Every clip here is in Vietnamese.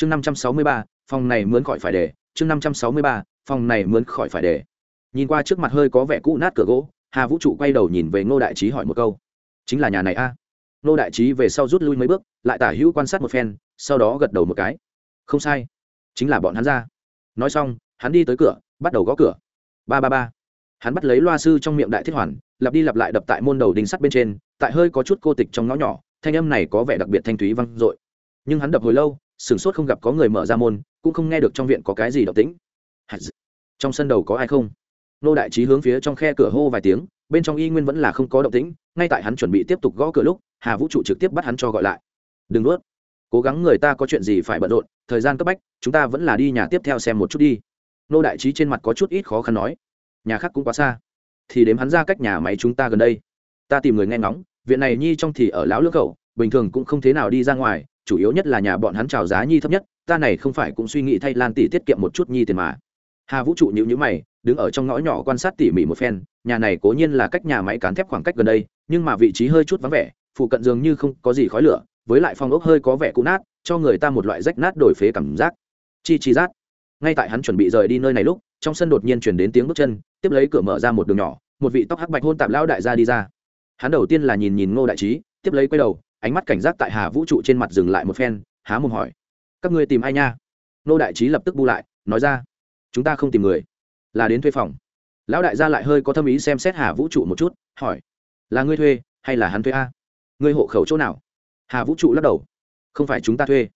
chương năm trăm sáu mươi ba, phòng này mướn khỏi phải để. Chương năm trăm sáu mươi ba, phòng này mướn khỏi phải để. Nhìn qua trước mặt hơi có vẻ cũ nát cửa gỗ, hà vũ trụ quay đầu nhìn về ngô đại trí hỏi một câu. Chính là nhà này a? À? ngô đại trí về sau rút lui mấy bước, lại tả hữu quan sát một phen, sau đó gật đầu một cái. Không sai. Chính là bọn hắn ra. Nói xong, hắn đi tới cửa, bắt đầu gõ cửa. Ba ba ba. Hắn bắt lấy loa sư trong miệng đại thiết hoàn, lặp đi lặp lại đập tại môn đầu đinh sắt bên trên, tại hơi có chút cô tịch trong ngõ nhỏ, thanh âm này có vẻ đặc biệt thanh thúy vang dội. Nhưng hắn đập hồi lâu sửng sốt không gặp có người mở ra môn, cũng không nghe được trong viện có cái gì động tĩnh. Trong sân đầu có ai không? Nô đại trí hướng phía trong khe cửa hô vài tiếng, bên trong y nguyên vẫn là không có động tĩnh, ngay tại hắn chuẩn bị tiếp tục gõ cửa lúc, hà vũ trụ trực tiếp bắt hắn cho gọi lại. Đừng nuốt. Cố gắng người ta có chuyện gì phải bận rộn, thời gian cấp bách, chúng ta vẫn là đi nhà tiếp theo xem một chút đi. Nô đại trí trên mặt có chút ít khó khăn nói. Nhà khác cũng quá xa. Thì đếm hắn ra cách nhà máy chúng ta gần đây. Ta tìm người nghe ngóng, viện này nhi trong thì ở lão lưỡng khẩu, bình thường cũng không thế nào đi ra ngoài chủ yếu nhất là nhà bọn hắn trào giá nhi thấp nhất, ta này không phải cũng suy nghĩ thay lan tỷ tiết kiệm một chút nhi tiền mà. Hà vũ trụ nhữ nhữ mày, đứng ở trong ngõ nhỏ quan sát tỉ mỉ một phen, nhà này cố nhiên là cách nhà máy cán thép khoảng cách gần đây, nhưng mà vị trí hơi chút vắng vẻ, phụ cận dường như không có gì khói lửa, với lại phong ốc hơi có vẻ cũ nát, cho người ta một loại rách nát đổi phế cảm giác. Chi chi rát ngay tại hắn chuẩn bị rời đi nơi này lúc, trong sân đột nhiên chuyển đến tiếng bước chân, tiếp lấy cửa mở ra một đường nhỏ, một vị tóc hắc bạch hôn tạp lão đại gia đi ra. Hắn đầu tiên là nhìn nhìn ngô đại trí, tiếp lấy quay đầu ánh mắt cảnh giác tại hà vũ trụ trên mặt dừng lại một phen, há mồm hỏi, các ngươi tìm ai nha? Nô đại trí lập tức bu lại, nói ra, chúng ta không tìm người, là đến thuê phòng. Lão đại gia lại hơi có tâm ý xem xét hà vũ trụ một chút, hỏi, là ngươi thuê, hay là hắn thuê a? Ngươi hộ khẩu chỗ nào? Hà vũ trụ lắc đầu, không phải chúng ta thuê,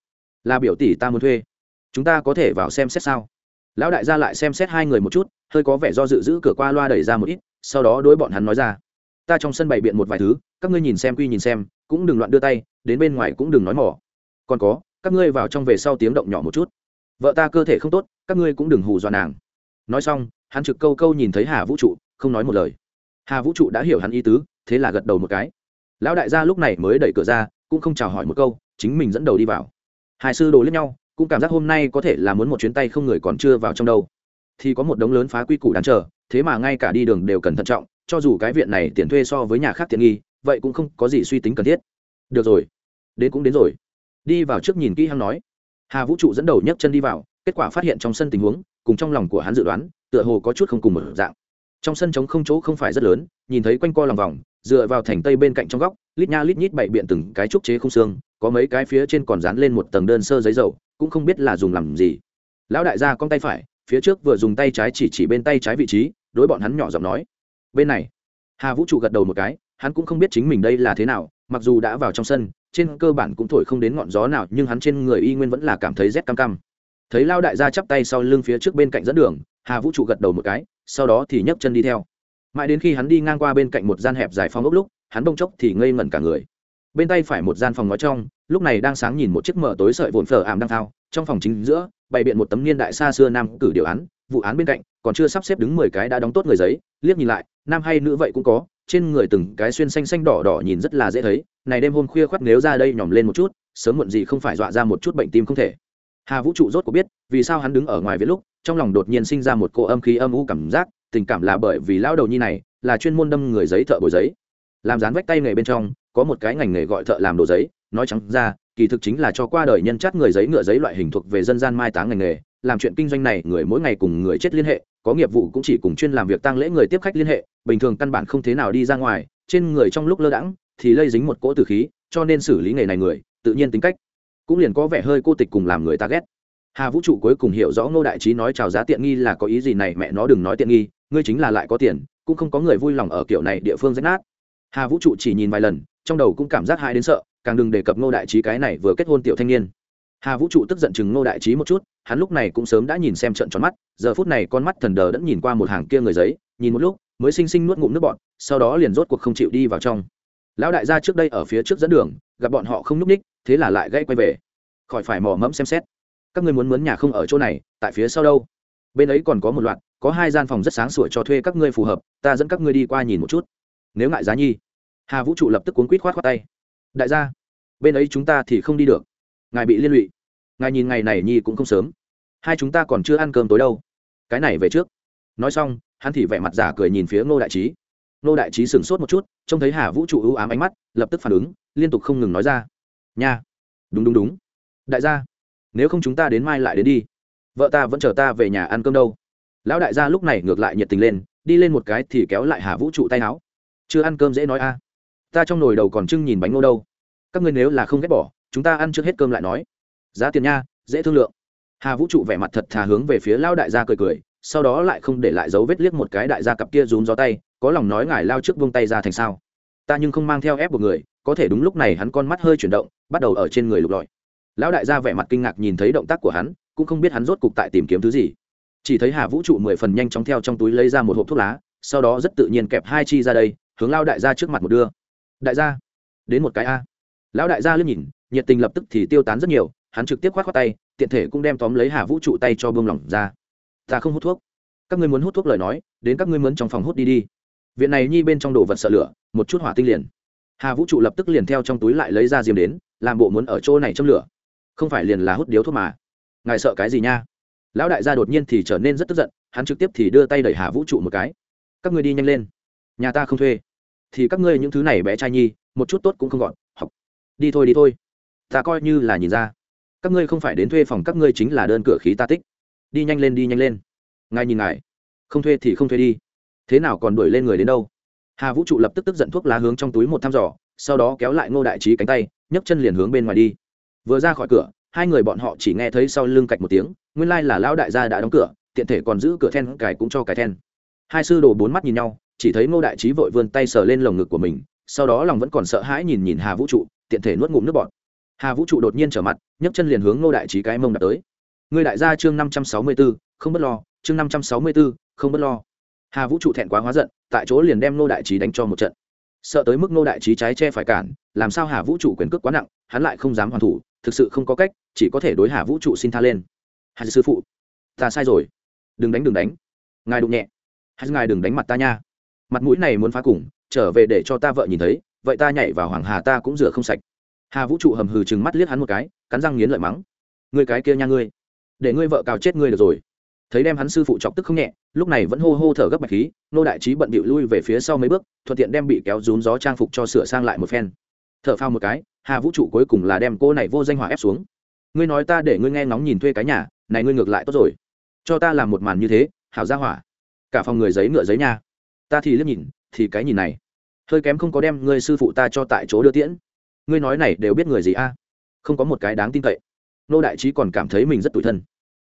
là biểu tỷ ta muốn thuê. Chúng ta có thể vào xem xét sao? Lão đại gia lại xem xét hai người một chút, hơi có vẻ do dự giữ cửa qua loa đẩy ra một ít, sau đó đối bọn hắn nói ra, ta trong sân bày biện một vài thứ, các ngươi nhìn xem quy nhìn xem cũng đừng loạn đưa tay, đến bên ngoài cũng đừng nói mỏ. Còn có, các ngươi vào trong về sau tiếng động nhỏ một chút. Vợ ta cơ thể không tốt, các ngươi cũng đừng hù dọa nàng. Nói xong, hắn trực câu câu nhìn thấy hà vũ trụ, không nói một lời. Hà vũ trụ đã hiểu hắn ý tứ, thế là gật đầu một cái. Lão đại gia lúc này mới đẩy cửa ra, cũng không chào hỏi một câu, chính mình dẫn đầu đi vào. Hai sư đồ lẫn nhau, cũng cảm giác hôm nay có thể là muốn một chuyến tay không người còn chưa vào trong đâu. Thì có một đống lớn phá quy củ đáng chờ, thế mà ngay cả đi đường đều cần thận trọng, cho dù cái viện này tiền thuê so với nhà khác tiện nghi vậy cũng không có gì suy tính cần thiết. Được rồi, đến cũng đến rồi. Đi vào trước nhìn kỹ hắn nói. Hà vũ trụ dẫn đầu nhấc chân đi vào, kết quả phát hiện trong sân tình huống, cùng trong lòng của hắn dự đoán, tựa hồ có chút không cùng một dạng. Trong sân trống không chỗ không phải rất lớn, nhìn thấy quanh co lòng vòng, dựa vào thành tây bên cạnh trong góc, lít nha lít nhít bậy biện từng cái trúc chế không xương, có mấy cái phía trên còn dán lên một tầng đơn sơ giấy dầu, cũng không biết là dùng làm gì. Lão đại gia cong tay phải, phía trước vừa dùng tay trái chỉ chỉ bên tay trái vị trí, đối bọn hắn nhỏ giọng nói. Bên này, hà vũ trụ gật đầu một cái hắn cũng không biết chính mình đây là thế nào, mặc dù đã vào trong sân, trên cơ bản cũng thổi không đến ngọn gió nào, nhưng hắn trên người y nguyên vẫn là cảm thấy rét cam cam. Thấy lao đại gia chắp tay sau lưng phía trước bên cạnh dẫn đường, hà vũ trụ gật đầu một cái, sau đó thì nhấc chân đi theo. Mãi đến khi hắn đi ngang qua bên cạnh một gian hẹp dài phong ốc lúc, hắn bông chốc thì ngây ngẩn cả người. Bên tay phải một gian phòng nói trong, lúc này đang sáng nhìn một chiếc mở tối sợi vồn phở ảm đang thao, trong phòng chính giữa, bày biện một tấm niên đại xa xưa nam cử điều án, vụ án bên cạnh, còn chưa sắp xếp đứng mười cái đã đóng tốt người giấy, liếc nhìn lại, nam hay nữ vậy cũng có trên người từng cái xuyên xanh xanh đỏ đỏ nhìn rất là dễ thấy. Này đêm hôm khuya khoắt nếu ra đây nhòm lên một chút, sớm muộn gì không phải dọa ra một chút bệnh tim không thể. Hà vũ trụ rốt có biết, vì sao hắn đứng ở ngoài viết lúc, trong lòng đột nhiên sinh ra một cô âm khí âm u cảm giác, tình cảm là bởi vì lão đầu nhi này, là chuyên môn đâm người giấy thợ bồi giấy. Làm dán vách tay nghề bên trong, có một cái ngành nghề gọi thợ làm đồ giấy, nói trắng ra, kỳ thực chính là cho qua đời nhân chát người giấy ngựa giấy loại hình thuộc về dân gian mai táng ngành nghề, làm chuyện kinh doanh này người mỗi ngày cùng người chết liên hệ có nghiệp vụ cũng chỉ cùng chuyên làm việc tăng lễ người tiếp khách liên hệ, bình thường căn bản không thế nào đi ra ngoài, trên người trong lúc lơ đãng thì lây dính một cỗ tử khí, cho nên xử lý nghề này người, tự nhiên tính cách cũng liền có vẻ hơi cô tịch cùng làm người ta ghét. Hà vũ trụ cuối cùng hiểu rõ ngô đại trí nói chào giá tiện nghi là có ý gì này, mẹ nó đừng nói tiện nghi, ngươi chính là lại có tiền, cũng không có người vui lòng ở kiểu này địa phương rách nát. Hà vũ trụ chỉ nhìn vài lần, trong đầu cũng cảm giác hai đến sợ, càng đừng đề cập ngô đại trí cái này vừa kết hôn tiểu thanh niên hà vũ trụ tức giận chừng ngô đại trí một chút, hắn lúc này cũng sớm đã nhìn xem trận tròn mắt, giờ phút này con mắt thần đờ đẫn nhìn qua một hàng kia người giấy, nhìn một lúc, mới xinh xinh nuốt ngụm nước bọn sau đó liền rốt cuộc không chịu đi vào trong. Lão đại gia trước đây ở phía trước dẫn đường, gặp bọn họ không n ú c ních thế là lại gãy quay về. Khỏi phải mò mẫm xem xét. Các ngươi muốn mướn nhà không ở chỗ này, tại phía sau đâu? Bên ấy còn có một loạt, có hai gian phòng rất sáng sủa cho thuê các ngươi phù hợp, ta dẫn các ngươi đi qua nhìn một chút. Nếu ngại giá nhi. Hà vũ trụ lập tức cuốn quýt khoát khoát tay. Đại gia, bên ấy chúng ta thì không đi được ngài bị liên lụy. Ngài nhìn ngày này nhi cũng không sớm. Hai chúng ta còn chưa ăn cơm tối đâu. Cái này về trước. Nói xong, hắn thì vẻ mặt giả cười nhìn phía ngô đại trí. Ngô đại trí sửng sốt một chút, trông thấy hà vũ trụ ưu ám ánh mắt, lập tức phản ứng, liên tục không ngừng nói ra. Nha. Đúng đúng đúng. Đại gia, nếu không chúng ta đến mai lại đến đi. Vợ ta vẫn chờ ta về nhà ăn cơm đâu. Lão đại gia lúc này ngược lại nhiệt tình lên, đi lên một cái thì kéo lại hà vũ trụ tay áo. Chưa ăn cơm dễ nói a. Ta trong nồi đầu còn trưng nhìn bánh ngô đâu. Các ngươi nếu là không ghét bỏ chúng ta ăn trước hết cơm lại nói. Giá tiền nha, dễ thương lượng. Hà vũ trụ vẻ mặt thật thà hướng về phía lão đại gia cười cười, sau đó lại không để lại dấu vết liếc một cái đại gia cặp kia rún gió tay, có lòng nói ngài lao trước vung tay ra thành sao. Ta nhưng không mang theo ép một người, có thể đúng lúc này hắn con mắt hơi chuyển động, bắt đầu ở trên người lục lọi. Lão đại gia vẻ mặt kinh ngạc nhìn thấy động tác của hắn, cũng không biết hắn rốt cục tại tìm kiếm thứ gì. Chỉ thấy hà vũ trụ mười phần nhanh chóng theo trong túi lấy ra một hộp thuốc lá, sau đó rất tự nhiên kẹp hai chi ra đây, hướng lao đại gia trước mặt một đưa. Đại gia, đến một cái a. Lão đại gia liếc nhìn nhiệt tình lập tức thì tiêu tán rất nhiều, hắn trực tiếp khoát khoát tay, tiện thể cũng đem tóm lấy hà vũ trụ tay cho bông lỏng ra. Ta không hút thuốc. Các ngươi muốn hút thuốc lời nói, đến các ngươi mướn trong phòng hút đi đi. Viện này nhi bên trong đồ vật sợ lửa, một chút hỏa tinh liền. Hà vũ trụ lập tức liền theo trong túi lại lấy ra diêm đến, làm bộ muốn ở chỗ này châm lửa. Không phải liền là hút điếu thuốc mà. Ngài sợ cái gì nha? Lão đại gia đột nhiên thì trở nên rất tức giận, hắn trực tiếp thì đưa tay đẩy hà vũ trụ một cái. Các ngươi đi nhanh lên. Nhà ta không thuê. Thì các ngươi những thứ này bé trai nhi, một chút tốt cũng không gọn. Học. Đi thôi đi thôi ta coi như là nhìn ra. Các ngươi không phải đến thuê phòng, các ngươi chính là đơn cửa khí ta tích. Đi nhanh lên, đi nhanh lên. Ngài nhìn ngài. Không thuê thì không thuê đi. Thế nào còn đuổi lên người đến đâu? Hà vũ trụ lập tức tức giận thuốc lá hướng trong túi một thăm dò, sau đó kéo lại ngô đại trí cánh tay, nhấc chân liền hướng bên ngoài đi. Vừa ra khỏi cửa, hai người bọn họ chỉ nghe thấy sau lưng cạch một tiếng, nguyên lai là lão đại gia đã đóng cửa, tiện thể còn giữ cửa then, cài cũng cho cài then. Hai sư đồ bốn mắt nhìn nhau, chỉ thấy ngô đại trí vội vươn tay sờ lên lồng ngực của mình, sau đó lòng vẫn còn sợ hãi nhìn nhìn hà vũ trụ, tiện thể nuốt ngụm nước bọt hà vũ trụ đột nhiên trở mặt, nhấc chân liền hướng ngô đại trí cái mông đặt tới. Người đại gia chương năm trăm sáu mươi b ố không b ấ t lo, chương năm trăm sáu mươi b ố không b ấ t lo. Hà vũ trụ thẹn quá hóa giận, tại chỗ liền đem ngô đại trí đánh cho một trận. Sợ tới mức ngô đại trí trái che phải cản, làm sao hà vũ trụ quyền cước quá nặng, hắn lại không dám hoàn thủ, thực sự không có cách, chỉ có thể đối hà vũ trụ xin tha lên. Hà sư phụ, ta sai rồi. Đừng đánh đừng đánh. Ngài đụng nhẹ. Hay ngài đừng đánh mặt ta nha. Mặt mũi này muốn phá cùng, trở về để cho ta vợ nhìn thấy, vậy ta nhảy vào hoàng hà ta cũng rửa không sạch hà vũ trụ hầm hừ chừng mắt liếc hắn một cái, cắn răng nghiến lợi mắng. Người cái kia nha ngươi, để ngươi vợ cào chết ngươi được rồi. Thấy đem hắn sư phụ chọc tức không nhẹ, lúc này vẫn hô hô thở gấp bạch khí, nô đại trí bận bịu lui về phía sau mấy bước, thuận tiện đem bị kéo rún gió trang phục cho sửa sang lại một phen. Thở phao một cái, hà vũ trụ cuối cùng là đem cô này vô danh hỏa ép xuống. Ngươi nói ta để ngươi nghe ngóng nhìn thuê cái nhà, này ngươi ngược lại tốt rồi. Cho ta làm một màn như thế, hảo ra hỏa. Cả phòng người giấy ngựa giấy nha. Ta thì liếc nhìn, thì cái nhìn này. Hơi kém không có đem ngươi sư phụ ta cho tại chỗ đưa tiễn ngươi nói này đều biết người gì a? Không có một cái đáng tin cậy. Nô đại trí còn cảm thấy mình rất tủi thân.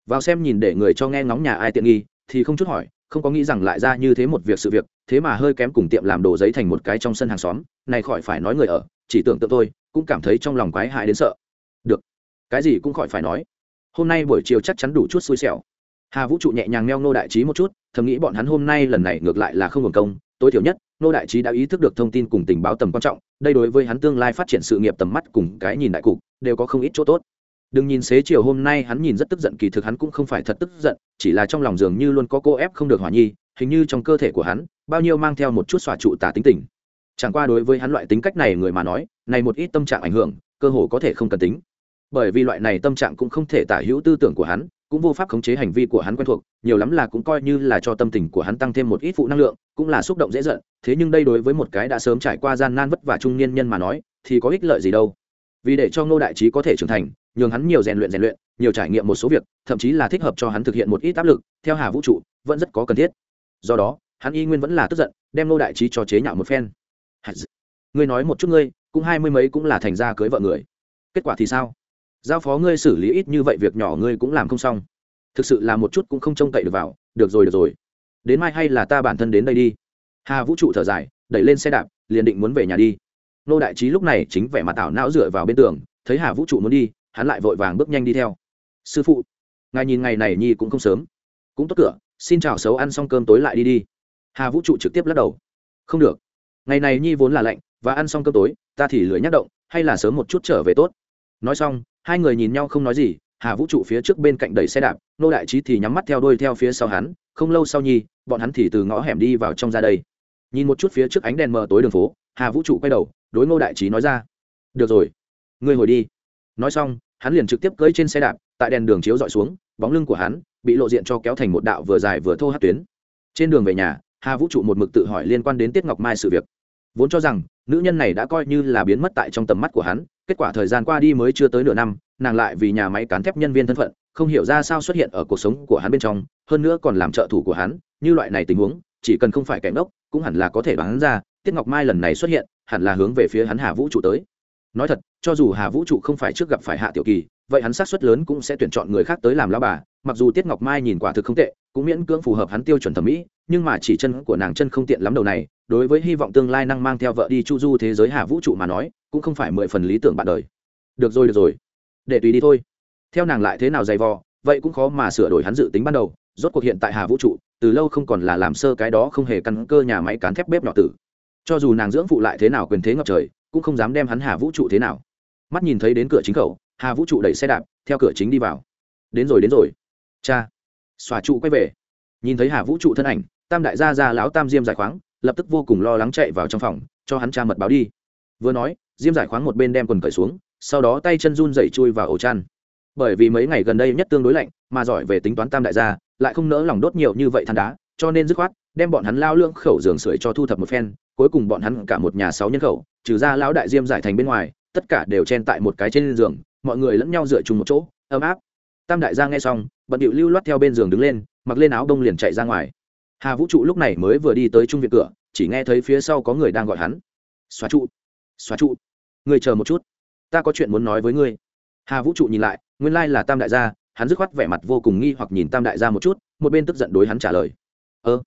Vào xem nhìn để người cho nghe ngóng nhà ai tiện nghi, thì không chút hỏi, không có nghĩ rằng lại ra như thế một việc sự việc, thế mà hơi kém cùng tiệm làm đồ giấy thành một cái trong sân hàng xóm, này khỏi phải nói người ở, chỉ tưởng tượng tôi, cũng cảm thấy trong lòng quái hại đến sợ. Được, cái gì cũng khỏi phải nói. Hôm nay buổi chiều chắc chắn đủ chút xui xẻo hà vũ trụ nhẹ nhàng neo nô đại trí một chút, thầm nghĩ bọn hắn hôm nay lần này ngược lại là không hưởng công. Tối thiểu nhất nô đại trí đã ý thức được thông tin cùng tình báo tầm quan trọng, đây đối với hắn tương lai phát triển sự nghiệp tầm mắt cùng cái nhìn đại cục đều có không ít chỗ tốt. Đừng nhìn xế chiều hôm nay hắn nhìn rất tức giận, kỳ thực hắn cũng không phải thật tức giận, chỉ là trong lòng dường như luôn có cô ép không được hỏa nhi, hình như trong cơ thể của hắn, bao nhiêu mang theo một chút xòa trụ tả tính tình. Chẳng qua đối với hắn loại tính cách này người mà nói, này một ít tâm trạng ảnh hưởng, cơ hồ có thể không cần tính. Bởi vì loại này tâm trạng cũng không thể tả hữu tư tưởng của hắn cũng vô pháp khống chế hành vi của hắn quen thuộc, nhiều lắm là cũng coi như là cho tâm tình của hắn tăng thêm một ít phụ năng lượng, cũng là xúc động dễ giận. Thế nhưng đây đối với một cái đã sớm trải qua gian nan vất vả trung niên nhân mà nói, thì có ích lợi gì đâu. Vì để cho ngô đại trí có thể trưởng thành, nhường hắn nhiều rèn luyện rèn luyện, nhiều trải nghiệm một số việc, thậm chí là thích hợp cho hắn thực hiện một ít áp lực, theo hà vũ trụ, vẫn rất có cần thiết. Do đó, hắn y nguyên vẫn là tức giận, đem ngô đại trí cho chế nhạo một phen. Ngươi nói một chút ngươi, cũng hai mươi mấy cũng là thành ra cưới vợ người. Kết quả thì sao? Giao phó ngươi xử lý ít như vậy việc nhỏ ngươi cũng làm không xong. Thực sự là một chút cũng không trông cậy được vào. Được rồi được rồi. Đến mai hay là ta bản thân đến đây đi. Hà vũ trụ thở dài, đẩy lên xe đạp, liền định muốn về nhà đi. Nô đại trí lúc này chính vẻ mặt tảo não dựa vào bên tường, thấy hà vũ trụ muốn đi, hắn lại vội vàng bước nhanh đi theo. Sư phụ, ngài nhìn ngày này nhi cũng không sớm. Cũng tốt cửa, xin chào xấu ăn xong cơm tối lại đi đi. Hà vũ trụ trực tiếp lắc đầu. Không được. Ngày này nhi vốn là lạnh, và ăn xong cơm tối, ta thì lười nhắc động, hay là sớm một chút trở về tốt. Nói xong hai người nhìn nhau không nói gì, hà vũ trụ phía trước bên cạnh đẩy xe đạp, nô đại trí thì nhắm mắt theo đuôi theo phía sau hắn, không lâu sau nhi, bọn hắn thì từ ngõ hẻm đi vào trong ra đây. Nhìn một chút phía trước ánh đèn mờ tối đường phố, hà vũ trụ quay đầu, đối ngô đại trí nói ra, được rồi, ngươi hồi đi. Nói xong, hắn liền trực tiếp cưỡi trên xe đạp, tại đèn đường chiếu dọi xuống, bóng lưng của hắn bị lộ diện cho kéo thành một đạo vừa dài vừa thô hát tuyến. Trên đường về nhà, hà vũ trụ một mực tự hỏi liên quan đến tiết ngọc mai sự việc. Vốn cho rằng nữ nhân này đã coi như là biến mất tại trong tầm mắt của hắn, kết quả thời gian qua đi mới chưa tới nửa năm, nàng lại vì nhà máy cán thép nhân viên thân phận, không hiểu ra sao xuất hiện ở cuộc sống của hắn bên trong, hơn nữa còn làm trợ thủ của hắn, như loại này tình huống, chỉ cần không phải kẻ ngốc, cũng hẳn là có thể đoán ra, tiết ngọc mai lần này xuất hiện, hẳn là hướng về phía hắn hà vũ trụ tới. Nói thật, cho dù hà vũ trụ không phải trước gặp phải hạ tiểu kỳ, vậy hắn sát suất lớn cũng sẽ tuyển chọn người khác tới làm lao bà, mặc dù tiết ngọc mai nhìn quả thực không tệ cũng miễn cưỡng phù hợp hắn tiêu chuẩn thẩm mỹ, nhưng mà chỉ chân của nàng chân không tiện lắm đầu này, đối với hy vọng tương lai năng mang theo vợ đi chu du thế giới hà vũ trụ mà nói, cũng không phải mười phần lý tưởng bạn đời. Được rồi được rồi. Để tùy đi thôi. Theo nàng lại thế nào dày vò, vậy cũng khó mà sửa đổi hắn dự tính ban đầu, rốt cuộc hiện tại hà vũ trụ, từ lâu không còn là làm sơ cái đó không hề căn cơ nhà máy cán thép bếp nhỏ tử. Cho dù nàng dưỡng phụ lại thế nào quyền thế ngập trời, cũng không dám đem hắn hà vũ trụ thế nào. Mắt nhìn thấy đến cửa chính khẩu, hà vũ trụ đẩy xe đạp, theo cửa chính đi vào. Đến rồi đến rồi. Cha xòa trụ quay về. Nhìn thấy hà vũ trụ thân ảnh, tam đại gia ra lão tam diêm giải khoáng, lập tức vô cùng lo lắng chạy vào trong phòng, cho hắn cha mật báo đi. Vừa nói, diêm giải khoáng một bên đem quần cởi xuống, sau đó tay chân run dậy chui vào ổ chăn. Bởi vì mấy ngày gần đây nhất tương đối lạnh, mà giỏi về tính toán tam đại gia, lại không nỡ lòng đốt nhiều như vậy than đá, cho nên dứt khoát, đem bọn hắn lao lưỡng khẩu giường sưởi cho thu thập một phen, cuối cùng bọn hắn cả một nhà sáu nhân khẩu, trừ ra lão đại diêm giải thành bên ngoài, tất cả đều chen tại một cái trên giường, mọi người lẫn nhau dựa chung một chỗ, ấm áp tam đại gia nghe xong, bận điệu lưu loát theo bên giường đứng lên, mặc lên áo đông liền chạy ra ngoài. Hà vũ trụ lúc này mới vừa đi tới trung viện cửa, chỉ nghe thấy phía sau có người đang gọi hắn. Xóa trụ xóa trụ. Người chờ một chút. Ta có chuyện muốn nói với ngươi. Hà vũ trụ nhìn lại, nguyên lai là tam đại gia, hắn dứt khoát vẻ mặt vô cùng nghi hoặc nhìn tam đại gia một chút, một bên tức giận đối hắn trả lời. Ơ,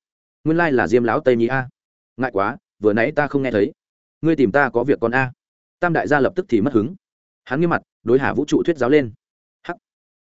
nguyên lai là diêm lão tây nhí a. Ngại quá, vừa nãy ta không nghe thấy. Ngươi tìm ta có việc con a. Tam đại gia lập tức thì mất hứng. Hắn nghiêm mặt, đối hà vũ trụ thuyết giáo lên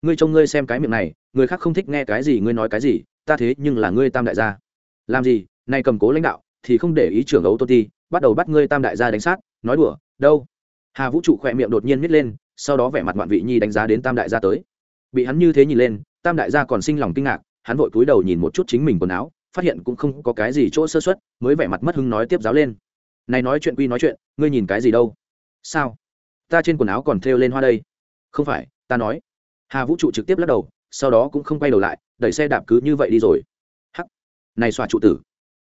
ngươi trông ngươi xem cái miệng này, người khác không thích nghe cái gì, ngươi nói cái gì, ta thế nhưng là ngươi tam đại gia. Làm gì? Nay cầm cố lãnh đạo, thì không để ý trưởng ấu tô ti, bắt đầu bắt ngươi tam đại gia đánh sát, nói đùa, đâu? Hà vũ trụ khỏe miệng đột nhiên nít lên, sau đó vẻ mặt ngoạn vị nhi đánh giá đến tam đại gia tới. Bị hắn như thế nhìn lên, tam đại gia còn sinh lòng kinh ngạc, hắn vội cúi đầu nhìn một chút chính mình quần áo, phát hiện cũng không có cái gì chỗ sơ xuất mới vẻ mặt mất hứng nói tiếp giáo lên. Này nói chuyện quy nói chuyện, ngươi nhìn cái gì đâu? Sao? Ta trên quần áo còn thêu lên hoa đây. Không phải, ta nói hà vũ trụ trực tiếp lắc đầu, sau đó cũng không quay đầu lại, đẩy xe đạp cứ như vậy đi rồi. Hắc. Này xòa trụ tử,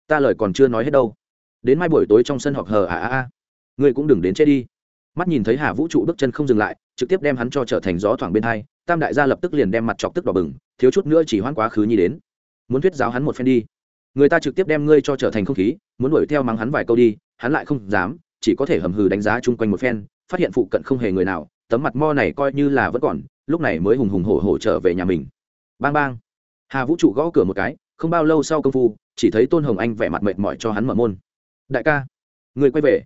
ta lời còn chưa nói hết đâu. Đến mai buổi tối trong sân họp hờ à à à. Ngươi cũng đừng đến chết đi. Mắt nhìn thấy hà vũ trụ bước chân không dừng lại, trực tiếp đem hắn cho trở thành gió thoảng bên hai, tam đại gia lập tức liền đem mặt chọc tức đỏ bừng, thiếu chút nữa chỉ hoãn quá khứ nhi đến. Muốn thuyết giáo hắn một phen đi. Người ta trực tiếp đem ngươi cho trở thành không khí, muốn đuổi theo mắng hắn vài câu đi, hắn lại không dám, chỉ có thể hầm hừ đánh giá chung quanh một phen, phát hiện phụ cận không hề người nào, tấm mặt mo này coi như là vẫn còn lúc này mới hùng hùng hổ hổ trở về nhà mình. Bang bang. Hà vũ trụ gõ cửa một cái, không bao lâu sau công phu, chỉ thấy tôn hồng anh vẻ mặt mệt mỏi cho hắn mở môn. Đại ca, người quay về.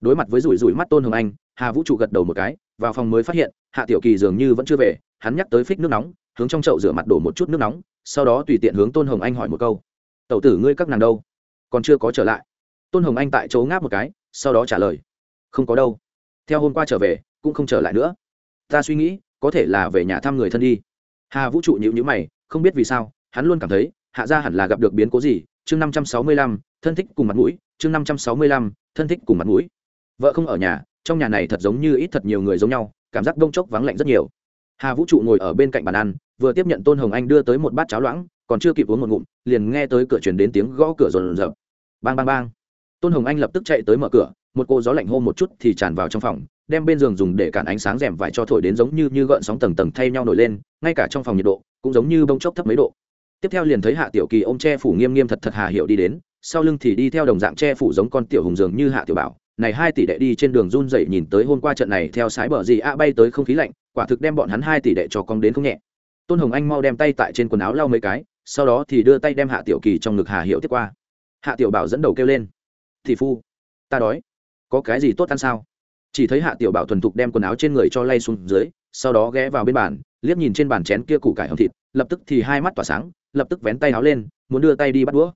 Đối mặt với rủi rủi mắt tôn hồng anh, hà vũ trụ gật đầu một cái, vào phòng mới phát hiện, hạ tiểu kỳ dường như vẫn chưa về, hắn nhắc tới phích nước nóng, hướng trong chậu rửa mặt đổ một chút nước nóng, sau đó tùy tiện hướng tôn hồng anh hỏi một câu. Tẩu tử ngươi các nàng đâu? Còn chưa có trở lại. Tôn hồng anh tại chỗ ngáp một cái, sau đó trả lời. Không có đâu. Theo hôm qua trở về, cũng không trở lại nữa. Ta suy nghĩ có thể là về nhà thăm người thân đi. Hà vũ trụ nhịu nhữ mày, không biết vì sao, hắn luôn cảm thấy, hạ gia hẳn là gặp được biến cố gì? Chương năm trăm sáu mươi lăm, thân thích cùng mặt mũi, chương năm trăm sáu mươi lăm, thân thích cùng mặt mũi. Vợ không ở nhà, trong nhà này thật giống như ít thật nhiều người giống nhau, cảm giác đông chốc vắng lạnh rất nhiều. Hà vũ trụ ngồi ở bên cạnh bàn ăn, vừa tiếp nhận tôn hồng anh đưa tới một bát cháo loãng, còn chưa kịp uống một ngụm, liền nghe tới cửa chuyển đến tiếng gõ cửa rồn rập bang bang bang. Tôn hồng anh lập tức chạy tới mở cửa một cô gió lạnh hô một chút thì tràn vào trong phòng, đem bên giường dùng để cản ánh sáng rèm vải cho thổi đến giống như như gợn sóng tầng tầng thay nhau nổi lên, ngay cả trong phòng nhiệt độ cũng giống như bông chốc thấp mấy độ. Tiếp theo liền thấy hạ tiểu kỳ ô m che phủ nghiêm nghiêm thật thật hà hiệu đi đến, sau lưng thì đi theo đồng dạng che phủ giống con tiểu hùng dường như hạ tiểu bảo. Này hai tỷ đệ đi trên đường run dậy nhìn tới hôm qua trận này theo sái bờ gì a bay tới không khí lạnh, quả thực đem bọn hắn hai tỷ đệ cho cong đến không nhẹ. Tôn hồng anh mau đem tay tại trên quần áo lau mấy cái, sau đó thì đưa tay đem hạ tiểu kỳ trong ngực hà hiệu tiếp qua. Hạ tiểu bảo dẫn đầu kêu lên thị phu, ta đói có cái gì tốt ăn sao? Chỉ thấy hạ tiểu bảo thuần thục đem quần áo trên người cho lay xuống dưới, sau đó ghé vào bên bàn, liếc nhìn trên bàn chén kia củ cải hầm thịt, lập tức thì hai mắt tỏa sáng, lập tức vén tay áo lên, muốn đưa tay đi bắt đũa.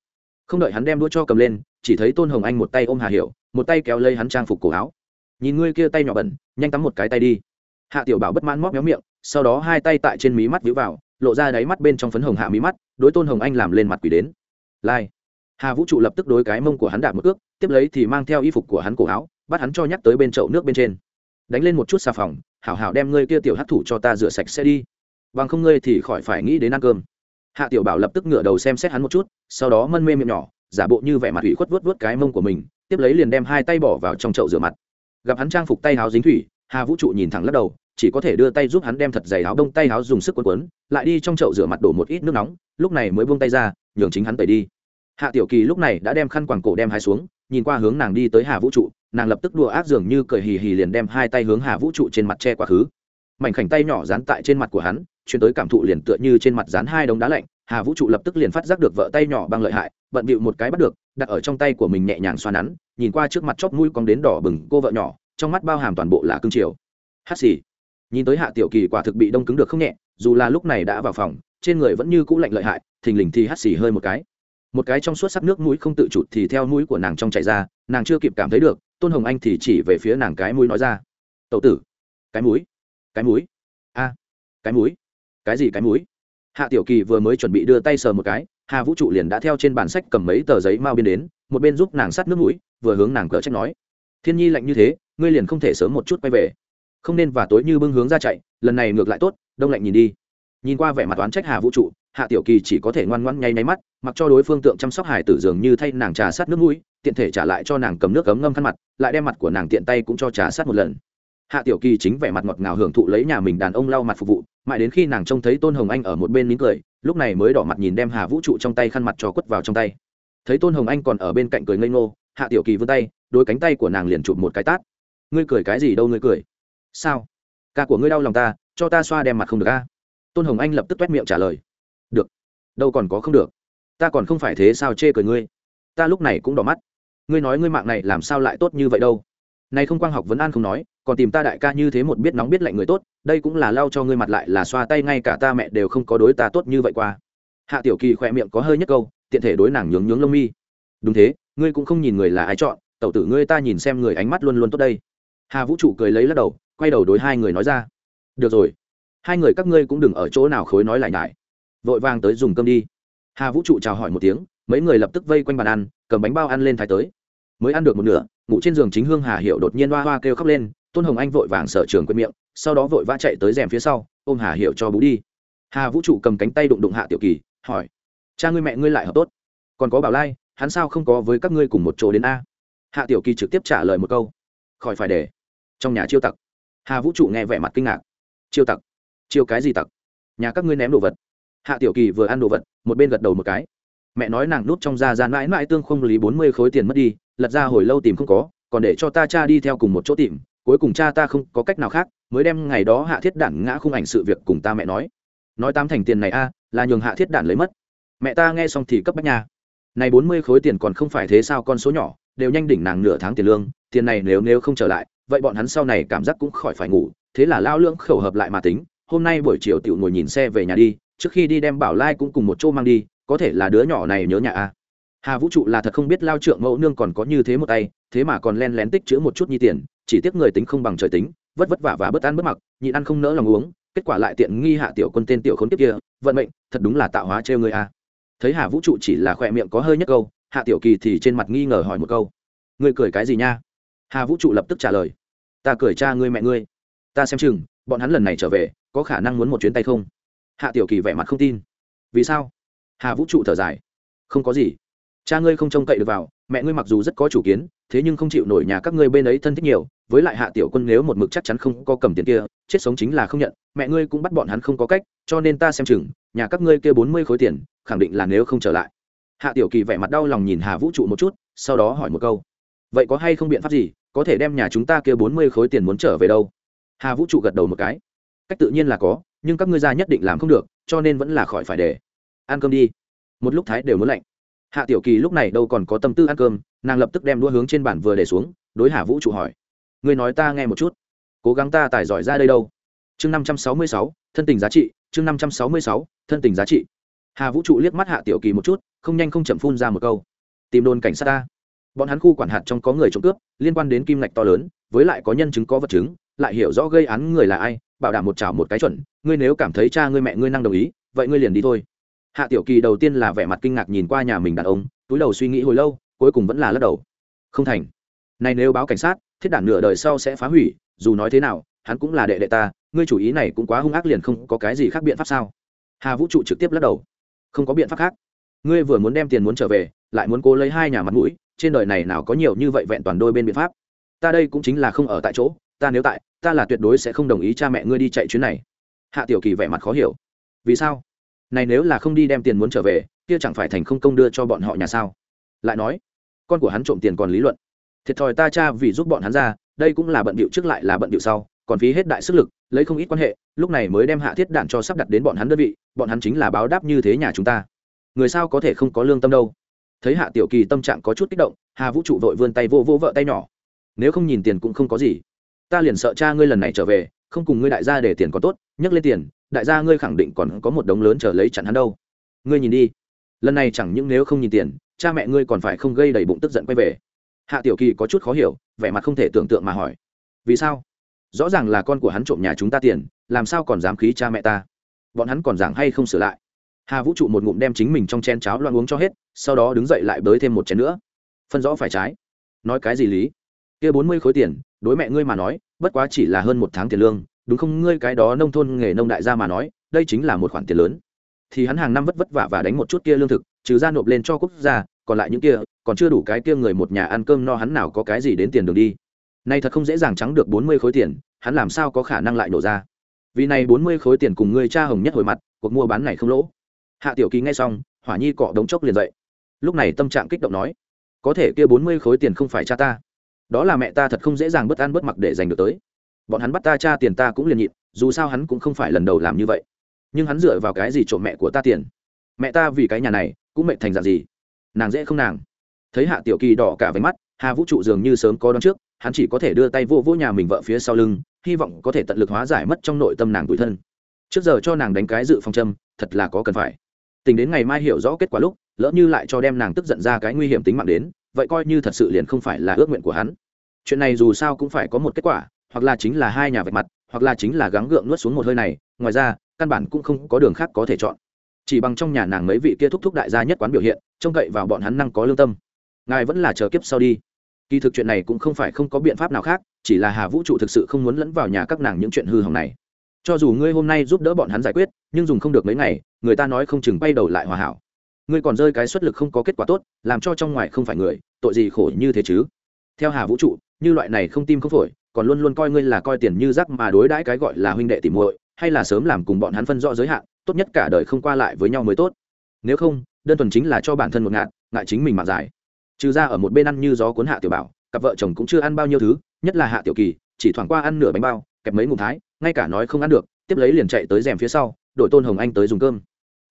Không đợi hắn đem đũa cho cầm lên, chỉ thấy tôn hồng anh một tay ôm hà hiểu, một tay kéo lấy hắn trang phục cổ áo. Nhìn ngươi kia tay nhỏ bẩn, nhanh tắm một cái tay đi. Hạ tiểu bảo bất mãn móc méo miệng, sau đó hai tay tại trên mí mắt víu vào, lộ ra đáy mắt bên trong phấn hồng hạ mí mắt, đối tôn hồng anh làm lên mặt quỷ đến. Lai. Hà vũ trụ lập tức đối cái mông của hắn đạp một ước tiếp lấy thì mang theo y phục của hắn cổ áo, bắt hắn cho nhắc tới bên chậu nước bên trên. Đánh lên một chút xà phòng, hảo hảo đem ngươi kia tiểu hát thủ cho ta rửa sạch sẽ đi. Bằng không ngươi thì khỏi phải nghĩ đến ăn cơm. Hạ tiểu bảo lập tức ngửa đầu xem xét hắn một chút, sau đó mân mê miệng nhỏ, giả bộ như vẻ mặt ủy khuất vớt vớt cái mông của mình, tiếp lấy liền đem hai tay bỏ vào trong chậu rửa mặt. Gặp hắn trang phục tay háo dính thủy, hà vũ trụ nhìn thẳng lắc đầu, chỉ có thể đưa tay giúp hắn đem thật dày áo đông tay áo dùng sức quấn quấn, lại đi trong chậu rửa mặt đổ một ít nước nóng, lúc này mới buông tay ra, nhường chính hắn tẩy đi. Hạ tiểu kỳ lúc này đã đem khăn quàng cổ đem hai xuống nhìn qua hướng nàng đi tới hà vũ trụ, nàng lập tức đùa ác dường như cười hì hì liền đem hai tay hướng hà vũ trụ trên mặt che quá khứ. Mảnh khảnh tay nhỏ dán tại trên mặt của hắn, chuyển tới cảm thụ liền tựa như trên mặt dán hai đống đá lạnh, hà vũ trụ lập tức liền phát giác được vợ tay nhỏ bằng lợi hại, bận bịu một cái bắt được, đặt ở trong tay của mình nhẹ nhàng xoa nắn, nhìn qua trước mặt chóp mũi cong đến đỏ bừng cô vợ nhỏ, trong mắt bao hàm toàn bộ là cương triều. Hát xì. Nhìn tới hạ tiểu kỳ quả thực bị đông cứng được không nhẹ, dù là lúc này đã vào phòng, trên người vẫn như cũ lạnh lợi hại, thình lình thì hắt xì hơi một cái một cái trong suốt sắc nước mũi không tự chủ thì theo mũi của nàng trong chạy ra, nàng chưa kịp cảm thấy được, tôn hồng anh thì chỉ về phía nàng cái mũi nói ra tậu tử, cái mũi cái mũi, a, cái mũi, cái gì cái mũi? Hạ tiểu kỳ vừa mới chuẩn bị đưa tay sờ một cái, hà vũ trụ liền đã theo trên bản sách cầm mấy tờ giấy mau biên đến, một bên giúp nàng sắt nước mũi, vừa hướng nàng cỡ trách nói, thiên nhi lạnh như thế, ngươi liền không thể sớm một chút quay về. Không nên và tối như bưng hướng ra chạy, lần này ngược lại tốt, đông lạnh nhìn đi. Nhìn qua vẻ mặt toán trách hà vũ trụ hạ tiểu kỳ chỉ có thể ngoan ngoãn nháy nháy mắt, mặc cho đối phương tượng chăm sóc hải tử dường như thay nàng trà sát nước mũi, tiện thể trả lại cho nàng cầm nước cấm ngâm khăn mặt, lại đem mặt của nàng tiện tay cũng cho trà sát một lần. Hạ tiểu kỳ chính vẻ mặt ngọt ngào hưởng thụ lấy nhà mình đàn ông lau mặt phục vụ, mãi đến khi nàng trông thấy tôn hồng anh ở một bên nín cười, lúc này mới đỏ mặt nhìn đem hà vũ trụ trong tay khăn mặt cho quất vào trong tay. Thấy tôn hồng anh còn ở bên cạnh cười ngây ngô, hạ tiểu kỳ vươn tay, đôi cánh tay của nàng liền chụp một cái tát. Ngươi cười cái gì đâu ngươi cười? Sao? Ca của ngươi đau lòng ta, cho ta xoa đem mặt không được a. Tôn hồng anh lập tức t miệng trả lời đâu còn có không được. Ta còn không phải thế sao chê cười ngươi? Ta lúc này cũng đỏ mắt. Ngươi nói ngươi mạng này làm sao lại tốt như vậy đâu? Này không quang học vấn an không nói, còn tìm ta đại ca như thế một biết nóng biết lạnh người tốt, đây cũng là lau cho ngươi mặt lại là xoa tay ngay cả ta mẹ đều không có đối ta tốt như vậy qua. Hạ tiểu kỳ khỏe miệng có hơi nhất câu, tiện thể đối nàng nhướng nhướng lông mi. Đúng thế, ngươi cũng không nhìn người là ai chọn, tẩu tử ngươi ta nhìn xem người ánh mắt luôn luôn tốt đây. Hà vũ trụ cười lấy lắc đầu, quay đầu đối hai người nói ra. Được rồi, hai người các ngươi cũng đừng ở chỗ nào khối nói lại nhải vội vàng tới dùng cơm đi. Hà vũ trụ chào hỏi một tiếng, mấy người lập tức vây quanh bàn ăn, cầm bánh bao ăn lên thái tới. Mới ăn được một nửa, ngủ trên giường chính hương hà hiệu đột nhiên hoa hoa kêu khóc lên, tôn hồng anh vội vàng sở trường quên miệng, sau đó vội vã chạy tới rèm phía sau, ôm hà hiệu cho bú đi. Hà vũ trụ cầm cánh tay đụng đụng hạ tiểu kỳ, hỏi, cha ngươi mẹ ngươi lại hợp tốt, còn có bảo lai, hắn sao không có với các ngươi cùng một chỗ đến a? Hạ tiểu kỳ trực tiếp trả lời một câu, khỏi phải để. Trong nhà chiêu tặc. Hà vũ trụ nghe vẻ mặt kinh ngạc. Chiêu tặc? Chiêu cái gì tặc? Nhà các ngươi ném đồ vật hạ tiểu kỳ vừa ăn đồ vật, một bên gật đầu một cái. Mẹ nói nàng nút trong da gian mãi mãi tương không lý bốn mươi khối tiền mất đi, lật ra hồi lâu tìm không có, còn để cho ta cha đi theo cùng một chỗ tìm, cuối cùng cha ta không có cách nào khác, mới đem ngày đó hạ thiết đản ngã khung ảnh sự việc cùng ta mẹ nói. Nói tám thành tiền này a, là nhường hạ thiết đản lấy mất. Mẹ ta nghe xong thì cấp bách nhà này bốn mươi khối tiền còn không phải thế sao con số nhỏ, đều nhanh đỉnh nàng nửa tháng tiền lương, tiền này nếu nếu không trở lại, vậy bọn hắn sau này cảm giác cũng khỏi phải ngủ, thế là lao lưỡng khẩu hợp lại mà tính, hôm nay buổi chiều tiểu ngồi nhìn xe về nhà đi trước khi đi đem bảo lai cũng cùng một chỗ mang đi, có thể là đứa nhỏ này nhớ nhà a. Hà vũ trụ là thật không biết lao trượng mẫu nương còn có như thế một tay, thế mà còn len lén tích chữ một chút nhi tiền, chỉ tiếc người tính không bằng trời tính, vất vất vả và bất ăn bất mặc, nhịn ăn không nỡ lòng uống, kết quả lại tiện nghi hạ tiểu quân tên tiểu khốn kiếp kia, vận mệnh, thật đúng là tạo hóa trêu người a. Thấy hà vũ trụ chỉ là khỏe miệng có hơi nhất câu, hạ tiểu kỳ thì trên mặt nghi ngờ hỏi một câu. Ngươi cười cái gì nha? Hà vũ trụ lập tức trả lời. Ta cười cha ngươi mẹ ngươi. Ta xem chừng, bọn hắn lần này trở về, có khả năng muốn một chuyến tay không? Hạ tiểu kỳ vẻ mặt không tin. Vì sao? Hà vũ trụ thở dài. Không có gì. Cha ngươi không trông cậy được vào, mẹ ngươi mặc dù rất có chủ kiến, thế nhưng không chịu nổi nhà các ngươi bên ấy thân thích nhiều, với lại hạ tiểu quân nếu một mực chắc chắn không có cầm tiền kia, chết sống chính là không nhận, mẹ ngươi cũng bắt bọn hắn không có cách, cho nên ta xem chừng, nhà các ngươi kia bốn mươi khối tiền, khẳng định là nếu không trở lại. Hạ tiểu kỳ vẻ mặt đau lòng nhìn hà vũ trụ một chút, sau đó hỏi một câu. Vậy có hay không biện pháp gì, có thể đem nhà chúng ta kia bốn mươi khối tiền muốn trở về đâu? Hà vũ trụ gật đầu một cái. Cách tự nhiên là có nhưng các ngươi ra nhất định làm không được, cho nên vẫn là khỏi phải để. Ăn cơm đi. Một lúc thái đều muốn lạnh. Hạ tiểu kỳ lúc này đâu còn có tâm tư ăn cơm, nàng lập tức đem đũa hướng trên bản vừa để xuống, đối hà vũ trụ hỏi. Ngươi nói ta nghe một chút. Cố gắng ta tài giỏi ra đây đâu? Chương năm trăm sáu mươi sáu, thân tình giá trị, chương năm trăm sáu mươi sáu, thân tình giá trị. Hà vũ trụ liếc mắt hạ tiểu kỳ một chút, không nhanh không chậm phun ra một câu. Tìm đồn cảnh sát ta. Bọn hắn khu quản hạt trong có người trộm cướp, liên quan đến kim ngạch to lớn, với lại có nhân chứng có vật chứng lại hiểu rõ gây án người là ai, bảo đảm một chảo một cái chuẩn, ngươi nếu cảm thấy cha ngươi mẹ ngươi năng đồng ý, vậy ngươi liền đi thôi. Hạ tiểu kỳ đầu tiên là vẻ mặt kinh ngạc nhìn qua nhà mình đàn ông, túi đầu suy nghĩ hồi lâu, cuối cùng vẫn là lắc đầu. Không thành. Này nếu báo cảnh sát, thiết đản nửa đời sau sẽ phá hủy, dù nói thế nào, hắn cũng là đệ đệ ta, ngươi chủ ý này cũng quá hung ác liền không có cái gì khác biện pháp sao? Hà vũ trụ trực tiếp lắc đầu. Không có biện pháp khác. Ngươi vừa muốn đem tiền muốn trở về, lại muốn cố lấy hai nhà mặt mũi, trên đời này nào có nhiều như vậy vẹn toàn đôi bên biện pháp? Ta đây cũng chính là không ở tại chỗ ta nếu tại, ta là tuyệt đối sẽ không đồng ý cha mẹ ngươi đi chạy chuyến này. Hạ tiểu kỳ vẻ mặt khó hiểu. Vì sao? Này nếu là không đi đem tiền muốn trở về, kia chẳng phải thành không công đưa cho bọn họ nhà sao? Lại nói, con của hắn trộm tiền còn lý luận. Thiệt thòi ta cha vì giúp bọn hắn ra, đây cũng là bận bịu trước lại là bận bịu sau, còn phí hết đại sức lực, lấy không ít quan hệ, lúc này mới đem hạ thiết đạn cho sắp đặt đến bọn hắn đơn vị, bọn hắn chính là báo đáp như thế nhà chúng ta. Người sao có thể không có lương tâm đâu? Thấy hạ tiểu kỳ tâm trạng có chút kích động, hà vũ trụ vội vươn tay vô vô vợ tay nhỏ. Nếu không nhìn tiền cũng không có gì ta liền sợ cha ngươi lần này trở về, không cùng ngươi đại gia để tiền có tốt nhắc lên tiền, đại gia ngươi khẳng định còn có một đống lớn chờ lấy chặn hắn đâu. Ngươi nhìn đi. Lần này chẳng những nếu không nhìn tiền, cha mẹ ngươi còn phải không gây đầy bụng tức giận quay về. Hạ tiểu kỳ có chút khó hiểu, vẻ mặt không thể tưởng tượng mà hỏi. Vì sao? Rõ ràng là con của hắn trộm nhà chúng ta tiền, làm sao còn dám khí cha mẹ ta? Bọn hắn còn giảng hay không sửa lại? Hà vũ trụ một ngụm đem chính mình trong chén cháo loạn uống cho hết, sau đó đứng dậy lại bới thêm một chén nữa. Phân rõ phải trái. Nói cái gì lý? Kia bốn mươi khối tiền đối mẹ ngươi mà nói, bất quá chỉ là hơn một tháng tiền lương, đúng không? Ngươi cái đó nông thôn nghề nông đại gia mà nói, đây chính là một khoản tiền lớn. Thì hắn hàng năm vất vất vả và đánh một chút kia lương thực, trừ ra nộp lên cho quốc gia, còn lại những kia, còn chưa đủ cái kia người một nhà ăn cơm no hắn nào có cái gì đến tiền đường đi. Nay thật không dễ dàng trắng được bốn mươi khối tiền, hắn làm sao có khả năng lại nổ ra? Vì này bốn mươi khối tiền cùng ngươi cha hồng nhất hồi mặt, cuộc mua bán này không lỗ. Hạ tiểu kỳ nghe xong, hỏa nhi cọ đống chốc liền dậy. Lúc này tâm trạng kích động nói, có thể kia bốn mươi khối tiền không phải cha ta đó là mẹ ta thật không dễ dàng bất an bất mặc để giành được tới. Bọn hắn bắt ta cha tiền ta cũng liền nhịn, dù sao hắn cũng không phải lần đầu làm như vậy. Nhưng hắn dựa vào cái gì trộm mẹ của ta tiền? Mẹ ta vì cái nhà này, cũng mệnh thành dạng gì? Nàng dễ không nàng? Thấy hạ tiểu kỳ đỏ cả váy mắt, hà vũ trụ dường như sớm có đón trước, hắn chỉ có thể đưa tay vô vô nhà mình vợ phía sau lưng, hy vọng có thể tận lực hóa giải mất trong nội tâm nàng tủi thân. Trước giờ cho nàng đánh cái dự phòng châm, thật là có cần phải. Tính đến ngày mai hiểu rõ kết quả lúc, lỡ như lại cho đem nàng tức giận ra cái nguy hiểm tính mạng đến vậy coi như thật sự liền không phải là ước nguyện của hắn. Chuyện này dù sao cũng phải có một kết quả, hoặc là chính là hai nhà vạch mặt, hoặc là chính là gắng gượng nuốt xuống một hơi này, ngoài ra, căn bản cũng không có đường khác có thể chọn. Chỉ bằng trong nhà nàng mấy vị kia thúc thúc đại gia nhất quán biểu hiện, trông cậy vào bọn hắn năng có lương tâm. Ngài vẫn là chờ kiếp sau đi. Kỳ thực chuyện này cũng không phải không có biện pháp nào khác, chỉ là hà vũ trụ thực sự không muốn lẫn vào nhà các nàng những chuyện hư hỏng này. Cho dù ngươi hôm nay giúp đỡ bọn hắn giải quyết, nhưng dùng không được mấy ngày, người ta nói không chừng bay đầu lại hòa hảo ngươi còn rơi cái xuất lực không có kết quả tốt, làm cho trong ngoài không phải người, tội gì khổ như thế chứ? Theo hà vũ trụ, như loại này không tim không phổi, còn luôn luôn coi ngươi là coi tiền như rác mà đối đãi cái gọi là huynh đệ tìm muội, hay là sớm làm cùng bọn hắn phân rõ giới hạn, tốt nhất cả đời không qua lại với nhau mới tốt. Nếu không, đơn thuần chính là cho bản thân một ngạn ngại chính mình mà dài trừ ra ở một bên ăn như gió cuốn hạ tiểu bảo, cặp vợ chồng cũng chưa ăn bao nhiêu thứ, nhất là hạ tiểu kỳ, chỉ thoảng qua ăn nửa bánh bao, kẹp mấy ngụm thái, ngay cả nói không ăn được, tiếp lấy liền chạy tới rèm phía sau đội tôn hồng anh tới dùng cơm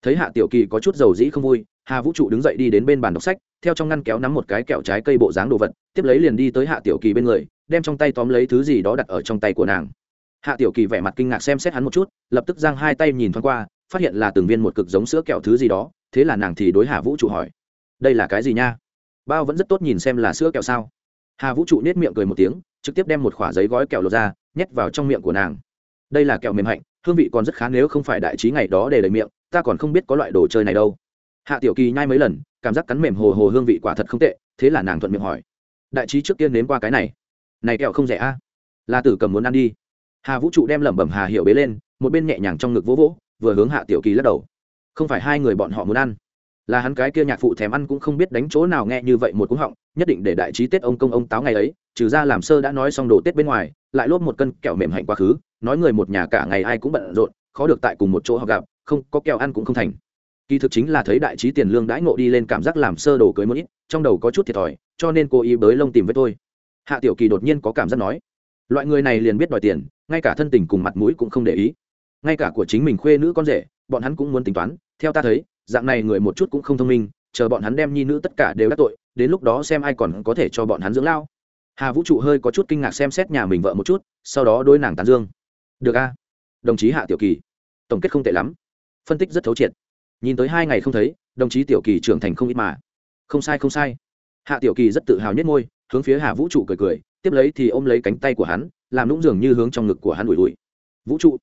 thấy hạ tiểu kỳ có chút dầu dĩ không vui, hà vũ trụ đứng dậy đi đến bên bàn đọc sách, theo trong ngăn kéo nắm một cái kẹo trái cây bộ dáng đồ vật, tiếp lấy liền đi tới hạ tiểu kỳ bên người, đem trong tay tóm lấy thứ gì đó đặt ở trong tay của nàng. Hạ tiểu kỳ vẻ mặt kinh ngạc xem xét hắn một chút, lập tức giang hai tay nhìn thoáng qua, phát hiện là từng viên một cực giống sữa kẹo thứ gì đó, thế là nàng thì đối hà vũ trụ hỏi, đây là cái gì nha? Bao vẫn rất tốt nhìn xem là sữa kẹo sao? Hà vũ trụ nết miệng cười một tiếng, trực tiếp đem một khoả giấy gói kẹo lột ra, nhét vào trong miệng của nàng. Đây là kẹo mềm hạnh, hương vị còn rất khá nếu không phải đại trí ngày đó để đầy miệng ta còn không biết có loại đồ chơi này đâu. Hạ tiểu kỳ nhai mấy lần, cảm giác cắn mềm hồ hồ hương vị quả thật không tệ, thế là nàng thuận miệng hỏi. Đại trí trước tiên nếm qua cái này. Này kẹo không rẻ a. À? là tử cầm muốn ăn đi. Hà vũ trụ đem lẩm bẩm hà hiệu bế lên, một bên nhẹ nhàng trong ngực vỗ vỗ, vừa hướng hạ tiểu kỳ lắc đầu. Không phải hai người bọn họ muốn ăn. Là hắn cái kia nhạc phụ thèm ăn cũng không biết đánh chỗ nào nghe như vậy một cú họng, nhất định để đại trí tết ông công ông táo ngày ấy, trừ ra làm sơ đã nói xong đồ tết bên ngoài, lại lốp một cân kẹo mềm hạnh quá khứ, nói người một nhà cả ngày ai cũng bận rộn, khó được tại cùng một chỗ họ gặp không có kẹo ăn cũng không thành. Kỳ thực chính là thấy đại trí tiền lương đãi ngộ đi lên cảm giác làm sơ đồ cưới một ít, trong đầu có chút thiệt thòi, cho nên cô ý bới lông tìm với tôi. Hạ tiểu kỳ đột nhiên có cảm giác nói, loại người này liền biết đòi tiền, ngay cả thân tình cùng mặt mũi cũng không để ý. Ngay cả của chính mình khuê nữ con rể, bọn hắn cũng muốn tính toán, theo ta thấy, dạng này người một chút cũng không thông minh, chờ bọn hắn đem nhi nữ tất cả đều đắc tội, đến lúc đó xem ai còn có thể cho bọn hắn dưỡng lao. Hà vũ trụ hơi có chút kinh ngạc xem xét nhà mình vợ một chút, sau đó đôi nàng tán dương. Được a, đồng chí hạ tiểu kỳ, tổng kết không tệ lắm phân tích rất thấu triệt. Nhìn tới hai ngày không thấy, đồng chí tiểu kỳ trưởng thành không ít mà. Không sai không sai. Hạ tiểu kỳ rất tự hào nhất ngôi hướng phía hà vũ trụ cười cười, tiếp lấy thì ôm lấy cánh tay của hắn, làm lũng dường như hướng trong ngực của hắn ủi ủi. Vũ trụ,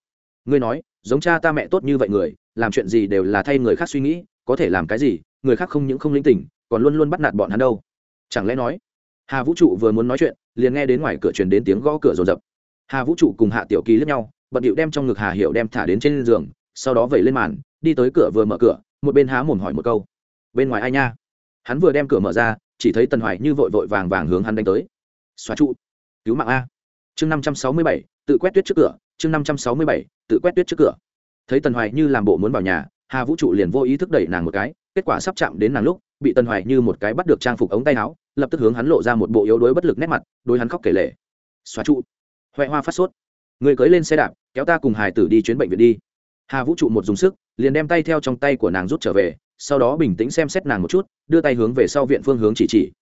ngươi nói, giống cha ta mẹ tốt như vậy người, làm chuyện gì đều là thay người khác suy nghĩ, có thể làm cái gì, người khác không những không linh tỉnh, còn luôn luôn bắt nạt bọn hắn đâu. Chẳng lẽ nói hà vũ trụ vừa muốn nói chuyện, liền nghe đến ngoài cửa truyền đến tiếng gõ cửa rồn rập. Hà vũ trụ cùng hạ tiểu kỳ lướt nhau, bận điệu đem trong ngực hà hiệu đem thả đến trên giường sau đó vẩy lên màn, đi tới cửa vừa mở cửa, một bên há mồm hỏi một câu. Bên ngoài ai nha? Hắn vừa đem cửa mở ra, chỉ thấy tần hoài như vội vội vàng vàng hướng hắn đánh tới. Xóa trụ. Cứu mạng a. Chương năm trăm sáu mươi bảy, tự quét tuyết trước cửa. Chương năm trăm sáu mươi bảy, tự quét tuyết trước cửa. Thấy tần hoài như làm bộ muốn vào nhà, hà vũ trụ liền vô ý thức đẩy nàng một cái, kết quả sắp chạm đến nàng lúc, bị tần hoài như một cái bắt được trang phục ống tay áo, lập tức hướng hắn lộ ra một bộ yếu đuối bất lực nét mặt đôi hắn khóc kể lể. Xóa trụ. Huệ hoa phát sốt. Người cưới lên xe đạp, kéo ta cùng hải tử đi chuyến bệnh viện đi hà vũ trụ một dùng sức, liền đem tay theo trong tay của nàng rút trở về, sau đó bình tĩnh xem xét nàng một chút, đưa tay hướng về sau viện phương hướng chỉ chỉ.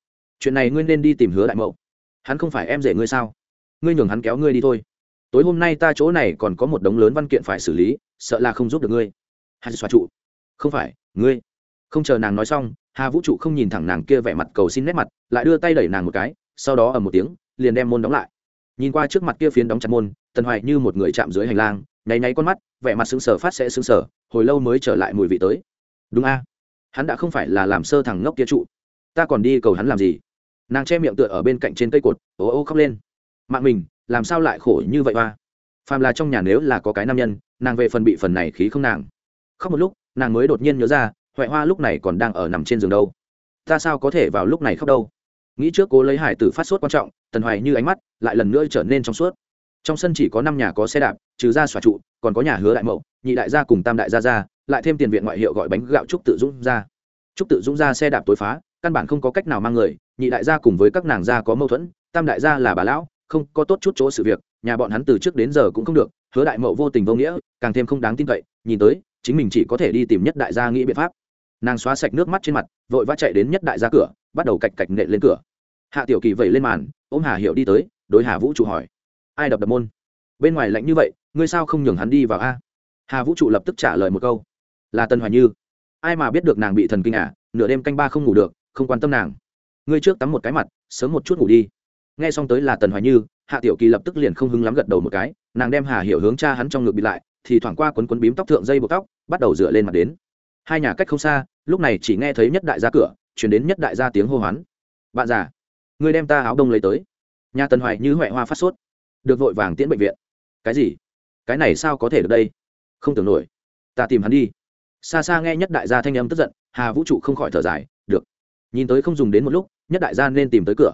Chuyện này ngươi nên đi tìm hứa đại mậu. Hắn không phải em rể ngươi sao? Ngươi nhường hắn kéo ngươi đi thôi. Tối hôm nay ta chỗ này còn có một đống lớn văn kiện phải xử lý, sợ là không giúp được ngươi. Hà xóa trụ. Không phải, ngươi. Không chờ nàng nói xong, hà vũ trụ không nhìn thẳng nàng kia vẻ mặt cầu xin nét mặt, lại đưa tay đẩy nàng một cái, sau đó ở một tiếng, liền đem môn đóng lại. Nhìn qua trước mặt kia phiến đóng chặt môn, tần hoài như một người chạm dưới hành lang nháy nháy con mắt, vẻ mặt sững sờ phát sẽ sững sờ, hồi lâu mới trở lại mùi vị tới. Đúng a. Hắn đã không phải là làm sơ thằng ngốc kia trụ. Ta còn đi cầu hắn làm gì? Nàng che miệng tựa ở bên cạnh trên cây cột, ố ô khóc lên. Mạng mình, làm sao lại khổ như vậy hoa phàm là trong nhà nếu là có cái nam nhân, nàng về phần bị phần này khí không nàng. Khóc một lúc, nàng mới đột nhiên nhớ ra huệ hoa lúc này còn đang ở nằm trên giường đâu. Ta sao có thể vào lúc này khóc đâu? Nghĩ trước cố lấy hải tử phát sốt quan trọng, tần hoài như ánh mắt lại lần nữa trở nên trong suốt. Trong sân chỉ có năm nhà có xe đạp trừ ra xòa trụ còn có nhà hứa đại mậu nhị đại gia cùng tam đại gia ra, lại thêm tiền viện ngoại hiệu gọi bánh gạo trúc tự dũng ra trúc tự dũng ra xe đạp tối phá căn bản không có cách nào mang người nhị đại gia cùng với các nàng gia có mâu thuẫn tam đại gia là bà lão không có tốt chút chỗ sự việc nhà bọn hắn từ trước đến giờ cũng không được hứa đại mậu vô tình vô nghĩa càng thêm không đáng tin cậy nhìn tới chính mình chỉ có thể đi tìm nhất đại gia nghĩ biện pháp. Nàng xóa sạch nước mắt trên mặt vội vã chạy đến nhất đại gia cửa bắt đầu cạch cạch nện lên cửa. Hạ tiểu kỳ vẩy lên màn ôm hà hiệu đi tới đối hà vũ trụ hỏi. Ai đập đập môn? Bên ngoài lạnh như vậy ngươi sao không nhường hắn đi vào a? Hà vũ trụ lập tức trả lời một câu. Là tân hoài như. Ai mà biết được nàng bị thần kinh à? Nửa đêm canh ba không ngủ được, không quan tâm nàng. Ngươi trước tắm một cái mặt, sớm một chút ngủ đi. Nghe xong tới là tần hoài như, hạ tiểu kỳ lập tức liền không hứng lắm gật đầu một cái, nàng đem hà hiểu hướng cha hắn trong ngực bị lại, thì thoảng qua quấn quấn bím tóc thượng dây buộc tóc, bắt đầu dựa lên mặt đến. Hai nhà cách không xa, lúc này chỉ nghe thấy nhất đại gia cửa, chuyển đến nhất đại gia tiếng hô hoán. Bạn già, ngươi đem ta áo đông lấy tới. Nhà tần hoài như huệ hoa phát sốt. Được vội vàng tiễn bệnh viện. Cái gì? Cái này sao có thể được đây? Không tưởng nổi. Ta tìm hắn đi. Xa xa nghe nhất đại gia thanh âm tức giận, hà vũ trụ không khỏi thở dài, được. Nhìn tới không dùng đến một lúc, nhất đại gia nên tìm tới cửa.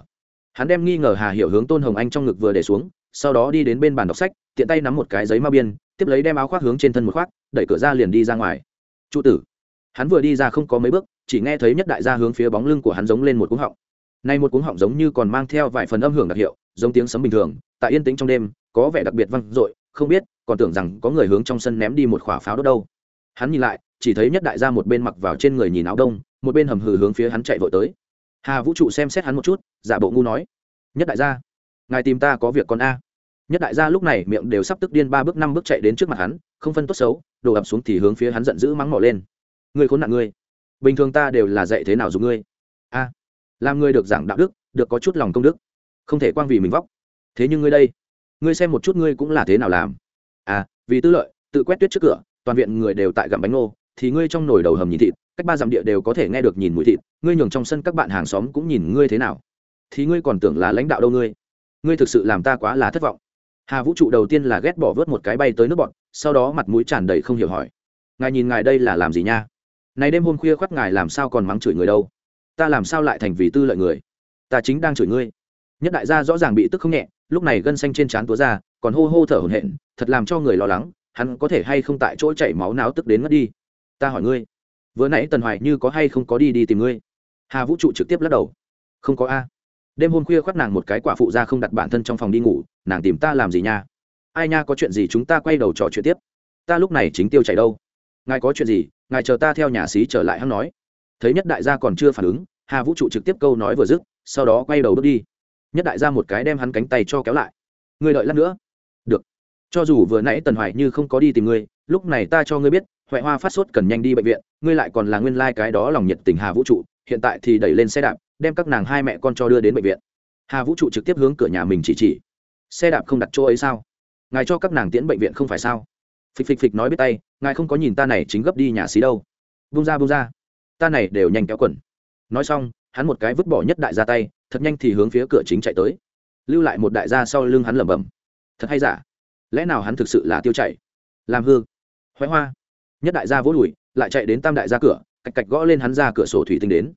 Hắn đem nghi ngờ hà hiểu hướng tôn hồng anh trong ngực vừa để xuống, sau đó đi đến bên bàn đọc sách, tiện tay nắm một cái giấy ma biên, tiếp lấy đem áo khoác hướng trên thân một khoác, đẩy cửa ra liền đi ra ngoài. Trụ tử. Hắn vừa đi ra không có mấy bước, chỉ nghe thấy nhất đại gia hướng phía bóng lưng của hắn giống lên một cuống họng. Nay một cuống họng giống như còn mang theo vài phần âm hưởng đặc hiệu, giống tiếng sấm bình thường, tại yên tĩnh trong đêm, có vẻ đặc biệt vang dội, không biết còn tưởng rằng có người hướng trong sân ném đi một khỏa pháo đốt đâu. Hắn nhìn lại, chỉ thấy nhất đại gia một bên mặc vào trên người nhìn áo đông, một bên hầm hừ hướng phía hắn chạy vội tới. Hà vũ trụ xem xét hắn một chút, giả bộ ngu nói, nhất đại gia, ngài tìm ta có việc con a. Nhất đại gia lúc này miệng đều sắp tức điên ba bước năm bước chạy đến trước mặt hắn, không phân tốt xấu, đổ ập xuống thì hướng phía hắn giận dữ mắng mỏ lên. Người khốn nạn ngươi, bình thường ta đều là dạy thế nào dùng ngươi? A, làm ngươi được giảng đạo đức, được có chút lòng công đức, không thể quang vì mình vóc. Thế nhưng ngươi đây, ngươi xem một chút ngươi cũng là thế nào làm? À vì tư lợi, tự quét tuyết trước cửa, toàn viện người đều tại gặm bánh ngô, thì ngươi trong nồi đầu hầm nhìn thịt, cách ba dặm địa đều có thể nghe được nhìn mùi thịt, ngươi nhường trong sân các bạn hàng xóm cũng nhìn ngươi thế nào. Thì ngươi còn tưởng là lãnh đạo đâu ngươi. Ngươi thực sự làm ta quá là thất vọng. Hà vũ trụ đầu tiên là ghét bỏ vớt một cái bay tới nước bọn, sau đó mặt mũi tràn đầy không hiểu hỏi. Ngài nhìn ngài đây là làm gì nha? Này đêm hôm khuya khoác ngài làm sao còn mắng chửi người đâu? Ta làm sao lại thành vì tư lợi người? Ta chính đang chửi ngươi. Nhất đại gia rõ ràng bị tức không nhẹ lúc này gân xanh trên trán túa ra, còn hô hô thở hổn hển, thật làm cho người lo lắng, hắn có thể hay không tại chỗ chảy máu náo tức đến mất đi. Ta hỏi ngươi, vừa nãy tần hoài như có hay không có đi đi tìm ngươi? Hà vũ trụ trực tiếp lắc đầu. Không có a. Đêm hôm khuya khoác nàng một cái quả phụ ra không đặt bản thân trong phòng đi ngủ, nàng tìm ta làm gì nha? Ai nha, có chuyện gì chúng ta quay đầu trò chuyện tiếp. Ta lúc này chính tiêu chảy đâu? Ngài có chuyện gì, ngài chờ ta theo nhà xí trở lại hắn nói. Thấy nhất đại gia còn chưa phản ứng, hà vũ trụ trực tiếp câu nói vừa dứt, sau đó quay đầu bước đi nhất đại ra một cái đem hắn cánh tay cho kéo lại. Ngươi đợi lát nữa. Được. Cho dù vừa nãy tần hoài như không có đi tìm ngươi, lúc này ta cho ngươi biết, huệ hoa phát sốt cần nhanh đi bệnh viện, ngươi lại còn là nguyên lai、like、cái đó lòng nhiệt tình hà vũ trụ, hiện tại thì đẩy lên xe đạp, đem các nàng hai mẹ con cho đưa đến bệnh viện. Hà vũ trụ trực tiếp hướng cửa nhà mình chỉ chỉ. Xe đạp không đặt chỗ ấy sao? Ngài cho các nàng tiễn bệnh viện không phải sao? Phịch phịch phịch nói biết tay, ngài không có nhìn ta này chính gấp đi nhà xí đâu. Bung ra bung ra. Ta này đều nhanh kéo quần. Nói xong, hắn một cái vứt bỏ nhất đại ra tay thật nhanh thì hướng phía cửa chính chạy tới. Lưu lại một đại gia sau lưng hắn lẩm bẩm. Thật hay giả? Lẽ nào hắn thực sự là tiêu chảy? Làm hư. Hoái hoa. Nhất đại gia vỗ lùi, lại chạy đến tam đại gia cửa cạch cạch gõ lên hắn ra cửa sổ thủy tinh đến.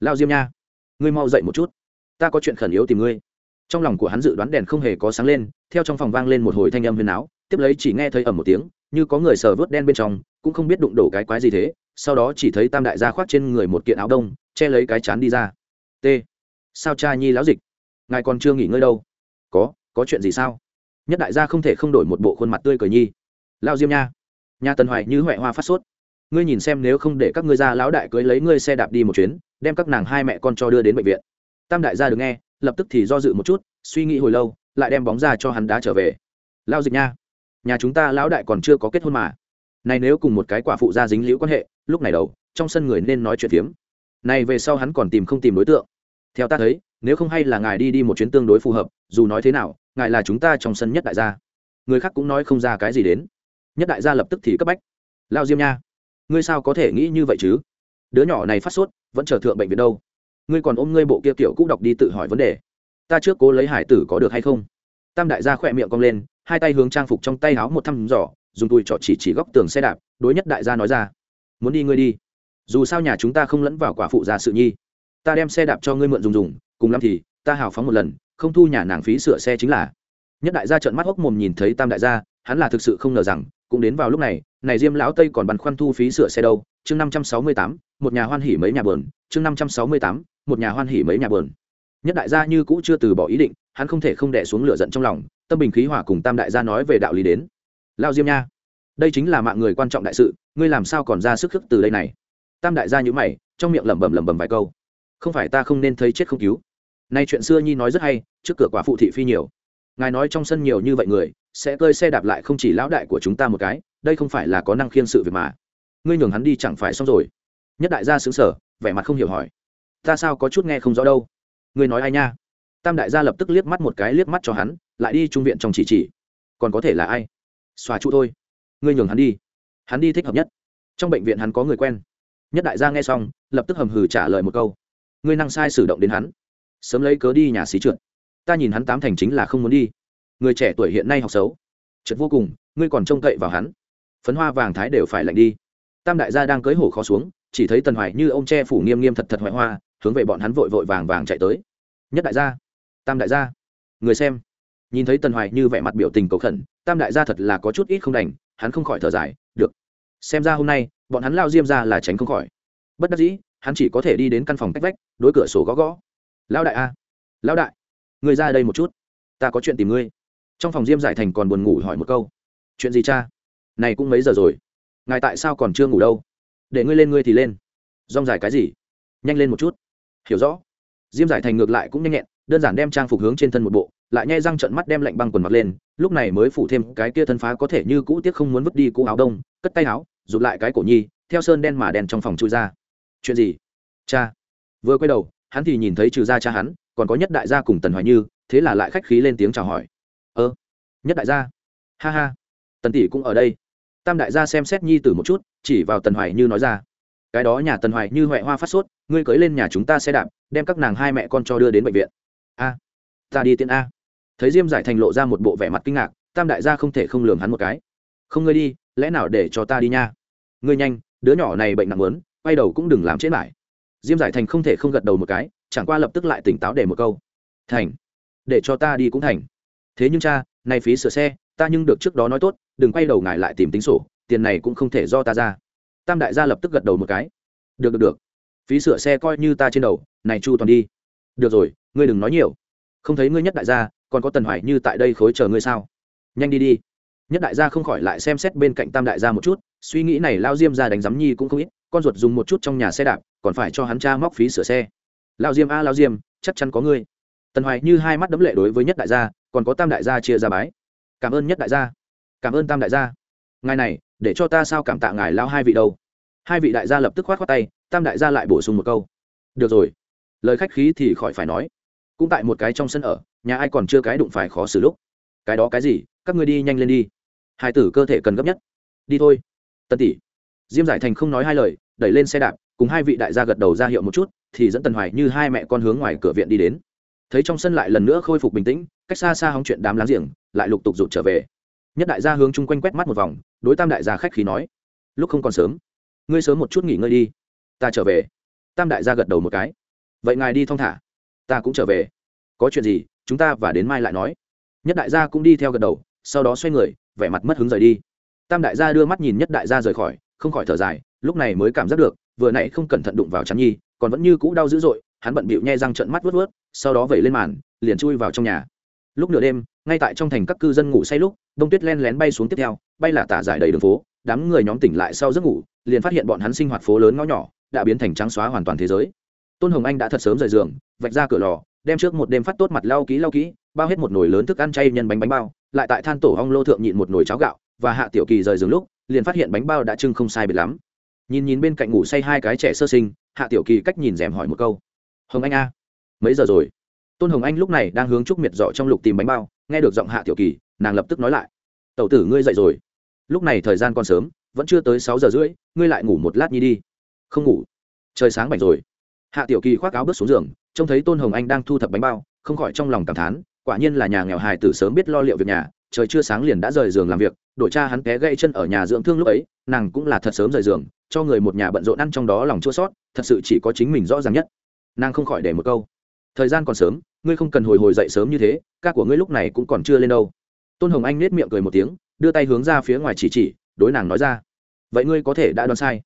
Lao diêm nha ngươi mau dậy một chút. Ta có chuyện khẩn yếu tìm ngươi. Trong lòng của hắn dự đoán đèn không hề có sáng lên theo trong phòng vang lên một hồi thanh âm huyền áo tiếp lấy chỉ nghe thấy ầm một tiếng như có người sờ vớt đen bên trong cũng không biết đụng đổ cái quái gì thế sau đó chỉ thấy tam đại gia khoác trên người một kiện áo đông che lấy cái chán đi ra. T sao cha nhi lão dịch? Ngài còn chưa nghỉ ngơi đâu. Có có chuyện gì sao? Nhất đại gia không thể không đổi một bộ khuôn mặt tươi cười nhi. Lao diêm nha. Nhà tần hoài như huệ hoa phát sốt. Ngươi nhìn xem nếu không để các ngươi ra lão đại cưới lấy ngươi xe đạp đi một chuyến, đem các nàng hai mẹ con cho đưa đến bệnh viện. Tam đại gia được nghe, lập tức thì do dự một chút, suy nghĩ hồi lâu, lại đem bóng ra cho hắn đá trở về. Lao dịch nha. Nhà chúng ta lão đại còn chưa có kết hôn mà. Này nếu cùng một cái quả phụ gia dính liễu quan hệ, lúc này đầu, trong sân người nên nói chuyện phiếm. Này về sau hắn còn tìm không tìm đối tượng theo ta thấy, nếu không hay là ngài đi đi một chuyến tương đối phù hợp, dù nói thế nào, ngài là chúng ta trong sân nhất đại gia. Người khác cũng nói không ra cái gì đến. Nhất đại gia lập tức thì cấp bách. Lao diêm nha, ngươi sao có thể nghĩ như vậy chứ? Đứa nhỏ này phát sốt, vẫn chờ thượng bệnh viện đâu. Ngươi còn ôm ngươi bộ kia kiểu cũ đọc đi tự hỏi vấn đề. Ta trước cố lấy hải tử có được hay không? Tam đại gia khỏe miệng cong lên, hai tay hướng trang phục trong tay áo một thăm giỏ dùng tùi trỏ chỉ chỉ góc tường xe đạp, đối nhất đại gia nói ra. Muốn đi ngươi đi. Dù sao nhà chúng ta không lẫn vào quả phụ già sự nhi ta đem xe đạp cho ngươi mượn dùng dùng, cùng lắm thì, ta hào phóng một lần, không thu nhà nàng phí sửa xe chính là. Nhất đại gia trợn mắt hốc mồm nhìn thấy tam đại gia, hắn là thực sự không ngờ rằng, cũng đến vào lúc này này diêm lão tây còn băn khoăn thu phí sửa xe đâu. Chương năm trăm sáu mươi tám, một nhà hoan hỉ mấy nhà bờn chương năm trăm sáu mươi tám, một nhà hoan hỉ mấy nhà bờn nhất đại gia như cũ chưa từ bỏ ý định, hắn không thể không đẻ xuống lửa giận trong lòng, tâm bình khí hòa cùng tam đại gia nói về đạo lý đến. Lao diêm nha, đây chính là mạng người quan trọng đại sự, ngươi làm sao còn ra sức khức từ đây này? Tam đại gia nhữ mày, trong miệng lẩm bẩm lẩm bẩm vài câu không phải ta không nên thấy chết không cứu. Nay chuyện xưa nhi nói rất hay, trước cửa quả phụ thị phi nhiều. Ngài nói trong sân nhiều như vậy người, sẽ cơi xe đạp lại không chỉ lão đại của chúng ta một cái, đây không phải là có năng khiên sự việc mà. Ngươi nhường hắn đi chẳng phải xong rồi. Nhất đại gia xứng sở vẻ mặt không hiểu hỏi. Ta sao có chút nghe không rõ đâu? Ngươi nói ai nha? Tam đại gia lập tức liếc mắt một cái liếc mắt cho hắn, lại đi trung viện trong chỉ chỉ. Còn có thể là ai? Xòa trụ thôi. Ngươi nhường hắn đi. Hắn đi thích hợp nhất. Trong bệnh viện hắn có người quen. Nhất đại gia nghe xong, lập tức hầm hừ trả lời một câu ngươi năng sai sử động đến hắn. Sớm lấy cớ đi nhà xí trượt. Ta nhìn hắn tám thành chính là không muốn đi. Người trẻ tuổi hiện nay học xấu. Trượt vô cùng, ngươi còn trông cậy vào hắn. Phấn hoa vàng thái đều phải lạnh đi. Tam đại gia đang cưới hổ khó xuống, chỉ thấy tần hoài như ông che phủ nghiêm nghiêm thật thật hoại hoa, hướng về bọn hắn vội vội vàng vàng chạy tới. Nhất đại gia, tam đại gia, người xem. Nhìn thấy tần hoài như vẻ mặt biểu tình cầu khẩn, tam đại gia thật là có chút ít không đành, hắn không khỏi thở dài, được. Xem ra hôm nay, bọn hắn lao diêm ra là tránh không khỏi. Bất đắc dĩ hắn chỉ có thể đi đến căn phòng cách vách, đối cửa sổ gõ gõ. Lão đại a, lão đại, người ra đây một chút, ta có chuyện tìm ngươi. Trong phòng diêm giải thành còn buồn ngủ hỏi một câu. Chuyện gì cha? Này cũng mấy giờ rồi? Ngài tại sao còn chưa ngủ đâu? Để ngươi lên ngươi thì lên. Rong dài cái gì? Nhanh lên một chút. Hiểu rõ. Diêm giải thành ngược lại cũng nhanh nhẹn, đơn giản đem trang phục hướng trên thân một bộ, lại nhai răng trận mắt đem lạnh băng quần mặc lên, lúc này mới phủ thêm cái kia thân phá có thể như cũ tiếc không muốn vứt đi cũ áo đông, cất tay áo, rụt lại cái cổ nhi, theo sơn đen mà đèn trong phòng chui ra chuyện gì? Cha. Vừa quay đầu, hắn thì nhìn thấy trừ gia cha hắn, còn có nhất đại gia cùng tần hoài như, thế là lại khách khí lên tiếng chào hỏi. Ơ, nhất đại gia. Ha ha, tần tỷ cũng ở đây. Tam đại gia xem xét nhi tử một chút, chỉ vào tần hoài như nói ra. Cái đó nhà tần hoài như huệ hoa phát sốt, ngươi cưới lên nhà chúng ta xe đạp, đem các nàng hai mẹ con cho đưa đến bệnh viện. A, ta đi tiện a. Thấy diêm giải thành lộ ra một bộ vẻ mặt kinh ngạc, tam đại gia không thể không lường hắn một cái. Không, ngươi đi, lẽ nào để cho ta đi nha? Ngươi nhanh, đứa nhỏ này bệnh nặng lớn quay đầu cũng đừng làm chết lại diêm giải thành không thể không gật đầu một cái, chẳng qua lập tức lại tỉnh táo để một câu. Thành, để cho ta đi cũng thành. Thế nhưng cha, nay phí sửa xe, ta nhưng được trước đó nói tốt, đừng quay đầu ngài lại tìm tính sổ, tiền này cũng không thể do ta ra. Tam đại gia lập tức gật đầu một cái. Được được được. Phí sửa xe coi như ta trên đầu, này chu toàn đi. Được rồi, ngươi đừng nói nhiều. Không thấy ngươi nhất đại gia, còn có tần hoài như tại đây khối chờ ngươi sao? Nhanh đi đi. Nhất đại gia không khỏi lại xem xét bên cạnh tam đại gia một chút, suy nghĩ này lao diêm ra đánh giám nhi cũng không ít con ruột dùng một chút trong nhà xe đạp, còn phải cho hắn cha móc phí sửa xe. Lao diêm a lao diêm, chắc chắn có ngươi. Tần hoài như hai mắt đấm lệ đối với nhất đại gia, còn có tam đại gia chia ra bái. Cảm ơn nhất đại gia. Cảm ơn tam đại gia. Ngài này, để cho ta sao cảm tạ ngài lao hai vị đâu? Hai vị đại gia lập tức khoát khoát tay, tam đại gia lại bổ sung một câu. Được rồi. Lời khách khí thì khỏi phải nói. Cũng tại một cái trong sân ở, nhà ai còn chưa cái đụng phải khó xử lúc. Cái đó cái gì? Các ngươi đi nhanh lên đi. Hai tử cơ thể cần gấp nhất. Đi thôi. Tân tỷ. Diêm giải thành không nói hai lời đẩy lên xe đạp, cùng hai vị đại gia gật đầu ra hiệu một chút, thì dẫn tần hoài như hai mẹ con hướng ngoài cửa viện đi đến. Thấy trong sân lại lần nữa khôi phục bình tĩnh, cách xa xa hóng chuyện đám láng giềng, lại lục tục rụt trở về. Nhất đại gia hướng chung quanh quét mắt một vòng, đối tam đại gia khách khí nói, lúc không còn sớm, ngươi sớm một chút nghỉ ngơi đi, ta trở về. Tam đại gia gật đầu một cái, vậy ngài đi thong thả, ta cũng trở về. Có chuyện gì, chúng ta và đến mai lại nói. Nhất đại gia cũng đi theo gật đầu, sau đó xoay người, vẻ mặt mất hứng rời đi. Tam đại gia đưa mắt nhìn nhất đại gia rời khỏi, không khỏi thở dài lúc này mới cảm giác được, vừa nãy không cẩn thận đụng vào chắn nhi, còn vẫn như cũ đau dữ dội, hắn bận bịu nhe răng trận mắt vớt vớt sau đó vẩy lên màn, liền chui vào trong nhà. Lúc nửa đêm, ngay tại trong thành các cư dân ngủ say lúc, đông tuyết len lén bay xuống tiếp theo, bay là tả giải đầy đường phố, đám người nhóm tỉnh lại sau giấc ngủ, liền phát hiện bọn hắn sinh hoạt phố lớn ngõ nhỏ, đã biến thành trắng xóa hoàn toàn thế giới. Tôn hồng anh đã thật sớm rời giường, vạch ra cửa lò, đem trước một đêm phát tốt mặt lau kỹ lau kỹ, bao hết một nồi lớn thức ăn chay nhân bánh bánh bao, lại tại than tổ hong lô thượng nhịn một nồi cháo gạo, và hạ tiểu kỳ rời giường lúc, liền phát hiện bánh bao đã trưng không sai biệt lắm nhìn nhìn bên cạnh ngủ say hai cái trẻ sơ sinh, hạ tiểu kỳ cách nhìn rèm hỏi một câu. Hồng anh a, mấy giờ rồi? Tôn hồng anh lúc này đang hướng trúc miệt dọ trong lục tìm bánh bao, nghe được giọng hạ tiểu kỳ, nàng lập tức nói lại. Tẩu tử ngươi dậy rồi. Lúc này thời gian còn sớm, vẫn chưa tới sáu giờ rưỡi, ngươi lại ngủ một lát nhi đi. Không ngủ. Trời sáng bảnh rồi. Hạ tiểu kỳ khoác áo bước xuống giường, trông thấy tôn hồng anh đang thu thập bánh bao, không khỏi trong lòng cảm thán, quả nhiên là nhà nghèo hài tử sớm biết lo liệu việc nhà trời chưa sáng liền đã rời giường làm việc đội cha hắn té gãy chân ở nhà dưỡng thương lúc ấy, nàng cũng là thật sớm rời giường, cho người một nhà bận rộn ăn trong đó lòng chua sót, thật sự chỉ có chính mình rõ ràng nhất. Nàng không khỏi để một câu. Thời gian còn sớm, ngươi không cần hồi hồi dậy sớm như thế, ca của ngươi lúc này cũng còn chưa lên đâu. Tôn hồng anh nết miệng cười một tiếng, đưa tay hướng ra phía ngoài chỉ chỉ, đối nàng nói ra. Vậy ngươi có thể đã đoán sai.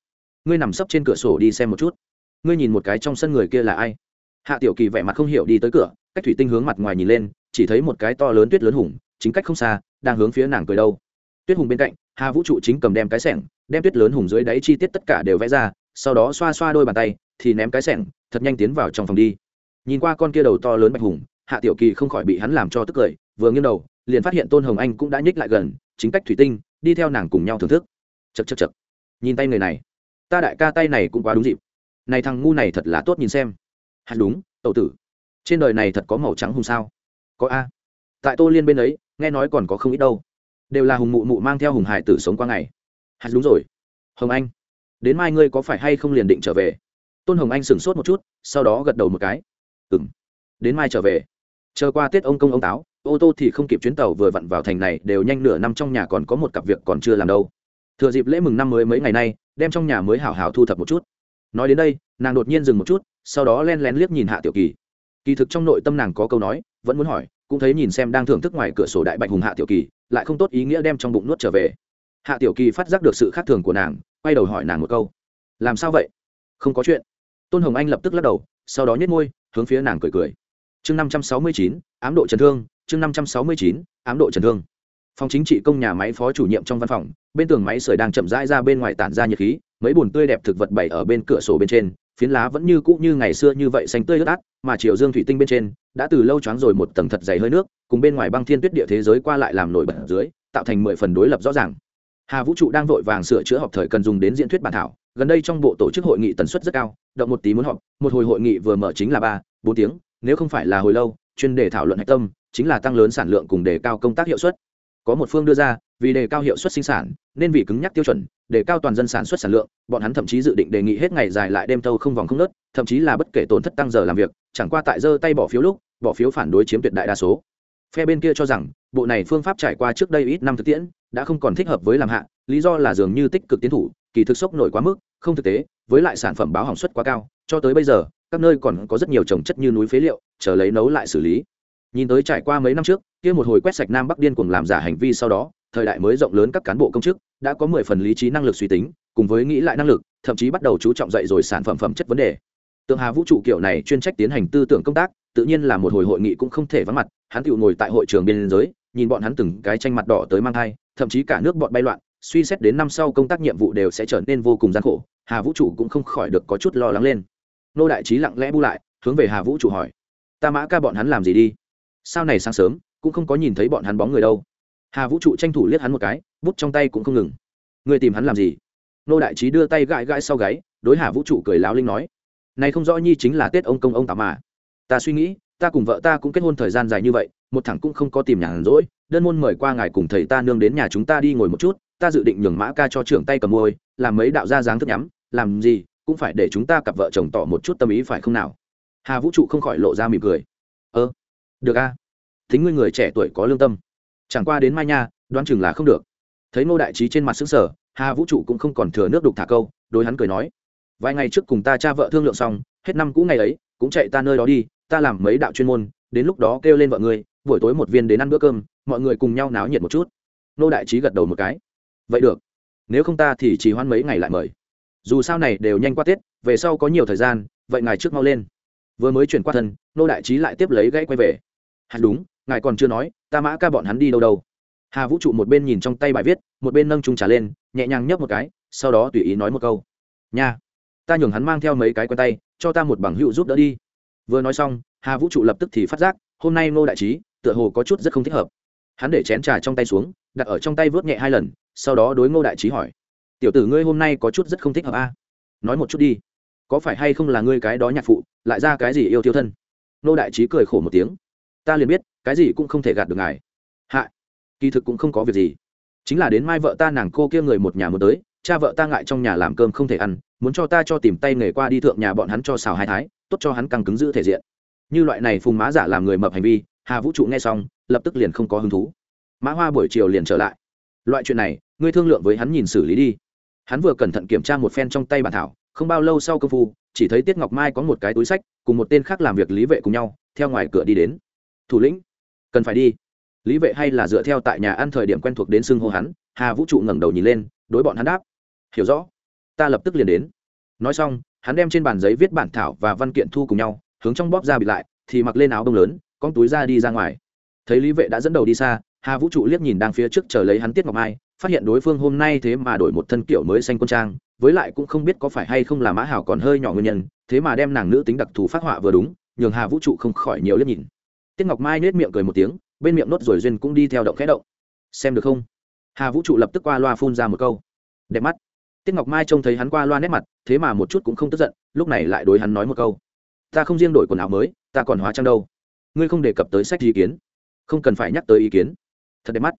Ngươi nằm sấp trên cửa sổ đi xem một chút. Ngươi nhìn một cái trong sân người kia là ai? Hạ tiểu kỳ vẻ mặt không hiểu đi tới cửa, cách thủy tinh hướng mặt ngoài nhìn lên, chỉ thấy một cái to lớn tuyết lớn hùng chính cách không xa, đang hướng phía nàng cười đâu. Tuyết hùng bên cạnh, hà vũ trụ chính cầm đem cái sẻng, đem tuyết lớn hùng dưới đáy chi tiết tất cả đều vẽ ra, sau đó xoa xoa đôi bàn tay, thì ném cái sẻng, thật nhanh tiến vào trong phòng đi. Nhìn qua con kia đầu to lớn bạch hùng, hạ tiểu kỳ không khỏi bị hắn làm cho tức cười, vừa nghiêng đầu, liền phát hiện tôn hồng anh cũng đã nhích lại gần, chính cách thủy tinh, đi theo nàng cùng nhau thưởng thức. Chật chật chật nhìn tay người này, ta đại ca tay này cũng quá đúng dịp. Này thằng ngu này thật là tốt nhìn xem. Hạt đúng tậu tử. Trên đời này thật có màu trắng hùng sao? Có a. Tại tô liên bên ấy nghe nói còn có không ít đâu. Đều là hùng mụ mụ mang theo hùng hải tử sống qua ngày. Hạt đúng rồi. Hồng anh, đến mai ngươi có phải hay không liền định trở về? Tôn hồng anh sửng sốt một chút, sau đó gật đầu một cái. Ừ m đến mai trở về. Chờ qua tết ông công ông táo, ô tô thì không kịp chuyến tàu vừa vặn vào thành này đều nhanh nửa năm trong nhà còn có một cặp việc còn chưa làm đâu. Thừa dịp lễ mừng năm mới mấy ngày nay, đem trong nhà mới hảo hảo thu thập một chút. Nói đến đây, nàng đột nhiên dừng một chút, sau đó len lén liếc nhìn hạ tiểu kỳ. Kỳ thực trong nội tâm nàng có câu nói, vẫn muốn hỏi cũng thấy nhìn xem đang thưởng thức ngoài cửa sổ đại bạch hùng hạ tiểu kỳ, lại không tốt ý nghĩa đem trong bụng nuốt trở về. Hạ tiểu kỳ phát giác được sự khác thường của nàng, quay đầu hỏi nàng một câu. Làm sao vậy? Không có chuyện. Tôn hồng anh lập tức lắc đầu, sau đó nhét môi, hướng phía nàng cười cười. Chương năm trăm sáu mươi chín, ám độ chấn thương, chương năm trăm sáu mươi chín, ám độ chấn thương. Phòng chính trị công nhà máy phó chủ nhiệm trong văn phòng, bên tường máy sưởi đang chậm rãi ra bên ngoài tản ra nhiệt khí, mấy bùn tươi đẹp thực vật bày ở bên cửa sổ bên trên phiến lá vẫn như cũ như ngày xưa như vậy xanh tươi ướt át, mà chiều dương thủy tinh bên trên đã từ lâu choáng rồi một tầng thật dày hơi nước, cùng bên ngoài băng thiên tuyết địa thế giới qua lại làm nổi bật dưới, tạo thành mười phần đối lập rõ ràng. Hà vũ trụ đang vội vàng sửa chữa họp thời cần dùng đến diễn thuyết bản thảo, gần đây trong bộ tổ chức hội nghị tần suất rất cao, động một tí muốn họp, một hồi hội nghị vừa mở chính là ba, bốn tiếng, nếu không phải là hồi lâu, chuyên đề thảo luận hạch tâm, chính là tăng lớn sản lượng cùng đề cao công tác hiệu suất có một phương đưa ra, vì đề cao hiệu suất sinh sản, nên vì cứng nhắc tiêu chuẩn, đề cao toàn dân sản xuất sản lượng, bọn hắn thậm chí dự định đề nghị hết ngày dài lại đêm thâu không vòng không nớt, thậm chí là bất kể tổn thất tăng giờ làm việc, chẳng qua tại giơ tay bỏ phiếu lúc, bỏ phiếu phản đối chiếm tuyệt đại đa số. Phe bên kia cho rằng, bộ này phương pháp trải qua trước đây ít năm thực tiễn, đã không còn thích hợp với làm hạ, lý do là dường như tích cực tiến thủ, kỳ thực sốc nổi quá mức, không thực tế, với lại sản phẩm báo hỏng suất quá cao, cho tới bây giờ, các nơi còn có rất nhiều trồng chất như núi phế liệu, chờ lấy nấu lại xử lý nhìn tới trải qua mấy năm trước, kia một hồi quét sạch nam bắc điên cuồng làm giả hành vi sau đó, thời đại mới rộng lớn các cán bộ công chức đã có mười phần lý trí năng lực suy tính, cùng với nghĩ lại năng lực, thậm chí bắt đầu chú trọng dạy rồi sản phẩm phẩm chất vấn đề. Tượng hà vũ trụ kiểu này chuyên trách tiến hành tư tưởng công tác, tự nhiên là một hồi hội nghị cũng không thể vắng mặt, hắn tự ngồi tại hội trường biên giới nhìn bọn hắn từng cái tranh mặt đỏ tới mang thai, thậm chí cả nước bọn bay loạn, suy xét đến năm sau công tác nhiệm vụ đều sẽ trở nên vô cùng gian khổ, hà vũ trụ cũng không khỏi được có chút lo lắng lên. Nô đại trí lặng lẽ bu lại, hướng về hà vũ trụ hỏi, ta mã ca bọn hắn làm gì đi? Sao này sáng sớm, cũng không có nhìn thấy bọn hắn bóng người đâu. Hà vũ trụ tranh thủ liếc hắn một cái, bút trong tay cũng không ngừng. Người tìm hắn làm gì? Nô đại trí đưa tay gãi gãi sau gáy, đối hà vũ trụ cười láo linh nói, này không rõ nhi chính là tết ông công ông tạm mà. Ta suy nghĩ, ta cùng vợ ta cũng kết hôn thời gian dài như vậy, một thằng cũng không có tìm nhàn rỗi đơn môn mời qua ngài cùng thầy ta nương đến nhà chúng ta đi ngồi một chút, ta dự định nhường mã ca cho trưởng tay cầm môi, làm mấy đạo gia dáng thức nhắm, làm gì, cũng phải để chúng ta cặp vợ chồng tỏ một chút tâm ý phải không nào? Hà vũ trụ không khỏi lộ ra mỉm cười. Ơ được a. Thính ngươi người trẻ tuổi có lương tâm. Chẳng qua đến mai nha, đoán chừng là không được. Thấy ngô đại trí trên mặt xứng sở hà vũ trụ cũng không còn thừa nước đục thả câu, đối hắn cười nói, vài ngày trước cùng ta cha vợ thương lượng xong, hết năm cũ ngày ấy, cũng chạy ta nơi đó đi, ta làm mấy đạo chuyên môn, đến lúc đó kêu lên vợ ngươi, buổi tối một viên đến ăn bữa cơm, mọi người cùng nhau náo nhiệt một chút. Nô đại trí gật đầu một cái, vậy được, nếu không ta thì chỉ hoan mấy ngày lại mời. Dù sao này đều nhanh qua tết, về sau có nhiều thời gian, vậy ngài trước mau lên. Vừa mới chuyển qua thân nô đại trí lại tiếp lấy gãy quay về hẳn đúng, ngài còn chưa nói, ta mã ca bọn hắn đi đâu đâu. Hà vũ trụ một bên nhìn trong tay bài viết, một bên nâng trung trả lên, nhẹ nhàng nhấp một cái, sau đó tùy ý nói một câu. Nha, ta nhường hắn mang theo mấy cái quen tay, cho ta một bằng hữu giúp đỡ đi. Vừa nói xong, hà vũ trụ lập tức thì phát giác, hôm nay ngô đại trí, tựa hồ có chút rất không thích hợp. Hắn để chén trà trong tay xuống, đặt ở trong tay vớt nhẹ hai lần, sau đó đối ngô đại trí hỏi, tiểu tử ngươi hôm nay có chút rất không thích hợp a? À? nói một chút đi. Có phải hay không là ngươi cái đó nhạc phụ, lại ra cái gì yêu thiếu thân? Ngô đại trí cười khổ một tiếng ta liền biết, cái gì cũng không thể gạt được ngài. Hạ, kỳ thực cũng không có việc gì. Chính là đến mai vợ ta nàng cô kia người một nhà muốn tới, cha vợ ta ngại trong nhà làm cơm không thể ăn, muốn cho ta cho tìm tay nghề qua đi thượng nhà bọn hắn cho xào hai thái, tốt cho hắn căng cứng giữ thể diện. Như loại này phùng má giả làm người mập hành vi, hà vũ trụ nghe xong, lập tức liền không có hứng thú. Mã hoa buổi chiều liền trở lại. Loại chuyện này, ngươi thương lượng với hắn nhìn xử lý đi. Hắn vừa cẩn thận kiểm tra một phen trong tay bản thảo, không bao lâu sau công phu, chỉ thấy tiết ngọc mai có một cái túi sách, cùng một tên khác làm việc lý vệ cùng nhau, theo ngoài cửa đi đến thủ lĩnh. Cần phải đi. Lý vệ hay là dựa theo tại nhà ăn thời điểm quen thuộc đến xưng hô hắn, hà vũ trụ ngẩng đầu nhìn lên, đối bọn hắn đáp. Hiểu rõ. Ta lập tức liền đến. Nói xong, hắn đem trên bàn giấy viết bản thảo và văn kiện thu cùng nhau, hướng trong bóp ra bịt lại, thì mặc lên áo bông lớn, con túi ra đi ra ngoài. Thấy lý vệ đã dẫn đầu đi xa, hà vũ trụ liếc nhìn đang phía trước chờ lấy hắn tiết ngọc mai, phát hiện đối phương hôm nay thế mà đổi một thân kiểu mới xanh quân trang, với lại cũng không biết có phải hay không là mã hảo còn hơi nhỏ nguyên nhân, thế mà đem nàng nữ tính đặc thù phát họa vừa đúng, nhường hà vũ trụ không khỏi nhiều liếc nhìn tiết ngọc mai nết miệng cười một tiếng, bên miệng nốt rồi duyên cũng đi theo động khẽ động. Xem được không? Hà vũ trụ lập tức qua loa phun ra một câu. Đẹp mắt. Tiết ngọc mai trông thấy hắn qua loa nét mặt, thế mà một chút cũng không tức giận, lúc này lại đối hắn nói một câu. Ta không riêng đổi quần áo mới, ta còn hóa trang đâu. Ngươi không đề cập tới sách ý kiến. Không cần phải nhắc tới ý kiến. Thật đẹp mắt.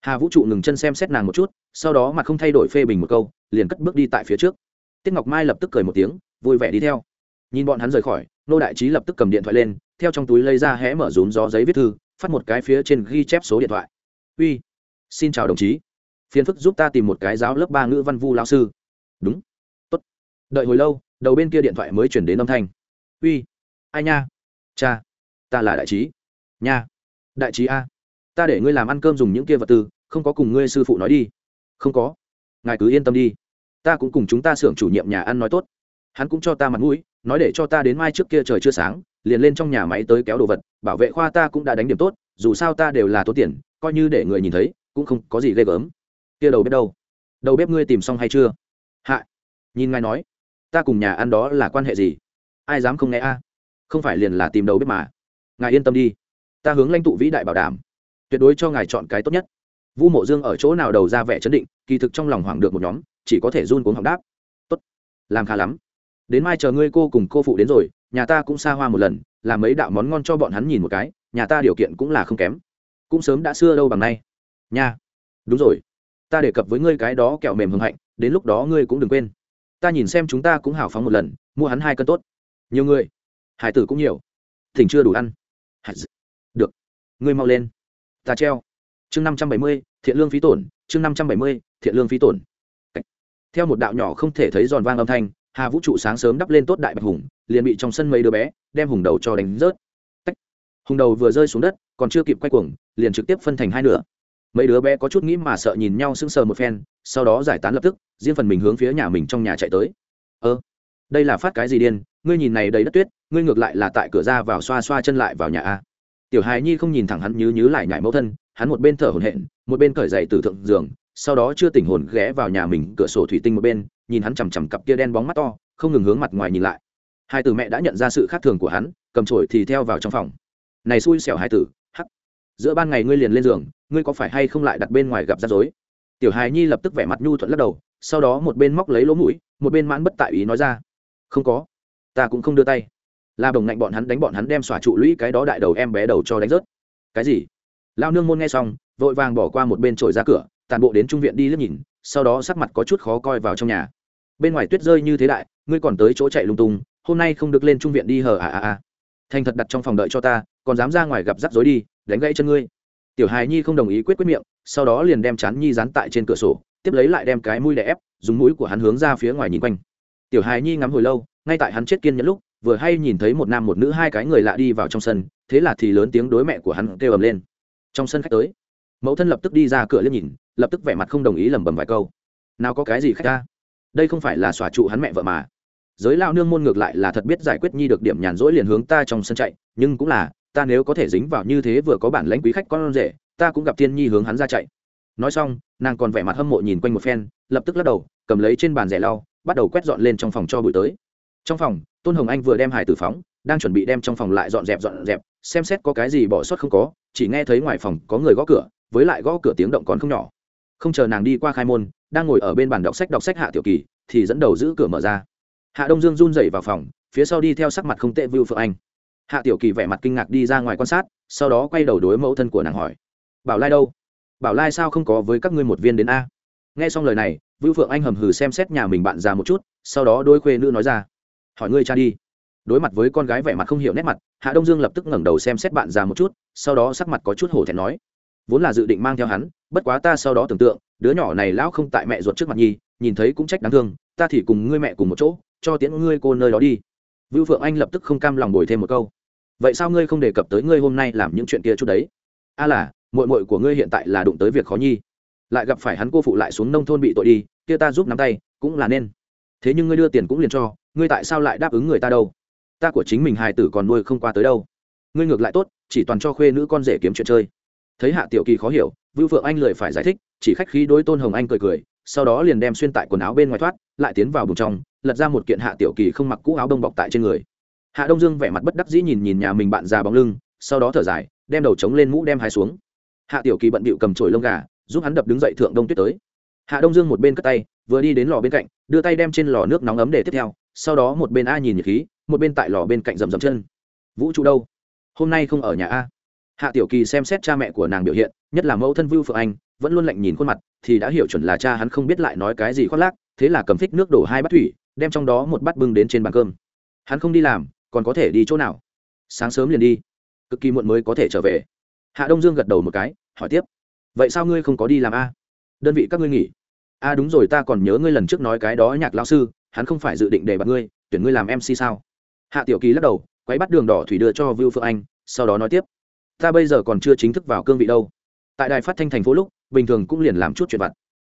Hà vũ trụ ngừng chân xem xét nàng một chút, sau đó mặt không thay đổi phê bình một câu, liền cất bước đi tại phía trước. Tiết ngọc mai lập tức cười một tiếng, vui vẻ đi theo. Nhìn bọn hắn rời khỏi, nô đại trí lập tức cầm điện thoại lên theo trong túi lấy ra hé mở rúm gió giấy viết thư, phát một cái phía trên ghi chép số điện thoại. Uy, xin chào đồng chí. Phiền phức giúp ta tìm một cái giáo lớp ba ngữ văn vu lao sư. Đúng. Tốt. Đợi hồi lâu, đầu bên kia điện thoại mới chuyển đến âm thanh. Uy, ai nha? Cha, ta là đại trí. Nha, đại trí a. Ta để ngươi làm ăn cơm dùng những kia vật tư, không có cùng ngươi sư phụ nói đi. Không có. Ngài cứ yên tâm đi. Ta cũng cùng chúng ta xưởng chủ nhiệm nhà ăn nói tốt. Hắn cũng cho ta mặt mũi, nói để cho ta đến mai trước kia trời chưa sáng liền lên trong nhà máy tới kéo đồ vật, bảo vệ khoa ta cũng đã đánh điểm tốt, dù sao ta đều là tốn tiền, coi như để người nhìn thấy, cũng không có gì ghê gớm. Kia đầu bếp đâu? Đầu bếp ngươi tìm xong hay chưa? Hạ. Nhìn ngài nói. Ta cùng nhà ăn đó là quan hệ gì? Ai dám không nghe a? Không phải liền là tìm đầu bếp mà. Ngài yên tâm đi. Ta hướng lãnh tụ vĩ đại bảo đảm. Tuyệt đối cho ngài chọn cái tốt nhất. Vu mộ dương ở chỗ nào đầu ra vẻ chấn định, kỳ thực trong lòng hoảng được một nhóm, chỉ có thể run cuống học đáp. Tốt. Làm khá lắm. Đến mai chờ ngươi cô cùng cô phụ đến rồi nhà ta cũng xa hoa một lần làm mấy đạo món ngon cho bọn hắn nhìn một cái, nhà ta điều kiện cũng là không kém. Cũng sớm đã xưa đâu bằng nay. Nha. Đúng rồi. Ta đề cập với ngươi cái đó kẹo mềm hưng hạnh, đến lúc đó ngươi cũng đừng quên. Ta nhìn xem chúng ta cũng hào phóng một lần, mua hắn hai cân tốt. Nhiều người. Hải tử cũng nhiều. Thỉnh chưa đủ ăn. Được. Ngươi mau lên. Ta treo. Chương năm trăm bảy mươi, thiện lương phí tổn. Chương năm trăm bảy mươi, thiện lương phí tổn. Theo một đạo nhỏ không thể thấy giòn vang âm thanh, hà vũ trụ sáng sớm đắp lên tốt đại bạch hùng liền bị trong sân mấy đứa bé đem hùng đầu cho đánh rớt. Tách. hùng đầu vừa rơi xuống đất, còn chưa kịp quay cuồng, liền trực tiếp phân thành hai nửa. Mấy đứa bé có chút nghĩ mà sợ nhìn nhau sững sờ một phen, sau đó giải tán lập tức, riêng phần mình hướng phía nhà mình trong nhà chạy tới. Ơ, đây là phát cái gì điên? Ngươi nhìn này đầy đất tuyết, ngươi ngược lại là tại cửa ra vào xoa xoa chân lại vào nhà a. Tiểu hài nhi không nhìn thẳng hắn nhứ nhứ lại nhảy mẫu thân, hắn một bên thở hổn hển, một bên cởi dậy từ thượng giường, sau đó chưa tỉnh hồn ghé vào nhà mình cửa sổ thủy tinh một bên, nhìn hắn chằm chằm cặp kia đen bóng mắt to, không ngừng hướng mặt ngoài nhìn lại hai từ mẹ đã nhận ra sự khác thường của hắn, cầm trổi thì theo vào trong phòng. Này xui xẻo hai tử, hắc. Giữa ban ngày ngươi liền lên giường, ngươi có phải hay không lại đặt bên ngoài gặp rắc rối? Tiểu hài nhi lập tức vẻ mặt nhu thuận lắc đầu, sau đó một bên móc lấy lỗ mũi, một bên mãn bất tại ý nói ra. Không có. Ta cũng không đưa tay. La đồng ngạnh bọn hắn đánh bọn hắn đem xỏa trụ lũy cái đó đại đầu em bé đầu cho đánh rớt. Cái gì? Lao nương môn nghe xong, vội vàng bỏ qua một bên trồi ra cửa tàn bộ đến trung viện đi liếc nhìn, sau đó sắc mặt có chút khó coi vào trong nhà. Bên ngoài tuyết rơi như thế đại, ngươi còn tới chỗ chạy lung tung hôm nay không được lên trung viện đi hờ à à à thành thật đặt trong phòng đợi cho ta, còn dám ra ngoài gặp rắc rối đi, đánh gãy chân ngươi. Tiểu hài nhi không đồng ý quyết quyết miệng, sau đó liền đem chán nhi dán tại trên cửa sổ, tiếp lấy lại đem cái mũi đè ép, dùng mũi của hắn hướng ra phía ngoài nhìn quanh. Tiểu hài nhi ngắm hồi lâu, ngay tại hắn chết kiên nhẫn lúc, vừa hay nhìn thấy một nam một nữ hai cái người lạ đi vào trong sân, thế là thì lớn tiếng đối mẹ của hắn kêu ầm lên. Trong sân khách tới, mẫu thân lập tức đi ra cửa liếc nhìn, lập tức vẻ mặt không đồng ý lẩm bẩm vài câu. Nào có cái gì khách ta? Đây không phải là xòa trụ hắn mẹ vợ mà giới lao nương môn ngược lại là thật biết giải quyết nhi được điểm nhàn rỗi liền hướng ta trong sân chạy, nhưng cũng là, ta nếu có thể dính vào như thế vừa có bản lãnh quý khách con rể, ta cũng gặp thiên nhi hướng hắn ra chạy. Nói xong, nàng còn vẻ mặt hâm mộ nhìn quanh một phen, lập tức lắc đầu, cầm lấy trên bàn rẻ lau, bắt đầu quét dọn lên trong phòng cho buổi tới. Trong phòng, tôn hồng anh vừa đem hải tử phóng, đang chuẩn bị đem trong phòng lại dọn dẹp dọn dẹp, xem xét có cái gì bỏ sót không có, chỉ nghe thấy ngoài phòng có người gõ cửa, với lại gõ cửa tiếng động còn không nhỏ. Không chờ nàng đi qua khai môn, đang ngồi ở bên bàn đọc sách đọc sách hạ tiểu kỳ, thì dẫn đầu giữ cửa mở ra hạ đông dương run rẩy vào phòng, phía sau đi theo sắc mặt không tệ vưu phượng anh. Hạ tiểu kỳ vẻ mặt kinh ngạc đi ra ngoài quan sát, sau đó quay đầu đối mẫu thân của nàng hỏi. Bảo lai đâu? Bảo lai sao không có với các ngươi một viên đến a? Nghe xong lời này, vưu phượng anh hầm hừ xem xét nhà mình bạn già một chút, sau đó đôi khuê nữ nói ra. Hỏi ngươi cha đi. Đối mặt với con gái vẻ mặt không hiểu nét mặt, hạ đông dương lập tức ngẩng đầu xem xét bạn già một chút, sau đó sắc mặt có chút hổ thẹn nói. Vốn là dự định mang theo hắn, bất quá ta sau đó tưởng tượng, đứa nhỏ này lão không tại mẹ ruột trước mặt nhi, nhìn thấy cũng trách đáng thương, ta thì cùng ngươi mẹ cùng một chỗ cho tiễn ngươi cô nơi đó đi. Vưu phượng anh lập tức không cam lòng bồi thêm một câu. Vậy sao ngươi không đề cập tới ngươi hôm nay làm những chuyện kia chút đấy? A là mội mội của ngươi hiện tại là đụng tới việc khó nhi. Lại gặp phải hắn cô phụ lại xuống nông thôn bị tội đi, kia ta giúp nắm tay, cũng là nên. Thế nhưng ngươi đưa tiền cũng liền cho, ngươi tại sao lại đáp ứng người ta đâu? Ta của chính mình hài tử còn nuôi không qua tới đâu. Ngươi ngược lại tốt, chỉ toàn cho khuê nữ con rể kiếm chuyện chơi. Thấy hạ tiểu kỳ khó hiểu, vưu phượng anh lười phải giải thích, chỉ khách khí đối tôn hồng anh cười cười, sau đó liền đem xuyên tại quần áo bên ngoài thoát, lại tiến vào bùng trong lật ra một kiện hạ tiểu kỳ không mặc cũ áo đông bọc tại trên người. Hạ đông dương vẻ mặt bất đắc dĩ nhìn nhìn nhà mình bạn già bóng lưng, sau đó thở dài, đem đầu trống lên mũ đem hai xuống. Hạ tiểu kỳ bận bịu cầm trổi lông gà, giúp hắn đập đứng dậy thượng đông tuyết tới. Hạ đông dương một bên cất tay, vừa đi đến lò bên cạnh, đưa tay đem trên lò nước nóng ấm để tiếp theo, sau đó một bên a nhìn nhiệt khí, một bên tại lò bên cạnh rầm rầm chân. Vũ trụ đâu? Hôm nay không ở nhà a. Hạ tiểu kỳ xem xét cha mẹ của nàng biểu hiện, nhất là mẫu thân vưu phượng anh, vẫn luôn lạnh nhìn khuôn mặt, thì đã hiểu chuẩn là cha hắn không biết lại nói cái gì khoác lác, thế là cầm thích nước đổ hai bát thủy đem trong đó một bát bưng đến trên bàn cơm. Hắn không đi làm, còn có thể đi chỗ nào? Sáng sớm liền đi. Cực kỳ muộn mới có thể trở về. Hạ đông dương gật đầu một cái, hỏi tiếp. Vậy sao ngươi không có đi làm a? Đơn vị các ngươi nghỉ. A, đúng rồi, ta còn nhớ ngươi lần trước nói cái đó nhạc lao sư, hắn không phải dự định để bạn ngươi, tuyển ngươi làm mc sao? Hạ tiểu kỳ lắc đầu quay bắt đường đỏ thủy đưa cho vưu phượng anh, sau đó nói tiếp. Ta bây giờ còn chưa chính thức vào cương vị đâu. Tại đài phát thanh thành phố lúc, bình thường cũng liền làm chút chuyện vặt.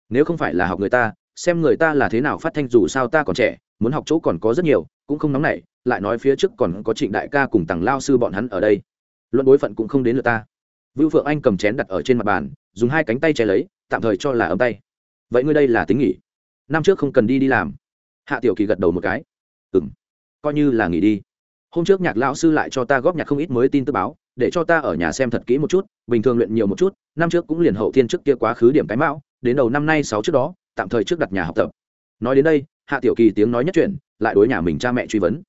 Nếu không phải là học người ta xem người ta là thế nào phát thanh dù sao ta còn trẻ, muốn học chỗ còn có rất nhiều, cũng không nóng nảy, lại nói phía trước còn có trịnh đại ca cùng tằng lao sư bọn hắn ở đây. Luận bối phận cũng không đến lượt ta. Vưu phượng anh cầm chén đặt ở trên mặt bàn, dùng hai cánh tay che lấy, tạm thời cho là ấm tay. Vậy ngươi đây là tính nghỉ? Năm trước không cần đi đi làm. Hạ tiểu kỳ gật đầu một cái. Ừ m coi như là nghỉ đi. Hôm trước nhạc lão sư lại cho ta góp nhạc không ít mới tin tức báo, để cho ta ở nhà xem thật kỹ một chút, bình thường luyện nhiều một chút, năm trước cũng liền hậu thiên trước kia quá khứ điểm cái mão, đến đầu năm nay sáu trước đó tạm thời trước đặt nhà học tập. Nói đến đây, hạ tiểu kỳ tiếng nói nhất chuyện lại đối nhà mình cha mẹ truy vấn.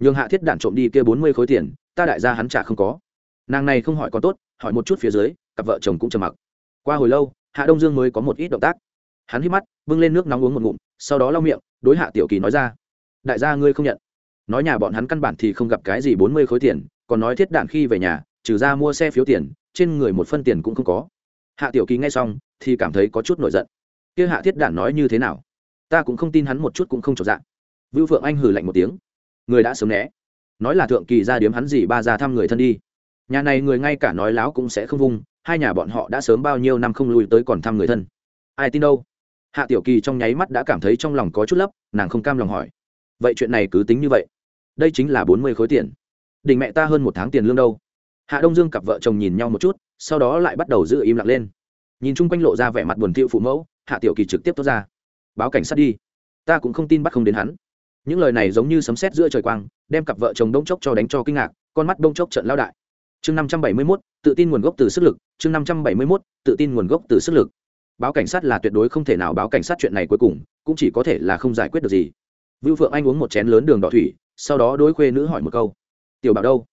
Nhường hạ thiết đạn trộm đi kia bốn mươi khối tiền, ta đại gia hắn trả không có. Nàng này không hỏi còn tốt, hỏi một chút phía dưới, cặp vợ chồng cũng trầm mặc. Qua hồi lâu, hạ đông dương mới có một ít động tác. Hắn hít mắt, bưng lên nước nóng uống một ngụm, sau đó lau miệng, đối hạ tiểu kỳ nói ra, đại gia ngươi không nhận. Nói nhà bọn hắn căn bản thì không gặp cái gì bốn mươi khối tiền, còn nói thiết đạn khi về nhà, trừ ra mua xe phiếu tiền, trên người một phân tiền cũng không có. Hạ tiểu kỳ nghe xong, thì cảm thấy có chút nổi giận kia hạ thiết đản nói như thế nào? Ta cũng không tin hắn một chút cũng không trọn dạng vưu phượng anh hử lạnh một tiếng. Người đã sớm né. Nói là thượng kỳ ra điếm hắn gì ba ra thăm người thân đi. Nhà này người ngay cả nói láo cũng sẽ không vung, hai nhà bọn họ đã sớm bao nhiêu năm không lui tới còn thăm người thân. Ai tin đâu? Hạ tiểu kỳ trong nháy mắt đã cảm thấy trong lòng có chút lấp, nàng không cam lòng hỏi. Vậy chuyện này cứ tính như vậy. Đây chính là bốn mươi khối tiền. Đình mẹ ta hơn một tháng tiền lương đâu? Hạ đông dương cặp vợ chồng nhìn nhau một chút, sau đó lại bắt đầu giữ im lặng lên. Nhìn chung quanh lộ ra vẻ mặt buồn thiệu phụ mẫu hạ tiểu kỳ trực tiếp tốt ra. Báo cảnh sát đi. Ta cũng không tin bắt không đến hắn. Những lời này giống như sấm sét giữa trời quang, đem cặp vợ chồng đông chốc cho đánh cho kinh ngạc, con mắt đông chốc trận lao đại. Chương năm trăm bảy mươi mốt, tự tin nguồn gốc từ sức lực. Chương năm trăm bảy mươi mốt, tự tin nguồn gốc từ sức lực. Báo cảnh sát là tuyệt đối không thể nào báo cảnh sát chuyện này cuối cùng, cũng chỉ có thể là không giải quyết được gì. Vưu phượng anh uống một chén lớn đường đỏ thủy, sau đó đối khuê nữ hỏi một câu. Tiểu bảo đâu?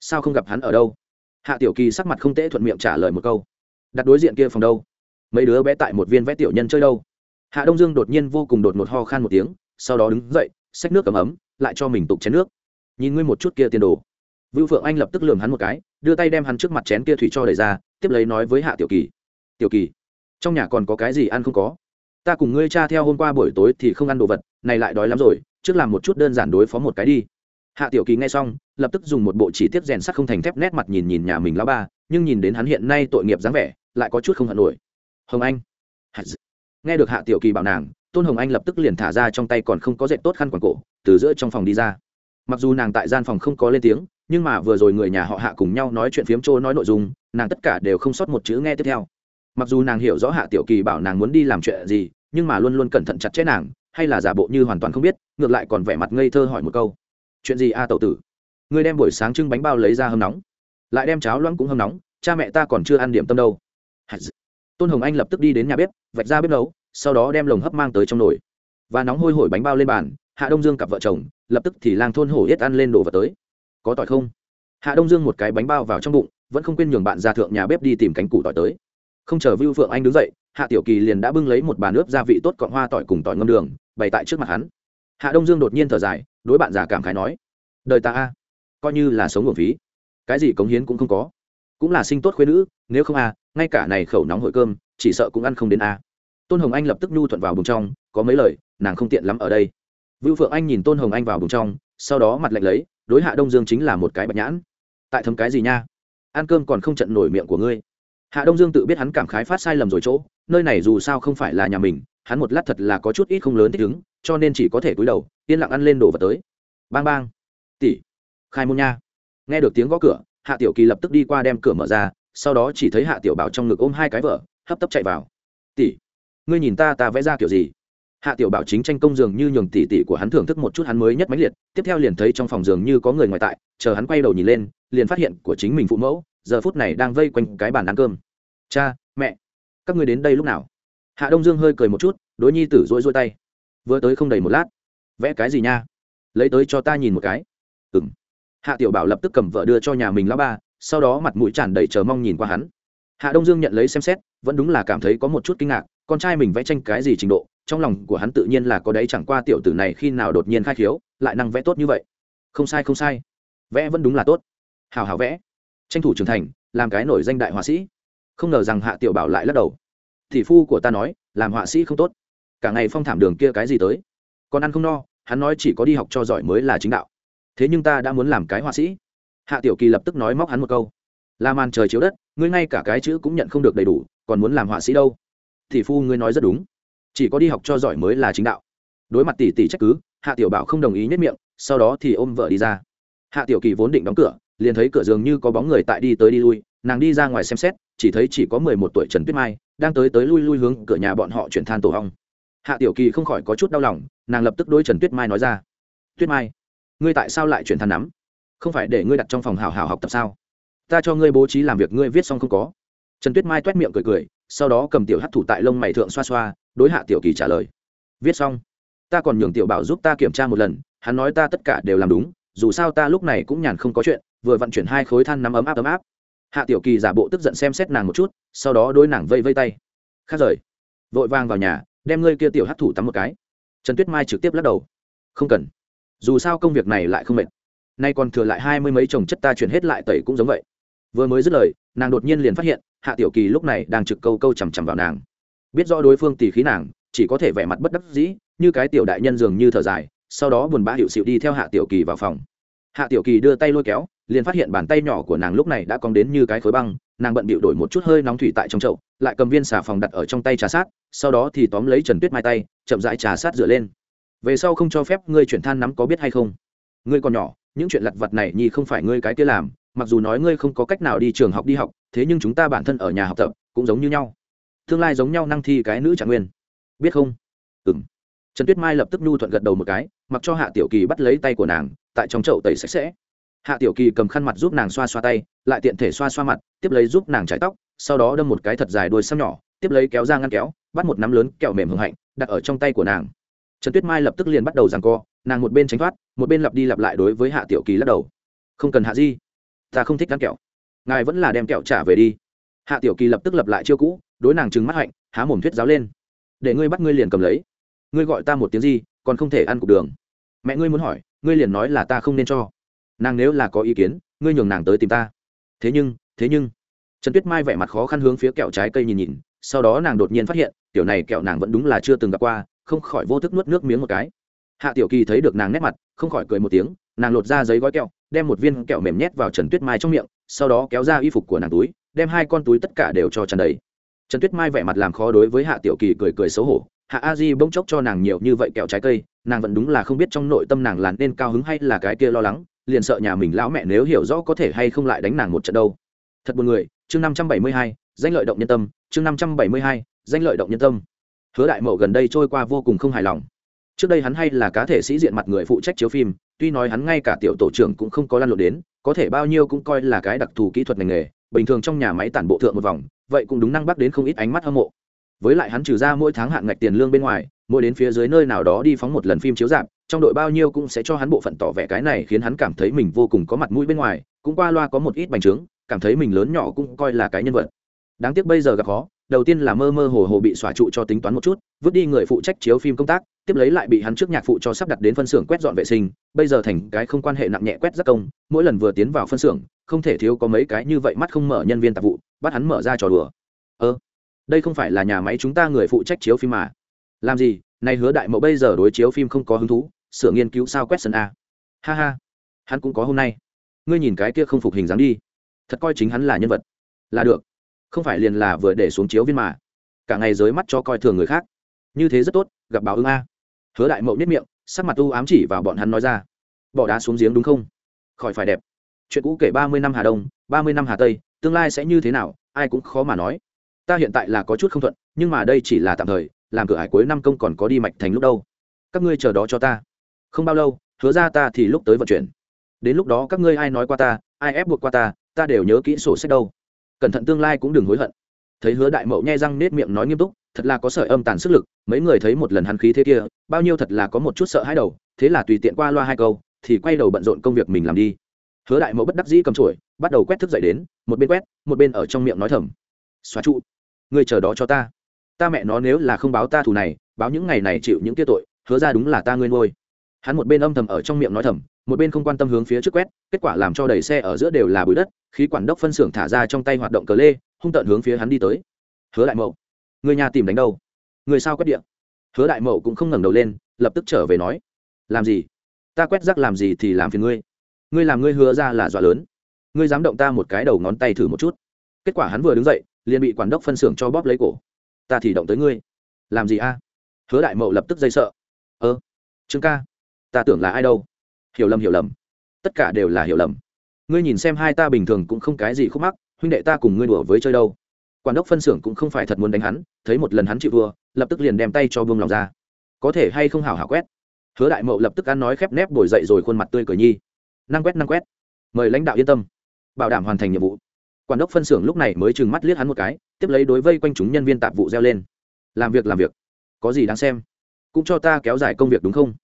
Sao không gặp hắn ở đâu? Hạ tiểu kỳ sắc mặt không tễ thuận miệng trả lời một câu. Đặt đối diện kia phòng đâu? Mấy đứa bé tại một viên vẽ tiểu nhân chơi đâu. Hạ đông dương đột nhiên vô cùng đột một ho khan một tiếng, sau đó đứng dậy, xách nước cầm ấm, lại cho mình tục chén nước. Nhìn ngươi một chút kia tiền đồ. Vưu phượng anh lập tức lường hắn một cái, đưa tay đem hắn trước mặt chén kia thủy cho đẩy ra, tiếp lấy nói với hạ tiểu kỳ. Tiểu kỳ, trong nhà còn có cái gì ăn không có? Ta cùng ngươi cha theo hôm qua buổi tối thì không ăn đồ vật, này lại đói lắm rồi, trước làm một chút đơn giản đối phó một cái đi. Hạ tiểu kỳ nghe xong, lập tức dùng một bộ chỉ tiết rèn sắt không thành thép nét mặt nhìn nhìn nhà mình lão ba, nhưng nhìn đến hắn hiện nay tội nghiệp dáng vẻ, lại có chút không hận nổi hồng anh. Nghe được hạ tiểu kỳ bảo nàng tôn hồng anh lập tức liền thả ra trong tay còn không có dệt tốt khăn quàng cổ từ giữa trong phòng đi ra. Mặc dù nàng tại gian phòng không có lên tiếng nhưng mà vừa rồi người nhà họ hạ cùng nhau nói chuyện phiếm trô nói nội dung nàng tất cả đều không sót một chữ nghe tiếp theo. Mặc dù nàng hiểu rõ hạ tiểu kỳ bảo nàng muốn đi làm chuyện gì nhưng mà luôn luôn cẩn thận chặt chẽ nàng hay là giả bộ như hoàn toàn không biết ngược lại còn vẻ mặt ngây thơ hỏi một câu. Chuyện gì a à, tẩu tử? Ngươi đem buổi sáng trưng bánh bao lấy ra hâm nóng. Lại đem cháo loãng cũng hâm nóng cha mẹ ta còn chưa ăn điểm tâm đâu tôn hồng anh lập tức đi đến nhà bếp, vạch ra bếp nấu, sau đó đem lồng hấp mang tới trong nồi. Và nóng hôi hổi bánh bao lên bàn, hạ đông dương cặp vợ chồng, lập tức thì lang thôn hổ yết ăn lên đồ vật tới. Có tỏi không? Hạ đông dương một cái bánh bao vào trong bụng, vẫn không quên nhường bạn ra thượng nhà bếp đi tìm cánh củ tỏi tới. Không chờ vưu phượng anh đứng dậy, hạ tiểu kỳ liền đã bưng lấy một bàn ướp gia vị tốt cọn hoa tỏi cùng tỏi ngâm đường, bày tại trước mặt hắn. Hạ đông dương đột nhiên thở dài, đối bạn già cảm khái nói, đời ta a, coi như là sống nguồn phí. Cái gì cống hiến cũng không có. Cũng là sinh tốt khuyên nữ nếu không a, ngay cả này khẩu nóng hổi cơm, chỉ sợ cũng ăn không đến a. Tôn hồng anh lập tức nhu thuận vào bùng trong, có mấy lời, nàng không tiện lắm ở đây. Vưu phượng anh nhìn tôn hồng anh vào bùng trong, sau đó mặt lạnh lấy, đối hạ đông dương chính là một cái bạch nhãn. Tại thấm cái gì nha? Ăn cơm còn không trận nổi miệng của ngươi. Hạ đông dương tự biết hắn cảm khái phát sai lầm rồi chỗ, nơi này dù sao không phải là nhà mình, hắn một lát thật là có chút ít không lớn thích ứng, cho nên chỉ có thể cúi đầu, yên lặng ăn lên đồ vật tới. Bang bang. Tỷ. Khai môn nha. Nghe được tiếng gõ cửa, hạ tiểu kỳ lập tức đi qua đem cửa mở ra sau đó chỉ thấy hạ tiểu bảo trong ngực ôm hai cái vợ, hấp tấp chạy vào. Tỷ, ngươi nhìn ta ta vẽ ra kiểu gì? Hạ tiểu bảo chính tranh công dường như nhường tỷ tỷ của hắn thưởng thức một chút hắn mới nhất mãnh liệt, tiếp theo liền thấy trong phòng giường như có người ngoài tại, chờ hắn quay đầu nhìn lên, liền phát hiện của chính mình phụ mẫu, giờ phút này đang vây quanh cái bàn ăn cơm. Cha, mẹ, các ngươi đến đây lúc nào? Hạ đông dương hơi cười một chút, đối nhi tử rỗi rỗi tay. Vừa tới không đầy một lát. Vẽ cái gì nha? Lấy tới cho ta nhìn một cái. Ừng hạ tiểu bảo lập tức cầm vợ đưa cho nhà mình lão ba sau đó mặt mũi tràn đầy chờ mong nhìn qua hắn. Hạ đông dương nhận lấy xem xét, vẫn đúng là cảm thấy có một chút kinh ngạc, con trai mình vẽ tranh cái gì trình độ, trong lòng của hắn tự nhiên là có đấy, chẳng qua tiểu tử này khi nào đột nhiên khai khiếu, lại năng vẽ tốt như vậy. Không sai không sai. Vẽ vẫn đúng là tốt. Hào hào vẽ. Tranh thủ trưởng thành, làm cái nổi danh đại họa sĩ. Không ngờ rằng hạ tiểu bảo lại lắc đầu. Thì phu của ta nói, làm họa sĩ không tốt. Cả ngày phong thảm đường kia cái gì tới? Còn ăn không no, hắn nói chỉ có đi học cho giỏi mới là chính đạo. Thế nhưng ta đã muốn làm cái họa sĩ hạ tiểu kỳ lập tức nói móc hắn một câu. Là màn trời chiếu đất, ngươi ngay cả cái chữ cũng nhận không được đầy đủ, còn muốn làm họa sĩ đâu? Thì phu ngươi nói rất đúng. Chỉ có đi học cho giỏi mới là chính đạo. Đối mặt tỷ tỷ trách cứ, hạ tiểu bảo không đồng ý nhất miệng, sau đó thì ôm vợ đi ra. Hạ tiểu kỳ vốn định đóng cửa, liền thấy cửa giường như có bóng người tại đi tới đi lui, nàng đi ra ngoài xem xét, chỉ thấy chỉ có mười một tuổi trần tuyết mai, đang tới tới lui lui hướng cửa nhà bọn họ chuyển than tổ hong. Hạ tiểu kỳ không khỏi có chút đau lòng, nàng lập tức đôi trần tuyết mai nói ra. Tuyết mai, ngươi tại sao lại chuyển than nắm? Không phải để ngươi đặt trong phòng hào hào học tập sao? Ta cho ngươi bố trí làm việc ngươi viết xong không có. Trần tuyết mai t u é t miệng cười cười, sau đó cầm tiểu hát thủ tại lông mày thượng xoa xoa, đối hạ tiểu kỳ trả lời. Viết xong. Ta còn nhường tiểu bảo giúp ta kiểm tra một lần, hắn nói ta tất cả đều làm đúng, dù sao ta lúc này cũng nhàn không có chuyện, vừa vận chuyển hai khối than nắm ấm áp ấm áp. Hạ tiểu kỳ giả bộ tức giận xem xét nàng một chút, sau đó đôi nàng vây vây tay. Khác rời. Vội vàng vào nhà, đem ngươi kia tiểu hát thủ tắm một cái. Trần tuyết mai trực tiếp lắc đầu. Không cần. Dù sao công việc này lại không mệt nay còn thừa lại hai mươi mấy chồng chất ta chuyển hết lại tẩy cũng giống vậy. Vừa mới dứt lời, nàng đột nhiên liền phát hiện, hạ tiểu kỳ lúc này đang trực câu câu chằm chằm vào nàng. Biết rõ đối phương tỉ khí nàng, chỉ có thể vẻ mặt bất đắc dĩ, như cái tiểu đại nhân dường như thở dài, sau đó buồn bã hiệu xịu đi theo hạ tiểu kỳ vào phòng. Hạ tiểu kỳ đưa tay lôi kéo, liền phát hiện bàn tay nhỏ của nàng lúc này đã cong đến như cái khối băng, nàng bận bịu đổi một chút hơi nóng thủy tại trong chậu, lại cầm viên xà phòng đặt ở trong tay trà sát, sau đó thì tóm lấy trần tuyết mai tay, chậm rãi trà sát rửa lên. Về sau không cho phép ngươi chuyển than nắm có biết hay không? Ngươi còn nhỏ những chuyện lặt vặt này nhi không phải ngươi cái kia làm, mặc dù nói ngươi không có cách nào đi trường học đi học, thế nhưng chúng ta bản thân ở nhà học tập, cũng giống như nhau. Tương lai giống nhau năng thi cái nữ trạng nguyên. Biết không? Ừ m trần tuyết mai lập tức nhu thuận gật đầu một cái, mặc cho hạ tiểu kỳ bắt lấy tay của nàng, tại trong chậu tẩy sạch sẽ. Hạ tiểu kỳ cầm khăn mặt giúp nàng xoa xoa tay, lại tiện thể xoa xoa mặt, tiếp lấy giúp nàng trái tóc, sau đó đâm một cái thật dài đuôi xăm nhỏ, tiếp lấy kéo ra ngăn kéo, bắt một nắm lớn kẹo mềm hưởng hạnh, đặt ở trong tay của nàng trần tuyết mai lập tức liền bắt đầu rằng co, nàng một bên tránh thoát, một bên lặp đi lặp lại đối với hạ tiểu kỳ lắc đầu. Không cần hạ di, ta không thích ăn kẹo. Ngài vẫn là đem kẹo trả về đi. Hạ tiểu kỳ lập tức lập lại chiêu cũ, đối nàng trừng mắt hạnh, há mồm thuyết giáo lên. Để ngươi bắt ngươi liền cầm lấy. Ngươi gọi ta một tiếng gì, còn không thể ăn cục đường. Mẹ ngươi muốn hỏi, ngươi liền nói là ta không nên cho. Nàng nếu là có ý kiến, ngươi nhường nàng tới tìm ta. Thế nhưng thế nhưng. Trần tuyết mai vẻ mặt khó khăn hướng phía kẹo trái cây nhìn nhìn, sau đó nàng đột nhiên phát hiện, tiểu này kẹo nàng vẫn đúng là chưa từng gặp qua không khỏi vô thức nuốt nước miếng một cái. Hạ tiểu kỳ thấy được nàng nét mặt, không khỏi cười một tiếng, nàng lột ra giấy gói kẹo, đem một viên kẹo mềm nhét vào trần tuyết mai trong miệng, sau đó kéo ra y phục của nàng túi, đem hai con túi tất cả đều cho trần đầy. Trần tuyết mai vẻ mặt làm khó đối với hạ tiểu kỳ cười cười xấu hổ, hạ a di bỗng chốc cho nàng nhiều như vậy kẹo trái cây, nàng vẫn đúng là không biết trong nội tâm nàng là nên cao hứng hay là cái kia lo lắng, liền sợ nhà mình lão mẹ nếu hiểu rõ có thể hay không lại đánh nàng một trận đâu. Thật buồn người, chương năm trăm bảy mươi hai, danh lợi động nhân tâm, chương năm trăm bảy mươi hai, danh lợi động nhân tâm hứa đại mậu gần đây trôi qua vô cùng không hài lòng. Trước đây hắn hay là cá thể sĩ diện mặt người phụ trách chiếu phim, tuy nói hắn ngay cả tiểu tổ trưởng cũng không có lan lộn đến, có thể bao nhiêu cũng coi là cái đặc thù kỹ thuật ngành nghề, bình thường trong nhà máy tản bộ thượng một vòng, vậy cũng đúng năng bắc đến không ít ánh mắt hâm mộ. Với lại hắn trừ ra mỗi tháng hạn ngạch tiền lương bên ngoài, mỗi đến phía dưới nơi nào đó đi phóng một lần phim chiếu dạp trong đội bao nhiêu cũng sẽ cho hắn bộ phận tỏ vẻ cái này khiến hắn cảm thấy mình vô cùng có mặt mũi bên ngoài, cũng qua loa có một ít bành trướng, cảm thấy mình lớn nhỏ cũng coi là cái nhân vật. Đáng tiếc bây giờ gặp khó đầu tiên là mơ mơ hồ hồ bị xóa trụ cho tính toán một chút, vứt đi người phụ trách chiếu phim công tác, tiếp lấy lại bị hắn trước nhạc phụ cho sắp đặt đến phân xưởng quét dọn vệ sinh, bây giờ thành cái không quan hệ nặng nhẹ quét rất công, mỗi lần vừa tiến vào phân xưởng, không thể thiếu có mấy cái như vậy mắt không mở nhân viên tạp vụ, bắt hắn mở ra trò đùa. Ơ, đây không phải là nhà máy chúng ta người phụ trách chiếu phim mà. Làm gì, nay hứa đại mẫu bây giờ đối chiếu phim không có hứng thú, sửa nghiên cứu sao quét sân a. Ha ha, hắn cũng có hôm nay. Ngươi nhìn cái kia không phục hình dáng đi. Thật coi chính hắn là nhân vật. Là được không phải liền là vừa để xuống chiếu viên mà. Cả ngày giới mắt cho coi thường người khác. Như thế rất tốt, gặp báo ứng a. Hứa đại mậu nhất miệng, sắc mặt u ám chỉ vào bọn hắn nói ra. Bỏ đá xuống giếng đúng không? Khỏi phải đẹp. Chuyện cũ kể ba mươi năm hà đông, ba mươi năm hà tây, tương lai sẽ như thế nào, ai cũng khó mà nói. Ta hiện tại là có chút không thuận, nhưng mà đây chỉ là tạm thời, làm cửa hải cuối năm công còn có đi mạch thành lúc đâu. Các ngươi chờ đó cho ta. Không bao lâu, hứa ra ta thì lúc tới vận chuyển. Đến lúc đó các ngươi ai nói qua ta, ai ép buộc qua ta ta đều nhớ kỹ sổ sách đâu cẩn thận tương lai cũng đừng hối hận. Thấy hứa đại mậu nhai răng nết miệng nói nghiêm túc, thật là có sợi âm tàn sức lực, mấy người thấy một lần hắn khí thế kia, bao nhiêu thật là có một chút sợ hãi đầu, thế là tùy tiện qua loa hai câu, thì quay đầu bận rộn công việc mình làm đi. Hứa đại mậu bất đắc dĩ cầm trổi bắt đầu quét thức dậy đến, một bên quét, một bên ở trong miệng nói thầm. Xóa trụ người chờ đó cho ta. Ta mẹ nó nếu là không báo ta thù này, báo những ngày này chịu những tiết tội, hứa ra đúng là ta ngươi ngôi hắn một bên âm thầm ở trong miệng nói thầm một bên không quan tâm hướng phía trước quét, kết quả làm cho đầy xe ở giữa đều là bụi đất, khí quản đốc phân xưởng thả ra trong tay hoạt động cờ lê, hung tợn hướng phía hắn đi tới. Hứa đại mậu, người nhà tìm đánh đâu? Người sao quét điện hứa đại mậu cũng không ngẩng đầu lên, lập tức trở về nói. Làm gì? Ta quét rác làm gì thì làm phiền ngươi. Ngươi làm ngươi hứa ra là dọa lớn. Ngươi dám động ta một cái đầu ngón tay thử một chút. Kết quả hắn vừa đứng dậy, liền bị quản đốc phân xưởng cho bóp lấy cổ. Ta thì động tới ngươi. Làm gì a? Hứa đại mậu lập tức dây sợ. Ơ, trương ca, ta tưởng là ai đâu? Hiểu lầm hiểu lầm. Tất cả đều là hiểu lầm. Ngươi nhìn xem hai ta bình thường cũng không cái gì khúc mắc, huynh đệ ta cùng ngươi đùa với chơi đâu. Quản đốc phân xưởng cũng không phải thật muốn đánh hắn, thấy một lần hắn chịu thua, lập tức liền đem tay cho vương lòng ra. Có thể hay không hảo hảo quét. Hứa đại mậu lập tức ăn nói khép nép bồi dậy rồi khuôn mặt tươi cười nhi. Năng quét năng quét. Mời lãnh đạo yên tâm. Bảo đảm hoàn thành nhiệm vụ. Quản đốc phân xưởng lúc này mới trừng mắt liếc hắn một cái, tiếp lấy đối vây quanh chúng nhân viên tạp vụ reo lên. Làm việc làm việc. Có gì đáng xem? Cũng cho ta kéo dài công việc đúng không?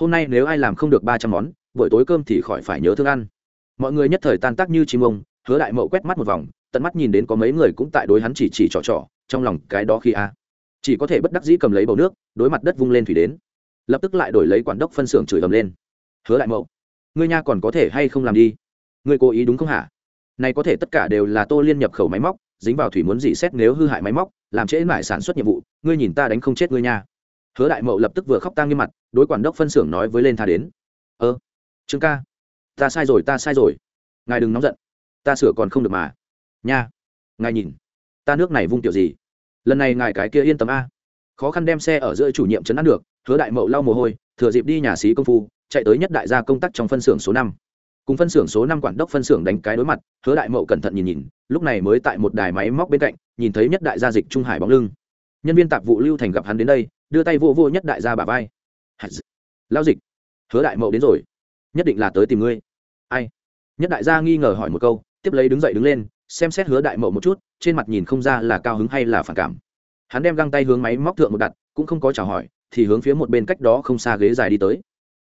Hôm nay nếu ai làm không được ba trăm món, buổi tối cơm thì khỏi phải nhớ thương ăn. Mọi người nhất thời tan tác như chim ông, hứa đại mậu quét mắt một vòng, tận mắt nhìn đến có mấy người cũng tại đối hắn chỉ chỉ trò trò, trong lòng cái đó khi a. Chỉ có thể bất đắc dĩ cầm lấy bầu nước, đối mặt đất vung lên thủy đến. Lập tức lại đổi lấy quản đốc phân xưởng chửi ầm lên. Hứa đại mậu, ngươi nha còn có thể hay không làm đi? Ngươi cố ý đúng không hả? Này có thể tất cả đều là tô liên nhập khẩu máy móc, dính vào thủy muốn dị xét nếu hư hại máy móc, làm trễ mãi sản xuất nhiệm vụ, ngươi nhìn ta đánh không chết ngươi nha hứa đại mậu lập tức vừa khóc tang nghiêm mặt, đối quản đốc phân xưởng nói với lên tha đến. Ơ, trương ca, ta sai rồi, ta sai rồi. Ngài đừng nóng giận. Ta sửa còn không được mà. Nha, ngài nhìn, ta nước này vung tiểu gì? Lần này ngài cái kia yên tâm a. Khó khăn đem xe ở giữa chủ nhiệm chấn áp được, hứa đại mậu lau mồ hôi, thừa dịp đi nhà xí công phu, chạy tới nhất đại gia công tác trong phân xưởng số năm. Cùng phân xưởng số năm quản đốc phân xưởng đánh cái đối mặt, hứa đại mậu cẩn thận nhìn nhìn, lúc này mới tại một đài máy móc bên cạnh, nhìn thấy nhất đại gia dịch trung hải bóng lưng. Nhân viên tạp vụ lưu thành gặp hắn đến đây đưa tay vô vô nhất đại gia bà vai. Lao dịch, hứa đại mậu đến rồi. Nhất định là tới tìm ngươi. Ai? Nhất đại gia nghi ngờ hỏi một câu, tiếp lấy đứng dậy đứng lên, xem xét hứa đại mậu một chút, trên mặt nhìn không ra là cao hứng hay là phản cảm. Hắn đem găng tay hướng máy móc thượng một đặt, cũng không có chào hỏi, thì hướng phía một bên cách đó không xa ghế dài đi tới.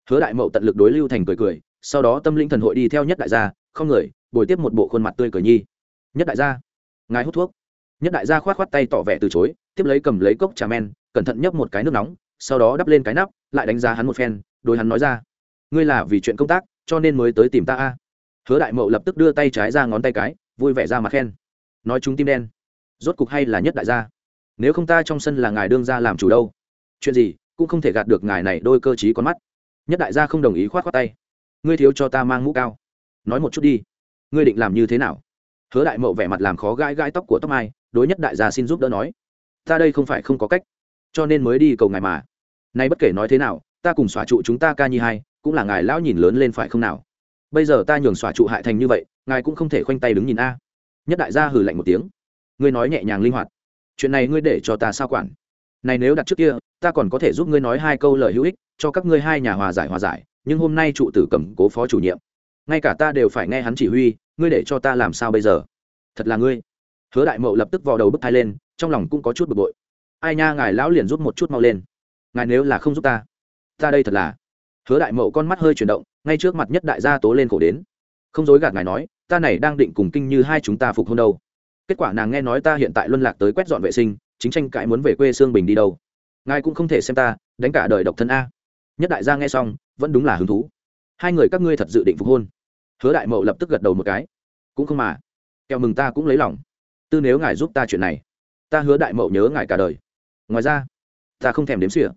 Hứa đại mậu tận lực đối lưu thành cười cười, sau đó tâm linh thần hội đi theo nhất đại gia, không người, bồi tiếp một bộ khuôn mặt tươi cười nhi. Nhất đại gia, ngài hút thuốc nhất đại gia khoát khoát tay tỏ vẻ từ chối, tiếp lấy cầm lấy cốc trà men, cẩn thận nhấp một cái nước nóng, sau đó đắp lên cái nắp, lại đánh giá hắn một phen đôi hắn nói ra, ngươi là vì chuyện công tác, cho nên mới tới tìm ta a. Hứa đại mậu lập tức đưa tay trái ra ngón tay cái, vui vẻ ra mặt khen. Nói chúng tim đen. Rốt cục hay là nhất đại gia. Nếu không ta trong sân là ngài đương ra làm chủ đâu. Chuyện gì, cũng không thể gạt được ngài này đôi cơ t con mắt. Nhất đại gia không đồng ý khoát khoát tay. Ngươi thiếu cho ta mang mũ cao. Nói một chút đi. Ngươi định làm như thế nào? Hứa đại mậu vẻ mặt làm khó gãi gãi tóc của tóc mai đối nhất đại gia xin giúp đỡ nói, ta đây không phải không có cách, cho nên mới đi cầu ngài mà. Nay bất kể nói thế nào, ta cùng xóa trụ chúng ta ca nhi hai, cũng là ngài lão nhìn lớn lên phải không nào? Bây giờ ta nhường xóa trụ hại thành như vậy, ngài cũng không thể khoanh tay đứng nhìn a. Nhất đại gia hừ lạnh một tiếng, ngươi nói nhẹ nhàng linh hoạt, chuyện này ngươi để cho ta sao quản? Này nếu đặt trước kia, ta còn có thể giúp ngươi nói hai câu lời hữu ích, cho các ngươi hai nhà hòa giải hòa giải, nhưng hôm nay trụ tử cầm cố phó chủ nhiệm, ngay cả ta đều phải nghe hắn chỉ huy, ngươi để cho ta làm sao bây giờ? Thật là ngươi hứa đại mậu lập tức vào đầu bức thai lên, trong lòng cũng có chút bực bội. Ai nha, ngài lão liền rút một chút mau lên. Ngài nếu là không giúp ta ta đây thật là. Hứa đại mậu con mắt hơi chuyển động, ngay trước mặt nhất đại gia tố lên khổ đến. Không dối gạt ngài nói, ta này đang định cùng kinh như hai chúng ta phục hôn đâu. Kết quả nàng nghe nói ta hiện tại luân lạc tới quét dọn vệ sinh, chính tranh cãi muốn về quê sương bình đi đâu. Ngài cũng không thể xem ta, đánh cả đời độc thân a. Nhất đại gia nghe xong, vẫn đúng là hứng thú. Hai người các ngươi thật dự định phục hôn. Hứa đại mậu lập tức gật đầu một cái. Cũng không mà. Kẹo mừng ta cũng lấy lòng tư nếu ngài giúp ta chuyện này ta hứa đại mậu nhớ ngài cả đời. Ngoài ra ta không thèm đếm xỉa.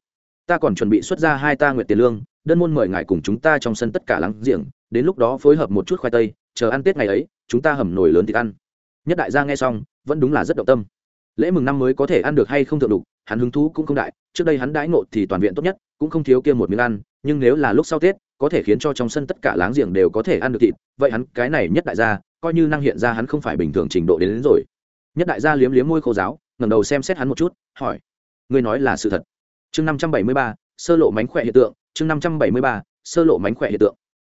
Ta còn chuẩn bị xuất ra hai ta nguyện tiền lương đơn môn mời ngài cùng chúng ta trong sân tất cả lắng giềng đến lúc đó phối hợp một chút khoai tây chờ ăn tết ngày ấy chúng ta hầm nồi lớn thịt ăn. Nhất đại gia nghe xong vẫn đúng là rất động tâm. Lễ mừng năm mới có thể ăn được hay không thượng đục hắn hứng thú cũng không đại trước đây hắn đãi ngộ thì toàn viện tốt nhất cũng không thiếu kia một miếng ăn nhưng nếu là lúc sau tết có thể khiến cho trong sân tất cả láng giềng đều có thể ăn được thịt vậy hắn cái này nhất đại gia coi như năng hiện ra hắn không phải bình thường trình độ đến, đến rồi nhất đại gia liếm liếm môi khô giáo, ngẩng đầu xem xét hắn một chút, hỏi, ngươi nói là sự thật? Chương năm trăm bảy mươi ba, sơ lộ mánh khỏe hiện tượng, chương năm trăm bảy mươi ba, sơ lộ mánh khỏe hiện tượng.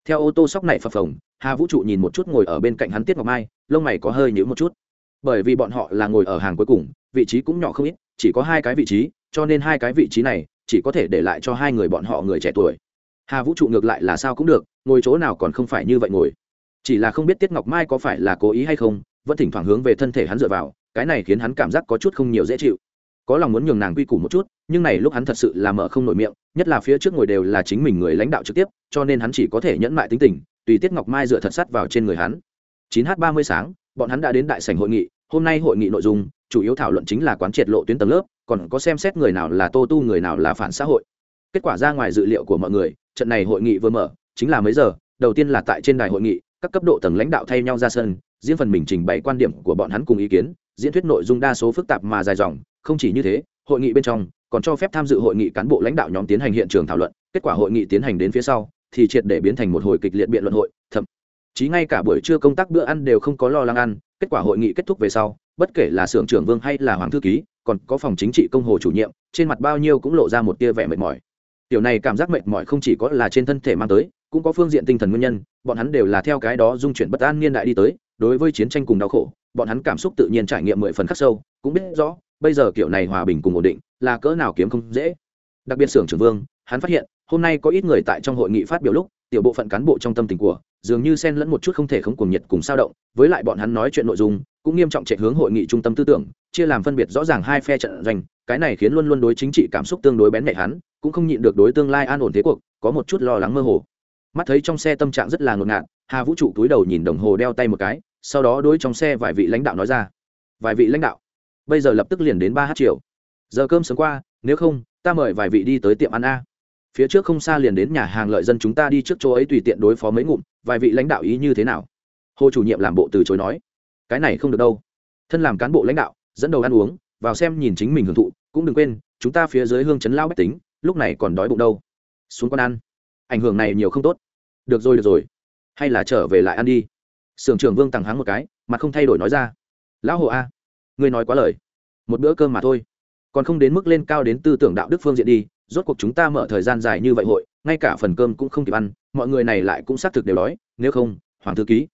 Theo ô tô sóc này phập phồng, hà vũ trụ nhìn một chút ngồi ở bên cạnh hắn tiết ngọc mai, lông mày có hơi nhữ một chút. Bởi vì bọn họ là ngồi ở hàng cuối cùng, vị trí cũng nhỏ không ít, chỉ có hai cái vị trí, cho nên hai cái vị trí này chỉ có thể để lại cho hai người bọn họ người trẻ tuổi. Hà vũ trụ ngược lại là sao cũng được, ngồi chỗ nào còn không phải như vậy ngồi. Chỉ là không biết tiết ngọc mai có phải là cố ý hay không vẫn thỉnh thoảng hướng về thân thể hắn dựa vào, cái này khiến hắn cảm giác có chút không nhiều dễ chịu. Có lòng muốn nhường nàng quy củ một chút, nhưng này lúc hắn thật sự là mở không nổi miệng, nhất là phía trước ngồi đều là chính mình người lãnh đạo trực tiếp, cho nên hắn chỉ có thể nhẫn mại tính tình, tùy tiết ngọc mai dựa thật sắt vào trên người hắn. 9 h 30 sáng, bọn hắn đã đến đại sảnh hội nghị, hôm nay hội nghị nội dung, chủ yếu thảo luận chính là quán triệt lộ tuyến tầng lớp, còn có xem xét người nào là tô tu, người nào là phản xã hội. Kết quả ra ngoài dự liệu của mọi người, trận này hội nghị vừa mở, chính là mấy giờ, đầu tiên là tại trên đài hội nghị, các cấp độ tầng lãnh đạo thay nhau ra sân diễn phần mình trình bày quan điểm của bọn hắn cùng ý kiến, diễn thuyết nội dung đa số phức tạp mà dài dòng, không chỉ như thế, hội nghị bên trong còn cho phép tham dự hội nghị cán bộ lãnh đạo nhóm tiến hành hiện trường thảo luận, kết quả hội nghị tiến hành đến phía sau thì triệt để biến thành một hồi kịch liệt biện luận hội, thậm chí ngay cả buổi trưa công tác bữa ăn đều không có lo lắng ăn, kết quả hội nghị kết thúc về sau, bất kể là xưởng trưởng vương hay là hoàng thư ký, còn có phòng chính trị công hồ chủ nhiệm, trên mặt bao nhiêu cũng lộ ra một tia vẻ mệt mỏi. Điều này cảm giác mệt mỏi không chỉ có là trên thân thể mang tới, cũng có phương diện tinh thần nguyên nhân, bọn hắn đều là theo cái đó dung chuyển bất an niên đại đi tới đối với chiến tranh cùng đau khổ, bọn hắn cảm xúc tự nhiên trải nghiệm mười phần khắc sâu, cũng biết rõ, bây giờ kiểu này hòa bình cùng ổn định là cỡ nào kiếm không dễ. Đặc biệt xưởng trưởng vương, hắn phát hiện, hôm nay có ít người tại trong hội nghị phát biểu lúc, tiểu bộ phận cán bộ trong tâm tình của, dường như xen lẫn một chút không thể không cuồng nhiệt cùng sao động, với lại bọn hắn nói chuyện nội dung, cũng nghiêm trọng chạy hướng hội nghị trung tâm tư tưởng, chia làm phân biệt rõ ràng hai phe trận doanh, cái này khiến luôn luôn đối chính trị cảm xúc tương đối bén nhạy hắn, cũng không nhịn được đối tương lai an ổn thế cuộc, có một chút lo lắng mơ hồ. Mắt thấy trong xe tâm trạng rất là ngột ngạt, hà vũ trụ túi đầu nhìn đồng hồ đeo tay một cái sau đó đối trong xe vài vị lãnh đạo nói ra. Vài vị lãnh đạo? Bây giờ lập tức liền đến ba h chiều giờ cơm sớm qua, nếu không, ta mời vài vị đi tới tiệm ăn a. Phía trước không xa liền đến nhà hàng lợi dân chúng ta đi trước chỗ ấy tùy tiện đối phó mấy ngụm, vài vị lãnh đạo ý như thế nào? Hồ chủ nhiệm làm bộ từ chối nói. Cái này không được đâu. Thân làm cán bộ lãnh đạo, dẫn đầu ăn uống, vào xem nhìn chính mình hưởng thụ, cũng đừng quên, chúng ta phía dưới hương chấn lao bách tính, lúc này còn đói bụng đâu. Xuống con ăn. Ảnh hưởng này nhiều không tốt. Được rồi được rồi. Hay là trở về lại ăn đi sưởng trưởng vương tặng hắn một cái, mà không thay đổi nói ra. Lão hồ a, ngươi nói quá lời. Một bữa cơm mà thôi. Còn không đến mức lên cao đến tư tưởng đạo đức phương diện đi, rốt cuộc chúng ta mở thời gian dài như vậy hội, ngay cả phần cơm cũng không kịp ăn, mọi người này lại cũng xác thực đều đói, nếu không, hoàng thư ký.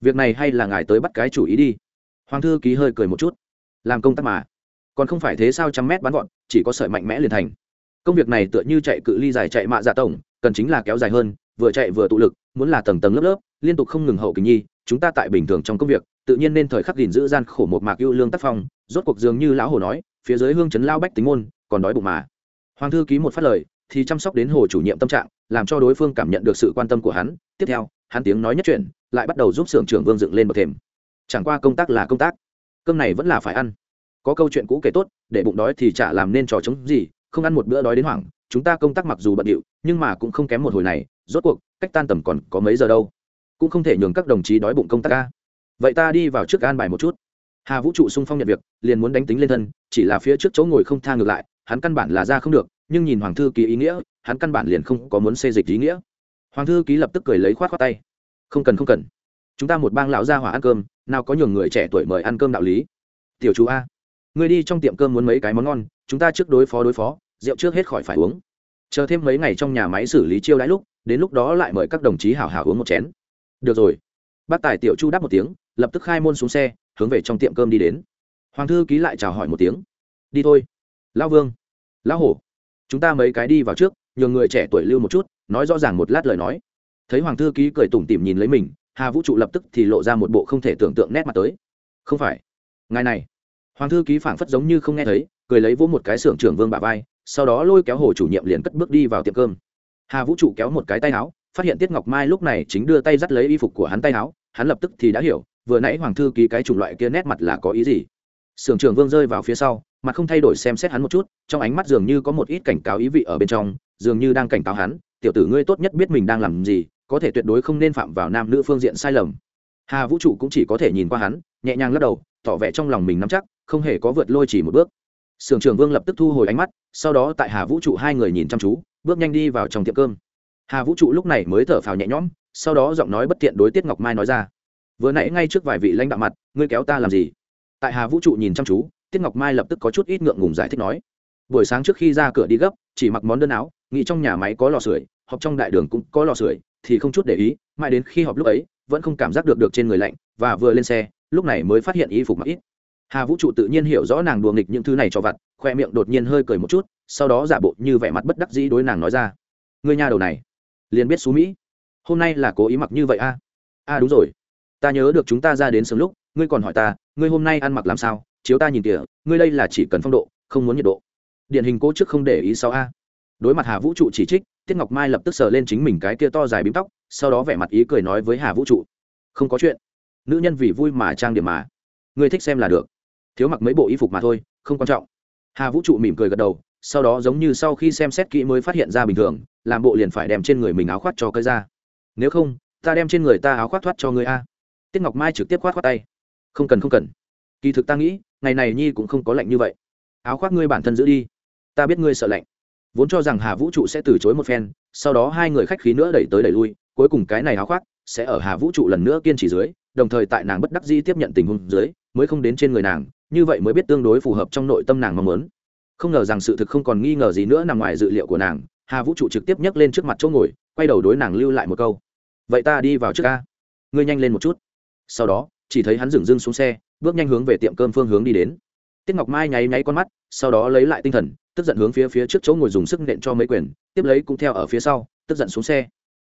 Việc này hay là ngài tới bắt cái chủ ý đi. Hoàng thư ký hơi cười một chút. Làm công tác mà. Còn không phải thế sao trăm mét bắn gọn, chỉ có sợi mạnh mẽ liền thành. Công việc này tựa như chạy cự ly dài chạy mạ dạ tổng, cần chính là kéo dài hơn, vừa chạy vừa tụ lực, muốn là tầng tầng lớp lớp, liên tục không ngừng hậu kính nhi chúng ta tại bình thường trong công việc, tự nhiên nên thời khắc gìn giữ gian khổ một mạc yêu lương tác phong, rốt cuộc dường như lão hồ nói, phía dưới hương chấn lao bách tính môn, còn đói bụng mà. Hoàng thư ký một phát lời, thì chăm sóc đến hồ chủ nhiệm tâm trạng, làm cho đối phương cảm nhận được sự quan tâm của hắn. Tiếp theo, hắn tiếng nói nhất chuyện lại bắt đầu giúp xưởng trưởng vương dựng lên bậc thềm. Chẳng qua công tác là công tác, cơm này vẫn là phải ăn. Có câu chuyện cũ kể tốt, để bụng đói thì chả làm nên trò chống gì, không ăn một bữa đói đến hoảng, chúng ta công tác mặc dù bận điệu, nhưng mà cũng không kém một hồi này, rốt cuộc, cách tan tầm còn có mấy giờ đâu cũng không thể nhường các đồng chí đói bụng công tác ca vậy ta đi vào trước an bài một chút. Hà vũ trụ sung phong nhận việc, liền muốn đánh tính lên thân, chỉ là phía trước chỗ ngồi không tha ngược lại, hắn căn bản là ra không được, nhưng nhìn hoàng thư ký ý nghĩa, hắn căn bản liền không có muốn xê dịch ý nghĩa. Hoàng thư ký lập tức cười lấy khoát khoát tay. Không cần không cần. Chúng ta một bang lão gia hỏa ăn cơm, nào có nhường người trẻ tuổi mời ăn cơm đạo lý. Tiểu chú a người đi trong tiệm cơm muốn mấy cái món ngon, chúng ta trước đối phó đối phó, rượu trước hết khỏi phải uống. Chờ thêm mấy ngày trong nhà máy xử lý chiêu đãi lúc, đến lúc đó lại mời các đồng chí hảo hảo uống một chén được rồi. Bác tài tiểu chu đáp một tiếng, lập tức khai môn xuống xe, hướng về trong tiệm cơm đi đến. Hoàng thư ký lại chào hỏi một tiếng. Đi thôi. Lão vương. Lão hổ. Chúng ta mấy cái đi vào trước nhường người trẻ tuổi lưu một chút, nói rõ ràng một lát lời nói. Thấy hoàng thư ký cười tủm tỉm nhìn lấy mình, hà vũ trụ lập tức thì lộ ra một bộ không thể tưởng tượng nét mặt tới. Không phải. Ngày này. Hoàng thư ký phảng phất giống như không nghe thấy, cười lấy vỗ một cái xưởng trưởng vương bà vai, sau đó lôi kéo hồ chủ nhiệm liền cất bước đi vào tiệm cơm. Hà vũ trụ kéo một cái tay áo phát hiện tiết ngọc mai lúc này chính đưa tay dắt lấy y phục của hắn tay áo, hắn lập tức thì đã hiểu, vừa nãy hoàng thư ký cái chủng loại kia nét mặt là có ý gì. Sưởng trưởng vương rơi vào phía sau, mặt không thay đổi xem xét hắn một chút, trong ánh mắt dường như có một ít cảnh cáo ý vị ở bên trong, dường như đang cảnh cáo hắn, tiểu tử ngươi tốt nhất biết mình đang làm gì, có thể tuyệt đối không nên phạm vào nam nữ phương diện sai lầm. Hà vũ trụ cũng chỉ có thể nhìn qua hắn, nhẹ nhàng lắc đầu, tỏ vẻ trong lòng mình nắm chắc, không hề có vượt lôi chỉ một bước. Sưởng trưởng vương lập tức thu hồi ánh mắt, sau đó tại hà vũ trụ hai người nhìn chăm chú, bước nhanh đi vào trong tiệm cơm hà vũ trụ lúc này mới thở phào nhẹ nhõm, sau đó giọng nói bất tiện đối tiết ngọc mai nói ra. Vừa nãy ngay trước vài vị lãnh đạo mặt, ngươi kéo ta làm gì? Tại hà vũ trụ nhìn chăm chú, tiết ngọc mai lập tức có chút ít ngượng ngùng giải thích nói. Buổi sáng trước khi ra cửa đi gấp, chỉ mặc món đơn áo, nghĩ trong nhà máy có lò sưởi, họp trong đại đường cũng có lò sưởi, thì không chút để ý, mãi đến khi họp lúc ấy, vẫn không cảm giác được được trên người lạnh, và vừa lên xe, lúc này mới phát hiện y phục mặc ít. Hà vũ trụ tự nhiên hiểu rõ nàng đùa nghịch những thứ này cho vặt, khoe miệng đột nhiên hơi cười một chút, sau đó giả bộ như vẻ mặt bất đắc dĩ đối nàng nói ra. Người nhà đầu này liền biết xú mỹ. Hôm nay là cố ý mặc như vậy a. A đúng rồi. Ta nhớ được chúng ta ra đến sớm lúc, ngươi còn hỏi ta, ngươi hôm nay ăn mặc làm sao? Chiếu ta nhìn kìa, ngươi đây là chỉ cần phong độ, không muốn nhiệt độ. Điển hình cố trước không để ý sao a. Đối mặt hà vũ trụ chỉ trích, tiết ngọc mai lập tức sờ lên chính mình cái kia to dài bím tóc, sau đó vẻ mặt ý cười nói với hà vũ trụ. Không có chuyện. Nữ nhân vì vui mà trang điểm mà. Ngươi thích xem là được. Thiếu mặc mấy bộ y phục mà thôi, không quan trọng. Hà vũ trụ mỉm cười gật đầu, sau đó giống như sau khi xem xét kỹ mới phát hiện ra bình thường làm bộ liền phải đem trên người mình áo khoác cho cơi ra. Nếu không, ta đem trên người ta áo khoác thoát cho người a. Tiết ngọc mai trực tiếp khoát khoát tay. Không cần không cần. Kỳ thực ta nghĩ, ngày này nhi cũng không có lạnh như vậy. Áo khoác ngươi bản thân giữ đi. Ta biết ngươi sợ lạnh. Vốn cho rằng hà vũ trụ sẽ từ chối một phen, sau đó hai người khách khí nữa đẩy tới đẩy lui, cuối cùng cái này áo khoác sẽ ở hà vũ trụ lần nữa kiên trì dưới, đồng thời tại nàng bất đắc dĩ tiếp nhận tình huống dưới, mới không đến trên người nàng, như vậy mới biết tương đối phù hợp trong nội tâm nàng mong muốn. Không ngờ rằng sự thực không còn nghi ngờ gì nữa nằm ngoài dự liệu của nàng hà vũ trụ trực tiếp nhấc lên trước mặt chỗ ngồi, quay đầu đối nàng lưu lại một câu. Vậy ta đi vào trước ca ngươi nhanh lên một chút. Sau đó, chỉ thấy hắn dừng dưng xuống xe, bước nhanh hướng về tiệm cơm phương hướng đi đến. Tiết ngọc mai nháy nháy con mắt, sau đó lấy lại tinh thần, tức giận hướng phía phía trước chỗ ngồi dùng sức nện cho mấy quyền, tiếp lấy cũng theo ở phía sau, tức giận xuống xe.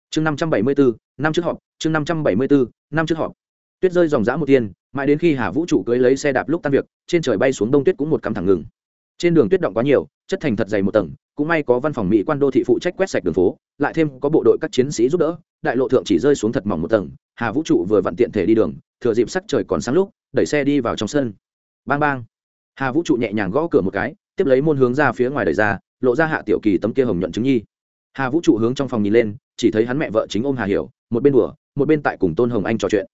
Chương năm trăm bảy mươi bốn, năm trước họp, chương năm trăm bảy mươi bốn, năm trước họp. Tuyết rơi dòng dã một tiên, mãi đến khi hà vũ trụ cưới lấy xe đạp lúc tan việc, trên trời bay xuống đông tuyết cũng một cắm thẳng ngừng trên đường tuyết động quá nhiều, chất thành thật dày một tầng, cũng may có văn phòng mỹ quan đô thị phụ trách quét sạch đường phố, lại thêm có bộ đội các chiến sĩ giúp đỡ, đại lộ thượng chỉ rơi xuống thật mỏng một tầng, hà vũ trụ vừa vặn tiện thể đi đường, thừa dịp sắc trời còn sáng lúc, đẩy xe đi vào trong sân. Bang bang. Hà vũ trụ nhẹ nhàng gõ cửa một cái, tiếp lấy môn hướng ra phía ngoài đời ra, lộ ra hạ tiểu kỳ tấm kia hồng nhuận chứng nhi. Hà vũ trụ hướng trong phòng nhìn lên, chỉ thấy hắn mẹ vợ chính ôm hà hiểu, một bên đùa, một bên tại cùng tôn hồng anh trò chuyện.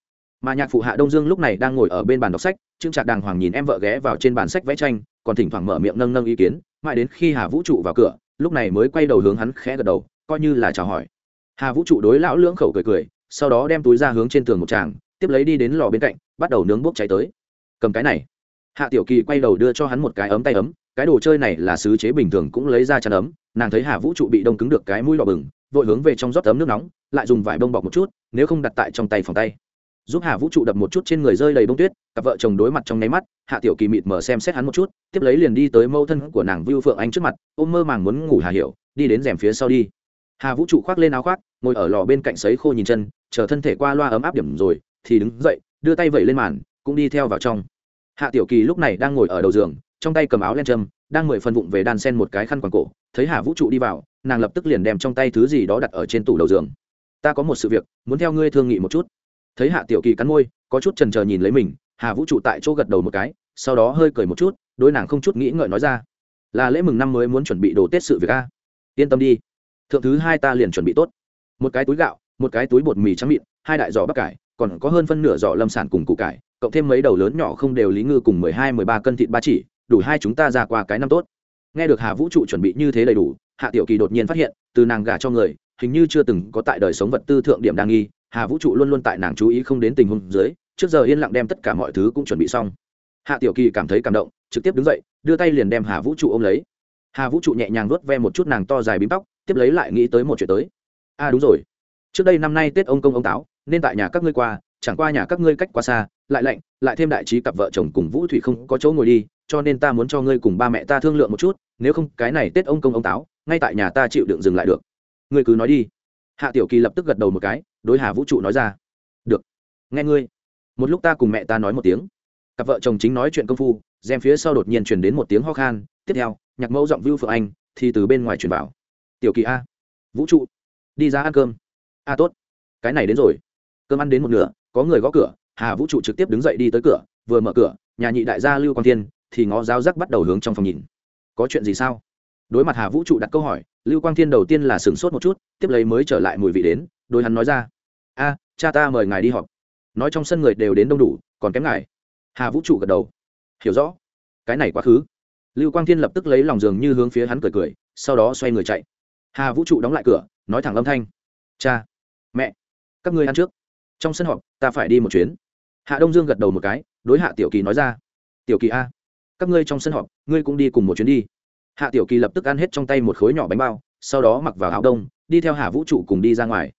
Mà nhạc phụ hạ đông dương lúc này đang ngồi ở bên bàn đọc sách, trương trạc đàng hoàng nhìn em vợ ghé vào trên bàn sách vẽ tranh còn thỉnh thoảng mở miệng nâng nâng ý kiến, mãi đến khi hà vũ trụ vào cửa, lúc này mới quay đầu hướng hắn khẽ gật đầu, coi như là chào hỏi. Hà vũ trụ đối lão lưỡng khẩu cười cười, sau đó đem túi ra hướng trên tường một tràng, tiếp lấy đi đến lò bên cạnh, bắt đầu nướng bốc cháy tới. Cầm cái này. Hạ tiểu kỳ quay đầu đưa cho hắn một cái ấm tay ấm, cái đồ chơi này là sứ chế bình thường cũng lấy ra chăn ấm, nàng thấy hà vũ trụ bị đông cứng được cái mũi đỏ bừng, vội hướng về trong rót ấm nước nóng, lại dùng vải bông bọc một chút, nếu không đặt tại trong tay phòng tay giúp hà vũ trụ đập một chút trên người rơi đầy bông tuyết, cặp vợ chồng đối mặt trong nháy mắt, hạ tiểu kỳ mịt mở xem xét hắn một chút, tiếp lấy liền đi tới mâu thân của nàng vưu phượng anh trước mặt, ôm mơ màng muốn ngủ hà hiểu, đi đến rèm phía sau đi. Hà vũ trụ khoác lên áo khoác, ngồi ở lò bên cạnh sấy khô nhìn chân, chờ thân thể qua loa ấm áp điểm rồi, thì đứng dậy, đưa tay vẩy lên màn, cũng đi theo vào trong. Hạ tiểu kỳ lúc này đang ngồi ở đầu giường, trong tay cầm áo len châm, đang mười phần vụng về đan sen một cái khăn quàng cổ, thấy hà vũ trụ đi vào, nàng lập tức liền đem trong tay thứ gì đó đặt ở trên tủ đầu giường. Ta có một sự việc, muốn theo ngươi thương nghị một chút thấy hạ tiểu kỳ cắn môi, có chút trần trờ nhìn lấy mình, hà vũ trụ tại chỗ gật đầu một cái, sau đó hơi cười một chút đôi nàng không chút nghĩ ngợi nói ra. Là lễ mừng năm mới muốn chuẩn bị đồ tết sự việc a. Yên tâm đi. Thượng thứ hai ta liền chuẩn bị tốt. Một cái túi gạo, một cái túi bột mì trắng mịn, hai đại giỏ bắp cải, còn có hơn phân nửa giỏ lâm sản cùng củ cải, cộng thêm mấy đầu lớn nhỏ không đều lý ngư cùng mười hai, mười ba cân thịt ba chỉ, đủ hai chúng ta ra qua cái năm tốt. Nghe được hà vũ trụ chuẩn bị như thế đầy đủ, hạ tiểu kỳ đột nhiên phát hiện, từ nàng gả cho người, hình như chưa từng có tại đời sống vật tư thượng điểm đa nghi hà vũ trụ luôn luôn tại nàng chú ý không đến tình huống dưới, trước giờ yên lặng đem tất cả mọi thứ cũng chuẩn bị xong. Hạ tiểu kỳ cảm thấy cảm động, trực tiếp đứng dậy, đưa tay liền đem hà vũ trụ ôm lấy. Hà vũ trụ nhẹ nhàng vuốt ve một chút nàng to dài bím tóc, tiếp lấy lại nghĩ tới một chuyện tới. A à đúng rồi. Trước đây năm nay tết ông công ông táo, nên tại nhà các ngươi qua, chẳng qua nhà các ngươi cách quá xa, lại lạnh, lại thêm đại trí cặp vợ chồng cùng vũ thủy không có chỗ ngồi đi, cho nên ta muốn cho ngươi cùng ba mẹ ta thương lượng một chút, nếu không cái này tết ông công ông táo, ngay tại nhà ta chịu đựng dừng lại được. Ngươi cứ nói đi. Hạ tiểu kỳ lập tức gật đầu một cái đối hà vũ trụ nói ra. Được. Nghe ngươi. Một lúc ta cùng mẹ ta nói một tiếng. Cặp vợ chồng chính nói chuyện công phu xem phía sau đột nhiên chuyển đến một tiếng ho khan. Tiếp theo, nhạc mẫu giọng vưu phượng anh, thì từ bên ngoài chuyển vào. Tiểu kỳ a. Vũ trụ. Đi ra ăn cơm. A, tốt. Cái này đến rồi. Cơm ăn đến một nửa, có người gõ cửa. Hà vũ trụ trực tiếp đứng dậy đi tới cửa, vừa mở cửa, nhà nhị đại gia lưu quang thiên, thì ngó giáo giác bắt đầu hướng trong phòng nhìn. Có chuyện gì sao? Đối mặt hà vũ trụ đặt câu hỏi, lưu quang thiên đầu tiên là sửng sốt một chút, tiếp lấy mới trở lại mùi vị đến đôi hắn nói ra. A, cha ta mời ngài đi họp. Nói trong sân người đều đến đông đủ, còn kém ngài. Hà vũ trụ gật đầu. Hiểu rõ. Cái này quá khứ. Lưu quang thiên lập tức lấy lòng giường như hướng phía hắn cười cười, sau đó xoay người chạy. Hà vũ trụ đóng lại cửa, nói thẳng âm thanh. Cha, mẹ, các ngươi ăn trước. Trong sân họp, ta phải đi một chuyến. Hạ đông dương gật đầu một cái, đối hạ tiểu kỳ nói ra. Tiểu kỳ a, các ngươi trong sân họp, ngươi cũng đi cùng một chuyến đi. Hạ tiểu kỳ lập tức ăn hết trong tay một khối nhỏ bánh bao, sau đó mặc vào áo đông, đi theo hà vũ trụ cùng đi ra ngoài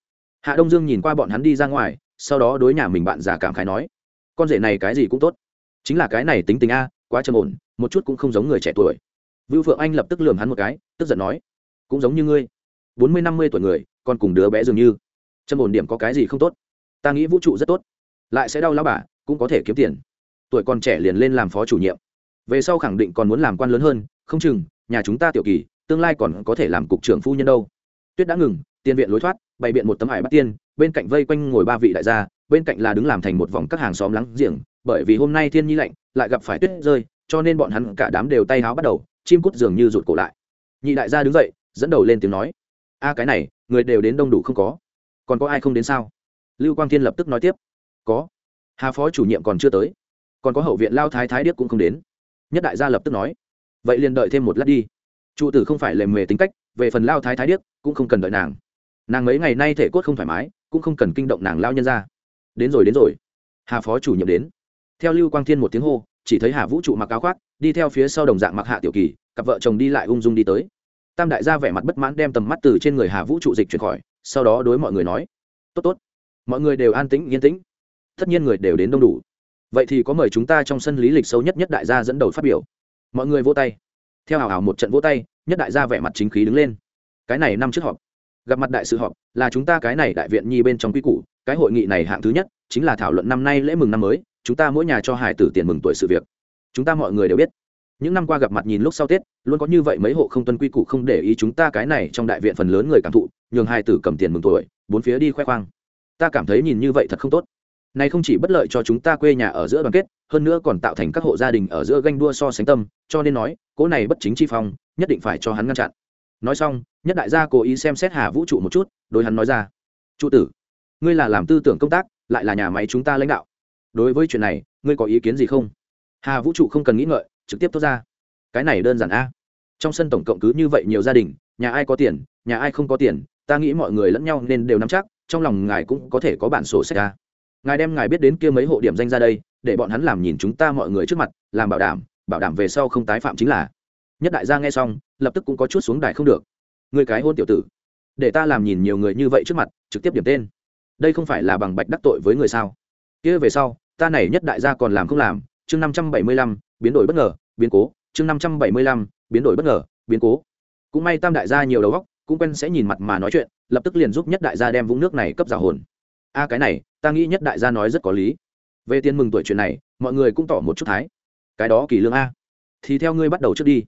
hạ đông dương nhìn qua bọn hắn đi ra ngoài, sau đó đối nhà mình bạn già cảm khái nói, con rể này cái gì cũng tốt. Chính là cái này tính tình a, quá trầm ổn, một chút cũng không giống người trẻ tuổi. Vưu phượng anh lập tức lườm hắn một cái, tức giận nói, cũng giống như ngươi. Bốn mươi, năm mươi tuổi người, còn cùng đứa bé dường như. Trầm ổn điểm có cái gì không tốt? Ta nghĩ vũ trụ rất tốt. Lại sẽ đau lao bà, cũng có thể kiếm tiền. Tuổi còn trẻ liền lên làm phó chủ nhiệm. Về sau khẳng định còn muốn làm quan lớn hơn, không chừng, nhà chúng ta tiểu kỳ, tương lai còn có thể làm cục trưởng phu nhân đâu. Tuyết đã ngừng, tiền viện lối thoát bày biện một tấm ải bắt tiên, bên cạnh vây quanh ngồi ba vị đại gia, bên cạnh là đứng làm thành một vòng các hàng xóm lắng giềng, bởi vì hôm nay thiên nhi lạnh, lại gặp phải tuyết rơi, cho nên bọn hắn cả đám đều tay háo bắt đầu, chim cút dường như rụt cổ lại. Nhị đại gia đứng dậy, dẫn đầu lên tiếng nói, a, cái này, người đều đến đông đủ không có? Còn có ai không đến sao? Lưu quang thiên lập tức nói tiếp, có. Hà phó chủ nhiệm còn chưa tới. Còn có hậu viện lao thái thái điếc cũng không đến. Nhất đại gia lập tức nói, vậy liền đợi thêm một lát đi. Trụ tử không phải lề mề tính cách, về phần lao thái thái điếc cũng không cần đợi nàng nàng mấy ngày nay thể cốt không thoải mái, cũng không cần kinh động nàng lao nhân ra. Đến rồi đến rồi. Hà phó chủ nhiệm đến. Theo lưu quang thiên một tiếng hô, chỉ thấy hà vũ trụ mặc áo khoác, đi theo phía sau đồng dạng mặc hạ tiểu kỳ, cặp vợ chồng đi lại ung dung đi tới. Tam đại gia vẻ mặt bất mãn đem tầm mắt từ trên người hà vũ trụ dịch chuyển khỏi, sau đó đối mọi người nói, tốt tốt. Mọi người đều an tĩnh, yên tĩnh. Tất nhiên người đều đến đông đủ. Vậy thì có mời chúng ta trong sân lý lịch sâu nhất nhất đại gia dẫn đầu phát biểu. Mọi người vô tay. Theo hào hào một trận vỗ tay, nhất đại gia vẻ mặt chính khí đứng lên. Cái này năm trước họp gặp mặt đại sự họp, là chúng ta cái này đại viện nhi bên trong quy củ, cái hội nghị này hạng thứ nhất, chính là thảo luận năm nay lễ mừng năm mới, chúng ta mỗi nhà cho hải tử tiền mừng tuổi sự việc. Chúng ta mọi người đều biết. Những năm qua gặp mặt nhìn lúc sau tết, luôn có như vậy mấy hộ không tuân quy củ không để ý chúng ta cái này trong đại viện phần lớn người cảm thụ, nhường hai tử cầm tiền mừng tuổi, bốn phía đi khoe khoang. Ta cảm thấy nhìn như vậy thật không tốt. Này không chỉ bất lợi cho chúng ta quê nhà ở giữa đoàn kết, hơn nữa còn tạo thành các hộ gia đình ở giữa ganh đua so sánh tâm, cho nên nói cỗ này bất chính chi phong, nhất định phải cho hắn ngăn chặn. Nói xong nhất đại gia cố ý xem xét hà vũ trụ một chút, đối hắn nói ra. Trụ tử, ngươi là làm tư tưởng công tác, lại là nhà máy chúng ta lãnh đạo. Đối với chuyện này, ngươi có ý kiến gì không? Hà vũ trụ không cần nghĩ ngợi, trực tiếp thốt ra. Cái này đơn giản a. Trong sân tổng cộng cứ như vậy nhiều gia đình, nhà ai có tiền, nhà ai không có tiền, ta nghĩ mọi người lẫn nhau nên đều nắm chắc, trong lòng ngài cũng có thể có bản sổ sách ra ngài đem ngài biết đến kia mấy hộ điểm danh ra đây, để bọn hắn làm nhìn chúng ta mọi người trước mặt, làm bảo đảm bảo đảm về sau không tái phạm chính là. Nhất đại gia nghe xong, lập tức cũng có chút xuống đài không được người cái hôn tiểu tử. Để ta làm nhìn nhiều người như vậy trước mặt, trực tiếp điểm tên. Đây không phải là bằng bạch đắc tội với người sao? Kia về sau, ta này nhất đại gia còn làm không làm, chương năm trăm bảy mươi lăm, biến đổi bất ngờ, biến cố, chương năm trăm bảy mươi lăm, biến đổi bất ngờ, biến cố. Cũng may tam đại gia nhiều đầu góc cũng quen sẽ nhìn mặt mà nói chuyện, lập tức liền giúp nhất đại gia đem vũng nước này cấp giả hồn. A, cái này, ta nghĩ nhất đại gia nói rất có lý. Về tiền mừng tuổi chuyện này, mọi người cũng tỏ một chút thái. Cái đó kỳ lương a. Thì theo ngươi bắt đầu trước đi.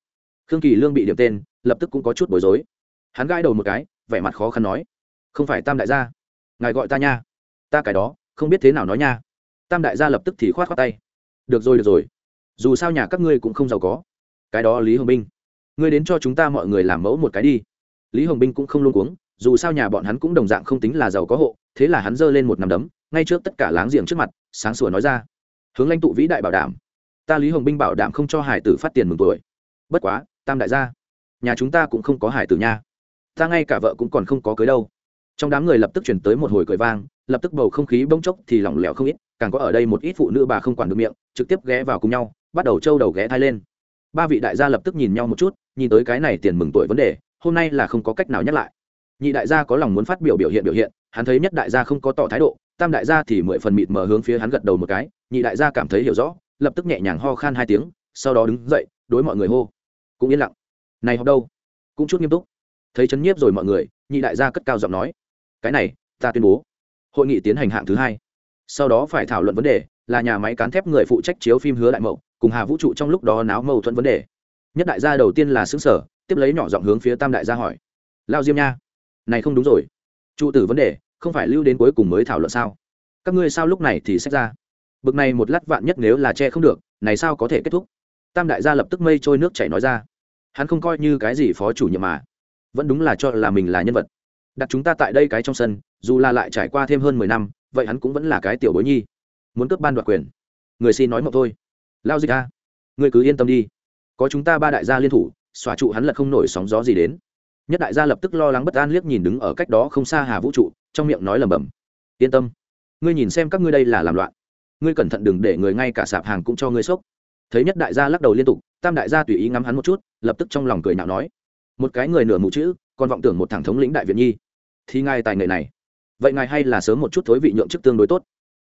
Khương kỳ lương bị điểm tên, lập tức cũng có chút bối rối hắn gãi đầu một cái, vẻ mặt khó khăn nói, không phải tam đại gia. Ngài gọi ta nha. Ta cái đó, không biết thế nào nói nha. Tam đại gia lập tức thì khoát khoát tay. Được rồi được rồi. Dù sao nhà các ngươi cũng không giàu có. Cái đó lý hồng binh. Ngươi đến cho chúng ta mọi người làm mẫu một cái đi. Lý hồng binh cũng không luôn cuống, dù sao nhà bọn hắn cũng đồng dạng không tính là giàu có hộ, thế là hắn giơ lên một nắm đấm, ngay trước tất cả láng giềng trước mặt, sáng sủa nói ra, hướng lãnh tụ vĩ đại bảo đảm. Ta lý hồng binh bảo đảm không cho hải tử phát tiền mừng tuổi. Bất quá, tam đại gia, nhà chúng ta cũng không có hải tử nha ta ngay cả vợ cũng còn không có cưới đâu. Trong đám người lập tức chuyển tới một hồi cười vang, lập tức bầu không khí bông chốc thì lỏng lẻo không ít, càng có ở đây một ít phụ nữ bà không quản được miệng, trực tiếp ghé vào cùng nhau, bắt đầu trâu đầu ghé thai lên. Ba vị đại gia lập tức nhìn nhau một chút, nhìn tới cái này tiền mừng tuổi vấn đề, hôm nay là không có cách nào nhắc lại. Nhị đại gia có lòng muốn phát biểu biểu hiện biểu hiện, hắn thấy nhất đại gia không có tỏ thái độ, tam đại gia thì mười phần mịt mở hướng phía hắn gật đầu một cái, nhị đại gia cảm thấy hiểu rõ, lập tức nhẹ nhàng ho khan hai tiếng, sau đó đứng dậy, đối mọi người hô. Cũng yên lặng. Này học đâu? Cũng chút nghiêm túc thấy chấn nhiếp rồi mọi người, nhị đại gia cất cao giọng nói, cái này, ta tuyên bố, hội nghị tiến hành hạng thứ hai. Sau đó phải thảo luận vấn đề là nhà máy cán thép người phụ trách chiếu phim hứa đại mậu cùng hà vũ trụ trong lúc đó náo mâu thuẫn vấn đề. Nhất đại gia đầu tiên là xứng sở tiếp lấy nhỏ giọng hướng phía tam đại gia hỏi, lao diêm nha, này không đúng rồi. Trụ tử vấn đề không phải lưu đến cuối cùng mới thảo luận sao? Các ngươi sao lúc này thì xét ra? Bực này một lát vạn nhất nếu là che không được, này sao có thể kết thúc? Tam đại gia lập tức mây trôi nước chảy nói ra, hắn không coi như cái gì phó chủ nhiệm mà vẫn đúng là cho là mình là nhân vật. Đặt chúng ta tại đây cái trong sân, dù là lại trải qua thêm hơn mười năm, vậy hắn cũng vẫn là cái tiểu bối nhi. Muốn cướp ban đoạt quyền. Người xin nói mộng thôi. Lao dịch a, người cứ yên tâm đi. Có chúng ta ba đại gia liên thủ, xòa trụ hắn lật không nổi sóng gió gì đến. Nhất đại gia lập tức lo lắng bất an liếc nhìn đứng ở cách đó không xa hà vũ trụ, trong miệng nói lầm bầm yên tâm. Ngươi nhìn xem các ngươi đây là làm loạn. Ngươi cẩn thận đừng để người ngay cả sạp hàng cũng cho ngươi sốc. Thấy nhất đại gia lắc đầu liên tục, tam đại gia tùy ý ngắm hắn một chút, lập tức trong lòng cười nhạo nói một cái người nửa mù chữ, còn vọng tưởng một thằng thống lĩnh đại viện nhi. Thì ngài tài nghệ này. Vậy ngài hay là sớm một chút thối vị nhượng chức tương đối tốt.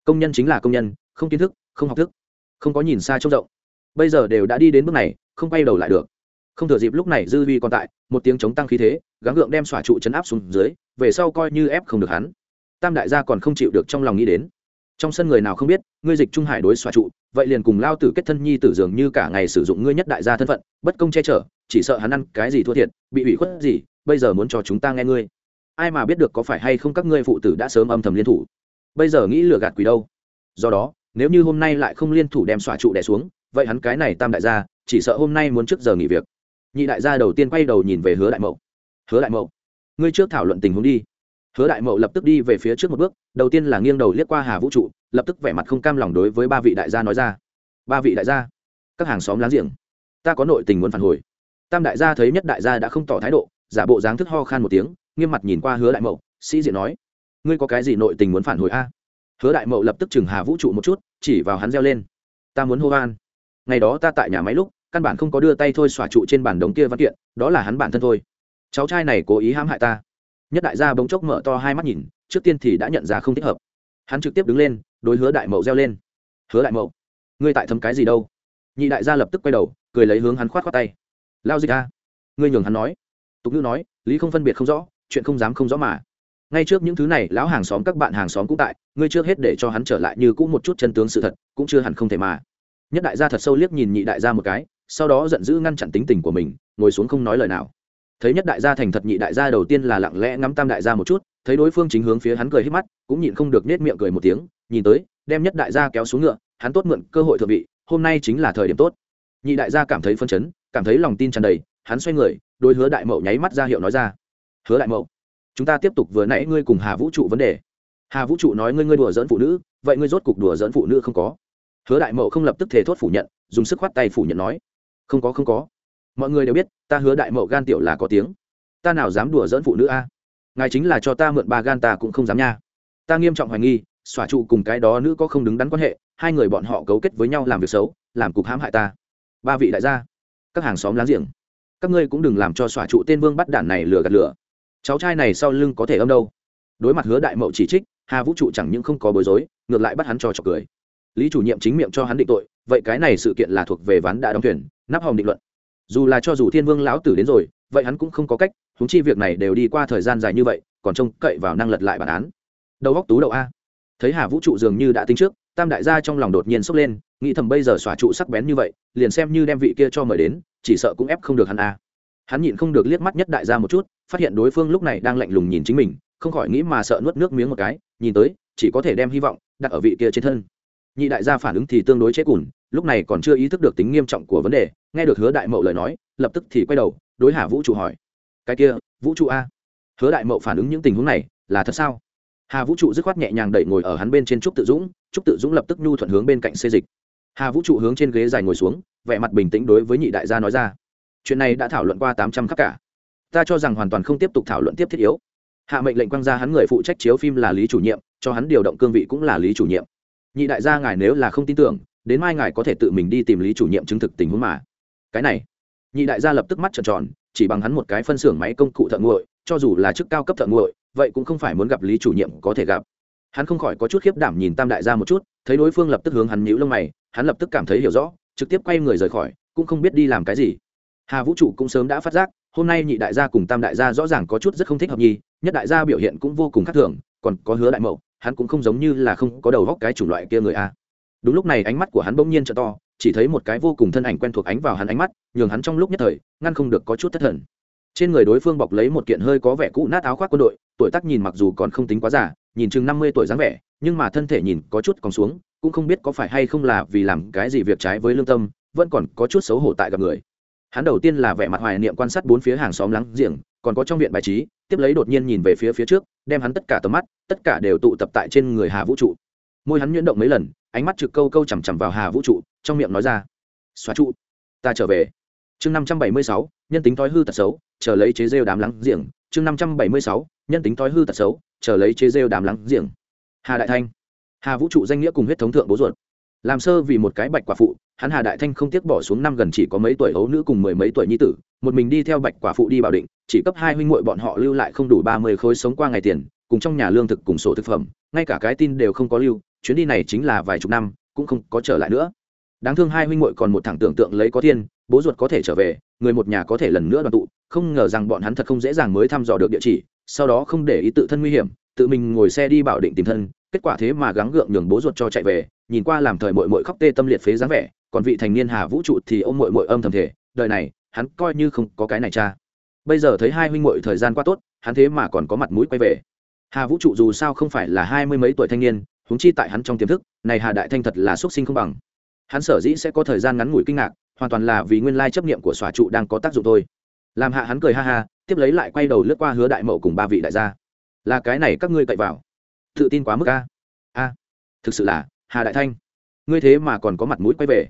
Công nhân chính là công nhân, không kiến thức, không học thức, không có nhìn xa trông rộng. Bây giờ đều đã đi đến bước này, không quay đầu lại được. Không thừa dịp lúc này dư vi còn tại, một tiếng chống tăng khí thế, gắng gượng đem xỏa trụ chấn áp xuống dưới, về sau coi như ép không được hắn. Tam đại gia còn không chịu được trong lòng nghĩ đến. Trong sân người nào không biết, ngươi dịch trung hải đối xòa trụ, vậy liền cùng lao tử kết thân nhi tử dường như cả ngày sử dụng ngươi nhất đại gia thân phận, bất công che chở chỉ sợ hắn ăn cái gì thua thiệt, bị ủy khuất gì, bây giờ muốn cho chúng ta nghe ngươi. Ai mà biết được có phải hay không các ngươi phụ tử đã sớm âm thầm liên thủ. Bây giờ nghĩ lừa gạt quỷ đâu. Do đó, nếu như hôm nay lại không liên thủ đem xòa trụ đẻ xuống, vậy hắn cái này tam đại gia, chỉ sợ hôm nay muốn trước giờ nghỉ việc. Nhị đại gia đầu tiên quay đầu nhìn về hứa đại mậu. Hứa đại mậu, ngươi trước thảo luận tình huống đi. Hứa đại mậu lập tức đi về phía trước một bước, đầu tiên là nghiêng đầu liếc qua hà vũ trụ, lập tức vẻ mặt không cam lòng đối với ba vị đại gia nói ra. Ba vị đại gia, các hàng xóm láng giềng, ta có nội tình muốn phản hồi tam đại gia thấy nhất đại gia đã không tỏ thái độ, giả bộ dáng thức ho khan một tiếng, nghiêm mặt nhìn qua hứa đại mậu, sĩ diện nói, ngươi có cái gì nội tình muốn phản hồi a? Hứa đại mậu lập tức chừng hà vũ trụ một chút, chỉ vào hắn reo lên, ta muốn hô van ngày đó ta tại nhà máy lúc, căn bản không có đưa tay thôi xòa trụ trên bản đống kia văn kiện, đó là hắn bản thân thôi. Cháu trai này cố ý hãm hại ta. Nhất đại gia bỗng chốc mở to hai mắt nhìn, trước tiên thì đã nhận ra không thích hợp. Hắn trực tiếp đứng lên, đối hứa đại mậu reo lên, hứa đại mậu, ngươi tại thấm cái gì đâu? Nhị đại gia lập tức quay đầu, cười lấy hướng hắn khoát khoát tay lao dịch a. Ngươi nhường hắn nói. Tục ngữ nói, lý không phân biệt không rõ, chuyện không dám không rõ mà. Ngay trước những thứ này, lão hàng xóm các bạn hàng xóm cũng tại, ngươi trước hết để cho hắn trở lại như cũ một chút chân tướng sự thật, cũng chưa hẳn không thể mà. Nhất đại gia thật sâu liếc nhìn nhị đại gia một cái, sau đó giận dữ ngăn chặn tính tình của mình, ngồi xuống không nói lời nào. Thấy nhất đại gia thành thật, nhị đại gia đầu tiên là lặng lẽ ngắm tam đại gia một chút, thấy đối phương chính hướng phía hắn cười hết mắt, cũng nhịn không được nết miệng cười một tiếng, nhìn tới, đem nhất đại gia kéo xuống ngựa, hắn tốt mượn cơ hội thượng vị, hôm nay chính là thời điểm tốt. Nhị đại gia cảm thấy phân chấn cảm thấy lòng tin tràn đầy, hắn xoay người đôi hứa đại mậu nháy mắt ra hiệu nói ra. Hứa đại mậu, chúng ta tiếp tục vừa nãy ngươi cùng hà vũ trụ vấn đề. Hà vũ trụ nói ngươi ngươi đùa dỡn phụ nữ, vậy ngươi rốt cục đùa dỡn phụ nữ không có? Hứa đại mậu không lập tức thể thốt phủ nhận, dùng sức khoát tay phủ nhận nói. Không có không có. Mọi người đều biết, ta hứa đại mậu gan tiểu là có tiếng. Ta nào dám đùa dỡn phụ nữ a? Ngài chính là cho ta mượn ba gan ta cũng không dám nha. Ta nghiêm trọng hoài nghi, xòa trụ cùng cái đó nữ có không đứng đắn quan hệ, hai người bọn họ cấu kết với nhau làm việc xấu, làm cục hãm hại ta. Ba vị đại gia các hàng xóm láng giềng. Các ngươi cũng đừng làm cho xòa trụ tên vương bắt đản này lừa gạt lửa. Cháu trai này sau lưng có thể âm đâu? Đối mặt hứa đại mậu chỉ trích, hà vũ trụ chẳng những không có bối rối, ngược lại bắt hắn cho trọc cười. Lý chủ nhiệm chính miệng cho hắn định tội, vậy cái này sự kiện là thuộc về ván đã đóng thuyền, nắp hòm định luận. Dù là cho dù thiên vương lão tử đến rồi, vậy hắn cũng không có cách húng chi việc này đều đi qua thời gian dài như vậy, còn trông cậy vào năng lật lại bản án. Đầu góc tú đậu a. Thấy hà vũ trụ dường như đã tính trước tam đại gia trong lòng đột nhiên sốc lên, nghĩ thầm bây giờ xòa trụ sắc bén như vậy, liền xem như đem vị kia cho mời đến, chỉ sợ cũng ép không được hắn a. Hắn nhịn không được liếc mắt nhất đại gia một chút, phát hiện đối phương lúc này đang lạnh lùng nhìn chính mình, không khỏi nghĩ mà sợ nuốt nước miếng một cái, nhìn tới, chỉ có thể đem hy vọng đặt ở vị kia trên thân. Nhị đại gia phản ứng thì tương đối chế cùn, lúc này còn chưa ý thức được tính nghiêm trọng của vấn đề, nghe được hứa đại mậu lời nói, lập tức thì quay đầu, đối hà vũ trụ hỏi. Cái kia, vũ trụ a? Hứa đại mậu phản ứng những tình huống này là thật sao? Hà vũ trụ dứt khoát nhẹ nhàng đẩy ngồi ở hắn bên trên trúc tự dũng trúc tự dũng lập tức nhu thuận hướng bên cạnh xê dịch. Hà vũ trụ hướng trên ghế dài ngồi xuống, vẻ mặt bình tĩnh đối với nhị đại gia nói ra. Chuyện này đã thảo luận qua tám trăm khắc cả. Ta cho rằng hoàn toàn không tiếp tục thảo luận tiếp thiết yếu. Hạ mệnh lệnh quăng ra hắn người phụ trách chiếu phim là lý chủ nhiệm, cho hắn điều động cương vị cũng là lý chủ nhiệm. Nhị đại gia ngài nếu là không tin tưởng, đến mai ngài có thể tự mình đi tìm lý chủ nhiệm chứng thực tình huống mà. Cái này, nhị đại gia lập tức mắt trợn tròn, chỉ bằng hắn một cái phân xưởng máy công cụ thợ nguội, cho dù là chức cao cấp thợ nguội, vậy cũng không phải muốn gặp lý chủ nhiệm có thể gặp hắn không khỏi có chút khiếp đảm nhìn tam đại gia một chút, thấy đối phương lập tức hướng hắn nhíu lông mày, hắn lập tức cảm thấy hiểu rõ, trực tiếp quay người rời khỏi, cũng không biết đi làm cái gì. Hà vũ trụ cũng sớm đã phát giác, hôm nay nhị đại gia cùng tam đại gia rõ ràng có chút rất không thích hợp nhi, nhất đại gia biểu hiện cũng vô cùng khác thường, còn có hứa đại mậu, hắn cũng không giống như là không có đầu góc cái chủng loại kia người a. Đúng lúc này ánh mắt của hắn bỗng nhiên t to, chỉ thấy một cái vô cùng thân ảnh quen thuộc ánh vào hắn ánh mắt, nhường hắn trong lúc nhất thời, ngăn không được có chút thất thần. Trên người đối phương bọc lấy một kiện hơi có vẻ cũ nát áo khoác quân đội, tuổi tác nhìn mặc dù còn không tính quá già nhìn chừng năm mươi tuổi dáng vẻ, nhưng mà thân thể nhìn có chút còn xuống, cũng không biết có phải hay không là vì làm cái gì việc trái với lương tâm, vẫn còn có chút xấu hổ tại gặp người. Hắn đầu tiên là vẻ mặt hoài niệm quan sát bốn phía hàng xóm lắng giềng, còn có trong viện bài trí, tiếp lấy đột nhiên nhìn về phía phía trước, đem hắn tất cả tầm mắt, tất cả đều tụ tập tại trên người hà vũ trụ. Môi hắn nhuyễn động mấy lần, ánh mắt trực câu câu chằm chằm vào hà vũ trụ, trong miệng nói ra xóa trụ, ta trở về. Chương năm trăm bảy mươi sáu, nhân tính thói hư tật xấu, chờ lấy chế rêu đám lắng giềng. Chương năm trăm bảy mươi sáu nhân tính thói hư tật xấu, chờ lấy chế rêu đàm lắng giềng. Hà đại thanh. Hà vũ trụ danh nghĩa cùng huyết thống thượng bố ruột. Làm sơ vì một cái bạch quả phụ, hắn hà đại thanh không tiếc bỏ xuống năm gần chỉ có mấy tuổi ấu nữ cùng mười mấy tuổi nhi tử, một mình đi theo bạch quả phụ đi bảo định, chỉ cấp hai huynh muội bọn họ lưu lại không đủ ba mươi khối sống qua ngày tiền, cùng trong nhà lương thực cùng sổ thực phẩm, ngay cả cái tin đều không có lưu, chuyến đi này chính là vài chục năm, cũng không có trở lại nữa. Đáng thương hai huynh muội còn một thằng tưởng tượng lấy có thiên, bố ruột có thể trở về, người một nhà có thể lần nữa đoàn tụ, không ngờ rằng bọn hắn thật không dễ dàng mới thăm dò được địa chỉ sau đó không để ý tự thân nguy hiểm, tự mình ngồi xe đi bảo định tìm thân, kết quả thế mà gắng gượng nhường bố ruột cho chạy về, nhìn qua làm thời mội mội khóc tê tâm liệt phế dáng vẻ, còn vị thành niên hà vũ trụ thì ôm mội mội âm thầm thể đời này, hắn coi như không có cái này cha. Bây giờ thấy hai huynh mội thời gian qua tốt, hắn thế mà còn có mặt mũi quay về. Hà vũ trụ dù sao không phải là hai mươi mấy tuổi thanh niên húng chi tại hắn trong tiềm thức, này hà đại thanh thật là xuất sinh không bằng. Hắn sở dĩ sẽ có thời gian ngắn ngủi kinh ngạc, hoàn toàn là vì nguyên lai chấp niệm của xòa trụ đang có tác dụng thôi. Làm hạ hắn cười ha ha tiếp lấy lại quay đầu lướt qua hứa đại mậu cùng ba vị đại gia. Là cái này các ngươi cậy vào. Tự tin quá mức a. A, thực sự là, hà đại thanh. Ngươi thế mà còn có mặt mũi quay về.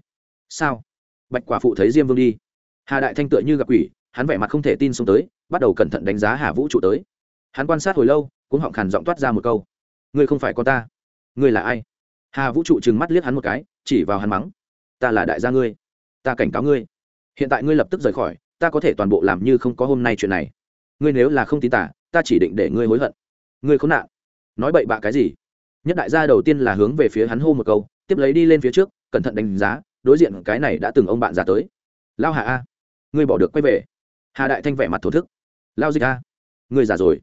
Sao? Bạch quả phụ thấy diêm vương đi. Hà đại thanh tựa như gặp quỷ, hắn vẻ mặt không thể tin xuống tới, bắt đầu cẩn thận đánh giá hà vũ trụ tới. Hắn quan sát hồi lâu cũng họng khàn giọng toát ra một câu. Ngươi không phải con ta. Ngươi là ai? Hà vũ trụ trừng mắt liếc hắn một cái, chỉ vào hắn mắng. Ta là đại gia ngươi. Ta cảnh cáo ngươi. Hiện tại ngươi lập tức rời khỏi ta có thể toàn bộ làm như không có hôm nay chuyện này. Ngươi nếu là không tin tả ta chỉ định để ngươi hối hận. Ngươi khốn nạn. Nói bậy bạ cái gì? Nhất đại gia đầu tiên là hướng về phía hắn hô một câu, tiếp lấy đi lên phía trước, cẩn thận đánh giá, đối diện cái này đã từng ông bạn già tới. Lao hà a, ngươi bỏ được quay về. Hà đại thanh vẻ mặt thổ thức. Lao dịch a, ngươi già rồi.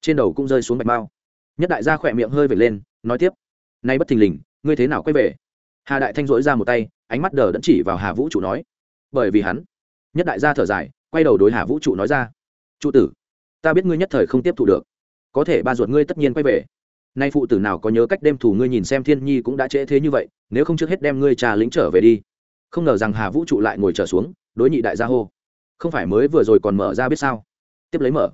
Trên đầu cũng rơi xuống bạch mao. Nhất đại gia khỏe miệng hơi vệt lên, nói tiếp. Nay bất thình lình, ngươi thế nào quay về? Hà đại thanh dỗi ra một tay, ánh mắt đờ đẫn chỉ vào hà vũ trụ nói. Bởi vì hắn nhất đại gia thở dài, quay đầu đối hà vũ trụ nói ra, trụ tử, ta biết ngươi nhất thời không tiếp thụ được. Có thể ba ruột ngươi tất nhiên quay về. Nay phụ tử nào có nhớ cách đem thủ ngươi nhìn xem thiên nhi cũng đã trễ thế như vậy, nếu không trước hết đem ngươi trà lính trở về đi. Không ngờ rằng hà vũ trụ lại ngồi trở xuống, đối nhị đại gia hô, không phải mới vừa rồi còn mở ra biết sao? Tiếp lấy mở.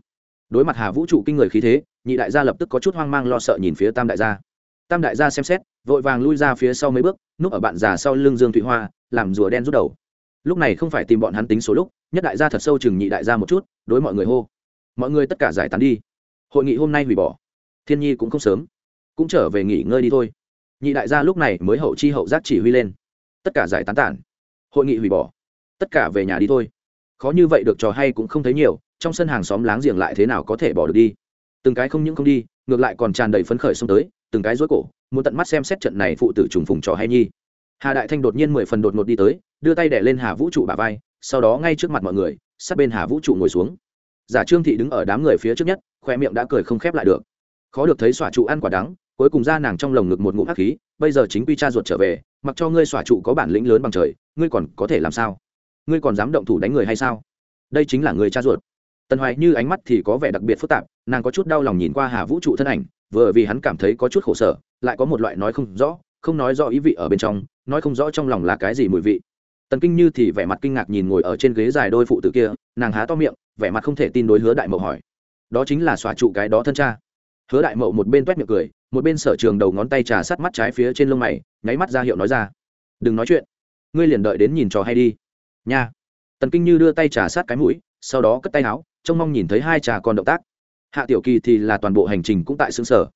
Đối mặt hà vũ trụ kinh người khí thế, nhị đại gia lập tức có chút hoang mang lo sợ nhìn phía tam đại gia. Tam đại gia xem xét, vội vàng lui ra phía sau mấy bước, núp ở bạn già sau lưng dương thụy hoa, làm rùa đen rút đầu lúc này không phải tìm bọn hắn tính số lúc, nhất đại gia thật sâu chừng nhị đại gia một chút, đối mọi người hô. Mọi người tất cả giải tán đi. Hội nghị hôm nay hủy bỏ. Thiên nhi cũng không sớm. Cũng trở về nghỉ ngơi đi thôi. Nhị đại gia lúc này mới hậu chi hậu giác chỉ huy lên. Tất cả giải tán tản. Hội nghị hủy bỏ. Tất cả về nhà đi thôi. Khó như vậy được trò hay cũng không thấy nhiều, trong sân hàng xóm láng giềng lại thế nào có thể bỏ được đi. Từng cái không những không đi, ngược lại còn tràn đầy phấn khởi xông tới, từng cái rối cổ, muốn tận mắt xem xét trận này phụ tử trùng phùng trò hay nhi hà đại thanh đột nhiên mười phần đột ngột đi tới, đưa tay đẻ lên hà vũ trụ bà vai, sau đó ngay trước mặt mọi người, sát bên hà vũ trụ ngồi xuống. Giả trương thị đứng ở đám người phía trước nhất khoe miệng đã cười không khép lại được. Khó được thấy xỏa trụ ăn quả đắng, cuối cùng ra nàng trong lồng ngực một ngụm hắc khí, bây giờ chính quy cha ruột trở về, mặc cho ngươi xỏa trụ có bản lĩnh lớn bằng trời, ngươi còn có thể làm sao? Ngươi còn dám động thủ đánh người hay sao? Đây chính là người cha ruột. Tần hoài như ánh mắt thì có vẻ đặc biệt phức tạp, nàng có chút đau lòng nhìn qua hà vũ trụ thân ảnh, vừa vì hắn cảm thấy có chút khổ sở, lại có một loại nói không rõ không nói rõ ý vị ở bên trong, nói không rõ trong lòng là cái gì mùi vị. Tần kinh như thì vẻ mặt kinh ngạc nhìn ngồi ở trên ghế dài đôi phụ tử kia, nàng há to miệng, vẻ mặt không thể tin đối hứa đại mậu hỏi. Đó chính là xóa trụ cái đó thân cha. Hứa đại mậu một bên t miệng cười, một bên sở trường đầu ngón tay trà sát mắt trái phía trên lông mày, nháy mắt ra hiệu nói ra. Đừng nói chuyện. Ngươi liền đợi đến nhìn trò hay đi. Nha. Tần kinh như đưa tay trà sát cái mũi, sau đó cất tay áo, trông mong nhìn thấy hai trà con động tác. Hạ tiểu kỳ thì là toàn bộ hành trình cũng tại xương sở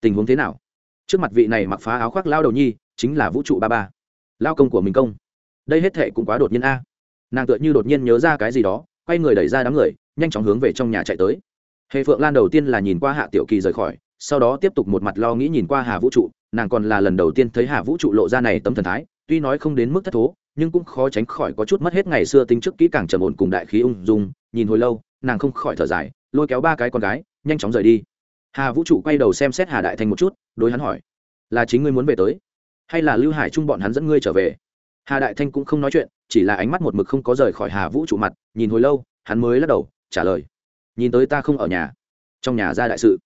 tình huống thế nào? Trước mặt vị này mặc phá áo khoác lao đầu nhi chính là vũ trụ ba ba. Lao công của mình công. Đây hết thệ cũng quá đột nhiên a. Nàng tựa như đột nhiên nhớ ra cái gì đó, quay người đẩy ra đám người, nhanh chóng hướng về trong nhà chạy tới. Hệ phượng lan đầu tiên là nhìn qua hạ tiểu kỳ rời khỏi, sau đó tiếp tục một mặt lo nghĩ nhìn qua hà vũ trụ, nàng còn là lần đầu tiên thấy hà vũ trụ lộ ra này tấm thần thái, tuy nói không đến mức thất thố, nhưng cũng khó tránh khỏi có chút mất hết ngày xưa tính trước kỹ càng trầm ổn cùng đại khí ung dung, nhìn hồi lâu, nàng không khỏi thở dài, lôi kéo ba cái con gái, nhanh chóng rời đi hà vũ trụ quay đầu xem xét hà đại thanh một chút, đối hắn hỏi, là chính ngươi muốn về tới, hay là lưu hải trung bọn hắn dẫn ngươi trở về? Hà đại thanh cũng không nói chuyện, chỉ là ánh mắt một mực không có rời khỏi hà vũ trụ mặt, nhìn hồi lâu, hắn mới lắc đầu, trả lời, nhìn tới ta không ở nhà, trong nhà ra đại sự.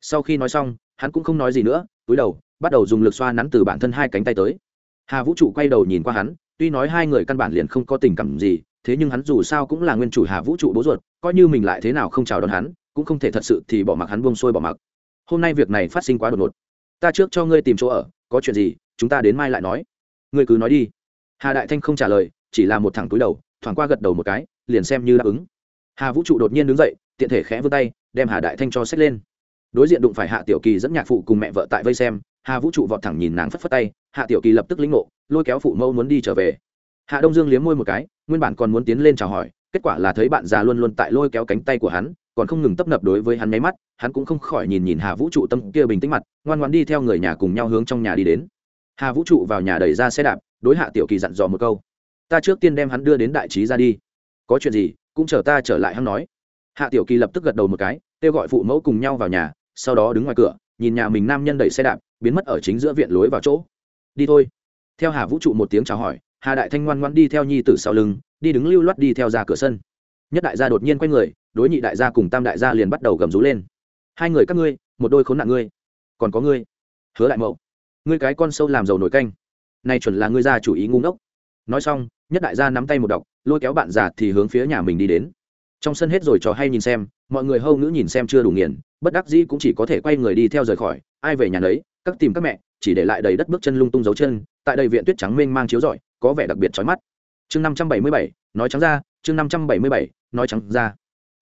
Sau khi nói xong, hắn cũng không nói gì nữa, túi đầu, bắt đầu dùng lực xoa nắn từ bản thân hai cánh tay tới. Hà vũ trụ quay đầu nhìn qua hắn, tuy nói hai người căn bản liền không có tình cảm gì, thế nhưng hắn dù sao cũng là nguyên chủ hà vũ trụ bố ruột, coi như mình lại thế nào không chào đón hắn cũng không thể thật sự thì bỏ mặc hắn buông xuôi bỏ mặc. Hôm nay việc này phát sinh quá đột ngột. Ta trước cho ngươi tìm chỗ ở, có chuyện gì, chúng ta đến mai lại nói. Ngươi cứ nói đi. Hà đại thanh không trả lời, chỉ là một thẳng túi đầu, thoảng qua gật đầu một cái, liền xem như đáp ứng. Hà vũ trụ đột nhiên đứng dậy, tiện thể khẽ vươn tay, đem hà đại thanh cho xách lên. Đối diện đụng phải hạ tiểu kỳ dẫn nhạc phụ cùng mẹ vợ tại vây xem, hà vũ trụ vọt thẳng nhìn nàng phất phất tay, hạ tiểu kỳ lập tức lĩnh ngộ, lôi kéo phụ mẫu muốn đi trở về. Hạ đông dương liếm môi một cái, nguyên bản còn muốn tiến lên chào hỏi, kết quả là thấy bạn già luôn luôn tại lôi kéo cánh tay của hắn còn không ngừng tấp nập đối với hắn nháy mắt, hắn cũng không khỏi nhìn nhìn hà vũ trụ tâm kia bình tĩnh mặt, ngoan ngoan đi theo người nhà cùng nhau hướng trong nhà đi đến. Hà vũ trụ vào nhà đẩy ra xe đạp, đối hạ tiểu kỳ dặn dò một câu. Ta trước tiên đem hắn đưa đến đại trí ra đi. Có chuyện gì, cũng chờ ta trở lại hắn nói. Hạ tiểu kỳ lập tức gật đầu một cái, kêu gọi phụ mẫu cùng nhau vào nhà, sau đó đứng ngoài cửa, nhìn nhà mình nam nhân đẩy xe đạp, biến mất ở chính giữa viện lối vào chỗ. Đi thôi. Theo hà vũ trụ một tiếng chào hỏi, hà đại thanh ngoan ngoan đi theo nhi tử sau lưng, đi đứng lưu loát đi theo ra cửa sân. Nhất đại gia đột nhiên quay người đối nhị đại gia cùng tam đại gia liền bắt đầu gầm rú lên. Hai người các ngươi, một đôi khốn nạn ngươi. Còn có ngươi. Hứa đại mậu, ngươi cái con sâu làm giàu nổi canh. Này chuẩn là ngươi gia chủ ý ngu ngốc. Nói xong, nhất đại gia nắm tay một đọc, lôi kéo bạn già thì hướng phía nhà mình đi đến. Trong sân hết rồi trò hay nhìn xem, mọi người hâu nữ nhìn xem chưa đủ nghiền, bất đắc dĩ cũng chỉ có thể quay người đi theo rời khỏi. Ai về nhà đấy các tìm các mẹ, chỉ để lại đầy đất bước chân lung tung dấu chân, tại đây viện tuyết trắng mênh mang chiếu rọi, có vẻ đặc biệt chói mắt. Chương năm trăm bảy mươi bảy, nói trắng ra, chương năm trăm bảy mươi bảy, nói trắng ra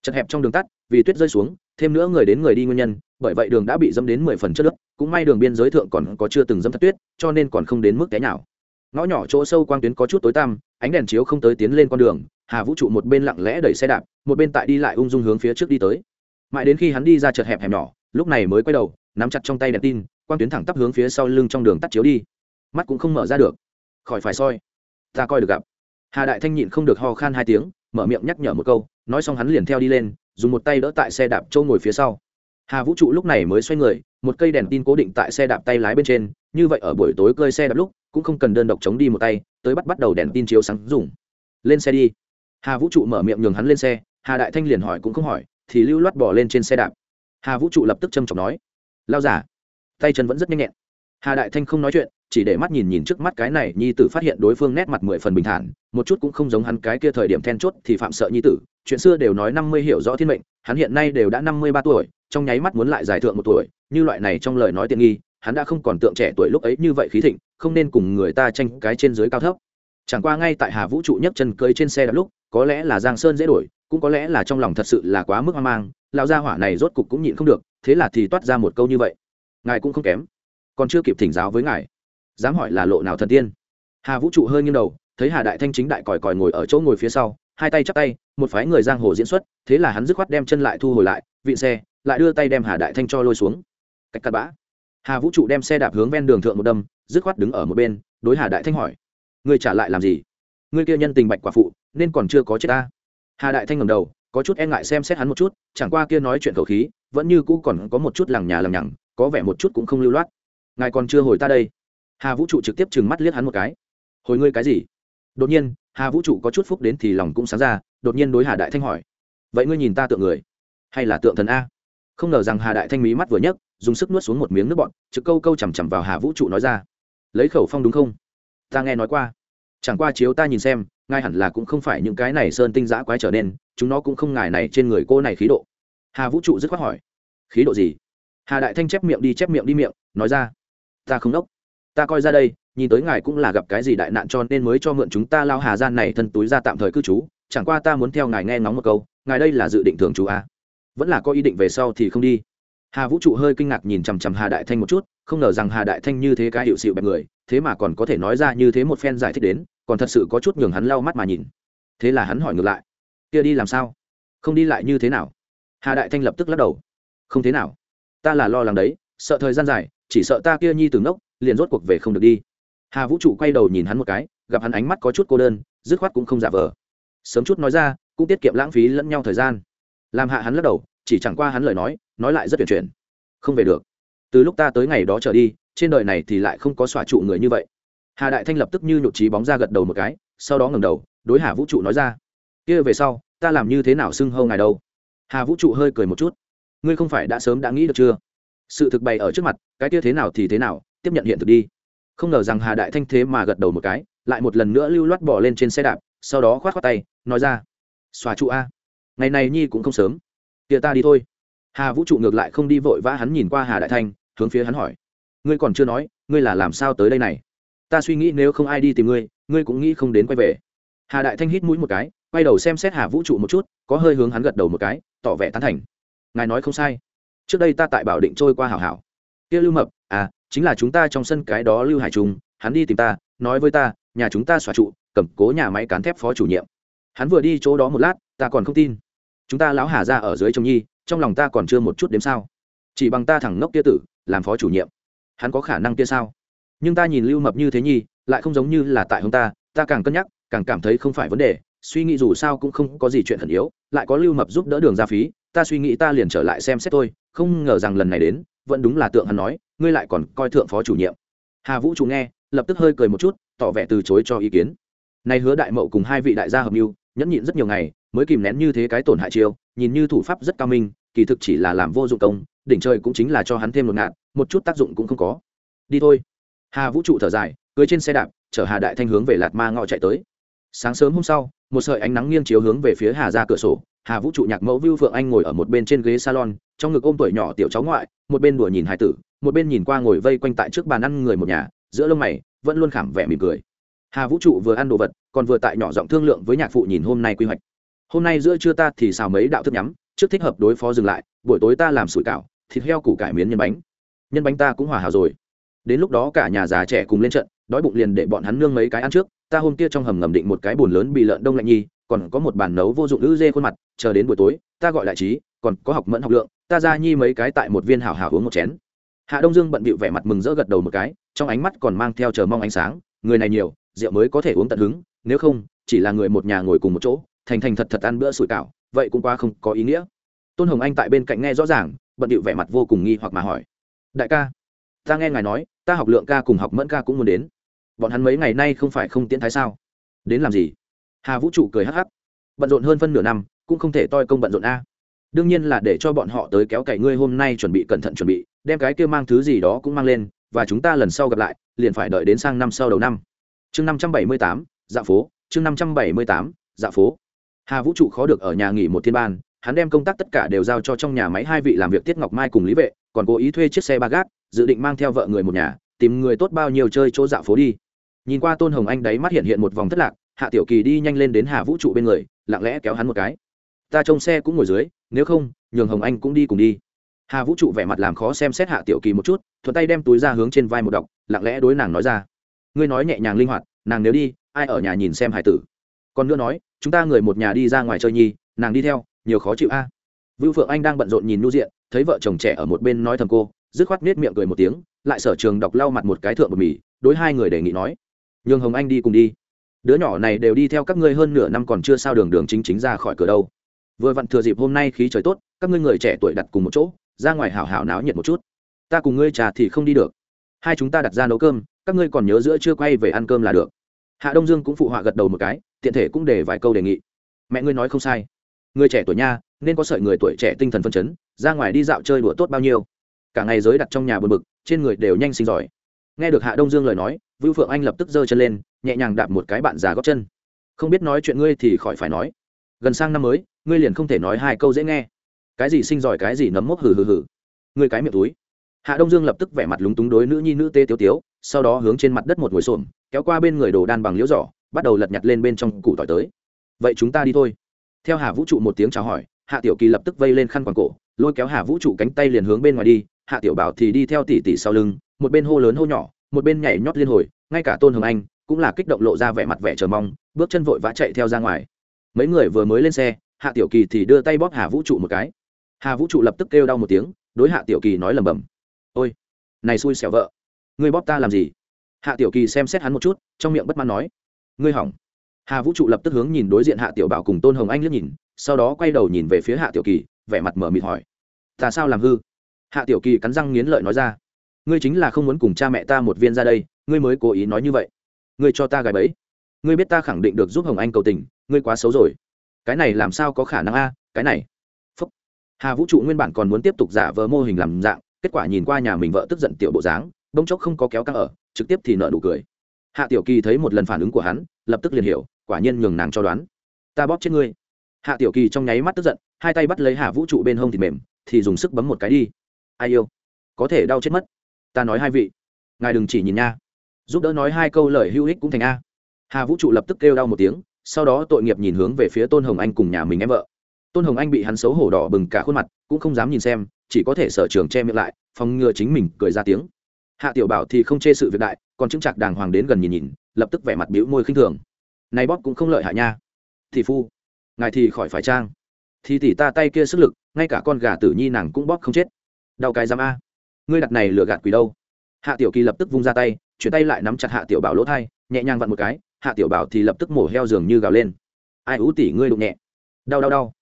chật hẹp trong đường tắt, vì tuyết rơi xuống, thêm nữa người đến người đi nguyên nhân, bởi vậy đường đã bị dâm đến mười phần chất nước, cũng may đường biên giới thượng còn có chưa từng dâm thật tuyết, cho nên còn không đến mức té nào ngõ nhỏ chỗ sâu quang tuyến có chút tối tăm, ánh đèn chiếu không tới tiến lên con đường, hà vũ trụ một bên lặng lẽ đẩy xe đạp, một bên tại đi lại ung dung hướng phía trước đi tới. Mãi đến khi hắn đi ra chật hẹp hẹp nhỏ, lúc này mới quay đầu, nắm chặt trong tay đèn tin, quang tuyến thẳng tắp hướng phía sau lưng trong đường tắt chiếu đi. Mắt cũng không mở ra được. Khỏi phải soi. Ta coi được gặp. Hà đại thanh nhịn không được ho khan hai tiếng, mở miệng nhắc nhở một câu nói xong hắn liền theo đi lên, dùng một tay đỡ tại xe đạp châu ngồi phía sau. Hà vũ trụ lúc này mới xoay người, một cây đèn tin cố định tại xe đạp tay lái bên trên, như vậy ở buổi tối cơi xe đạp lúc, cũng không cần đơn độc chống đi một tay, tới bắt bắt đầu đèn tin chiếu sáng dùng. Lên xe đi. Hà vũ trụ mở miệng nhường hắn lên xe, hà đại thanh liền hỏi cũng không hỏi, thì lưu loát bỏ lên trên xe đạp. Hà vũ trụ lập tức châm trọng nói, lao giả tay chân vẫn rất nhanh nhẹn. Hà đại thanh không nói chuyện, chỉ để mắt nhìn nhìn trước mắt cái này nhi tử phát hiện đối phương nét mặt mười phần bình thản, một chút cũng không giống hắn cái kia thời điểm then chốt thì phạm sợ nhi tử chuyện xưa đều nói năm mươi hiểu rõ thiên mệnh, hắn hiện nay đều đã năm mươi ba tuổi, trong nháy mắt muốn lại giải thượng một tuổi, như loại này trong lời nói tiện nghi, hắn đã không còn tượng trẻ tuổi lúc ấy như vậy khí thịnh, không nên cùng người ta tranh cái trên dưới cao thấp. Chẳng qua ngay tại hà vũ trụ nhấc chân cưới trên xe đạp lúc, có lẽ là giang sơn dễ đổi, cũng có lẽ là trong lòng thật sự là quá mức hoang mang, lão gia hỏa này rốt cục cũng nhịn không được, thế là thì toát ra một câu như vậy. Ngài cũng không kém, còn chưa kịp thỉnh giáo với ngài, dám hỏi là lộ nào thần tiên? Hà vũ trụ hơi nghiêng đầu, thấy hà đại thanh chính đại còi còi ngồi ở chỗ ngồi phía sau hai tay chắp tay, một phái người giang hồ diễn xuất, thế là hắn dứt khoát đem chân lại thu hồi lại, vịn xe, lại đưa tay đem hà đại thanh cho lôi xuống. Cách cắt bã. Hà vũ trụ đem xe đạp hướng ven đường thượng một đâm, dứt khoát đứng ở một bên, đối hà đại thanh hỏi, ngươi trả lại làm gì? Ngươi kia nhân tình bạch quả phụ, nên còn chưa có chết ta. Hà đại thanh ngầm đầu, có chút e ngại xem xét hắn một chút, chẳng qua kia nói chuyện khẩu khí, vẫn như cũ còn có một chút lằng nhà lằng nhằng, có vẻ một chút cũng không lưu loát. Ngài còn chưa hồi ta đây. Hà vũ trụ trực tiếp trừng mắt liếc hắn một cái. Hồi ngươi cái gì? Đột nhiên hà vũ trụ có chút phúc đến thì lòng cũng sáng ra, đột nhiên đối hà đại thanh hỏi, vậy ngươi nhìn ta tượng người, hay là tượng thần a? Không ngờ rằng hà đại thanh mí mắt vừa nhấc, dùng sức nuốt xuống một miếng nước bọn trực câu câu chằm chằm vào hà vũ trụ nói ra, lấy khẩu phong đúng không? Ta nghe nói qua. Chẳng qua chiếu ta nhìn xem, ngay hẳn là cũng không phải những cái này sơn tinh giã quái trở nên, chúng nó cũng không ngài này trên người cô này khí độ. Hà vũ trụ dứt khoát hỏi, khí độ gì? Hà đại thanh chép miệng đi, chép miệng đi miệng, nói ra, ta không đốc. Ta coi ra đây nhìn tới ngài cũng là gặp cái gì đại nạn cho nên mới cho mượn chúng ta lao hà gian này thân túi ra tạm thời cư trú, chẳng qua ta muốn theo ngài nghe ngóng một câu, ngài đây là dự định thường trú à? vẫn là có ý định về sau thì không đi. Hà vũ trụ hơi kinh ngạc nhìn chằm chằm hà đại thanh một chút, không ngờ rằng hà đại thanh như thế cái hiệu xịu bẹp người, thế mà còn có thể nói ra như thế một phen giải thích đến, còn thật sự có chút nhường hắn lau mắt mà nhìn. Thế là hắn hỏi ngược lại, kia đi làm sao? Không đi lại như thế nào? Hà đại thanh lập tức lắc đầu, không thế nào. Ta là lo lắng đấy, sợ thời gian dài, chỉ sợ ta kia nhi từ ngốc, liền rốt cuộc về không được đi hà vũ trụ quay đầu nhìn hắn một cái, gặp hắn ánh mắt có chút cô đơn, dứt khoát cũng không giả vờ. Sớm chút nói ra, cũng tiết kiệm lãng phí lẫn nhau thời gian. Làm hạ hắn lắc đầu, chỉ chẳng qua hắn lời nói nói lại rất tuyển chuyển. Không về được. Từ lúc ta tới ngày đó trở đi, trên đời này thì lại không có xòa trụ người như vậy. Hà đại thanh lập tức như nhụt trí bóng ra gật đầu một cái, sau đó ngầm đầu, đối hà vũ trụ nói ra. Kia về sau, ta làm như thế nào xưng hâu ngài đâu? Hà vũ trụ hơi cười một chút. Ngươi không phải đã sớm đã nghĩ được chưa? Sự thực bày ở trước mặt, cái kia thế nào thì thế nào, tiếp nhận hiện thực đi không ngờ rằng hà đại thanh thế mà gật đầu một cái, lại một lần nữa lưu loát bỏ lên trên xe đạp, sau đó khoát khoát tay, nói ra Xóa trụ a, ngày này nhi cũng không sớm. Tia ta đi thôi. Hà vũ trụ ngược lại không đi vội vã hắn nhìn qua hà đại thanh, hướng phía hắn hỏi, ngươi còn chưa nói, ngươi là làm sao tới đây này? Ta suy nghĩ nếu không ai đi tìm ngươi ngươi cũng nghĩ không đến quay về. Hà đại thanh hít mũi một cái, quay đầu xem xét hà vũ trụ một chút, có hơi hướng hắn gật đầu một cái, tỏ vẻ tán thành. Ngài nói không sai. Trước đây ta tại bảo định trôi qua hảo hảo. Kia lưu mập à chính là chúng ta trong sân cái đó lưu hải trung, hắn đi tìm ta, nói với ta, nhà chúng ta xóa trụ, cầm cố nhà máy cán thép phó chủ nhiệm. Hắn vừa đi chỗ đó một lát, ta còn không tin. Chúng ta lão hà ra ở dưới trông nhi, trong lòng ta còn chưa một chút đếm sao. Chỉ bằng ta thẳng ngốc kia tử, làm phó chủ nhiệm. Hắn có khả năng kia sao? Nhưng ta nhìn lưu mập như thế nhi, lại không giống như là tại hông ta ta càng cân nhắc, càng cảm thấy không phải vấn đề, suy nghĩ dù sao cũng không có gì chuyện khẩn yếu, lại có lưu mập giúp đỡ đường ra phí, ta suy nghĩ ta liền trở lại xem xét tôi không ngờ rằng lần này đến vẫn đúng là tượng hắn nói, ngươi lại còn coi thượng phó chủ nhiệm. Hà vũ trụ nghe, lập tức hơi cười một chút, tỏ vẻ từ chối cho ý kiến. Nay hứa đại mậu cùng hai vị đại gia hợp mưu, nhẫn nhịn rất nhiều ngày, mới kìm nén như thế cái tổn hại chiêu, nhìn như thủ pháp rất cao minh, kỳ thực chỉ là làm vô dụng công, đỉnh trời cũng chính là cho hắn thêm một ngạt một chút tác dụng cũng không có. Đi thôi. Hà vũ trụ thở dài, cưới trên xe đạp, chở hà đại thanh hướng về lạt ma ngọ chạy tới. Sáng sớm hôm sau, một sợi ánh nắng nghiêng chiếu hướng về phía hà ra cửa sổ. Hà vũ trụ nhạc mẫu vưu phượng anh ngồi ở một bên trên ghế salon trong ngực ôm tuổi nhỏ tiểu cháu ngoại, một bên đùa nhìn hải tử, một bên nhìn qua ngồi vây quanh tại trước bàn ăn người một nhà, giữa lông mày, vẫn luôn khảm vẻ mỉm cười. Hà vũ trụ vừa ăn đồ vật, còn vừa tại nhỏ giọng thương lượng với nhạc phụ nhìn hôm nay quy hoạch. Hôm nay giữa trưa ta thì xào mấy đạo thức nhắm, trước thích hợp đối phó dừng lại, buổi tối ta làm sủi cảo, thịt heo củ cải miến nhân bánh. Nhân bánh ta cũng hòa hảo rồi. Đến lúc đó cả nhà già trẻ cùng lên trận, đói bụng liền để bọn hắn nương mấy cái ăn trước, ta hôm kia trong hầm ngầm định một cái bồn lớn bị lợn đông lạnh nhi, còn có một bàn nấu vô dụng ư dê khuôn mặt, chờ đến buổi tối, ta gọi lại trí, còn có học mẫn học lượng ta ra nhi mấy cái tại một viên hảo hảo uống một chén. Hạ đông dương bận bịu vẻ mặt mừng rỡ gật đầu một cái, trong ánh mắt còn mang theo chờ mong ánh sáng, người này nhiều, rượu mới có thể uống tận hứng, nếu không, chỉ là người một nhà ngồi cùng một chỗ, thành thành thật thật ăn bữa sủi cảo, vậy cũng quá không có ý nghĩa. Tôn hồng anh tại bên cạnh nghe rõ ràng, bận điệu vẻ mặt vô cùng nghi hoặc mà hỏi. Đại ca, ta nghe ngài nói, ta học lượng ca cùng học mẫn ca cũng muốn đến. Bọn hắn mấy ngày nay không phải không tiễn thái sao? Đến làm gì? Hà vũ trụ cười hắc hắc. Bận rộn hơn phân nửa năm, cũng không thể toi công bận rộn a đương nhiên là để cho bọn họ tới kéo cày ngươi hôm nay chuẩn bị cẩn thận chuẩn bị, đem cái kia mang thứ gì đó cũng mang lên, và chúng ta lần sau gặp lại, liền phải đợi đến sang năm sau đầu năm. Chương năm trăm bảy mươi tám dạ phố, chương năm trăm bảy mươi tám dạ phố. Hà vũ trụ khó được ở nhà nghỉ một thiên ban, hắn đem công tác tất cả đều giao cho trong nhà máy hai vị làm việc tiết ngọc mai cùng lý vệ, còn cố ý thuê chiếc xe ba gác, dự định mang theo vợ người một nhà, tìm người tốt bao nhiêu chơi chỗ dạo phố đi. Nhìn qua tôn hồng anh đấy mắt hiện hiện một vòng thất lạc, hạ tiểu kỳ đi nhanh lên đến hà vũ trụ bên người, lặng lẽ kéo hắn một cái ta trông xe cũng ngồi dưới, nếu không, nhường hồng anh cũng đi cùng đi. Hà vũ trụ vẻ mặt làm khó xem xét hạ tiểu kỳ một chút, thuận tay đem túi ra hướng trên vai một đọc, lặng lẽ đối nàng nói ra. Ngươi nói nhẹ nhàng linh hoạt, nàng nếu đi, ai ở nhà nhìn xem hải tử? Còn nữa nói, chúng ta người một nhà đi ra ngoài chơi nhi, nàng đi theo, nhiều khó chịu a. À. vưu phượng anh đang bận rộn nhìn nu diện, thấy vợ chồng trẻ ở một bên nói thầm cô, dứt khoát nết miệng cười một tiếng, lại sở trường đọc lau mặt một cái thượng bột mì, đối hai người đề nghị nói, nhường hồng anh đi cùng đi. Đứa nhỏ này đều đi theo các ngươi hơn nửa năm còn chưa sao đường đường chính chính ra khỏi cửa đâu vừa vặn thừa dịp hôm nay khí trời tốt, các ngươi người trẻ tuổi đặt cùng một chỗ, ra ngoài hào hào náo nhiệt một chút. Ta cùng ngươi trà thì không đi được. Hai chúng ta đặt ra nấu cơm, các ngươi còn nhớ giữa chưa quay về ăn cơm là được. Hạ đông dương cũng phụ họa gật đầu một cái, tiện thể cũng để vài câu đề nghị. Mẹ ngươi nói không sai. Người trẻ tuổi nha, nên có sợi người tuổi trẻ tinh thần phân chấn, ra ngoài đi dạo chơi đùa tốt bao nhiêu. Cả ngày giới đặt trong nhà bờ bực, trên người đều nhanh sinh giỏi. Nghe được hạ đông dương lời nói, vưu phượng anh lập tức giơ chân lên, nhẹ nhàng đạp một cái bạn già góp chân. Không biết nói chuyện ngươi thì khỏi phải nói gần sang năm mới, ngươi liền không thể nói hai câu dễ nghe. Cái gì sinh giỏi, cái gì nấm mốc, hừ hừ hừ. Ngươi cái miệng túi. Hạ đông dương lập tức vẻ mặt lúng túng đối nữ nhi nữ tê tiếu tiếu, sau đó hướng trên mặt đất một ngồi xổm, kéo qua bên người đồ đan bằng liễu giỏ, bắt đầu lật nhặt lên bên trong củ tỏi tới. Vậy chúng ta đi thôi. Theo hà vũ trụ một tiếng chào hỏi, hạ tiểu kỳ lập tức vây lên khăn quàng cổ, lôi kéo hà vũ trụ cánh tay liền hướng bên ngoài đi, hạ tiểu bảo thì đi theo tỉ tỉ sau lưng, một bên hô lớn hô nhỏ, một bên nhảy nhót liên hồi, ngay cả tôn hồng anh cũng là kích động lộ ra vẻ mặt vẻ chờ mong, bước chân vội vã chạy theo ra ngoài mấy người vừa mới lên xe, hạ tiểu kỳ thì đưa tay bóp hà vũ trụ một cái. Hà vũ trụ lập tức kêu đau một tiếng, đối hạ tiểu kỳ nói lầm bầm ôi, này xui xẻo vợ, ngươi bóp ta làm gì? Hạ tiểu kỳ xem xét hắn một chút, trong miệng bất mãn nói. Ngươi hỏng. Hà vũ trụ lập tức hướng nhìn đối diện hạ tiểu bảo cùng tôn hồng anh liếc nhìn, sau đó quay đầu nhìn về phía hạ tiểu kỳ, vẻ mặt mở mịt hỏi. Ta sao làm hư? Hạ tiểu kỳ cắn răng nghiến lợi nói ra. Ngươi chính là không muốn cùng cha mẹ ta một viên ra đây, ngươi mới cố ý nói như vậy. Ngươi cho ta gài bẫy ngươi biết ta khẳng định được giúp hồng anh cầu tình, ngươi quá xấu rồi. Cái này làm sao có khả năng a, cái này. Phúc. hà vũ trụ nguyên bản còn muốn tiếp tục giả vờ mô hình làm dạng, kết quả nhìn qua nhà mình vợ tức giận tiểu bộ dáng bông chốc không có kéo căng ở, trực tiếp thì nợ nụ cười. Hạ tiểu kỳ thấy một lần phản ứng của hắn, lập tức liền hiểu, quả nhiên nhường nàng cho đoán. Ta bóp chết ngươi. Hạ tiểu kỳ trong nháy mắt tức giận, hai tay bắt lấy Hà vũ trụ bên hông thì mềm, thì dùng sức bấm một cái đi. Ai yêu? Có thể đau chết mất. Ta nói hai vị. Ngài đừng chỉ nhìn nha. Giúp đỡ nói hai câu lời hữu ích cũng thành a hà vũ trụ lập tức kêu đau một tiếng, sau đó tội nghiệp nhìn hướng về phía tôn hồng anh cùng nhà mình em vợ. Tôn hồng anh bị hắn xấu hổ đỏ bừng cả khuôn mặt, cũng không dám nhìn xem, chỉ có thể sở trường che miệng lại, phòng ngừa chính mình, cười ra tiếng. Hạ tiểu bảo thì không chê sự việc đại, còn chứng chặt đàng hoàng đến gần nhìn nhìn, lập tức vẻ mặt bĩu môi khinh thường. Này bóp cũng không lợi hại nha. Thì phu, ngài thì khỏi phải trang. Thì tỉ ta tay kia sức lực, ngay cả con gà tử nhi nàng cũng bóp không chết. Đau cái giam a. Ngươi đặt này lựa gạt quỷ đâu. Hạ tiểu kỳ lập tức vung ra tay, chuyển tay lại nắm chặt hạ tiểu bảo lỗ thai, nhẹ nhàng vặn một cái hạ tiểu bảo thì lập tức mổ heo giường như gào lên. Ai ú tỉ ngươi đụng nhẹ. Đau đau đau.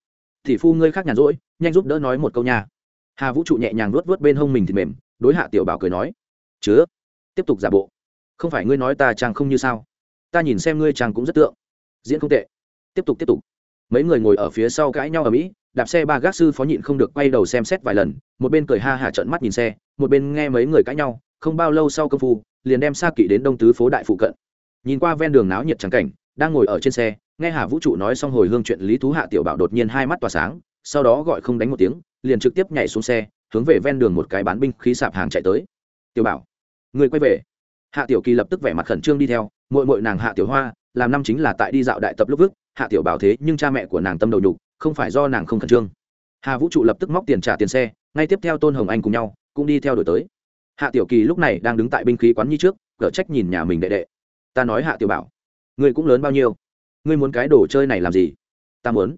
Tỷ phu ngươi khác nhàn rỗi, nhanh giúp đỡ nói một câu nha. Hà vũ trụ nhẹ nhàng luốt vớt bên hông mình thì mềm, đối hạ tiểu bảo cười nói. Chứa tiếp tục giả bộ. Không phải ngươi nói ta chàng không như sao. Ta nhìn xem ngươi chàng cũng rất tượng. Diễn không tệ. Tiếp tục tiếp tục. Mấy người ngồi ở phía sau cãi nhau ở mỹ, đạp xe ba gác sư phó nhịn không được quay đầu xem xét vài lần, một bên cười ha hả trợn mắt nhìn xe, một bên nghe mấy người cãi nhau, không bao lâu sau công phu, liền đem xa kỵ đến đông tứ phố đại phụ cận nhìn qua ven đường náo nhiệt trắng cảnh, đang ngồi ở trên xe, nghe hà vũ trụ nói xong hồi hương chuyện lý thú hạ tiểu bảo đột nhiên hai mắt tỏa sáng, sau đó gọi không đánh một tiếng, liền trực tiếp nhảy xuống xe, hướng về ven đường một cái bán binh khí sạp hàng chạy tới. Tiểu bảo, người quay về. Hạ tiểu kỳ lập tức vẻ mặt khẩn trương đi theo mội mội nàng hạ tiểu hoa, làm năm chính là tại đi dạo đại tập lúc vức, hạ tiểu bảo thế nhưng cha mẹ của nàng tâm đầu nhục, không phải do nàng không khẩn trương. Hà vũ trụ lập tức móc tiền trả tiền xe, ngay tiếp theo tôn hồng anh cùng nhau, cũng đi theo đổi tới. Hạ tiểu kỳ lúc này đang đứng tại binh khí quán nhi trước cở trách nhìn nhà mình đệ đệ ta nói hạ tiểu bảo, ngươi cũng lớn bao nhiêu, ngươi muốn cái đồ chơi này làm gì? Ta muốn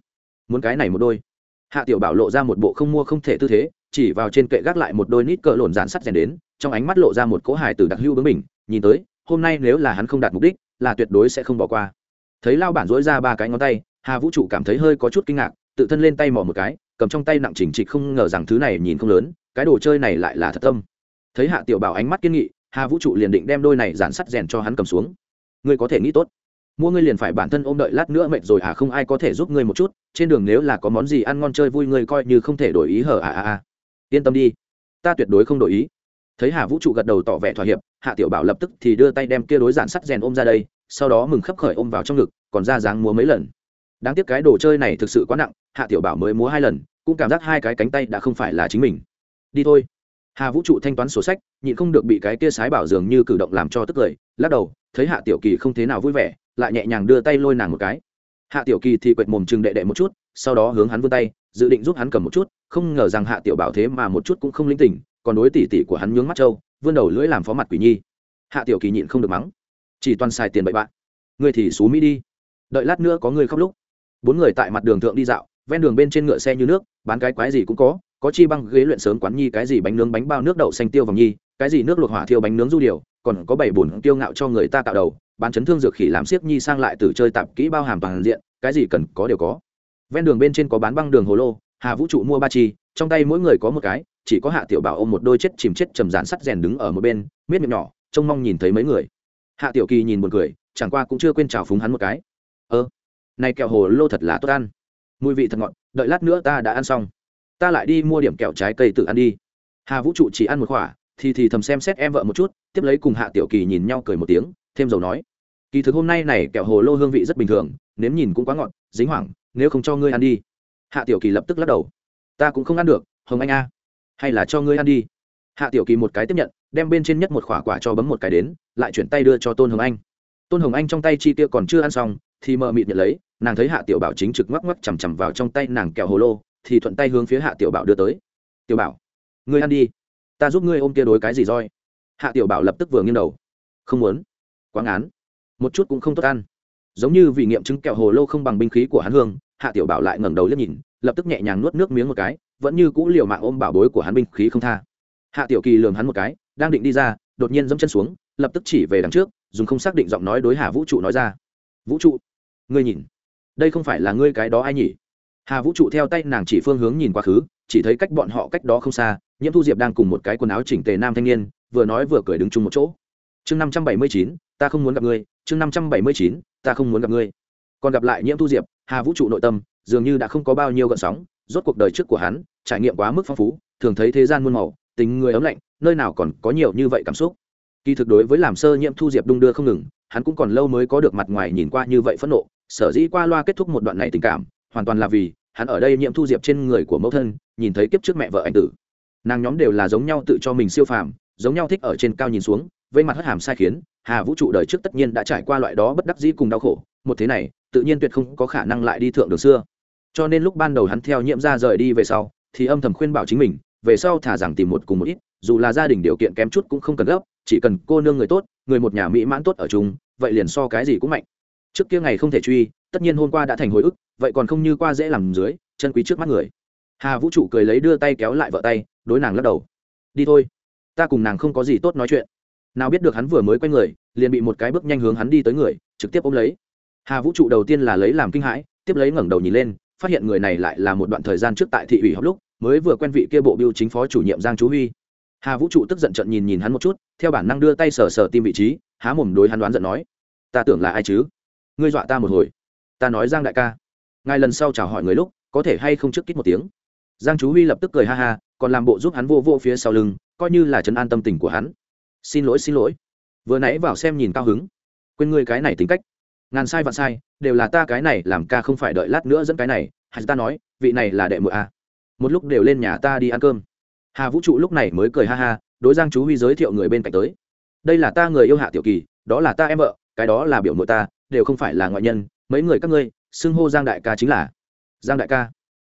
muốn cái này một đôi. Hạ tiểu bảo lộ ra một bộ không mua không thể tư thế, chỉ vào trên kệ gác lại một đôi nít cỡ lộn dán sắt rèn đến, trong ánh mắt lộ ra một cỗ hài từ đặc hưu bướng mình nhìn tới, hôm nay nếu là hắn không đạt mục đích, là tuyệt đối sẽ không bỏ qua. Thấy lao bản dối ra ba cái ngón tay, hà vũ trụ cảm thấy hơi có chút kinh ngạc, tự thân lên tay mò một cái, cầm trong tay nặng chỉnh trịch không ngờ rằng thứ này nhìn không lớn, cái đồ chơi này lại là thật tâm. Thấy hạ tiểu bảo ánh mắt kiên nghị, hà vũ trụ liền định đem đôi này dàn sắt rèn cho hắn cầm xuống ngươi có thể nghĩ tốt. Mua ngươi liền phải bản thân ôm đợi lát nữa mệt rồi à không ai có thể giúp ngươi một chút, trên đường nếu là có món gì ăn ngon chơi vui ngươi coi như không thể đổi ý hở à à à. Yên tâm đi. Ta tuyệt đối không đổi ý. Thấy hà vũ trụ gật đầu tỏ vẻ thỏa hiệp, hạ tiểu bảo lập tức thì đưa tay đem kia đối giản sắt rèn ôm ra đây, sau đó mừng khấp khởi ôm vào trong ngực, còn ra dáng múa mấy lần. Đáng tiếc cái đồ chơi này thực sự quá nặng, hạ tiểu bảo mới múa hai lần, cũng cảm giác hai cái cánh tay đã không phải là chính mình. Đi thôi hà vũ trụ thanh toán sổ sách, nhịn không được bị cái kia sái bảo dường như cử động làm cho tức cười, lắc đầu, thấy hạ tiểu kỳ không thế nào vui vẻ, lại nhẹ nhàng đưa tay lôi nàng một cái. Hạ tiểu kỳ thì quệt mồm chừng đệ đệ một chút, sau đó hướng hắn vươn tay, dự định giúp hắn cầm một chút, không ngờ rằng hạ tiểu bảo thế mà một chút cũng không linh tỉnh, còn đối tỉ tỉ của hắn nhướng mắt trâu, vươn đầu lưỡi làm phó mặt quỷ nhi. Hạ tiểu kỳ nhịn không được mắng. Chỉ toàn xài tiền bậy bạn. Người thì xú mỹ đi. Đợi lát nữa có người khóc lúc. Bốn người tại mặt đường thượng đi dạo, ven đường bên trên ngựa xe như nước, bán cái quái gì cũng có có chi băng ghế luyện sớm quán nhi, cái gì bánh nướng, bánh bao, nước đậu xanh tiêu vòng nhi, cái gì nước luộc hỏa thiêu bánh nướng du điều, còn có bảy bùn tiêu ngạo cho người ta tạo đầu, bán chấn thương dược khỉ làm siếc nhi sang lại từ chơi tạp kỹ bao hàm toàn diện, cái gì cần có đều có. Ven đường bên trên có bán băng đường hồ lô, hà vũ trụ mua ba chi, trong tay mỗi người có một cái, chỉ có hạ tiểu bảo ôm một đôi chết chìm chết trầm dán sắt rèn đứng ở một bên, miết miệng nhỏ, trông mong nhìn thấy mấy người. Hạ tiểu kỳ nhìn một cười, chẳng qua cũng chưa quên chào phúng hắn một cái. Ơ, này kẹo hồ lô thật là tốt ăn. Mùi vị thật ngọt, đợi lát nữa ta đã ăn xong ta lại đi mua điểm kẹo trái cây tự ăn đi. Hà vũ trụ chỉ ăn một khỏa, thì thì thầm xem xét em vợ một chút, tiếp lấy cùng hạ tiểu kỳ nhìn nhau cười một tiếng, thêm dầu nói, kỳ thực hôm nay này kẹo hồ lô hương vị rất bình thường, nếm nhìn cũng quá ngọt, dính hoảng, nếu không cho ngươi ăn đi. Hạ tiểu kỳ lập tức lắc đầu, ta cũng không ăn được, hồng anh a, hay là cho ngươi ăn đi. Hạ tiểu kỳ một cái tiếp nhận, đem bên trên nhất một khỏa quả cho bấm một cái đến, lại chuyển tay đưa cho tôn hồng anh. Tôn hồng anh trong tay chi tiêu còn chưa ăn xong, thì mờ mịt nhận lấy, nàng thấy hạ tiểu bảo chính trực ngoắc ngoắc chằm chằm vào trong tay nàng kẹo hồ lô thì thuận tay hướng phía hạ tiểu bảo đưa tới. Tiểu bảo, ngươi ăn đi. Ta giúp ngươi ôm kia đối cái gì roi. Hạ tiểu bảo lập tức vừa nghiêng đầu. Không muốn. Quá ngán. Một chút cũng không tốt ăn. Giống như vì nghiệm chứng kẹo hồ lô không bằng binh khí của hắn hương, hạ tiểu bảo lại ngẩng đầu liếc nhìn, lập tức nhẹ nhàng nuốt nước miếng một cái, vẫn như cũ liều mạng ôm bảo bối của hắn binh khí không tha. Hạ tiểu kỳ lườm hắn một cái, đang định đi ra, đột nhiên dẫm chân xuống, lập tức chỉ về đằng trước, dùng không xác định giọng nói đối hà vũ trụ nói ra. Vũ trụ, ngươi nhìn. Đây không phải là ngươi cái đó ai nhỉ? Hà vũ trụ theo tay nàng chỉ phương hướng nhìn quá khứ, chỉ thấy cách bọn họ cách đó không xa, nhiễm thu diệp đang cùng một cái quần áo chỉnh tề nam thanh niên, vừa nói vừa cười đứng chung một chỗ. Chương năm trăm bảy mươi chín, ta không muốn gặp ngươi. Chương năm trăm bảy mươi chín, ta không muốn gặp ngươi. Còn gặp lại nhiễm thu diệp, hà vũ trụ nội tâm dường như đã không có bao nhiêu gợn sóng, rốt cuộc đời trước của hắn, trải nghiệm quá mức phong phú, thường thấy thế gian muôn màu, tình người ấm lạnh, nơi nào còn có nhiều như vậy cảm xúc. Kỳ thực đối với làm sơ nhiễm thu diệp đung đưa không ngừng, hắn cũng còn lâu mới có được mặt ngoài nhìn qua như vậy phẫn nộ, sở dĩ qua loa kết thúc một đoạn này tình cảm hoàn toàn là vì hắn ở đây nhiễm thu diệp trên người của mẫu thân, nhìn thấy kiếp trước mẹ vợ anh tử. Nàng nhóm đều là giống nhau tự cho mình siêu phàm, giống nhau thích ở trên cao nhìn xuống, vây mặt hất hàm sai khiến, hà vũ trụ đời trước tất nhiên đã trải qua loại đó bất đắc dĩ cùng đau khổ, một thế này, tự nhiên tuyệt không có khả năng lại đi thượng đường xưa. Cho nên lúc ban đầu hắn theo nhiễm ra rời đi về sau, thì âm thầm khuyên bảo chính mình, về sau thả rằng tìm một cùng một ít, dù là gia đình điều kiện kém chút cũng không cần gấp, chỉ cần cô nương người tốt, người một nhà mỹ mãn tốt ở chung, vậy liền so cái gì cũng mạnh. Trước kia ngày không thể truy tất nhiên hôm qua đã thành hồi ức, vậy còn không như qua dễ làm dưới, chân quý trước mắt người. Hà vũ trụ cười lấy đưa tay kéo lại vợ tay, đối nàng lắc đầu. Đi thôi, ta cùng nàng không có gì tốt nói chuyện. Nào biết được hắn vừa mới quay người, liền bị một cái bước nhanh hướng hắn đi tới người, trực tiếp ôm lấy. Hà vũ trụ đầu tiên là lấy làm kinh hãi, tiếp lấy ngẩng đầu nhìn lên, phát hiện người này lại là một đoạn thời gian trước tại thị ủy học lúc, mới vừa quen vị kia bộ biêu chính phó chủ nhiệm giang chú huy. Hà vũ trụ tức giận trận nhìn nhìn hắn một chút, theo bản năng đưa tay sờ sờ tim vị trí, há mồm đối hắn đoán giận nói, ta tưởng là ai chứ? Ngươi dọa ta một hồi ta nói giang đại ca. Ngài lần sau chào hỏi người lúc, có thể hay không trước kít một tiếng? Giang chú huy lập tức cười ha ha, còn làm bộ giúp hắn vô vô phía sau lưng, coi như là chấn an tâm tình của hắn. Xin lỗi xin lỗi. Vừa nãy vào xem nhìn cao hứng. Quên ngươi cái này tính cách. Ngàn sai vạn sai, đều là ta cái này làm ca không phải đợi lát nữa dẫn cái này, hay ta nói, vị này là đệ mộ a. Một lúc đều lên nhà ta đi ăn cơm. Hà vũ trụ lúc này mới cười ha ha, đối giang chú huy giới thiệu người bên cạnh tới. Đây là ta người yêu hạ tiểu kỳ, đó là ta em vợ, cái đó là biểu mộ ta, đều không phải là ngoại nhân mấy người các ngươi, xưng hô giang đại ca chính là giang đại ca.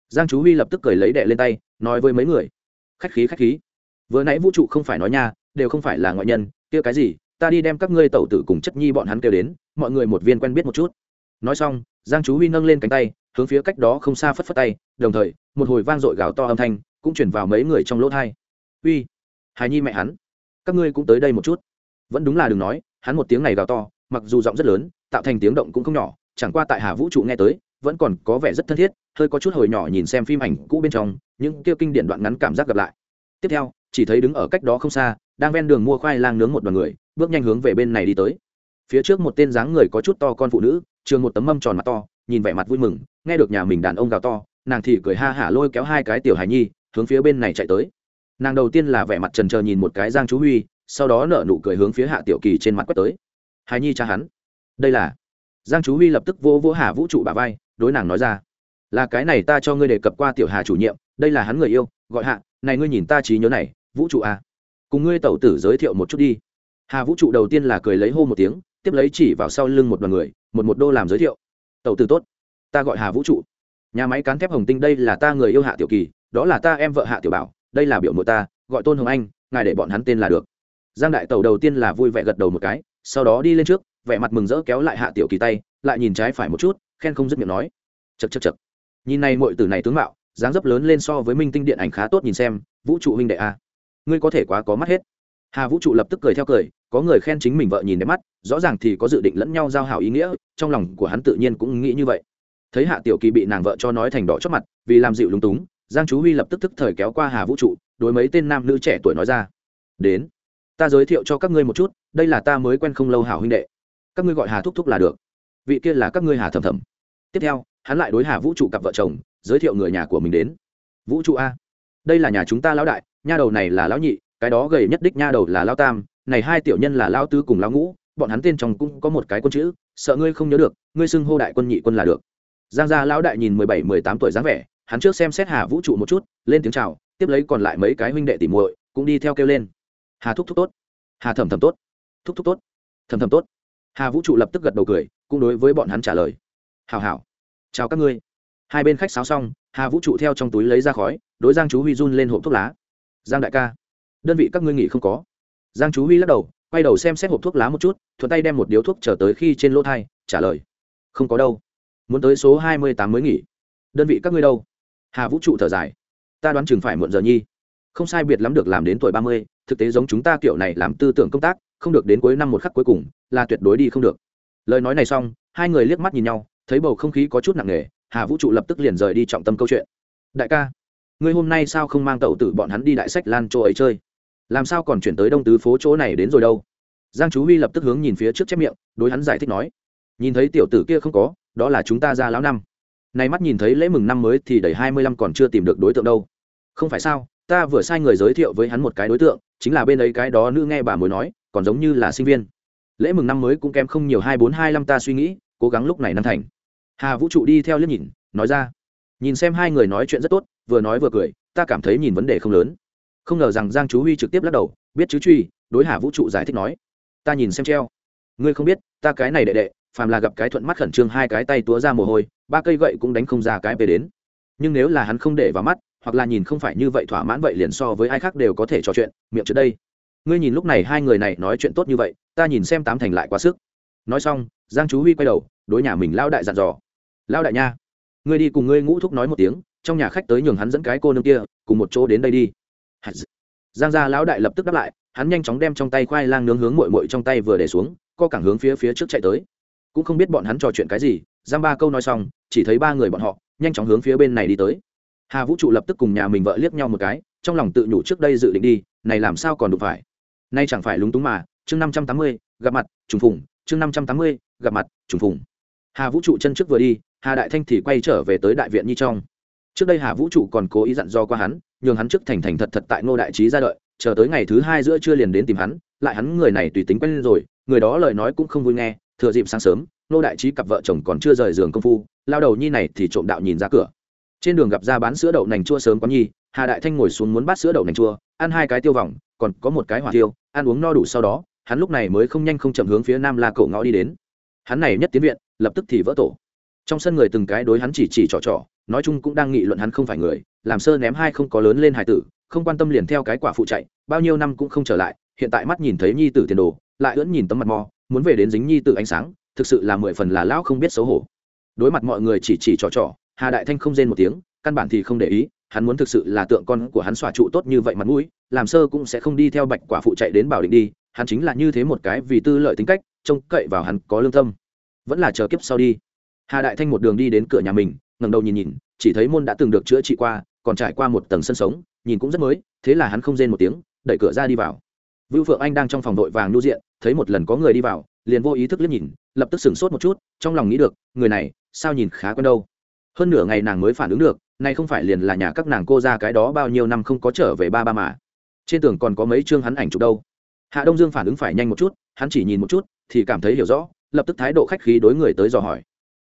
Giang chú huy lập tức cười lấy đệ lên tay, nói với mấy người, khách khí khách khí. Vừa nãy vũ trụ không phải nói nha, đều không phải là ngoại nhân, kia cái gì, ta đi đem các ngươi tẩu tử cùng chất nhi bọn hắn kêu đến, mọi người một viên quen biết một chút. Nói xong, giang chú huy nâng lên cánh tay, hướng phía cách đó không xa phất phất tay, đồng thời, một hồi vang dội gào to âm thanh cũng chuyển vào mấy người trong lỗ thai. Uy, hài nhi mẹ hắn, các ngươi cũng tới đây một chút. Vẫn đúng là đừng nói, hắn một tiếng này gào to, mặc dù giọng rất lớn, tạo thành tiếng động cũng không nhỏ chẳng qua tại hà vũ trụ nghe tới, vẫn còn có vẻ rất thân thiết, hơi có chút hồi nhỏ nhìn xem phim ảnh cũ bên trong, những kêu kinh điển đoạn ngắn cảm giác gặp lại. Tiếp theo, chỉ thấy đứng ở cách đó không xa, đang ven đường mua khoai lang nướng một đoàn người, bước nhanh hướng về bên này đi tới. Phía trước một tên dáng người có chút to con phụ nữ, trường một tấm mâm tròn mặt to, nhìn vẻ mặt vui mừng, nghe được nhà mình đàn ông gào to, nàng thì cười ha hả lôi kéo hai cái tiểu hài nhi, hướng phía bên này chạy tới. Nàng đầu tiên là vẻ mặt trần trờ nhìn một cái giang chú huy, sau đó nở nụ cười hướng phía hạ tiểu kỳ trên mặt quét tới. Hài nhi cha hắn, đây là giang chú huy lập tức vô vô hà vũ trụ bà vai, đối nàng nói ra, là cái này ta cho ngươi đề cập qua tiểu hà chủ nhiệm, đây là hắn người yêu, gọi hạ, này ngươi nhìn ta trí nhớ này, vũ trụ à. cùng ngươi tẩu tử giới thiệu một chút đi. Hà vũ trụ đầu tiên là cười lấy hô một tiếng, tiếp lấy chỉ vào sau lưng một đoàn người, một một đô làm giới thiệu. Tẩu tử tốt, ta gọi hà vũ trụ. Nhà máy cán thép hồng tinh đây là ta người yêu hạ tiểu kỳ, đó là ta em vợ hạ tiểu bảo, đây là biểu mộ ta, gọi tôn hồng anh, ngài để bọn hắn tên là được. Giang đại tẩu đầu tiên là vui vẻ gật đầu một cái, sau đó đi lên trước vẻ mặt mừng rỡ kéo lại hạ tiểu kỳ tay, lại nhìn trái phải một chút, khen không dứt miệng nói. Chật chật chật nhìn này mọi từ này tướng mạo, dáng dấp lớn lên so với minh tinh điện ảnh khá tốt nhìn xem, vũ trụ huynh đệ a. Ngươi có thể quá có mắt hết. Hà vũ trụ lập tức cười theo cười, có người khen chính mình vợ nhìn đẹp mắt, rõ ràng thì có dự định lẫn nhau giao hảo ý nghĩa, trong lòng của hắn tự nhiên cũng nghĩ như vậy. Thấy hạ tiểu kỳ bị nàng vợ cho nói thành đỏ chót mặt, vì làm dịu lúng túng, giang chú huy lập tức tức thời kéo qua hà vũ trụ, đối mấy tên nam nữ trẻ tuổi nói ra. Đến, ta giới thiệu cho các ngươi một chút, đây là ta mới quen không lâu hảo huynh đệ các ngươi gọi hà thúc thúc là được. Vị kia là các ngươi hà thầm thầm tiếp theo, hắn lại đối hà vũ trụ cặp vợ chồng, giới thiệu người nhà của mình đến. Vũ trụ a. Đây là nhà chúng ta lão đại, nha đầu này là lão nhị, cái đó gầy nhất đích nha đầu là lão tam, này hai tiểu nhân là lão tứ cùng lão ngũ, bọn hắn tên trong cũng có một cái quân chữ, sợ ngươi không nhớ được, ngươi xưng hô đại quân nhị quân là được. Giang gia lão đại nhìn mười bảy, mười tám tuổi dáng vẻ, hắn trước xem xét hà vũ trụ một chút, lên tiếng chào, tiếp lấy còn lại mấy cái huynh đệ tỉ muội, cũng đi theo kêu lên. Hà thúc thúc tốt. Hà thẩm thẩm tốt. Thúc thúc tốt. Thẩm thẩm tốt hà vũ trụ lập tức gật đầu cười cũng đối với bọn hắn trả lời hào hào chào các ngươi hai bên khách sáo xong hà vũ trụ theo trong túi lấy ra khói đối giang chú huy run lên hộp thuốc lá giang đại ca đơn vị các ngươi nghỉ không có giang chú huy lắc đầu quay đầu xem xét hộp thuốc lá một chút thuận tay đem một điếu thuốc trở tới khi trên lỗ thai trả lời không có đâu muốn tới số hai mươi tám mới nghỉ đơn vị các ngươi đâu hà vũ trụ thở dài ta đoán chừng phải muộn giờ nhi không sai biệt lắm được làm đến tuổi ba mươi thực tế giống chúng ta kiểu này làm tư tưởng công tác không được đến cuối năm một khắc cuối cùng, là tuyệt đối đi không được. Lời nói này xong, hai người liếc mắt nhìn nhau, thấy bầu không khí có chút nặng nề, hà vũ trụ lập tức liền rời đi trọng tâm câu chuyện. Đại ca, ngươi hôm nay sao không mang tàu tử bọn hắn đi đại sách lan chỗ ấy chơi? Làm sao còn chuyển tới đông tứ phố chỗ này đến rồi đâu? Giang chú huy lập tức hướng nhìn phía trước chép miệng, đối hắn giải thích nói, nhìn thấy tiểu tử kia không có, đó là chúng ta ra lão năm. Nay mắt nhìn thấy lễ mừng năm mới thì đầy hai mươi lăm còn chưa tìm được đối tượng đâu. Không phải sao, ta vừa sai người giới thiệu với hắn một cái đối tượng, chính là bên ấy cái đó nữ nghe bà mối nói còn giống như là sinh viên. Lễ mừng năm mới cũng kém không nhiều hai bốn hai năm ta suy nghĩ, cố gắng lúc này năm thành. Hà vũ trụ đi theo liếc nhìn, nói ra. Nhìn xem hai người nói chuyện rất tốt, vừa nói vừa cười, ta cảm thấy nhìn vấn đề không lớn. Không ngờ rằng giang chú huy trực tiếp lắc đầu, biết chứ truy, đối hà vũ trụ giải thích nói. Ta nhìn xem treo. Ngươi không biết, ta cái này đệ đệ, phàm là gặp cái thuận mắt khẩn trương hai cái tay túa ra mồ hôi, ba cây gậy cũng đánh không ra cái về đến. Nhưng nếu là hắn không để vào mắt, hoặc là nhìn không phải như vậy thỏa mãn vậy liền so với ai khác đều có thể trò chuyện, miệng trước đây ngươi nhìn lúc này hai người này nói chuyện tốt như vậy, ta nhìn xem tám thành lại quá sức. Nói xong, giang chú huy quay đầu, đối nhà mình lao đại dặn dò. Lao đại nha, ngươi đi cùng ngươi ngũ thúc nói một tiếng, trong nhà khách tới nhường hắn dẫn cái cô nương kia, cùng một chỗ đến đây đi. Giang gia lão đại lập tức đáp lại, hắn nhanh chóng đem trong tay khoai lang nướng hướng mội mội trong tay vừa để xuống, co cẳng hướng phía phía trước chạy tới. Cũng không biết bọn hắn trò chuyện cái gì, giang ba câu nói xong, chỉ thấy ba người bọn họ, nhanh chóng hướng phía bên này đi tới. Hà vũ trụ lập tức cùng nhà mình vợ liếc nhau một cái, trong lòng tự nhủ trước đây dự định đi, này làm sao còn đủ phải nay chẳng phải lúng túng mà, chương năm trăm tám mươi, gặp mặt, trùng phùng, chương năm trăm tám mươi, gặp mặt, trùng phùng. Hà vũ trụ chân trước vừa đi, hà đại thanh thì quay trở về tới đại viện nhi trong. Trước đây hà vũ trụ còn cố ý dặn do qua hắn, nhường hắn trước thành thành thật thật tại ngô đại trí ra đợi, chờ tới ngày thứ hai giữa trưa liền đến tìm hắn, lại hắn người này tùy tính quen rồi, người đó lời nói cũng không vui nghe, thừa dịp sáng sớm, ngô đại trí cặp vợ chồng còn chưa rời giường công phu, lao đầu nhi này thì trộm đạo nhìn ra cửa. Trên đường gặp ra bán sữa đậu nành chua sớm có nhi, hà đại thanh ngồi xuống muốn bắt sữa đậu nành chua, ăn hai cái tiêu vòng, còn có một cái hỏa tiêu ăn uống no đủ sau đó, hắn lúc này mới không nhanh không chậm hướng phía nam la cổ ngõ đi đến. Hắn này nhất tiến viện, lập tức thì vỡ tổ. Trong sân người từng cái đối hắn chỉ chỉ trò trò, nói chung cũng đang nghị luận hắn không phải người, làm sơ ném hai không có lớn lên hải tử, không quan tâm liền theo cái quả phụ chạy, bao nhiêu năm cũng không trở lại, hiện tại mắt nhìn thấy nhi tử tiền đồ, lại ưỡn nhìn tấm mặt mò, muốn về đến dính nhi tử ánh sáng, thực sự là mười phần là lão không biết xấu hổ. Đối mặt mọi người chỉ chỉ trò trò, hà đại thanh không rên một tiếng, căn bản thì không để ý hắn muốn thực sự là tượng con của hắn xòa trụ tốt như vậy mặt mũi, làm sơ cũng sẽ không đi theo bạch quả phụ chạy đến bảo định đi, hắn chính là như thế một cái vì tư lợi tính cách, trông cậy vào hắn, có lương tâm. Vẫn là chờ kiếp sau đi. Hà đại thanh một đường đi đến cửa nhà mình, ngẩng đầu nhìn nhìn, chỉ thấy môn đã từng được chữa trị qua, còn trải qua một tầng sân sống, nhìn cũng rất mới, thế là hắn không rên một tiếng, đẩy cửa ra đi vào. Vưu phượng anh đang trong phòng đội vàng nu diện, thấy một lần có người đi vào, liền vô ý thức liếc nhìn, lập tức sửng sốt một chút, trong lòng nghĩ được, người này, sao nhìn khá quen đâu. Hơn nửa ngày nàng mới phản ứng được nay không phải liền là nhà các nàng cô ra cái đó bao nhiêu năm không có trở về ba ba mà. Trên tường còn có mấy chương hắn ảnh chụp đâu. Hạ đông dương phản ứng phải nhanh một chút, hắn chỉ nhìn một chút, thì cảm thấy hiểu rõ, lập tức thái độ khách khí đối người tới dò hỏi.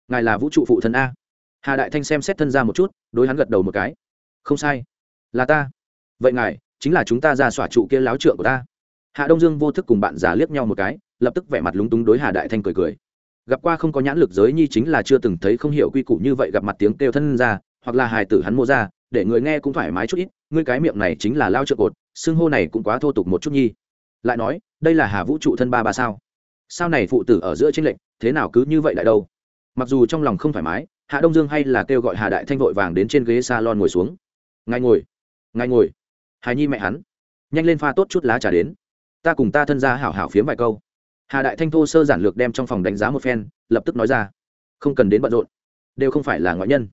Ngài là vũ trụ phụ thân a. Hà đại thanh xem xét thân ra một chút, đối hắn gật đầu một cái. Không sai. Là ta. Vậy ngài, chính là chúng ta ra xỏa trụ kia láo trượng của ta. Hạ đông dương vô thức cùng bạn già liếc nhau một cái, lập tức vẻ mặt lúng túng đối hà đại thanh cười cười. Gặp qua không có nhãn lực giới nhi chính là chưa từng thấy không hiểu quy củ như vậy gặp mặt tiếng kêu thân ra hoặc là hài tử hắn mua ra, để người nghe cũng thoải mái chút ít, ngươi cái miệng này chính là lao trợ cột, xưng hô này cũng quá thô tục một chút nhi. Lại nói, đây là hà vũ trụ thân ba ba sao? Sao này phụ tử ở giữa tranh lệnh thế nào cứ như vậy lại đâu? Mặc dù trong lòng không thoải mái, hạ đông dương hay là kêu gọi hà đại thanh vội vàng đến trên ghế s a lon ngồi xuống. Ngài ngồi ngài ngồi. Hài nhi mẹ hắn. Nhanh lên pha tốt chút lá trà đến. Ta cùng ta thân ra hảo hảo phiếm vài câu. Hà đại thanh thô sơ giản lược đem trong phòng đánh giá một phen, lập tức nói ra. Không cần đến bận rộn. Đều không phải là ngoại nhân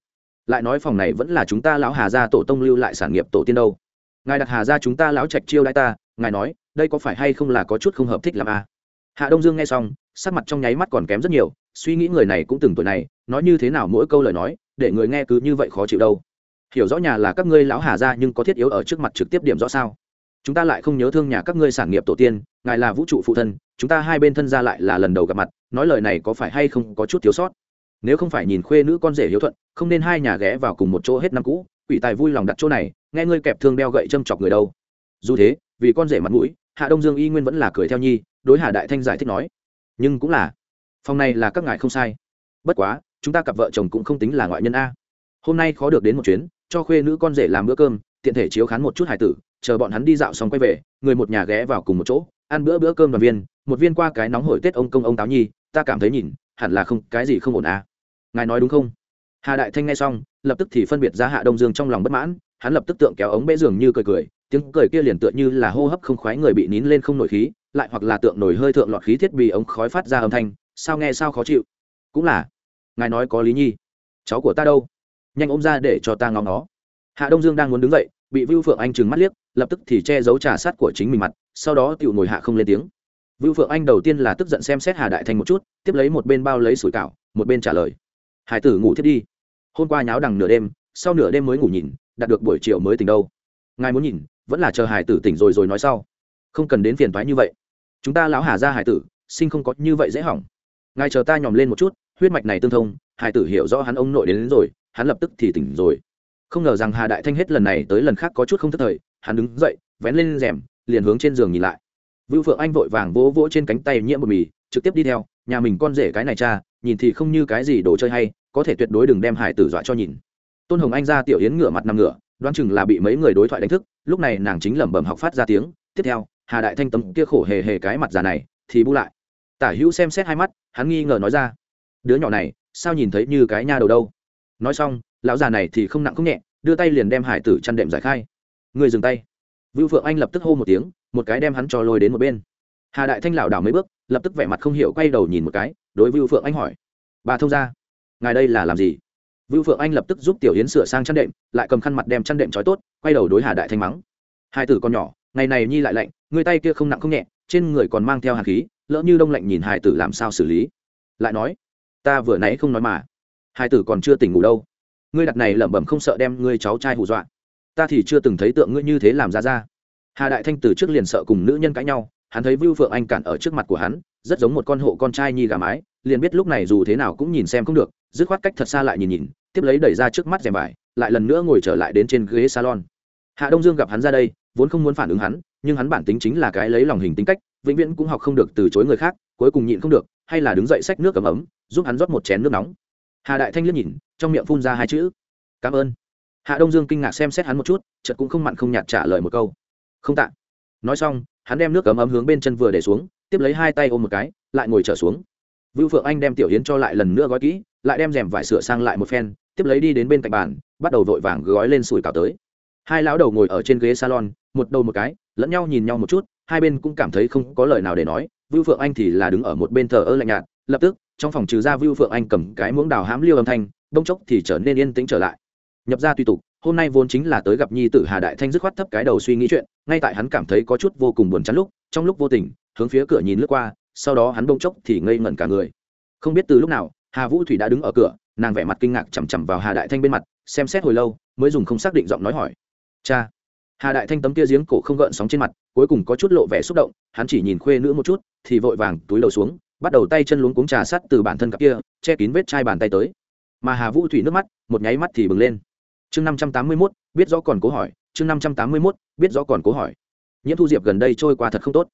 lại nói phòng này vẫn là chúng ta lão hà gia tổ tông lưu lại sản nghiệp tổ tiên đâu. Ngài đặt hà gia chúng ta lão trạch chiêu đãi ta, ngài nói, đây có phải hay không là có chút không hợp thích làm a? À? hạ đông dương nghe xong, sắc mặt trong nháy mắt còn kém rất nhiều, suy nghĩ người này cũng từng tuổi này, nói như thế nào mỗi câu lời nói, để người nghe cứ như vậy khó chịu đâu. Hiểu rõ nhà là các ngươi lão hà gia nhưng có thiết yếu ở trước mặt trực tiếp điểm rõ sao? Chúng ta lại không nhớ thương nhà các ngươi sản nghiệp tổ tiên, ngài là vũ trụ phụ thân, chúng ta hai bên thân gia lại là lần đầu gặp mặt, nói lời này có phải hay không có chút thiếu sót? Nếu không phải nhìn khuê nữ con rể hiếu thuận, không nên hai nhà ghé vào cùng một chỗ hết năm cũ. Quỷ tài vui lòng đặt chỗ này, nghe ngươi kẹp thương đeo gậy châm chọc người đâu. Dù thế, vì con rể mặt mũi, hạ đông dương y nguyên vẫn là cười theo nhi, đối hà đại thanh giải thích nói. Nhưng cũng là, phòng này là các ngài không sai. Bất quá, chúng ta cặp vợ chồng cũng không tính là ngoại nhân a. Hôm nay khó được đến một chuyến, cho khuê nữ con rể làm bữa cơm, tiện thể chiếu khán một chút hải tử, chờ bọn hắn đi dạo xong quay về, người một nhà ghé vào cùng một chỗ, ăn bữa bữa cơm đoàn viên, một viên qua cái nóng hổi tết ông công ông táo nhi, ta cảm thấy nhìn, hẳn là không, cái gì không ổn à ngài nói đúng không? Hà đại thanh nghe xong, lập tức thì phân biệt ra hạ đông dương trong lòng bất mãn, hắn lập tức tượng kéo ống bẽ giường như cười cười, tiếng cười kia liền tựa như là hô hấp không khoái người bị nín lên không nổi khí, lại hoặc là tượng nổi hơi thượng lọt khí thiết bị ống khói phát ra âm thanh, sao nghe sao khó chịu. Cũng là, ngài nói có lý nhi. Cháu của ta đâu? Nhanh ôm ra để cho ta ngóng nó. Hạ đông dương đang muốn đứng dậy, bị vưu phượng anh trừng mắt liếc, lập tức thì che giấu trà sát của chính mình mặt, sau đó tựu ngồi hạ không lên tiếng. Vưu phượng anh đầu tiên là tức giận xem xét hà đại thanh một chút, tiếp lấy một bên bao lấy sủi cảo, một bên trả lời hải tử ngủ thiết đi. Hôm qua nháo đằng nửa đêm sau nửa đêm mới ngủ nhìn đạt được buổi chiều mới tỉnh đâu. Ngài muốn nhìn vẫn là chờ hải tử tỉnh rồi rồi nói sau. Không cần đến phiền thoái như vậy. Chúng ta lão hà ra hải tử sinh không có như vậy dễ hỏng. Ngài chờ ta nhòm lên một chút huyết mạch này tương thông hải tử hiểu rõ hắn ông nội đến, đến rồi hắn lập tức thì tỉnh rồi. Không ngờ rằng hà đại thanh hết lần này tới lần khác có chút không thất thời hắn đứng dậy vén lên rèm liền hướng trên giường nhìn lại. Vưu phượng anh vội vàng vỗ vỗ trên cánh tay nhiễm bột mì trực tiếp đi theo nhà mình con rể cái này cha nhìn thì không như cái gì đồ chơi hay, có thể tuyệt đối đừng đem hải tử dọa cho nhìn. Tôn hồng anh ra tiểu yến ngửa mặt nằm ngửa đoán chừng là bị mấy người đối thoại đánh thức, lúc này nàng chính lẩm bẩm học phát ra tiếng, tiếp theo, hà đại thanh tâm kia khổ hề hề cái mặt già này, thì bu lại. Tả hữu xem xét hai mắt, hắn nghi ngờ nói ra, đứa nhỏ này, sao nhìn thấy như cái nha đầu đâu? Nói xong, lão già này thì không nặng không nhẹ, đưa tay liền đem hải tử chăn đệm giải khai. Người dừng tay. Vưu phượng anh lập tức hô một tiếng, một cái đem hắn cho lôi đến một bên. Hà đại thanh lảo đảo mấy bước lập tức vẻ mặt không hiểu quay đầu nhìn một cái, đối vưu phượng anh hỏi. Bà thông ra ngài đây là làm gì? Vưu phượng anh lập tức giúp tiểu yến sửa sang chăn đệm, lại cầm khăn mặt đem chăn đệm trói tốt, quay đầu đối hà đại thanh mắng. Hai tử con nhỏ, ngày này nhi lại lạnh, người tay kia không nặng không nhẹ, trên người còn mang theo hạt khí, lỡ như đông lạnh nhìn hải tử làm sao xử lý. Lại nói, ta vừa nãy không nói mà hải tử còn chưa tỉnh ngủ đâu. Ngươi đặt này lẩm bẩm không sợ đem ngươi cháu trai hù dọa. Ta thì chưa từng thấy tượng ngươi như thế làm ra ra. Hà đại thanh từ trước liền sợ cùng nữ nhân cãi nhau hắn thấy vưu phượng anh cản ở trước mặt của hắn, rất giống một con hộ con trai nhi gà mái, liền biết lúc này dù thế nào cũng nhìn xem không được, dứt khoát cách thật xa lại nhìn nhìn, tiếp lấy đẩy ra trước mắt rèm vải, lại lần nữa ngồi trở lại đến trên ghế salon. Hạ đông dương gặp hắn ra đây, vốn không muốn phản ứng hắn, nhưng hắn bản tính chính là cái lấy lòng hình tính cách, vĩnh viễn cũng học không được từ chối người khác, cuối cùng nhịn không được, hay là đứng dậy xách nước ấm ấm, giúp hắn rót một chén nước nóng. Hà đại thanh liếc nhìn, trong miệng phun ra hai chữ, cảm ơn. Hạ đông dương kinh ngạc xem xét hắn một chút, chợt cũng không mặn không nhạt trả lời một câu. Không tạ. Nói xong hắn đem nước cấm ấm hướng bên chân vừa để xuống, tiếp lấy hai tay ôm một cái, lại ngồi trở xuống. Vưu phượng anh đem tiểu hiến cho lại lần nữa gói kỹ, lại đem rèm vải sửa sang lại một phen, tiếp lấy đi đến bên cạnh bàn, bắt đầu vội vàng gói lên sủi cảo tới. Hai lão đầu ngồi ở trên ghế salon, một đầu một cái, lẫn nhau nhìn nhau một chút, hai bên cũng cảm thấy không có lời nào để nói, vưu phượng anh thì là đứng ở một bên thờ ơ lạnh nhạt, lập tức, trong phòng trừ ra vưu phượng anh cầm cái muỗng đào hãm liêu âm thanh bông chốc thì trở nên yên tĩnh trở lại. Nhập ra tùy tục hôm nay vốn chính là tới gặp nhi tử hà đại thanh dứt khoát thấp cái đầu suy nghĩ chuyện, ngay tại hắn cảm thấy có chút vô cùng buồn chán lúc, trong lúc vô tình, hướng phía cửa nhìn lướt qua, sau đó hắn bông chốc thì ngây ngẩn cả người. Không biết từ lúc nào, hà vũ thủy đã đứng ở cửa, nàng vẻ mặt kinh ngạc chằm chằm vào hà đại thanh bên mặt, xem xét hồi lâu, mới dùng không xác định giọng nói hỏi. Cha. Hà đại thanh tấm kia giếng cổ không gợn sóng trên mặt, cuối cùng có chút lộ vẻ xúc động, hắn chỉ nhìn khuê nữ một chút, thì vội vàng túi đầu xuống, bắt đầu tay chân luống cuống trà sắt từ bản thân cặp kia, che kín vết chai bàn tay tới. Mà hà vũ thủy nước mắt, một nháy mắt thì bừng lên chương năm trăm tám mươi mốt, biết rõ còn cố hỏi. Chương năm trăm tám mươi mốt, biết rõ còn cố hỏi. Nhiễm thu diệp gần đây trôi qua thật không tốt.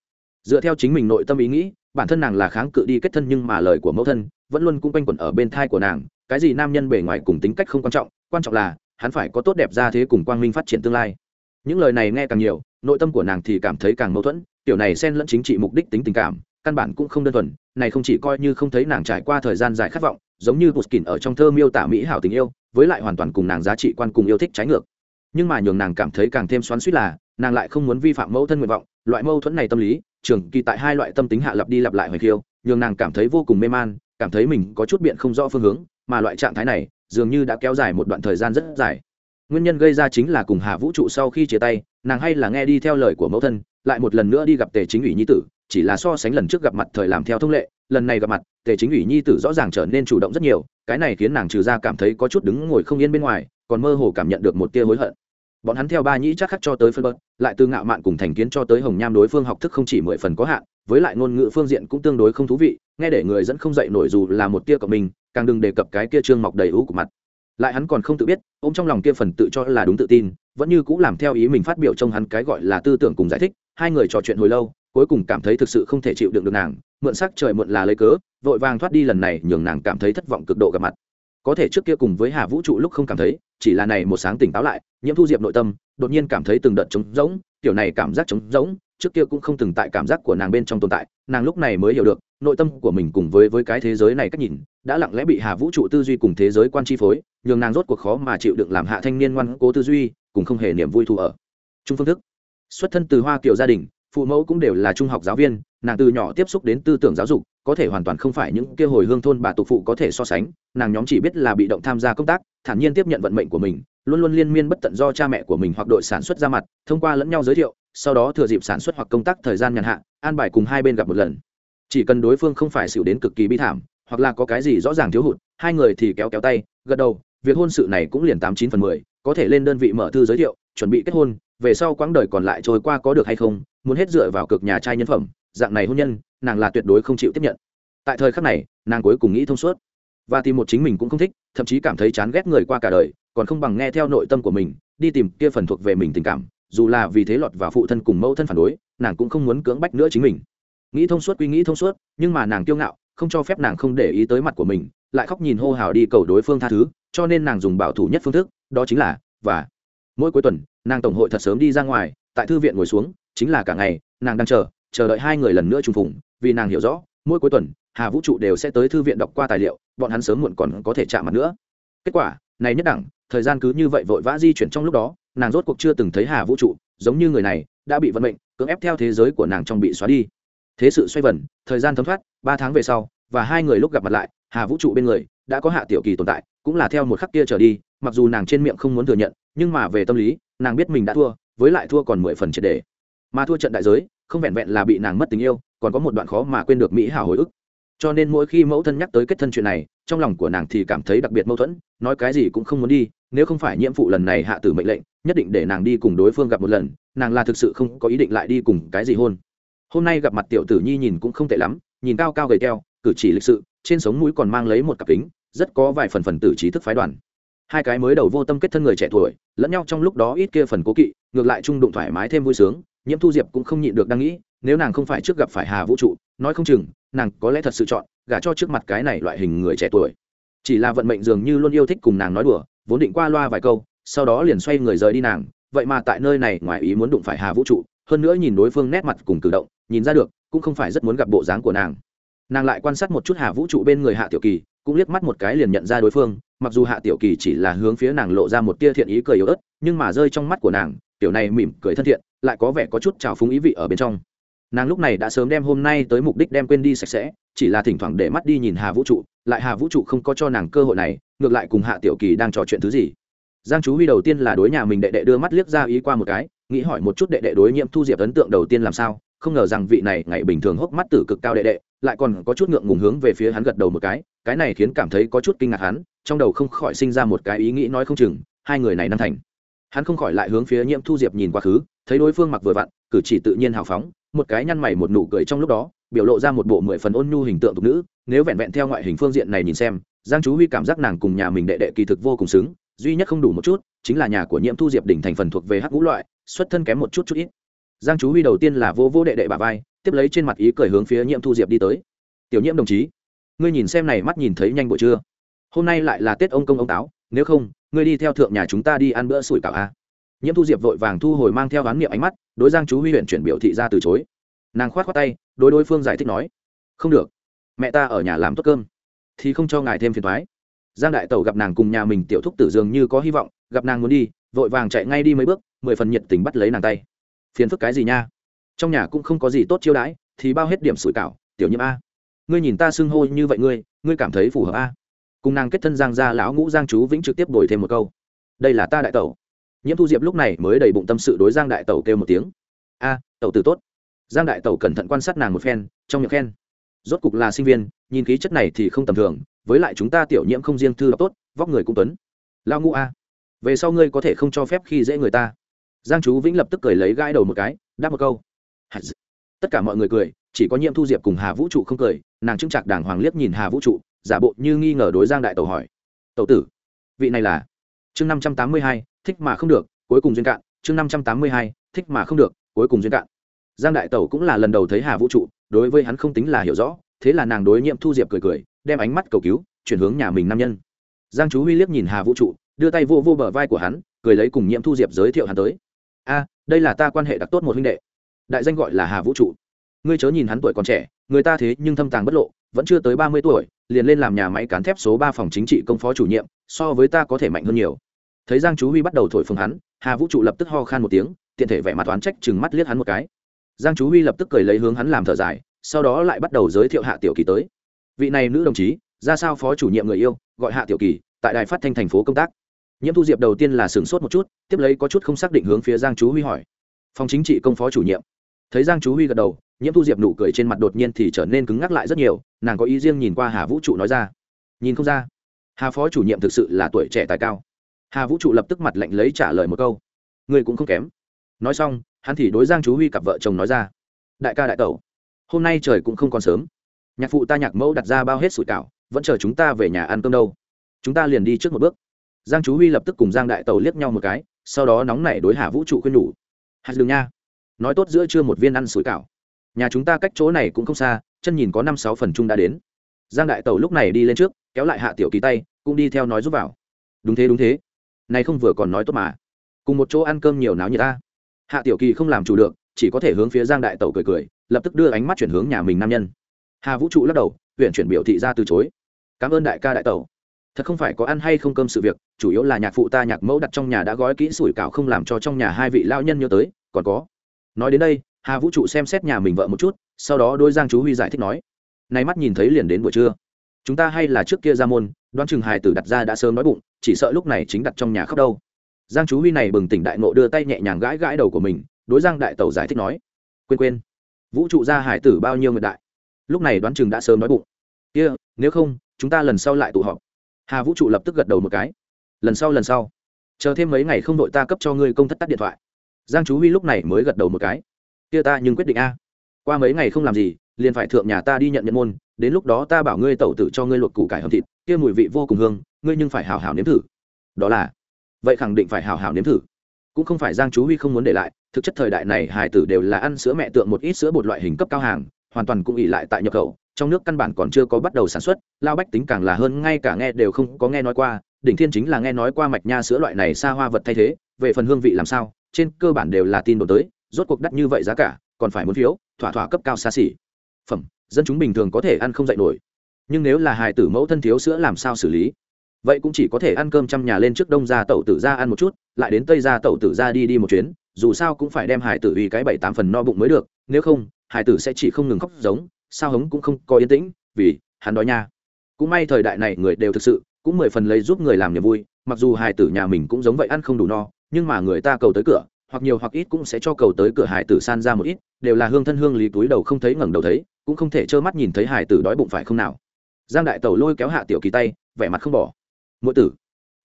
Dựa theo chính mình nội tâm ý nghĩ, bản thân nàng là kháng cự đi kết thân nhưng mà lời của mẫu thân vẫn luôn cung quanh quẩn ở bên thai của nàng. Cái gì nam nhân bề ngoài cùng tính cách không quan trọng quan trọng là hắn phải có tốt đẹp ra thế cùng quang minh phát triển tương lai. Những lời này nghe càng nhiều, nội tâm của nàng thì cảm thấy càng mâu thuẫn. Kiểu này xen lẫn chính trị mục đích tính tình cảm, căn bản cũng không đơn thuần, này không chỉ coi như không thấy nàng trải qua thời gian dài khát vọng giống như Pushkin ở trong thơ miêu tả mỹ hảo tình yêu, với lại hoàn toàn cùng nàng giá trị quan cùng yêu thích trái ngược. Nhưng mà nhường nàng cảm thấy càng thêm xoắn xuýt là, nàng lại không muốn vi phạm mẫu thân nguyện vọng, loại mâu thuẫn này tâm lý, trường kỳ tại hai loại tâm tính hạ lặp đi lặp lại hồi khiêu nhường nàng cảm thấy vô cùng mê man, cảm thấy mình có chút biện không rõ phương hướng, mà loại trạng thái này, dường như đã kéo dài một đoạn thời gian rất dài. Nguyên nhân gây ra chính là cùng hà vũ trụ sau khi chia tay, nàng hay là nghe đi theo lời của mẫu thân, lại một lần nữa đi gặp tề chính ủy nhi tử chỉ là so sánh lần trước gặp mặt thời làm theo thông lệ, lần này gặp mặt, tề chính ủy nhi tử rõ ràng trở nên chủ động rất nhiều, cái này khiến nàng trừ ra cảm thấy có chút đứng ngồi không yên bên ngoài, còn mơ hồ cảm nhận được một tia hối hận. Bọn hắn theo ba nhĩ chắc khắc cho tới phân bớt, lại từ ngạo mạn cùng thành kiến cho tới hồng nham đối phương học thức không chỉ mười phần có hạn, với lại ngôn ngữ phương diện cũng tương đối không thú vị, nghe để người dẫn không dậy nổi dù là một tia cộng mình, càng đừng đề cập cái kia trương mọc đầy ú của mặt. Lại hắn còn không tự biết, ôm trong lòng kia phần tự cho là đúng tự tin, vẫn như cũng làm theo ý mình phát biểu trong hắn cái gọi là tư tưởng cùng giải thích, hai người trò chuyện hồi lâu cuối cùng cảm thấy thực sự không thể chịu đựng được nàng, mượn sắc trời mượn là lấy cớ, vội vàng thoát đi lần này nhường nàng cảm thấy thất vọng cực độ gặp mặt. Có thể trước kia cùng với hà vũ trụ lúc không cảm thấy, chỉ là này một sáng tỉnh táo lại, nhiễm thu diệp nội tâm, đột nhiên cảm thấy từng đợt trống rỗng, kiểu này cảm giác trống rỗng, trước kia cũng không từng tại cảm giác của nàng bên trong tồn tại, nàng lúc này mới hiểu được, nội tâm của mình cùng với với cái thế giới này cách nhìn, đã lặng lẽ bị hà vũ trụ tư duy cùng thế giới quan chi phối, nhường nàng rốt cuộc khó mà chịu đựng làm hạ thanh niên ngoan cố tư duy, cùng không hề niềm vui thù ở. Trung phương thức. Xuất thân từ hoa kiểu gia đình phụ mẫu cũng đều là trung học giáo viên, nàng từ nhỏ tiếp xúc đến tư tưởng giáo dục, có thể hoàn toàn không phải những kia hồi hương thôn bà tục phụ có thể so sánh, nàng nhóm chỉ biết là bị động tham gia công tác, thản nhiên tiếp nhận vận mệnh của mình, luôn luôn liên miên bất tận do cha mẹ của mình hoặc đội sản xuất ra mặt, thông qua lẫn nhau giới thiệu, sau đó thừa dịp sản xuất hoặc công tác thời gian nhàn hạ an bài cùng hai bên gặp một lần. Chỉ cần đối phương không phải xỉu đến cực kỳ bi thảm, hoặc là có cái gì rõ ràng thiếu hụt, hai người thì kéo kéo tay, gật đầu, việc hôn sự này cũng liền tám chín phần mười, có thể lên đơn vị mở thư giới thiệu, chuẩn bị kết hôn về sau quãng đời còn lại trôi qua có được hay không, muốn hết dựa vào cực nhà trai nhân phẩm, dạng này hôn nhân, nàng là tuyệt đối không chịu tiếp nhận. Tại thời khắc này, nàng cuối cùng nghĩ thông suốt. Và tìm một chính mình cũng không thích, thậm chí cảm thấy chán ghét người qua cả đời, còn không bằng nghe theo nội tâm của mình, đi tìm kia phần thuộc về mình tình cảm, dù là vì thế lọt vào phụ thân cùng mẫu thân phản đối, nàng cũng không muốn cưỡng bách nữa chính mình. Nghĩ thông suốt quy nghĩ thông suốt, nhưng mà nàng kiêu ngạo, không cho phép nàng không để ý tới mặt của mình, lại khóc nhìn hô hào đi cầu đối phương tha thứ, cho nên nàng dùng bảo thủ nhất phương thức, đó chính là, và mỗi cuối tuần, nàng tổng hội thật sớm đi ra ngoài, tại thư viện ngồi xuống, chính là cả ngày, nàng đang chờ chờ đợi hai người lần nữa trùng phùng, vì nàng hiểu rõ, mỗi cuối tuần, hà vũ trụ đều sẽ tới thư viện đọc qua tài liệu, bọn hắn sớm muộn còn có thể chạm mặt nữa. Kết quả, này nhất đẳng, thời gian cứ như vậy vội vã di chuyển trong lúc đó, nàng rốt cuộc chưa từng thấy hà vũ trụ, giống như người này, đã bị vận mệnh cưỡng ép theo thế giới của nàng trong bị xóa đi. Thế sự xoay vần, thời gian thấm thoát, ba tháng về sau, và hai người lúc gặp mặt lại, hà vũ trụ bên người, đã có hạ tiểu kỳ tồn tại, cũng là theo một khắc kia trở đi, mặc dù nàng trên miệng không muốn thừa nhận nhưng mà về tâm lý, nàng biết mình đã thua, với lại thua còn mười phần triệt đề. Mà thua trận đại giới, không vẹn vẹn là bị nàng mất tình yêu, còn có một đoạn khó mà quên được mỹ hảo hồi ức. Cho nên mỗi khi mẫu thân nhắc tới kết thân chuyện này, trong lòng của nàng thì cảm thấy đặc biệt mâu thuẫn, nói cái gì cũng không muốn đi, nếu không phải nhiệm vụ lần này hạ tử mệnh lệnh, nhất định để nàng đi cùng đối phương gặp một lần, nàng là thực sự không có ý định lại đi cùng cái gì hôn. Hôm nay gặp mặt tiểu tử nhi nhìn cũng không tệ lắm, nhìn cao cao gầy keo cử chỉ lịch sự, trên sống mũi còn mang lấy một cặp kính, rất có vài phần phần tử trí thức phái đoàn hai cái mới đầu vô tâm kết thân người trẻ tuổi, lẫn nhau trong lúc đó ít kia phần cố kỵ, ngược lại trung đụng thoải mái thêm vui sướng, nhiễm thu diệp cũng không nhịn được đang nghĩ, nếu nàng không phải trước gặp phải hà vũ trụ, nói không chừng, nàng có lẽ thật sự chọn, gả cho trước mặt cái này loại hình người trẻ tuổi. Chỉ là vận mệnh dường như luôn yêu thích cùng nàng nói đùa, vốn định qua loa vài câu, sau đó liền xoay người rời đi nàng, vậy mà tại nơi này ngoài ý muốn đụng phải hà vũ trụ, hơn nữa nhìn đối phương nét mặt cùng cử động, nhìn ra được, cũng không phải rất muốn gặp bộ dáng của nàng. Nàng lại quan sát một chút hà vũ trụ bên người hạ tiểu kỳ, cũng liếc mắt một cái liền nhận ra đối phương mặc dù hạ tiểu kỳ chỉ là hướng phía nàng lộ ra một tia thiện ý cười yếu ớt, nhưng mà rơi trong mắt của nàng, tiểu này mỉm cười thân thiện, lại có vẻ có chút trào phúng ý vị ở bên trong. Nàng lúc này đã sớm đem hôm nay tới mục đích đem quên đi sạch sẽ, chỉ là thỉnh thoảng để mắt đi nhìn hà vũ trụ, lại hà vũ trụ không có cho nàng cơ hội này, ngược lại cùng hạ tiểu kỳ đang trò chuyện thứ gì. Giang chú huy đầu tiên là đối nhà mình đệ đệ đưa mắt liếc ra ý qua một cái, nghĩ hỏi một chút đệ đệ đối nhiễm thu diệp ấn tượng đầu tiên làm sao, không ngờ rằng vị này ngày bình thường hốc mắt tử cực cao đệ đệ lại còn có chút ngượng ngùng hướng về phía hắn gật đầu một cái cái này khiến cảm thấy có chút kinh ngạc hắn, trong đầu không khỏi sinh ra một cái ý nghĩ nói không chừng, hai người này năng thành. Hắn không khỏi lại hướng phía nhiễm thu diệp nhìn quá khứ, thấy đối phương mặc vừa vặn, cử chỉ tự nhiên hào phóng, một cái nhăn mày một nụ cười trong lúc đó, biểu lộ ra một bộ mười phần ôn nhu hình tượng tục nữ, nếu vẹn vẹn theo ngoại hình phương diện này nhìn xem, giang chú huy cảm giác nàng cùng nhà mình đệ đệ kỳ thực vô cùng xứng, duy nhất không đủ một chút, chính là nhà của nhiễm thu diệp đỉnh thành phần thuộc về hắc ngũ loại, xuất thân kém một chút chút ít. Giang chú huy đầu tiên là vô vô đệ đệ bà vai tiếp lấy trên mặt ý cười hướng phía nhiễm thu diệp đi tới. Tiểu nhiễm đồng chí, ngươi nhìn xem này mắt nhìn thấy nhanh bộ chưa? Hôm nay lại là tết ông công ông táo, nếu không, ngươi đi theo thượng nhà chúng ta đi ăn bữa sủi cảo a. Nhiễm thu diệp vội vàng thu hồi mang theo oán niệm ánh mắt, đối giang chú huy huyện chuyển biểu thị ra từ chối. Nàng khoát khoát tay, đối đối phương giải thích nói, không được, mẹ ta ở nhà làm tốt cơm, thì không cho ngài thêm phiền thoái giang đại tẩu gặp nàng cùng nhà mình tiểu thúc tử dường như có hy vọng, gặp nàng muốn đi, vội vàng chạy ngay đi mấy bước, mười phần nhiệt tình bắt lấy nàng tay. Phiền phức cái gì nha? Trong nhà cũng không có gì tốt chiêu đãi, thì bao hết điểm sủi cảo, tiểu nhiễm a. Ngươi nhìn ta xưng hô như vậy ngươi ngươi cảm thấy phù hợp a. Cùng nàng kết thân giang ra lão ngũ giang chú vĩnh trực tiếp bồi thêm một câu. Đây là ta đại tẩu. Nhiễm thu diệp lúc này mới đầy bụng tâm sự đối giang đại tẩu kêu một tiếng. A, tẩu từ tốt. Giang đại tẩu cẩn thận quan sát nàng một phen, trong miệng khen. Rốt cục là sinh viên, nhìn khí chất này thì không tầm thường, với lại chúng ta tiểu nhiễm không riêng thư đọc tốt, vóc người cũng tuấn. Lao ngũ a, về sau ngươi có thể không cho phép khi dễ người ta. Giang chú vĩnh lập tức cười lấy gãi đầu một cái, đáp một câu tất cả mọi người cười, chỉ có nhiễm thu diệp cùng hà vũ trụ không cười, nàng trưng trạc đàng hoàng liếc nhìn hà vũ trụ, giả bộ như nghi ngờ đối giang đại tẩu hỏi. Tẩu tử, vị này là? Chương năm trăm tám mươi hai, thích mà không được, cuối cùng duyên cạn. Chương năm trăm tám mươi hai, thích mà không được, cuối cùng duyên cạn. Giang đại tẩu cũng là lần đầu thấy hà vũ trụ, đối với hắn không tính là hiểu rõ, thế là nàng đối nhiễm thu diệp cười cười, đem ánh mắt cầu cứu, chuyển hướng nhà mình nam nhân. Giang chú huy liếc nhìn hà vũ trụ, đưa tay vô vô bờ vai của hắn, cười lấy cùng nhiễm thu diệp giới thiệu hắn tới. A, đây là ta quan hệ đặc tốt một huynh đệ đại danh gọi là hà vũ trụ. Ngươi chớ nhìn hắn tuổi còn trẻ, người ta thế nhưng thâm tàng bất lộ, vẫn chưa tới ba mươi tuổi, liền lên làm nhà máy cán thép số ba phòng chính trị công phó chủ nhiệm, so với ta có thể mạnh hơn nhiều. Thấy giang chú huy bắt đầu thổi phồng hắn, hà vũ trụ lập tức ho khan một tiếng, tiện thể vẻ mặt oán trách chừng mắt liếc hắn một cái. Giang chú huy lập tức cười lấy hướng hắn làm thở dài, sau đó lại bắt đầu giới thiệu hạ tiểu kỳ tới. Vị này nữ đồng chí, ra sao phó chủ nhiệm người yêu, gọi hạ tiểu kỳ, tại đài phát thanh thành phố công tác. Nhiễm thu diệp đầu tiên là sửng sốt một chút, tiếp lấy có chút không xác định hướng phía giang chú huy hỏi. Phòng chính trị công phó chủ nhiệm thấy giang chú huy gật đầu, nhiễm thu diệp nụ cười trên mặt đột nhiên thì trở nên cứng ngắc lại rất nhiều, nàng có ý riêng nhìn qua hà vũ trụ nói ra. Nhìn không ra. Hà phó chủ nhiệm thực sự là tuổi trẻ tài cao. Hà vũ trụ lập tức mặt lạnh lấy trả lời một câu. Người cũng không kém. Nói xong, hắn thì đối giang chú huy cặp vợ chồng nói ra. Đại ca đại tẩu, hôm nay trời cũng không còn sớm. Nhạc phụ ta nhạc mẫu đặt ra bao hết sủi cảo, vẫn chờ chúng ta về nhà ăn cơm đâu. Chúng ta liền đi trước một bước. Giang chú huy lập tức cùng giang đại tẩu liếc nhau một cái, sau đó nóng nảy đối hà vũ trụ khuyên nhủ. Hạt đường nha nói tốt giữa trưa một viên ăn sủi cảo. Nhà chúng ta cách chỗ này cũng không xa, chân nhìn có năm sáu phần chung đã đến. Giang đại tẩu lúc này đi lên trước, kéo lại hạ tiểu kỳ tay, cũng đi theo nói giúp vào. Đúng thế đúng thế. Này không vừa còn nói tốt mà. Cùng một chỗ ăn cơm nhiều náo như ta. Hạ tiểu kỳ không làm chủ được, chỉ có thể hướng phía giang đại tẩu cười cười, lập tức đưa ánh mắt chuyển hướng nhà mình nam nhân. Hà vũ trụ lắc đầu, huyện chuyển biểu thị ra từ chối. Cảm ơn đại ca đại tẩu. Thật không phải có ăn hay không cơm sự việc, chủ yếu là nhạc phụ ta nhạc mẫu đặt trong nhà đã gói kỹ sủi cảo không làm cho trong nhà hai vị lao nhân nhớ tới, còn có nói đến đây hà vũ trụ xem xét nhà mình vợ một chút sau đó đôi giang chú huy giải thích nói nay mắt nhìn thấy liền đến buổi trưa. Chúng ta hay là trước kia ra môn đoán chừng hài tử đặt ra đã sớm nói bụng chỉ sợ lúc này chính đặt trong nhà khóc đâu. Giang chú huy này bừng tỉnh đại nộ đưa tay nhẹ nhàng gãi gãi đầu của mình đối giang đại tẩu giải thích nói quên quên vũ trụ ra hải tử bao nhiêu nguyệt đại? Lúc này đoán chừng đã sớm nói bụng. Kia、yeah, nếu không chúng ta lần sau lại tụ họp. Hà vũ trụ lập tức gật đầu một cái lần sau lần sau chờ thêm mấy ngày không đội ta cấp cho ngươi công thất tắt điện thoại giang chú huy lúc này mới gật đầu một cái. Kia ta nhưng quyết định a. Qua mấy ngày không làm gì, liền phải thượng nhà ta đi nhận nhận môn, đến lúc đó ta bảo ngươi tẩu tử cho ngươi luộc củ cải hầm thịt, kia mùi vị vô cùng hương, ngươi nhưng phải hào hào nếm thử. Đó là, vậy khẳng định phải hào hào nếm thử. Cũng không phải giang chú huy không muốn để lại, thực chất thời đại này hài tử đều là ăn sữa mẹ tượng một ít sữa bột loại hình cấp cao hàng, hoàn toàn cũng ỉ lại tại nhập khẩu, trong nước căn bản còn chưa có bắt đầu sản xuất, lao bách tính càng là hơn ngay cả nghe đều không có nghe nói qua, đỉnh thiên chính là nghe nói qua mạch nha sữa loại này xa hoa vật thay thế, về phần hương vị làm sao trên cơ bản đều là tin đồn tới, rốt cuộc đắt như vậy giá cả, còn phải muốn phiếu, thỏa thỏa cấp cao xa xỉ. Phẩm, dân chúng bình thường có thể ăn không dạy nổi. Nhưng nếu là hài tử mẫu thân thiếu sữa làm sao xử lý? Vậy cũng chỉ có thể ăn cơm trăm nhà lên trước đông ra tẩu tử ra ăn một chút, lại đến tây ra tẩu tử ra đi đi một chuyến, dù sao cũng phải đem hải tử uy cái bảy tám phần no bụng mới được, nếu không hải tử sẽ chỉ không ngừng khóc giống, sao hống cũng không có yên tĩnh, vì hắn đói nha. Cũng may thời đại này người đều thực sự, cũng mười phần lấy giúp người làm niềm vui, mặc dù hải tử nhà mình cũng giống vậy ăn không đủ no nhưng mà người ta cầu tới cửa, hoặc nhiều hoặc ít cũng sẽ cho cầu tới cửa hải tử san ra một ít, đều là hương thân hương lý túi đầu không thấy ngẩng đầu thấy, cũng không thể trơ mắt nhìn thấy hải tử đói bụng phải không nào. Giang đại tẩu lôi kéo hạ tiểu kỳ tay, vẻ mặt không bỏ. Mỗi tử,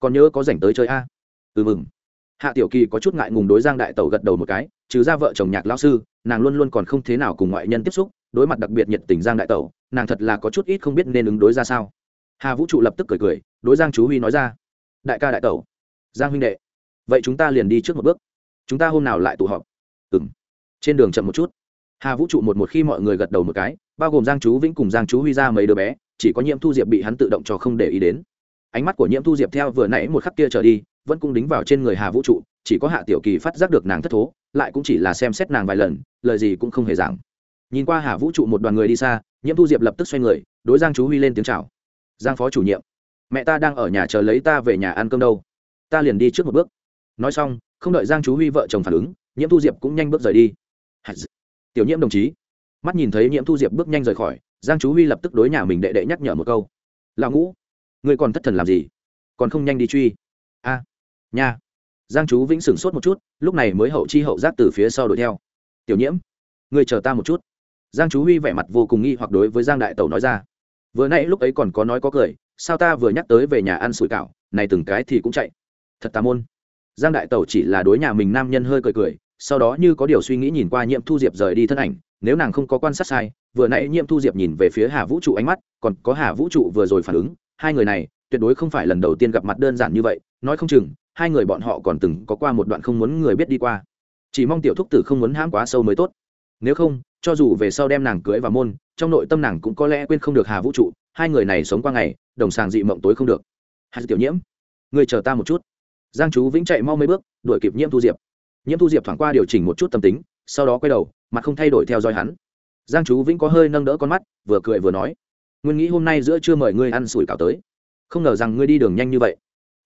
còn nhớ có rảnh tới chơi a? Ừ mừng. Hạ tiểu kỳ có chút ngại ngùng đối giang đại tẩu gật đầu một cái, trừ ra vợ chồng nhạc lao sư, nàng luôn luôn còn không thế nào cùng ngoại nhân tiếp xúc, đối mặt đặc biệt nhiệt tình giang đại tẩu, nàng thật là có chút ít không biết nên ứng đối ra sao. Hà vũ trụ lập tức cười cười, đối giang chú huy nói ra, đại ca đại tẩu, giang huynh đệ vậy chúng ta liền đi trước một bước. Chúng ta hôm nào lại tụ họp? Ừng trên đường chậm một chút. Hà vũ trụ một một khi mọi người gật đầu một cái, bao gồm giang chú vĩnh cùng giang chú huy ra mấy đứa bé, chỉ có nhiễm thu diệp bị hắn tự động cho không để ý đến. Ánh mắt của nhiễm thu diệp theo vừa nãy một khắc kia trở đi, vẫn cũng đính vào trên người hà vũ trụ, chỉ có hạ tiểu kỳ phát giác được nàng thất thố, lại cũng chỉ là xem xét nàng vài lần, lời gì cũng không hề giảng. Nhìn qua hà vũ trụ một đoàn người đi xa, nhiễm thu diệp lập tức xoay người, đối giang chú huy lên tiếng chào. Giang phó chủ nhiệm, mẹ ta đang ở nhà chờ lấy ta về nhà ăn cơm đâu? Ta liền đi trước một bước nói xong, không đợi giang chú huy vợ chồng phản ứng, nhiễm thu diệp cũng nhanh bước rời đi. Tiểu nhiễm đồng chí. Mắt nhìn thấy nhiễm thu diệp bước nhanh rời khỏi, giang chú huy lập tức đối nhà mình đệ đệ nhắc nhở một câu. Lão ngũ ngươi còn thất thần làm gì? Còn không nhanh đi truy. A, nha. Giang chú vĩnh sửng sốt một chút, lúc này mới hậu chi hậu giác từ phía sau đuổi theo. Tiểu nhiễm ngươi chờ ta một chút. Giang chú huy vẻ mặt vô cùng nghi hoặc đối với giang đại tẩu nói ra. Vừa nãy lúc ấy còn có nói có cười, sao ta vừa nhắc tới về nhà ăn sủi cảo, này từng cái thì cũng chạy. Thật tà môn giang đại tẩu chỉ là đối nhà mình nam nhân hơi cười cười, sau đó như có điều suy nghĩ nhìn qua Nhiệm thu diệp rời đi thân ảnh, nếu nàng không có quan sát sai, vừa nãy Nhiệm thu diệp nhìn về phía hà vũ trụ ánh mắt, còn có hà vũ trụ vừa rồi phản ứng, hai người này, tuyệt đối không phải lần đầu tiên gặp mặt đơn giản như vậy, nói không chừng, hai người bọn họ còn từng có qua một đoạn không muốn người biết đi qua. Chỉ mong tiểu thúc tử không muốn hãm quá sâu mới tốt. Nếu không, cho dù về sau đem nàng cưới vào môn, trong nội tâm nàng cũng có lẽ quên không được hà vũ trụ, hai người này sống qua ngày, đồng sàng dị mộng tối không được. Hà tiểu nhiễm, người chờ ta một chút giang chú vĩnh chạy mau mấy bước, đuổi kịp nhiễm thu diệp. Nhiễm thu diệp thoảng qua điều chỉnh một chút tâm tính, sau đó quay đầu, mặt không thay đổi theo dõi hắn. Giang chú vĩnh có hơi nâng đỡ con mắt, vừa cười vừa nói, nguyên nghĩ hôm nay giữa chưa mời ngươi ăn sủi cảo tới. Không ngờ rằng ngươi đi đường nhanh như vậy.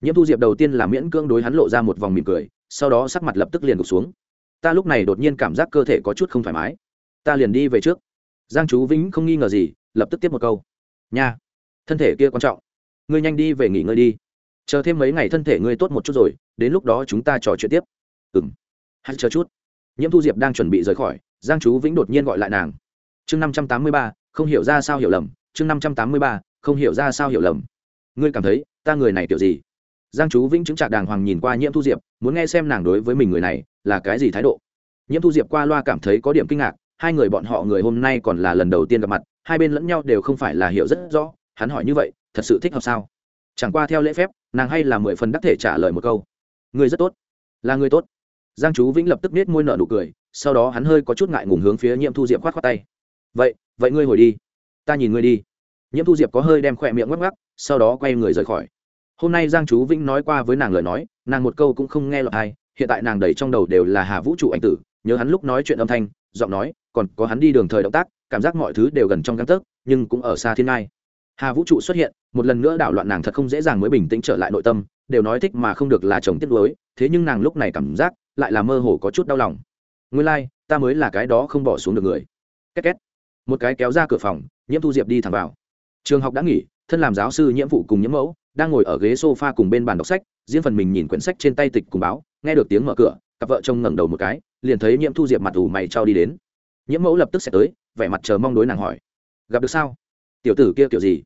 Nhiễm thu diệp đầu tiên là miễn cưỡng đối hắn lộ ra một vòng mỉm cười, sau đó sắc mặt lập tức liền gục xuống. Ta lúc này đột nhiên cảm giác cơ thể có chút không thoải mái. Ta liền đi về trước. Giang chú vĩnh không nghi ngờ gì, lập tức tiếp một câu, nha, thân thể kia quan trọng. Ngươi nhanh đi về nghỉ ngơi đi chờ thêm mấy ngày thân thể ngươi tốt một chút rồi, đến lúc đó chúng ta trò chuyện tiếp. Ừng hãy chờ chút. Nhiễm thu diệp đang chuẩn bị rời khỏi, giang chú vĩnh đột nhiên gọi lại nàng. Chương năm trăm tám mươi ba, không hiểu ra sao hiểu lầm. Chương năm trăm tám mươi ba, không hiểu ra sao hiểu lầm. Ngươi cảm thấy, ta người này kiểu gì? Giang chú vĩnh chứng trạc đàng hoàng nhìn qua nhiễm thu diệp, muốn nghe xem nàng đối với mình người này là cái gì thái độ. Nhiễm thu diệp qua loa cảm thấy có điểm kinh ngạc, hai người bọn họ người hôm nay còn là lần đầu tiên gặp mặt, hai bên lẫn nhau đều không phải là hiểu rất rõ. Hắn hỏi như vậy, thật sự thích hợp sao? Chẳng qua theo lễ phép nàng hay là mười phần đắc thể trả lời một câu. Người rất tốt. Là người tốt. Giang chú vĩnh lập tức nết môi nợ nụ cười, sau đó hắn hơi có chút ngại ngùng hướng phía nhiễm thu diệp khoát khoát tay. Vậy vậy ngươi hồi đi. Ta nhìn ngươi đi. Nhiễm thu diệp có hơi đem khỏe miệng ngắc ngắc sau đó quay người rời khỏi. Hôm nay giang chú vĩnh nói qua với nàng lời nói, nàng một câu cũng không nghe lọt ai hiện tại nàng đầy trong đầu đều là hà vũ trụ ảnh tử, nhớ hắn lúc nói chuyện âm thanh, giọng nói, còn có hắn đi đường thời động tác, cảm giác mọi thứ đều gần trong găng tấc, nhưng cũng ở xa thiên ngai hà vũ trụ xuất hiện một lần nữa đảo loạn nàng thật không dễ dàng mới bình tĩnh trở lại nội tâm đều nói thích mà không được là chồng tiếc nuối thế nhưng nàng lúc này cảm giác lại là mơ hồ có chút đau lòng. Nguyên lai、like, ta mới là cái đó không bỏ xuống được người. Két két. Một cái kéo ra cửa phòng nhiễm thu diệp đi thẳng vào. Trường học đã nghỉ thân làm giáo sư nhiễm vụ cùng nhiễm mẫu đang ngồi ở ghế s o f a cùng bên bàn đọc sách riêng phần mình nhìn quyển sách trên tay tịch cùng báo nghe được tiếng mở cửa cặp vợ chồng ngẩng đầu một cái liền thấy nhiễm thu diệp mặt ủ mày trao đi đến. Nhiễm mẫu lập tức sẽ tới vẻ mặt chờ mong đối nàng hỏi. Gặp được sao? Tiểu tử kia kiểu gì?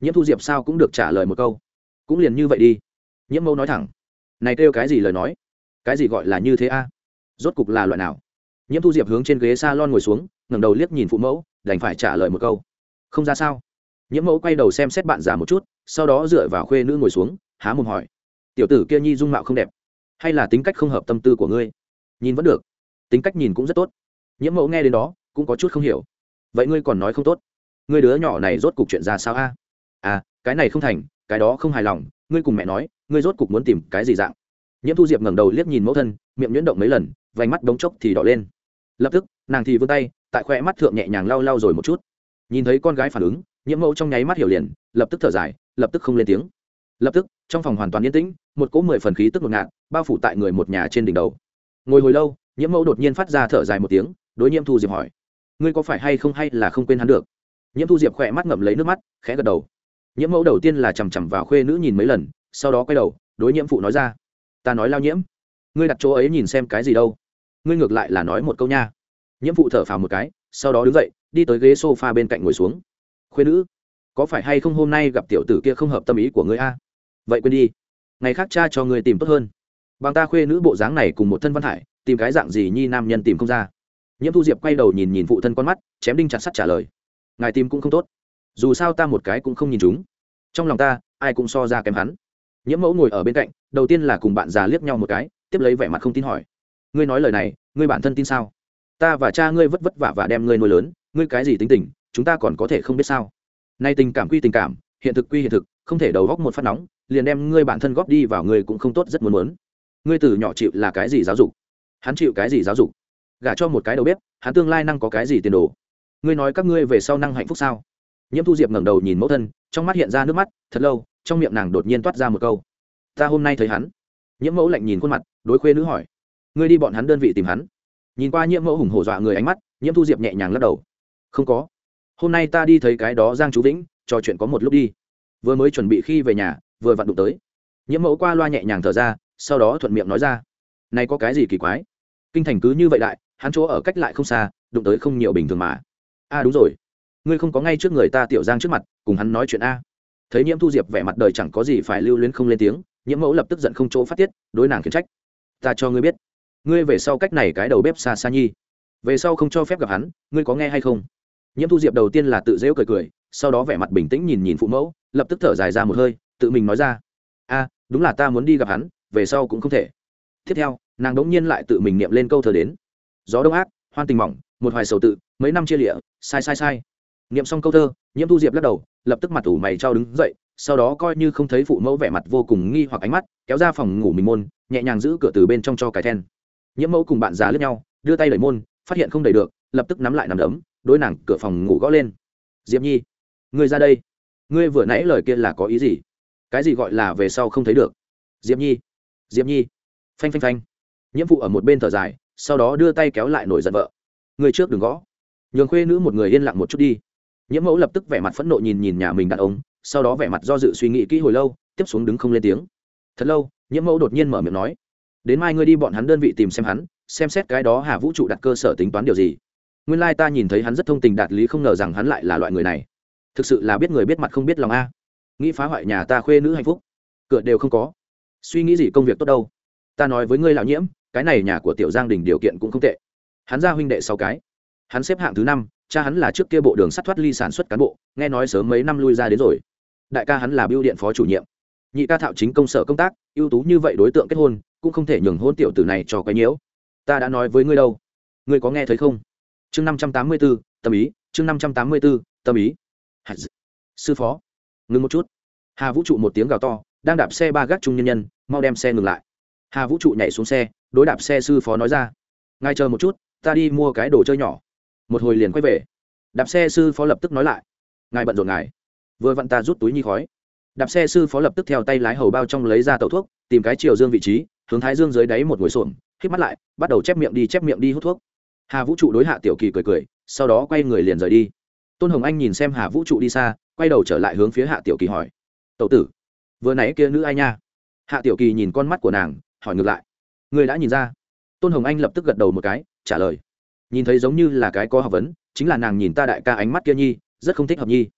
Nhiễm thu diệp sao cũng được trả lời một câu. Cũng liền như vậy đi. Nhiễm mẫu nói thẳng. Này kêu cái gì lời nói? Cái gì gọi là như thế a? Rốt cục là loại nào? Nhiễm thu diệp hướng trên ghế s a lon ngồi xuống, ngẩng đầu liếc nhìn phụ mẫu, đành phải trả lời một câu. Không ra sao. Nhiễm mẫu quay đầu xem xét bạn già một chút, sau đó dựa vào khuê nữ ngồi xuống, há mồm hỏi. Tiểu tử kia nhi dung mạo không đẹp, hay là tính cách không hợp tâm tư của ngươi? Nhìn vẫn được. Tính cách nhìn cũng rất tốt. Nhiễm mẫu nghe đến đó, cũng có chút không hiểu. Vậy ngươi còn nói không tốt ngươi đứa nhỏ này rốt cục chuyện ra sao a? À cái này không thành, cái đó không hài lòng, ngươi cùng mẹ nói, ngươi rốt cục muốn tìm cái gì dạng? Nhiễm thu diệp ngẩng đầu liếc nhìn mẫu thân, miệng nhuyễn động mấy lần, vành mắt đống chốc thì đỏ lên. Lập tức, nàng thì vươn tay, tại khoe mắt thượng nhẹ nhàng lau lau rồi một chút. Nhìn thấy con gái phản ứng, nhiễm mẫu trong nháy mắt hiểu liền, lập tức thở dài, lập tức không lên tiếng. Lập tức, trong phòng hoàn toàn yên tĩnh, một cỗ mười phần khí tức ngột ngạt, bao phủ tại người một nhà trên đỉnh đầu. Ngồi hồi lâu, nhiễm mẫu đột nhiên phát ra thở dài một tiếng, đối nhiễm thu diệp hỏi, ngươi có phải hay không hay là không quên hắn được? Nhiễm thu diệp khỏe mắt ngậm lấy nước mắt, khẽ gật đầu. Nhiễm mẫu đầu tiên là chằm chằm vào khuê nữ nhìn mấy lần, sau đó quay đầu, đối nhiễm phụ nói ra. Ta nói lao nhiễm, ngươi đặt chỗ ấy nhìn xem cái gì đâu. Ngươi ngược lại là nói một câu nha. Nhiễm phụ thở phào một cái, sau đó đứng dậy, đi tới ghế s o f a bên cạnh ngồi xuống. Khuê nữ, có phải hay không hôm nay gặp tiểu tử kia không hợp tâm ý của ngươi a? Vậy quên đi. Ngày khác cha cho ngươi tìm tốt hơn. Bằng ta khuê nữ bộ dáng này cùng một thân văn hải tìm cái dạng gì nhi nam nhân tìm không ra. Nhiễm thu diệp quay đầu nhìn nhìn phụ thân con mắt, chém đinh chặt sắt trả lời ngài tìm cũng không tốt. Dù sao ta một cái cũng không nhìn chúng. Trong lòng ta, ai cũng so ra kém hắn. Nhiễm mẫu ngồi ở bên cạnh, đầu tiên là cùng bạn già liếc nhau một cái, tiếp lấy vẻ mặt không tin hỏi. Ngươi nói lời này, ngươi bản thân tin sao? Ta và cha ngươi vất vất vả và đem ngươi nuôi lớn, ngươi cái gì tính tình, chúng ta còn có thể không biết sao? Nay tình cảm quy tình cảm, hiện thực quy hiện thực, không thể đầu góc một phát nóng, liền đem ngươi bản thân góp đi vào ngươi cũng không tốt rất muốn muốn. Ngươi từ nhỏ chịu là cái gì giáo dục? Hắn chịu cái gì giáo dục? Gả cho một cái đầu bếp, hắn tương lai năng có cái gì tiền đồ? Ngươi nói các ngươi về sau năng hạnh phúc sao? Nhiễm thu diệp ngẩng đầu nhìn mẫu thân, trong mắt hiện ra nước mắt, thật lâu, trong miệng nàng đột nhiên toát ra một câu. Ta hôm nay thấy hắn. Nhiễm mẫu lạnh nhìn khuôn mặt, đối khuê nữ hỏi. Ngươi đi bọn hắn đơn vị tìm hắn. Nhìn qua nhiễm mẫu hùng hổ dọa người ánh mắt, nhiễm thu diệp nhẹ nhàng lắc đầu. Không có. Hôm nay ta đi thấy cái đó giang chú vĩnh, trò chuyện có một lúc đi. Vừa mới chuẩn bị khi về nhà, vừa vặn đụng tới. Nhiễm mẫu qua loa nhẹ nhàng thở ra, sau đó thuận miệng nói ra. Này có cái gì kỳ quái? Kinh thành cứ như vậy đại, hắn chỗ ở cách lại không xa, đụng tới không nhiều bình thường mà a à đúng rồi. Ngươi không có ngay trước người ta tiểu giang trước mặt, cùng hắn nói chuyện a. Thấy nhiễm thu diệp vẻ mặt đời chẳng có gì phải lưu luyến không lên tiếng, nhiễm mẫu lập tức giận không chỗ phát tiết, đối nàng khiển trách. Ta cho ngươi biết, ngươi về sau cách này cái đầu bếp xa xa nhi. Về sau không cho phép gặp hắn, ngươi có nghe hay không? Nhiễm thu diệp đầu tiên là tự dễu cười cười, sau đó vẻ mặt bình tĩnh nhìn nhìn phụ mẫu, lập tức thở dài ra một hơi, tự mình nói ra. A, đúng là ta muốn đi gặp hắn, về sau cũng không thể. Tiếp theo, nàng đống nhiên lại tự mình niệm lên câu thơ đến. Gió đông ác hoan tình mỏng, một hoài sầu tự, mấy năm chia lịa, sai sai sai. Niệm xong câu thơ, nhiễm thu diệp lắc đầu, lập tức mặt ủ mày trao đứng dậy, sau đó coi như không thấy phụ mẫu vẻ mặt vô cùng nghi hoặc ánh mắt, kéo ra phòng ngủ mình môn, nhẹ nhàng giữ cửa từ bên trong cho cái then. Nhiễm mẫu cùng bạn già lướt nhau, đưa tay đẩy môn, phát hiện không đẩy được, lập tức nắm lại nằm đấm, đối nàng cửa phòng ngủ gõ lên. Diệp nhi, ngươi ra đây. Ngươi vừa nãy lời kia là có ý gì? Cái gì gọi là về sau không thấy được? Diệp nhi diệp nhi. Phanh phanh phanh. Nhiễm phụ ở một bên thở dài sau đó đưa tay kéo lại nổi giận vợ. Người trước đừng gõ. Nhường khuê nữ một người yên lặng một chút đi. Nhiễm mẫu lập tức vẻ mặt phẫn nộ nhìn nhìn nhà mình đàn ông, sau đó vẻ mặt do dự suy nghĩ kỹ hồi lâu, tiếp xuống đứng không lên tiếng. Thật lâu, nhiễm mẫu đột nhiên mở miệng nói, đến mai ngươi đi bọn hắn đơn vị tìm xem hắn, xem xét cái đó hà vũ trụ đặt cơ sở tính toán điều gì. Nguyên lai ta nhìn thấy hắn rất thông tình đạt lý không ngờ rằng hắn lại là loại người này. Thực sự là biết người biết mặt không biết lòng a. Nghĩ phá hoại nhà ta khuê nữ hạnh phúc. Cửa đều không có. Suy nghĩ gì công việc tốt đâu. Ta nói với ngươi lão nhiễm cái này nhà của tiểu giang đình điều kiện cũng không tệ. Hắn ra huynh đệ sáu cái. Hắn xếp hạng thứ năm, cha hắn là trước kia bộ đường sắt thoát ly sản xuất cán bộ, nghe nói sớm mấy năm lui ra đến rồi. Đại ca hắn là biêu điện phó chủ nhiệm. Nhị ca thạo chính công sở công tác, ưu tú như vậy đối tượng kết hôn, cũng không thể nhường hôn tiểu tử này cho cái nhiễu. Ta đã nói với ngươi đâu? Ngươi có nghe thấy không? Chương năm trăm tám mươi b ố tâm ý, chương năm trăm tám mươi b ố tâm ý. Sư phó. Ngừng một chút. Hà vũ trụ một tiếng gào to, đang đạp xe ba gác trung nhân nhân, mau đem xe ngừng lại. Hà vũ trụ nhảy xuống xe đối đạp xe sư phó nói ra. Ngay chờ một chút, ta đi mua cái đồ chơi nhỏ. Một hồi liền quay về. Đạp xe sư phó lập tức nói lại. Ngài bận rộn ngài. Vừa vặn ta rút túi nhi khói. Đạp xe sư phó lập tức theo tay lái hầu bao trong lấy ra tẩu thuốc, tìm cái chiều dương vị trí, hướng thái dương dưới đáy một ngồi xổm k mắt lại, bắt đầu chép miệng đi, chép miệng đi hút thuốc. Hà vũ trụ đối hạ tiểu kỳ cười cười, sau đó quay người liền rời đi. Tôn hồng anh nhìn xem hà vũ trụ đi xa, quay đầu trở lại hướng phía hạ tiểu kỳ hỏi. Tậu tử, vừa nãy kia nữ ai nha? Hạ tiểu kỳ nhìn con mắt của nàng, hỏi ngược lại người đã nhìn ra? Tôn hồng anh lập tức gật đầu một cái, trả lời. Nhìn thấy giống như là cái có học vấn, chính là nàng nhìn ta đại ca ánh mắt kia nhi, rất không thích hợp nhi.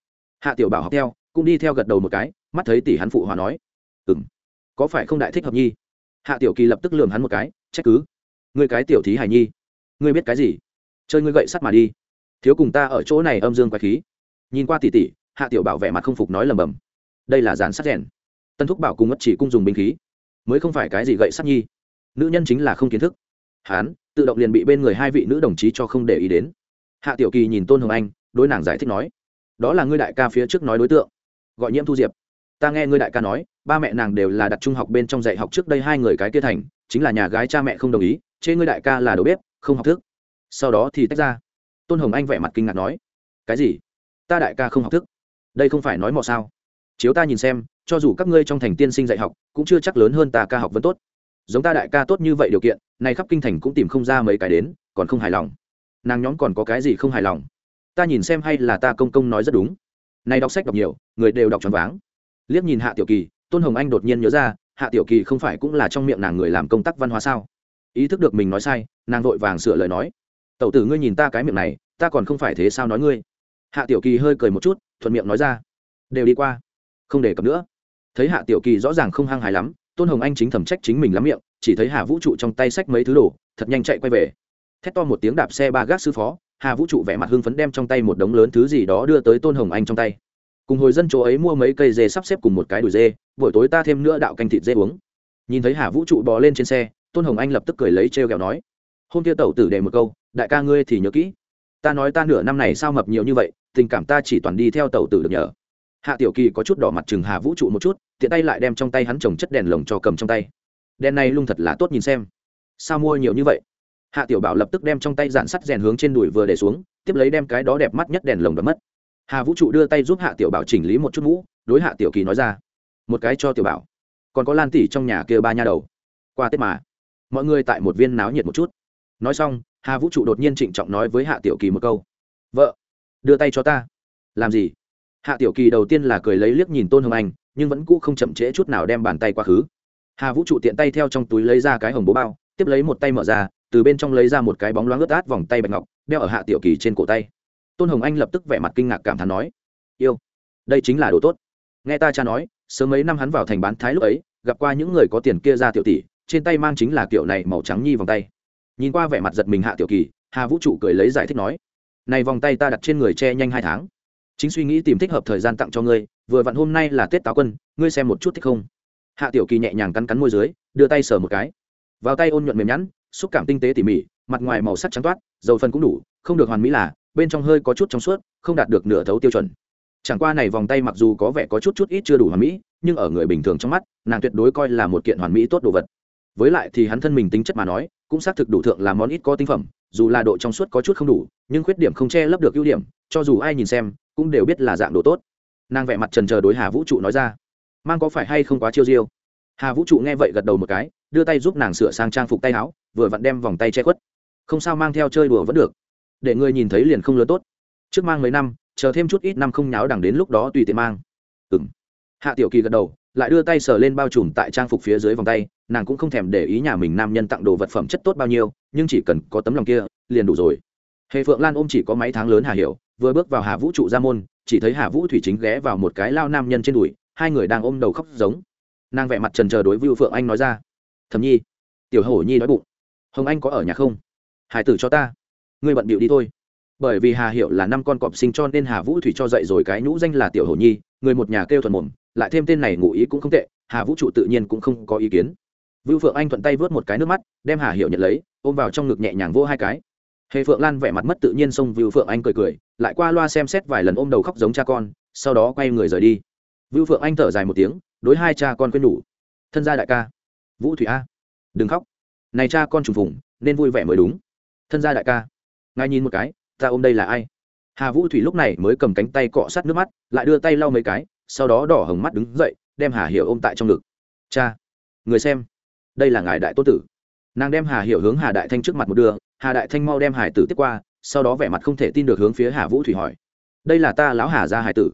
Hạ tiểu bảo học theo, cũng đi theo gật đầu một cái, mắt thấy tỷ hắn phụ hòa nói. Ừ m có phải không đại thích hợp nhi? Hạ tiểu kỳ lập tức lường hắn một cái, trách cứ. Người cái tiểu thí hài nhi. Ngươi biết cái gì? Chơi ngươi gậy sắt mà đi. Thiếu cùng ta ở chỗ này âm dương quái khí. Nhìn qua tỉ tỉ hạ tiểu bảo vẻ mặt không phục nói lầm bầm. Đây là dàn sắt rèn. Tân thúc bảo cùng mất chỉ cung dùng binh khí. Mới không phải cái gì gậy sắt nhi nữ nhân chính là không kiến thức. Hán, tự động liền bị bên người hai vị nữ đồng chí cho không để ý đến. Hạ tiểu kỳ nhìn tôn hồng anh, đối nàng giải thích nói, đó là ngươi đại ca phía trước nói đối tượng, gọi nhiễm thu diệp. Ta nghe ngươi đại ca nói, ba mẹ nàng đều là đặt trung học bên trong dạy học trước đây hai người cái kia thành, chính là nhà gái cha mẹ không đồng ý, chê ngươi đại ca là đầu bếp, không học thức. Sau đó thì tách ra. Tôn hồng anh vẻ mặt kinh ngạc nói, cái gì? Ta đại ca không học thức? Đây không phải nói mò sao? Chiếu ta nhìn xem, cho dù các ngươi trong thành tiên sinh dạy học, cũng chưa chắc lớn hơn ta ca học vẫn tốt giống ta đại ca tốt như vậy điều kiện này khắp kinh thành cũng tìm không ra mấy cái đến, còn không hài lòng. Nàng nhóm còn có cái gì không hài lòng? Ta nhìn xem hay là ta công công nói rất đúng. Này đọc sách đọc nhiều, người đều đọc tròn váng. Liếc nhìn hạ tiểu kỳ, tôn hồng anh đột nhiên nhớ ra, hạ tiểu kỳ không phải cũng là trong miệng nàng người làm công tác văn hóa sao? Ý thức được mình nói sai, nàng vội vàng sửa lời nói. Tẩu tử ngươi nhìn ta cái miệng này, ta còn không phải thế sao nói ngươi? Hạ tiểu kỳ hơi cười một chút, thuận miệng nói ra. Đều đi qua. Không để cập nữa. Thấy hạ tiểu kỳ rõ ràng không hăng hài lắm tôn hồng anh chính thẩm trách chính mình lắm miệng, chỉ thấy hà vũ trụ trong tay xách mấy thứ đồ, thật nhanh chạy quay về. Thét to một tiếng đạp xe ba gác sư phó, hà vũ trụ vẻ mặt hưng phấn đem trong tay một đống lớn thứ gì đó đưa tới tôn hồng anh trong tay. Cùng hồi dân chỗ ấy mua mấy cây dê sắp xếp cùng một cái đùi dê, buổi tối ta thêm nữa đạo canh thịt dê uống. Nhìn thấy hà vũ trụ bò lên trên xe, tôn hồng anh lập tức cười lấy t r e o kẹo nói, hôm kia tẩu tử để một câu, đại ca ngươi thì nhớ kỹ. Ta nói ta nửa năm này sao mập nhiều như vậy, tình cảm ta chỉ toàn đi theo tẩu tử được nhờ hạ tiểu kỳ có chút đỏ mặt chừng hà vũ trụ một chút, tiện tay lại đem trong tay hắn trồng chất đèn lồng cho cầm trong tay. Đèn này lung thật là tốt nhìn xem. Sao mua nhiều như vậy? Hạ tiểu bảo lập tức đem trong tay dạn sắt rèn hướng trên đùi vừa để xuống, tiếp lấy đem cái đó đẹp mắt nhất đèn lồng đập mất. Hà vũ trụ đưa tay giúp hạ tiểu bảo chỉnh lý một chút mũ, đối hạ tiểu kỳ nói ra, một cái cho tiểu bảo. Còn có lan tỷ trong nhà kia ba nha đầu. Qua tết mà, mọi người tại một viên náo nhiệt một chút. Nói xong, hà vũ trụ đột nhiên trịnh trọng nói với hạ tiểu kỳ một câu, vợ, đưa tay cho ta. Làm gì? Hạ tiểu kỳ đầu tiên là cười lấy liếc nhìn tôn hồng anh, nhưng vẫn cũ không chậm trễ chút nào đem bàn tay quá khứ. Hà vũ trụ tiện tay theo trong túi lấy ra cái hồng bố bao, tiếp lấy một tay mở ra, từ bên trong lấy ra một cái bóng loáng ướt át vòng tay bạch ngọc, đeo ở hạ tiểu kỳ trên cổ tay. Tôn hồng anh lập tức vẻ mặt kinh ngạc cảm thán nói, yêu, đây chính là đồ tốt. Nghe ta cha nói, sớm mấy năm hắn vào thành bán thái lúc ấy, gặp qua những người có tiền kia ra tiểu tỷ, trên tay mang chính là kiểu này màu trắng nhi vòng tay. Nhìn qua vẻ mặt giật mình hạ tiểu kỳ, hà vũ trụ cười lấy giải thích nói, này vòng tay ta đặt trên người che nhanh hai tháng chính suy nghĩ tìm thích hợp thời gian tặng cho ngươi, vừa vặn hôm nay là tết táo quân, ngươi xem một chút thích không? Hạ tiểu kỳ nhẹ nhàng cắn cắn môi dưới, đưa tay sờ một cái. Vào tay ôn nhuận mềm nhẵn, xúc cảm tinh tế tỉ mỉ, mặt ngoài màu sắc trắng toát, dầu phần cũng đủ, không được hoàn mỹ là, bên trong hơi có chút trong suốt, không đạt được nửa thấu tiêu chuẩn. Chẳng qua này vòng tay mặc dù có vẻ có chút chút ít chưa đủ hoàn mỹ, nhưng ở người bình thường trong mắt, nàng tuyệt đối coi là một kiện hoàn mỹ tốt đồ vật. Với lại thì hắn thân mình tính chất mà nói, cũng xác thực đủ thượng là món ít có tinh phẩm, dù là độ trong suốt có chút không đủ, nhưng khuyết điểm không che lấp được ưu điểm, cho dù ai nhìn xem cũng đều biết là dạng đồ tốt. Nàng vẻ mặt trần chờ đối hà vũ trụ nói ra. Mang có phải hay không quá chiêu diêu? Hà vũ trụ nghe vậy gật đầu một cái, đưa tay giúp nàng sửa sang trang phục tay áo, vừa vặn đem vòng tay che khuất. Không sao mang theo chơi đùa vẫn được. Để người nhìn thấy liền không lớn tốt. Trước mang mấy năm, chờ thêm chút ít năm không nháo đằng đến lúc đó tùy tiện mang. Ừ m hạ tiểu kỳ gật đầu, lại đưa tay sờ lên bao trùm tại trang phục phía dưới vòng tay, nàng cũng không thèm để ý nhà mình nam nhân tặng đồ vật phẩm chất tốt bao nhiêu, nhưng chỉ cần có tấm lòng kia, liền đủ rồi. Hệ phượng lan ôm chỉ có mấy tháng lớn hà hiểu vừa bước vào hà vũ trụ ra môn, chỉ thấy hà vũ thủy chính ghé vào một cái lao nam nhân trên đùi, hai người đang ôm đầu khóc giống. Nàng vẽ mặt trần chờ đối vưu phượng anh nói ra thầm nhi, tiểu hổ nhi nói bụng, hồng anh có ở nhà không? Hải tử cho ta, ngươi bận bịu đi thôi. Bởi vì hà hiệu là năm con cọp sinh cho nên hà vũ thủy cho dậy rồi cái nhũ danh là tiểu hổ nhi, người một nhà kêu thuần mồm, lại thêm tên này ngụ ý cũng không tệ, hà vũ trụ tự nhiên cũng không có ý kiến. Vưu phượng anh thuận tay vớt một cái nước mắt, đem hà hiệu nhận lấy, ôm vào trong ngực nhẹ nhàng vô hai cái hề phượng lan vẻ mặt mất tự nhiên xông vưu phượng anh cười cười, lại qua loa xem xét vài lần ôm đầu khóc giống cha con, sau đó quay người rời đi. Vưu phượng anh thở dài một tiếng, đối hai cha con quên nhủ. Thân gia đại ca, vũ thủy a, đừng khóc. Này cha con trùng phùng, nên vui vẻ mới đúng. Thân gia đại ca, ngài nhìn một cái, ta ôm đây là ai? Hà vũ thủy lúc này mới cầm cánh tay cọ sát nước mắt, lại đưa tay lau mấy cái, sau đó đỏ hồng mắt đứng dậy, đem hà hiểu ôm tại trong ngực. Cha, người xem, đây là ngài đại tô tử nàng đem hà hiểu hướng hà đại thanh trước mặt một đưa, hà đại thanh mau đem hải tử tiếp qua, sau đó vẻ mặt không thể tin được hướng phía hà vũ thủy hỏi. Đây là ta lão hà gia hải tử.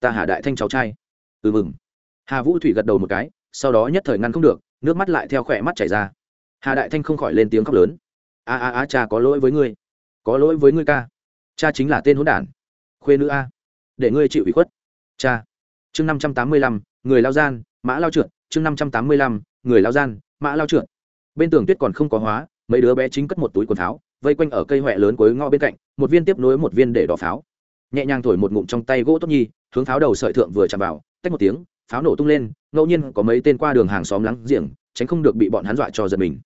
Ta hà đại thanh cháu trai. Ừ mừng. Hà vũ thủy gật đầu một cái, sau đó nhất thời ngăn không được, nước mắt lại theo khỏe mắt chảy ra. Hà đại thanh không khỏi lên tiếng khóc lớn. A a a, cha có lỗi với ngươi. Có lỗi với ngươi ca. Cha chính là tên hỗn đản. Khuê nữ a. Để ngươi chịu ủy khuất. Cha. Chương năm trăm tám mươi lăm, người lao gian, mã lao trượt. Chương năm trăm tám mươi lăm, người lao gian, mã lao trượt bên tường tuyết còn không có hóa, mấy đứa bé chính cất một túi quần pháo, vây quanh ở cây huệ lớn cuối ngõ bên cạnh, một viên tiếp nối một viên để đỏ pháo. Nhẹ nhàng thổi một ngụm trong tay gỗ tốt nhi, hướng pháo đầu sợi thượng vừa chạm vào, tách một tiếng, pháo nổ tung lên, ngẫu nhiên có mấy tên qua đường hàng xóm lắng giềng, tránh không được bị bọn hắn dọa cho giật mình.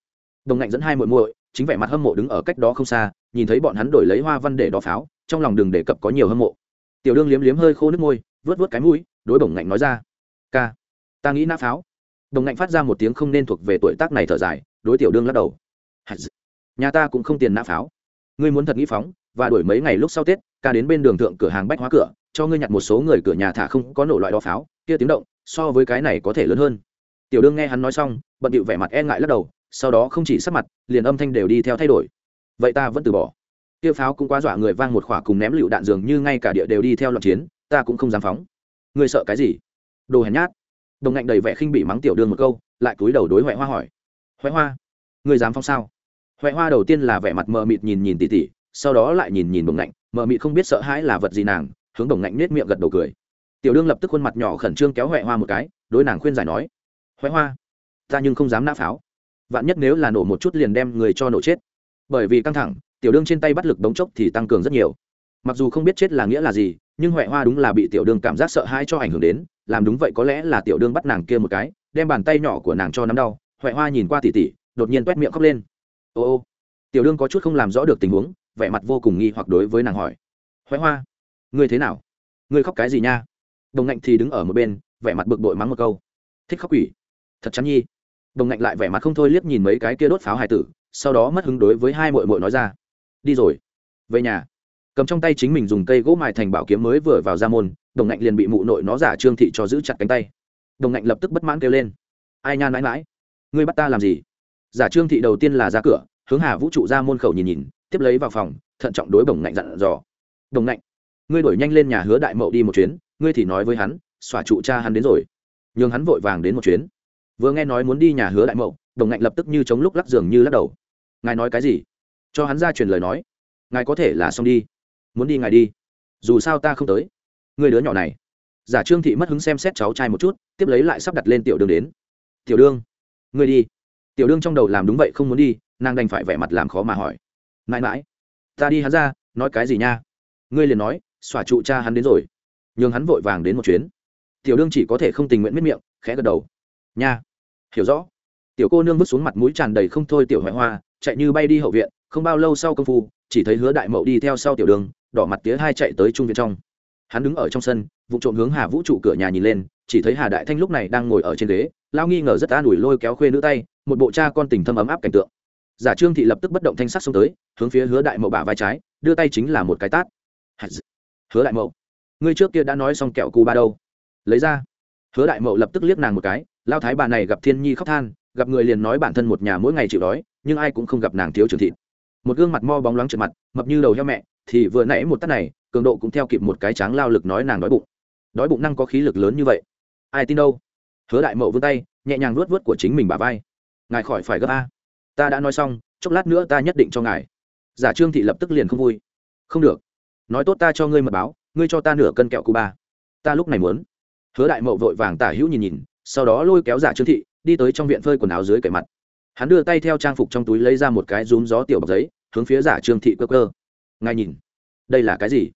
Đồng ngạnh dẫn hai muội muội, chính vẻ mặt hâm mộ đứng ở cách đó không xa, nhìn thấy bọn hắn đổi lấy hoa văn để đỏ pháo, trong lòng đừng đề cập có nhiều hâm mộ. Tiểu đương liếm liếm hơi khô nước môi vớt vớt cái mũi, đối bổng ngạnh nói ra, ca, ta nghĩ nã pháo. Đồng ngạnh phát ra một tiếng không nên thuộc về tuổi tác này thở dài đối tiểu đương lắc đầu. Nhà ta cũng không tiền nã pháo. Ngươi muốn thật nghĩ phóng, và đuổi mấy ngày lúc sau tết, ca đến bên đường thượng cửa hàng bách hóa cửa, cho ngươi nhặt một số người cửa nhà thả không có nổ loại đo pháo, kia tiếng động, so với cái này có thể lớn hơn. Tiểu đương nghe hắn nói xong, bận điệu vẻ mặt e ngại lắc đầu, sau đó không chỉ sắc mặt, liền âm thanh đều đi theo thay đổi. Vậy ta vẫn từ bỏ. Kia pháo cũng quá dọa người vang một khỏa cùng ném lựu đạn dường như ngay cả địa đều đi theo loạn chiến, ta cũng không dám phóng. Ngươi sợ cái gì? Đồ hèn nhát. Đồng ngạnh đầy vẻ khinh bị mắng tiểu đương một câu, lại cúi đầu đối huệ hoa hỏi huệ hoa, ngươi dám phong sao? Huệ hoa đầu tiên là vẻ mặt mờ mịt nhìn nhìn tỉ tỉ, sau đó lại nhìn nhìn bồng ngạnh, mờ mịt không biết sợ hãi là vật gì nàng, hướng đồng ngạnh nết miệng gật đầu cười. Tiểu đương lập tức khuôn mặt nhỏ khẩn trương kéo huệ hoa một cái, đối nàng khuyên giải nói, huệ hoa, ta nhưng không dám nã pháo. Vạn nhất nếu là nổ một chút liền đem người cho nổ chết. Bởi vì căng thẳng, tiểu đương trên tay bắt lực đống chốc thì tăng cường rất nhiều. Mặc dù không biết chết là nghĩa là gì, nhưng huệ hoa đúng là bị tiểu đương cảm giác sợ hãi cho ảnh hưởng đến, làm đúng vậy có lẽ là tiểu đương bắt nàng kia một cái, đem bàn tay nhỏ của nàng cho nắm đau huệ hoa nhìn qua tỉ tỉ, đột nhiên quét miệng khóc lên. Ô ô, tiểu đương có chút không làm rõ được tình huống, vẻ mặt vô cùng nghi hoặc đối với nàng hỏi. Huệ hoa, ngươi thế nào? Ngươi khóc cái gì nha? Đồng ngạnh thì đứng ở một bên, vẻ mặt bực bội mắng một câu. Thích khóc quỷ. Thật chắn nhi. Đồng ngạnh lại vẻ mặt không thôi liếc nhìn mấy cái kia đốt pháo hài tử, sau đó mất hứng đối với hai mội mội nói ra. Đi rồi. Về nhà. Cầm trong tay chính mình dùng cây gỗ mài thành bảo kiếm mới vừa vào ra môn, đồng ngạnh liền bị mụ nội nó giả trương thị cho giữ chặt cánh tay. Đồng ngạnh lập tức bất mãn kêu lên. Ai nhan mãi mãi ngươi bắt ta làm gì? Giả trương thị đầu tiên là ra cửa, hướng hà vũ trụ ra môn khẩu nhìn nhìn, tiếp lấy vào phòng, thận trọng đối bồng ngạnh dặn dò. Đồng ngạnh, ngươi đổi nhanh lên nhà hứa đại mậu đi một chuyến, ngươi thì nói với hắn, xòa trụ cha hắn đến rồi. Nhường hắn vội vàng đến một chuyến. Vừa nghe nói muốn đi nhà hứa đại mậu đồng ngạnh lập tức như chống lúc lắc giường như lắc đầu. Ngài nói cái gì? Cho hắn ra truyền lời nói. Ngài có thể là xong đi. Muốn đi ngài đi. Dù sao ta không tới. Người đứa nhỏ này. Giả trương thị mất hứng xem xét cháu trai một chút, tiếp lấy lại sắp đặt lên tiểu Đường đến. Tiểu đương ngươi đi. Tiểu đương trong đầu làm đúng vậy không muốn đi, nàng đành phải vẻ mặt làm khó mà hỏi. Mãi mãi, ta đi hắn ra, nói cái gì nha? Ngươi liền nói, xòa trụ cha hắn đến rồi. Nhường hắn vội vàng đến một chuyến. Tiểu đương chỉ có thể không tình nguyện miết miệng, khẽ gật đầu. Nha, hiểu rõ. Tiểu cô nương vứt xuống mặt mũi tràn đầy không thôi tiểu hoại hoa, chạy như bay đi hậu viện, không bao lâu sau công phu, chỉ thấy hứa đại mậu đi theo sau tiểu đường, đỏ mặt tía hai chạy tới trung viện trong hắn đứng ở trong sân vụ trộm hướng hà vũ trụ cửa nhà nhìn lên, chỉ thấy hà đại thanh lúc này đang ngồi ở trên ghế lao nghi ngờ rất an ủi lôi kéo khuê nữ tay, một bộ cha con tình thâm ấm áp cảnh tượng. Giả trương thị lập tức bất động thanh sắc xông tới, hướng phía hứa đại mậu bả vai trái, đưa tay chính là một cái tát. Hứa đại mậu, ngươi trước kia đã nói xong kẹo cù ba đâu? Lấy ra. Hứa đại mậu lập tức liếc nàng một cái lao thái bà này gặp thiên nhi khóc than, gặp người liền nói bản thân một nhà mỗi ngày chịu đói, nhưng ai cũng không gặp nàng thiếu trường thịt một gương mặt mo bóng loáng trượt mặt, mập như đầu heo mẹ, thì vừa nãy một tắt này, cường độ cũng theo kịp một cái tráng lao lực nói nàng đói bụng. Đói bụng năng có khí lực lớn như vậy. Ai tin đâu? Hứa đại mậu vươn tay, nhẹ nhàng luốt vớt của chính mình bà vai. Ngài khỏi phải gấp a. Ta đã nói xong, chốc lát nữa ta nhất định cho ngài. Giả trương thị lập tức liền không vui. Không được. Nói tốt ta cho ngươi mật báo, ngươi cho ta nửa cân kẹo cuba ta lúc này muốn. Hứa đại mậu vội vàng tả hữu nhìn nhìn, sau đó lôi kéo giả trương thị, đi tới trong viện phơi quần áo dưới cậy mặt hắn đưa tay theo trang phục trong túi lấy ra một cái rúm gió tiểu bọc giấy, hướng phía giả trương thị cơ cơ ngài nhìn, đây là cái gì?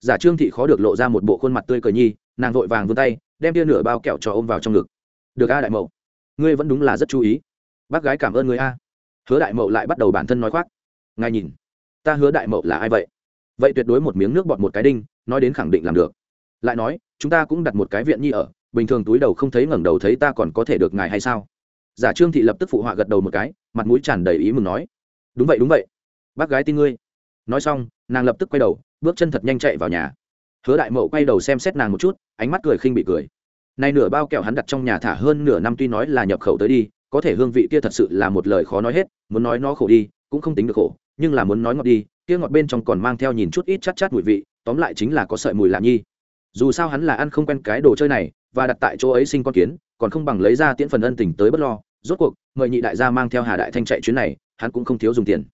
Giả trương thị khó được lộ ra một bộ khuôn mặt tươi cười nhi, nàng vội vàng vươn tay, đem tia nửa bao kẹo cho ôm vào trong ngực. Được a, đại mậu, ngươi vẫn đúng là rất chú ý. Bác gái cảm ơn người a. Hứa đại mậu lại bắt đầu bản thân nói khoác. Ngài nhìn, ta hứa đại mậu là ai vậy? Vậy tuyệt đối một miếng nước bọt một cái đinh, nói đến khẳng định làm được. Lại nói, chúng ta cũng đặt một cái viện nhi ở, bình thường túi đầu không thấy ngẩng đầu thấy ta còn có thể được ngài hay sao? Giả trương thị lập tức phụ họa gật đầu một cái, mặt mũi tràn đầy ý mừng nói. Đúng vậy đúng vậy. Bác gái tin ngươi. Nói xong, nàng lập tức quay đầu, bước chân thật nhanh chạy vào nhà. Hứa đại mậu quay đầu xem xét nàng một chút, ánh mắt cười khinh bị cười. Nay nửa bao kẹo hắn đặt trong nhà thả hơn nửa năm tuy nói là nhập khẩu tới đi, có thể hương vị kia thật sự là một lời khó nói hết, muốn nói nó khổ đi, cũng không tính được khổ, nhưng là muốn nói ngọt đi, kia ngọt bên trong còn mang theo nhìn chút ít chát chát mùi vị, tóm lại chính là có sợi mùi lạ nhi. Dù sao hắn là ăn không quen cái đồ chơi này, và đặt tại chỗ ấy sinh con kiến còn không bằng lấy ra tiễn phần ân tình tới bất lo, rốt cuộc, mời nhị đại gia mang theo hà đại thanh chạy chuyến này, hắn cũng không thiếu dùng tiền.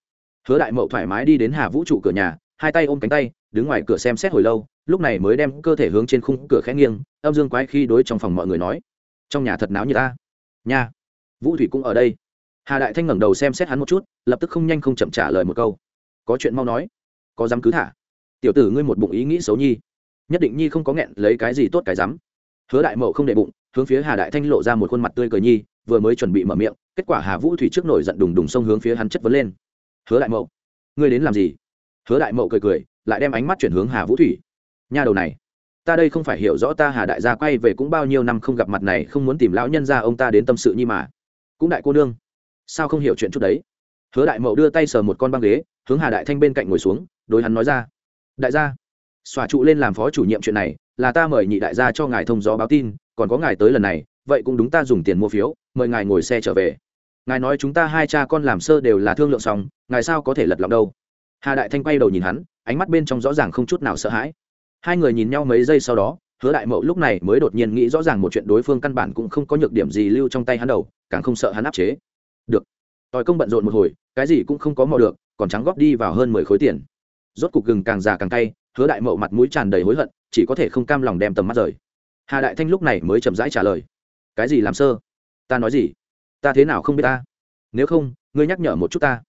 Hứa đại mậu thoải mái đi đến hà vũ trụ cửa nhà, hai tay ôm cánh tay, đứng ngoài cửa xem xét hồi lâu, lúc này mới đem cơ thể hướng trên khung cửa khẽ nghiêng, âm dương quái khi đối trong phòng mọi người nói, trong nhà thật náo như ta. Nha. Vũ thủy cũng ở đây. Hà đại thanh ngẩng đầu xem xét hắn một chút, lập tức không nhanh không chậm trả lời một câu. Có chuyện mau nói. Có dám cứ thả. Tiểu tử ngươi một bụng ý nghĩ xấu nhi. Nhất định nhi không có nghẹn lấy cái gì tốt cái dám. Hứa đại mậu không để bụng hướng phía hà đại thanh lộ ra một khuôn mặt tươi cười nhi, vừa mới chuẩn bị mở miệng, kết quả hà vũ thủy trước nổi giận đùng đùng xông hướng phía hắn chất vấn lên. Hứa đại mậu, ngươi đến làm gì? Hứa đại mậu cười cười, lại đem ánh mắt chuyển hướng hà vũ thủy. Nha đầu này, ta đây không phải hiểu rõ ta hà đại gia quay về cũng bao nhiêu năm không gặp mặt này, không muốn tìm lão nhân ra ông ta đến tâm sự nhi mà. Cũng đại cô nương, sao không hiểu chuyện chút đấy? Hứa đại mậu đưa tay sờ một con băng ghế, hướng hà đại thanh bên cạnh ngồi xuống, đối hắn nói ra, đại gia, xòa trụ lên làm phó chủ nhiệm chuyện này, là ta mời nhị đại gia cho ngài thông gió báo tin còn có ngài tới lần này, vậy cũng đúng ta dùng tiền mua phiếu, mời ngài ngồi xe trở về. Ngài nói chúng ta hai cha con làm sơ đều là thương lượng xong, ngài sao có thể lật lọng đâu? Hà đại thanh quay đầu nhìn hắn, ánh mắt bên trong rõ ràng không chút nào sợ hãi. Hai người nhìn nhau mấy giây sau đó, hứa đại mậu lúc này mới đột nhiên nghĩ rõ ràng một chuyện đối phương căn bản cũng không có nhược điểm gì lưu trong tay hắn đầu càng không sợ hắn áp chế. Được. Tòi công bận rộn một hồi, cái gì cũng không có mò được, còn trắng góp đi vào hơn mười khối tiền. Rốt cục gừng càng già càng cay, hứa đại mậu mặt mũi tràn đầy hối hận, chỉ có thể không cam lòng đem tầm mắt rời hà đại thanh lúc này mới chậm rãi trả lời. Cái gì làm sơ? Ta nói gì? Ta thế nào không biết ta? Nếu không, ngươi nhắc nhở một chút ta.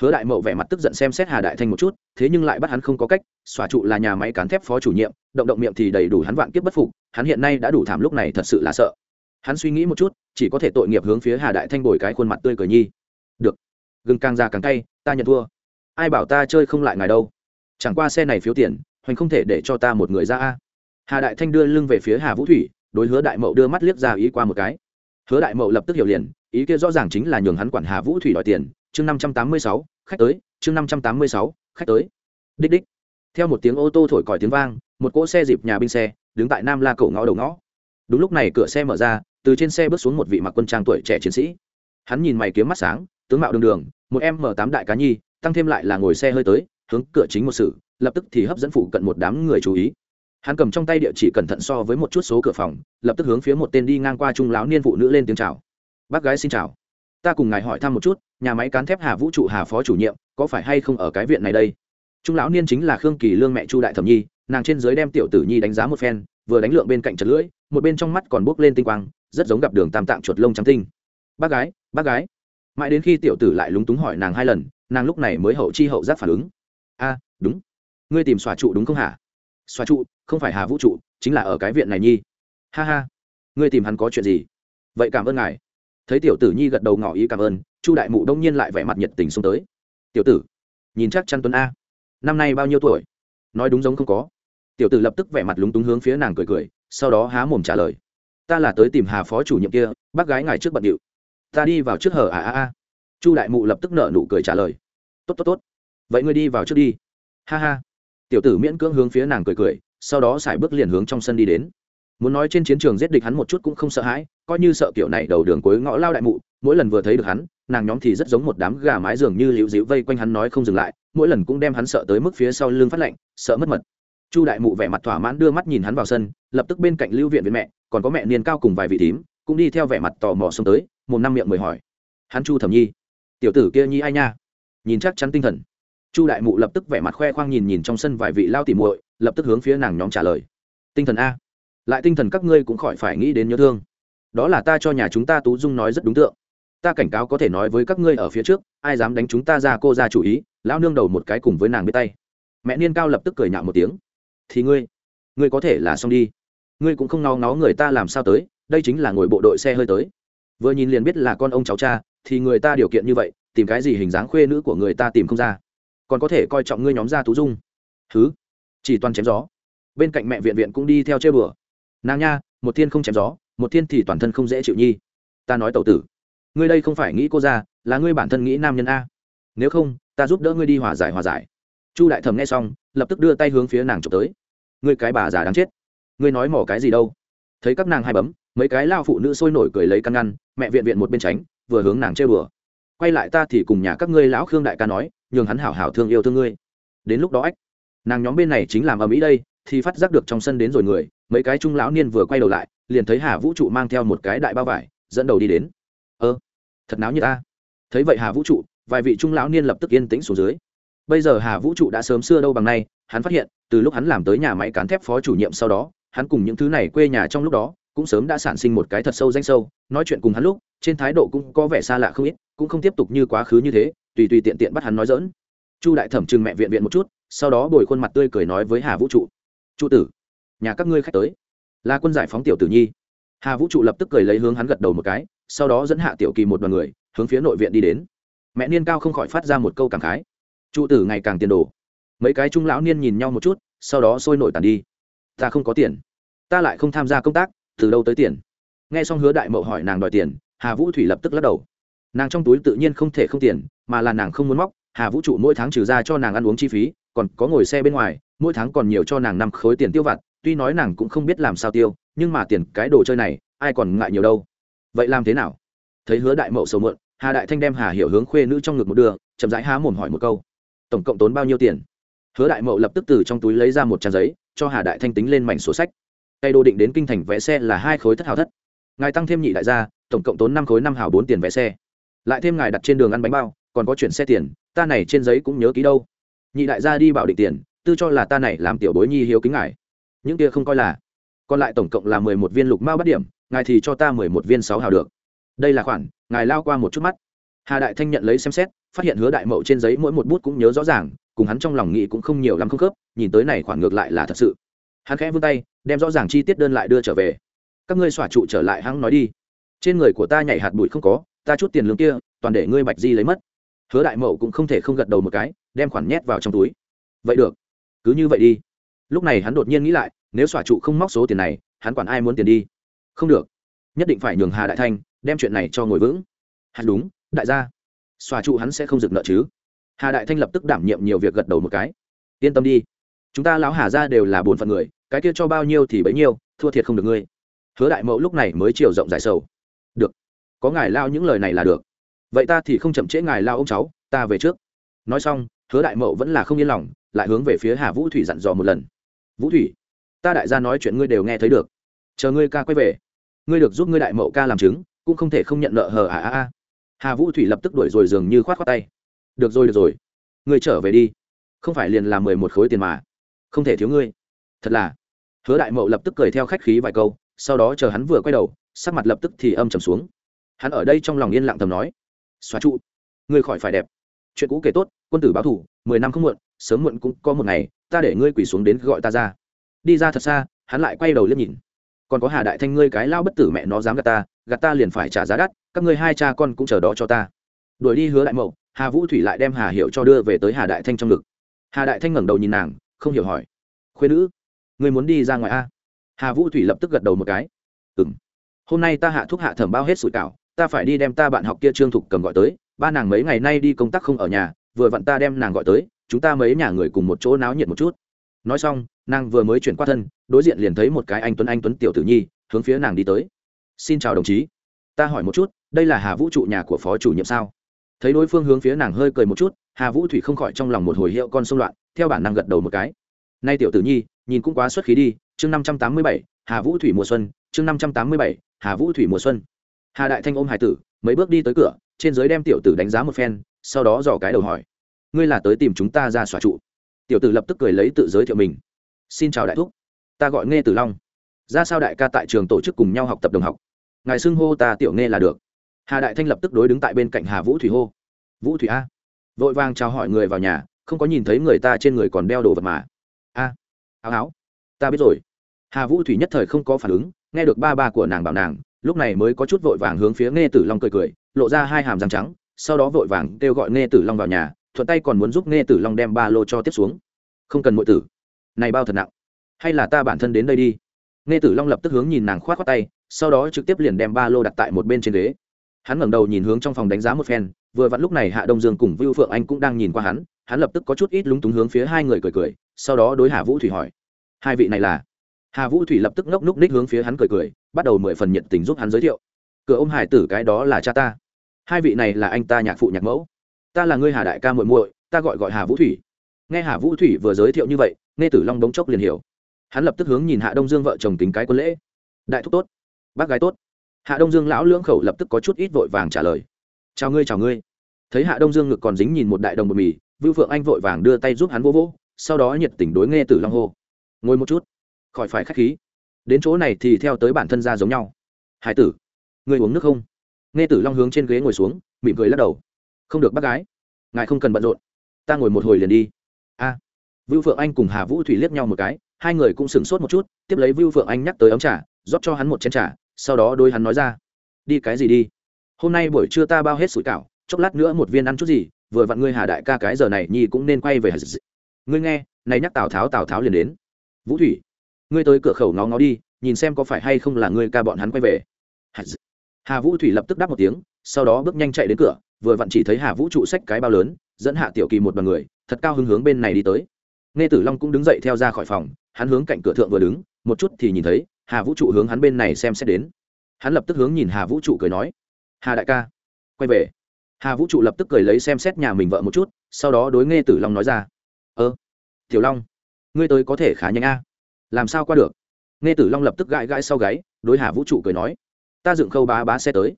Hứa đại mậu vẻ mặt tức giận xem xét hà đại thanh một chút, thế nhưng lại bắt hắn không có cách, xòa trụ là nhà máy cán thép phó chủ nhiệm, động động miệng thì đầy đủ hắn vạn kiếp bất phục, hắn hiện nay đã đủ thảm lúc này thật sự là sợ. Hắn suy nghĩ một chút, chỉ có thể tội nghiệp hướng phía hà đại thanh bồi cái khuôn mặt tươi cười nhi. Được, gừng càng già càng cay, ta nhận thua. Ai bảo ta chơi không lại ngài đâu? Chẳng qua xe này phiếu tiền, hoành không thể để cho ta một người ra a hà đại thanh đưa lưng về phía hà vũ thủy, đối hứa đại mậu đưa mắt liếc ra ý qua một cái. Hứa đại mậu lập tức hiểu liền, ý kia rõ ràng chính là nhường hắn quản hà vũ thủy đòi tiền. Chương năm trăm tám mươi sáu, khách tới. Chương năm trăm tám mươi sáu, khách tới. Đích đích. Theo một tiếng ô tô thổi còi tiếng vang, một cỗ xe dịp nhà binh xe, đứng tại nam la cổ ngõ đầu ngõ. Đúng lúc này cửa xe mở ra, từ trên xe bước xuống một vị mặc quân trang tuổi trẻ chiến sĩ. Hắn nhìn mày kiếm mắt sáng, tướng mạo đường đường, một em m tám đại cá nhi, tăng thêm lại là ngồi xe hơi tới, hướng cửa chính một sự, lập tức thì hấp dẫn phụ cận một đám người chú ý hắn cầm trong tay địa chỉ cẩn thận so với một chút số cửa phòng, lập tức hướng phía một tên đi ngang qua trung lão niên phụ nữ lên tiếng chào. Bác gái xin chào. Ta cùng ngài hỏi thăm một chút, nhà máy cán thép hà vũ trụ hà phó chủ nhiệm, có phải hay không ở cái viện này đây? Trung lão niên chính là khương kỳ lương mẹ chu đại thẩm nhi, nàng trên dưới đem tiểu tử nhi đánh giá một phen, vừa đánh lượng bên cạnh chật lưỡi, một bên trong mắt còn bốc lên tinh quang, rất giống gặp đường tam tạng chuột lông trắng tinh. Bác gái bác gái. Mãi đến khi tiểu tử lại lúng túng hỏi nàng hai lần, nàng lúc này mới hậu chi hậu giác phản ứng. A, đúng. Ngươi tìm xòa trụ đúng không hả? Xoa trụ, không phải hà vũ trụ, chính là ở cái viện này nhi. Ha ha. Ngươi tìm hắn có chuyện gì? Vậy cảm ơn ngài. Thấy tiểu tử nhi gật đầu ngỏ ý cảm ơn, chu đại mụ đông nhiên lại vẻ mặt nhiệt tình xông tới. Tiểu tử, nhìn chắc chăn tuấn a. Năm nay bao nhiêu tuổi? Nói đúng giống không có. Tiểu tử lập tức vẻ mặt lúng túng hướng phía nàng cười cười, sau đó há mồm trả lời. Ta là tới tìm hà phó chủ nhiệm kia, bác gái ngài trước bận điệu. Ta đi vào trước hở à à à. Chu đại mụ lập tức nợ nụ cười trả lời. Tốt tốt tốt. Vậy ngươi đi vào trước đi. Ha ha tiểu tử miễn cưỡng hướng phía nàng cười cười, sau đó xài bước liền hướng trong sân đi đến. Muốn nói trên chiến trường giết địch hắn một chút cũng không sợ hãi, coi như sợ kiểu này đầu đường cuối ngõ lao đại mụ, mỗi lần vừa thấy được hắn, nàng nhóm thì rất giống một đám gà mái dường như liễu dịu vây quanh hắn nói không dừng lại, mỗi lần cũng đem hắn sợ tới mức phía sau lưng phát lạnh, sợ mất mật. Chu đại mụ vẻ mặt thỏa mãn đưa mắt nhìn hắn vào sân, lập tức bên cạnh lưu viện với mẹ, còn có mẹ niên cao cùng vài vị thím, cũng đi theo vẻ mặt tò mò xông tới, một năm miệng mời hỏi. Hắn chu thẩm nhi, tiểu tử kia nhi ai nha? Nhìn chắc chắn tinh thần chu đại mụ lập tức vẻ mặt khoe khoang nhìn nhìn trong sân vài vị lao tỉ muội, lập tức hướng phía nàng nhóm trả lời. Tinh thần a. Lại tinh thần các ngươi cũng khỏi phải nghĩ đến nhớ thương. Đó là ta cho nhà chúng ta tú dung nói rất đúng tượng. Ta cảnh cáo có thể nói với các ngươi ở phía trước, ai dám đánh chúng ta ra cô ra chủ ý, lão nương đầu một cái cùng với nàng biết tay. Mẹ niên cao lập tức cười nhạo một tiếng. Thì ngươi ngươi có thể là xong đi. Ngươi cũng không ngó nó người ta làm sao tới, đây chính là ngồi bộ đội xe hơi tới. Vừa nhìn liền biết là con ông cháu cha, thì người ta điều kiện như vậy, tìm cái gì hình dáng khuê nữ của người ta tìm không ra còn có thể coi trọng ngươi nhóm ra tú dung. Thứ chỉ toàn chém gió. Bên cạnh mẹ viện viện cũng đi theo chơi bừa nàng nha, một thiên không chém gió, một thiên thì toàn thân không dễ chịu nhi. Ta nói tẩu tử. Ngươi đây không phải nghĩ cô ra là ngươi bản thân nghĩ nam nhân a. Nếu không, ta giúp đỡ ngươi đi hòa giải hòa giải. Chu đại thẩm nghe xong, lập tức đưa tay hướng phía nàng trộm tới. Ngươi cái bà già đáng chết. Ngươi nói mỏ cái gì đâu? Thấy các nàng hai bấm, mấy cái lao phụ nữ sôi nổi cười lấy căn ngăn, mẹ viện viện một bên tránh, vừa hướng nàng chơi bừa quay lại ta thì cùng nhà các ngươi lão khương đại ca nói nhường hắn hảo hảo thương yêu thương ngươi. Đến lúc đó ách, nàng nhóm bên này chính làm ở mỹ đây, thì phát giác được trong sân đến rồi người, mấy cái trung lão niên vừa quay đầu lại, liền thấy hà vũ trụ mang theo một cái đại bao vải, dẫn đầu đi đến. Ơ, thật náo như ta thấy vậy hà vũ trụ, vài vị trung lão niên lập tức yên tĩnh xuống dưới. Bây giờ hà vũ trụ đã sớm xưa đâu bằng nay, hắn phát hiện, từ lúc hắn làm tới nhà máy cán thép phó chủ nhiệm sau đó, hắn cùng những thứ này quê nhà trong lúc đó, cũng sớm đã sản sinh một cái thật sâu danh sâu, nói chuyện cùng hắn lúc, trên thái độ cũng có vẻ xa lạ không ít, cũng không tiếp tục như quá khứ như thế tùy tùy tiện tiện bắt hắn nói dỡn. Chu đại thẩm trừng mẹ viện viện một chút, sau đó bồi khuôn mặt tươi cười nói với hà vũ trụ. Trụ tử, nhà các ngươi khách tới. Là quân giải phóng tiểu tử nhi. Hà vũ trụ lập tức cười lấy hướng hắn gật đầu một cái, sau đó dẫn hạ tiểu kỳ một đoàn người, hướng phía nội viện đi đến. Mẹ niên cao không khỏi phát ra một câu cảm khái. Trụ tử ngày càng tiền đồ. Mấy cái trung lão niên nhìn nhau một chút, sau đó sôi nổi tàn đi. Ta không có tiền, ta lại không tham gia công tác, từ đâu tới tiền? Nghe xong hứa đại mậu hỏi nàng đòi tiền, hà vũ thủy lập tức lắc đầu nàng trong túi tự nhiên không thể không tiền mà là nàng không muốn móc hà vũ trụ mỗi tháng trừ ra cho nàng ăn uống chi phí còn có ngồi xe bên ngoài mỗi tháng còn nhiều cho nàng năm khối tiền tiêu vặt tuy nói nàng cũng không biết làm sao tiêu nhưng mà tiền cái đồ chơi này ai còn ngại nhiều đâu. Vậy làm thế nào? Thấy hứa đại mậu sầu mượn hà đại thanh đem hà hiểu hướng khuê nữ trong ngực một đưa, chậm rãi há mồm hỏi một câu. Tổng cộng tốn bao nhiêu tiền? Hứa đại mậu lập tức từ trong túi lấy ra một trang giấy cho hà đại thanh tính lên mảnh sổ sách. Cây đồ định đến kinh thành vẽ xe là hai khối thất hào thất. Ngài tăng thêm nhị đại gia tổng cộng tốn năm khối năm hào bốn tiền vẽ xe lại thêm ngài đặt trên đường ăn bánh bao, còn có chuyển xe tiền, ta này trên giấy cũng nhớ ký đâu. Nhị đại gia đi bảo định tiền, tư cho là ta này làm tiểu bối nhi hiếu kính ngài. Những kia không coi là. Còn lại tổng cộng là mười một viên lục mao bắt điểm, ngài thì cho ta mười một viên sáu hào được. Đây là khoản, ngài lao qua một chút mắt. Hà đại thanh nhận lấy xem xét, phát hiện hứa đại mậu trên giấy mỗi một bút cũng nhớ rõ ràng, cùng hắn trong lòng nghĩ cũng không nhiều lắm không khớp, nhìn tới này khoản ngược lại là thật sự. Hắn khẽ vươn tay, đem rõ ràng chi tiết đơn lại đưa trở về. Các ngươi xỏa trụ trở lại hắn nói đi. Trên người của ta nhảy hạt bụi không có ta chút tiền lương kia, toàn để ngươi bạch di lấy mất. Hứa đại mậu cũng không thể không gật đầu một cái, đem khoản nhét vào trong túi. Vậy được, cứ như vậy đi. Lúc này hắn đột nhiên nghĩ lại, nếu xòa trụ không móc số tiền này, hắn quản ai muốn tiền đi? Không được. Nhất định phải nhường hà đại thanh đem chuyện này cho ngồi vững. Hắn đúng, đại gia. Xòa trụ hắn sẽ không dừng nợ chứ. Hà đại thanh lập tức đảm nhiệm nhiều việc gật đầu một cái. Yên tâm đi. Chúng ta lão hà ra đều là bổn phận người, cái kia cho bao nhiêu thì bấy nhiêu, thua thiệt không được ngươi. Hứa đại mẫu lúc này mới chiều rộng giải sầu có ngài lao những lời này là được. Vậy ta thì không chậm trễ ngài lao ông cháu, ta về trước. Nói xong, hứa đại mậu vẫn là không yên lòng, lại hướng về phía hà vũ thủy dặn dò một lần. Vũ thủy, ta đại gia nói chuyện ngươi đều nghe thấy được. Chờ ngươi ca quay về, ngươi được giúp ngươi đại mậu ca làm chứng, cũng không thể không nhận nợ hờ à à à. Hà vũ thủy lập tức đuổi rồi dường như khoát khoát tay. Được rồi được rồi. Ngươi trở về đi. Không phải liền làm mười một khối tiền mà. Không thể thiếu ngươi. Thật là. Hứa đại mậu lập tức cười theo khách khí vài câu, sau đó chờ hắn vừa quay đầu, sắc mặt lập tức thì âm trầm xuống hắn ở đây trong lòng yên lặng thầm nói, xóa trụ, ngươi khỏi phải đẹp. Chuyện cũ kể tốt, quân tử báo thủ, mười năm không muộn, sớm muộn cũng có một ngày, ta để ngươi quỳ xuống đến gọi ta ra. Đi ra thật xa, hắn lại quay đầu liếc nhìn. Còn có hà đại thanh ngươi cái lao bất tử mẹ nó dám gạt ta gạt ta liền phải trả giá đắt, các ngươi hai cha con cũng chờ đó cho ta. Đuổi đi hứa đại mậu, hà vũ thủy lại đem hà hiệu cho đưa về tới hà đại thanh trong ngực. Hà đại thanh ngẩng đầu nhìn nàng, không hiểu hỏi khuyên nữ người muốn đi ra ngoài a? Hà vũ thủy lập tức gật đầu một cái ừ m hôm nay ta hạ thuốc hạ thẩm bao hết sủi cảo ta phải đi đem ta bạn học kia trương thục cầm gọi tới, ba nàng mấy ngày nay đi công tác không ở nhà, vừa vặn ta đem nàng gọi tới, chúng ta mấy nhà người cùng một chỗ náo nhiệt một chút. Nói xong, nàng vừa mới chuyển qua thân, đối diện liền thấy một cái anh tuấn anh tuấn tiểu tử nhi, hướng phía nàng đi tới. Xin chào đồng chí. Ta hỏi một chút, đây là hà vũ trụ nhà của phó chủ nhiệm sao? Thấy đối phương hướng phía nàng hơi cười một chút, hà vũ thủy không khỏi trong lòng một hồi hiệu con xung loạn, theo bản năng gật đầu một cái. Nay tiểu tử nhi, nhìn cũng quá xuất khí đi, chương năm trăm tám mươi bảy, hà vũ thủy mùa xuân, chương năm trăm tám mươi bảy, hà vũ thủy mùa xuân hà đại thanh ôm hải tử, mấy bước đi tới cửa, trên giới đem tiểu tử đánh giá một phen, sau đó dò cái đầu hỏi. Ngươi là tới tìm chúng ta ra xòa trụ. Tiểu tử lập tức cười lấy tự giới thiệu mình. Xin chào đại thúc. Ta gọi nghe tử long. Ra sao đại ca tại trường tổ chức cùng nhau học tập đồng học? Ngài xưng hô ta tiểu nghe là được. Hà đại thanh lập tức đối đứng tại bên cạnh hà vũ thủy hô. Vũ thủy a. Vội vàng chào hỏi người vào nhà, không có nhìn thấy người ta trên người còn đeo đồ vật mà. A. Áo áo. Ta biết rồi. Hà vũ thủy nhất thời không có phản ứng, nghe được ba ba của nàng bảo nàng lúc này mới có chút vội vàng hướng phía nghe tử long cười cười, lộ ra hai hàm răng trắng, sau đó vội vàng kêu gọi nghe tử long vào nhà, thuận tay còn muốn giúp nghe tử long đem ba lô cho tiếp xuống. Không cần mọi tử, này bao thật nặng. Hay là ta bản thân đến đây đi. Nghe tử long lập tức hướng nhìn nàng khoát khoát tay, sau đó trực tiếp liền đem ba lô đặt tại một bên trên ghế. Hắn ngẩng đầu nhìn hướng trong phòng đánh giá một phen, vừa vặn lúc này hạ đông dương cùng vưu phượng anh cũng đang nhìn qua hắn hắn lập tức có chút ít lúng túng hướng phía hai người cười cười, sau đó đối Hạ vũ thủy hỏi, hai vị này là? Hà vũ thủy lập tức ngốc núc ních hướng phía hắn cười cười, bắt đầu mười phần nhiệt tình giúp hắn giới thiệu. Cửa ôm hải tử cái đó là cha ta. Hai vị này là anh ta nhạc phụ nhạc mẫu. Ta là ngươi hà đại ca muội muội, ta gọi gọi hà vũ thủy. Nghe hà vũ thủy vừa giới thiệu như vậy, nghe tử long đống chốc liền hiểu. Hắn lập tức hướng nhìn hạ đông dương vợ chồng tính cái quân lễ. Đại thúc tốt, bác gái tốt. Hạ đông dương lão lưỡng khẩu lập tức có chút ít vội vàng trả lời. Chào ngươi chào ngươi. Thấy hạ đông dương ngực còn dính nhìn một đại đồng bột mì, vưu phượng anh vội vàng đưa tay giúp hắn vô vỗ, sau đó nhiệt tình đối nghe tử long hô. Ngồi một chút khỏi phải k h á c h khí. Đến chỗ này thì theo tới bản thân ra giống nhau. Hải tử ngươi uống nước không? Nghe tử long hướng trên ghế ngồi xuống mỉm cười lắc đầu. Không được bác gái ngài không cần bận rộn. Ta ngồi một hồi liền đi. A. À, vưu phượng anh cùng hà vũ thủy liếc nhau một cái hai người cũng sửng sốt một chút tiếp lấy vưu phượng anh nhắc tới ấm trà rót cho hắn một chén trà sau đó đôi hắn nói ra. Đi cái gì đi? Hôm nay buổi trưa ta bao hết sủi cảo chốc lát nữa một viên ăn chút gì vừa vặn ngươi hà đại ca cái giờ này nhi cũng nên quay về ngươi nghe này nhắc tào tháo tào tháo liền đến. Vũ thủy ngươi tới cửa khẩu ngó ngó đi, nhìn xem có phải hay không là ngươi ca bọn hắn quay về. Hà vũ thủy lập tức đáp một tiếng, sau đó bước nhanh chạy đến cửa, vừa vặn chỉ thấy hà vũ trụ xách cái bao lớn, dẫn hạ tiểu kỳ một đoàn người, thật cao hứng hướng bên này đi tới. Nghe tử long cũng đứng dậy theo ra khỏi phòng, hắn hướng cạnh cửa thượng vừa đứng, một chút thì nhìn thấy, hà vũ trụ hướng hắn bên này xem xét đến. Hắn lập tức hướng nhìn hà vũ trụ cười nói, hà đại ca, quay về. Hà vũ trụ lập tức cười lấy xem xét nhà mình vợ một chút, sau đó đối nghe tử long nói ra, ơ, tiểu long, ngươi tới có thể khá nhanh a làm sao qua được? Nghe tử long lập tức gãi gãi sau gáy, đối hà vũ trụ cười nói, ta dựng khâu bá bá xe tới.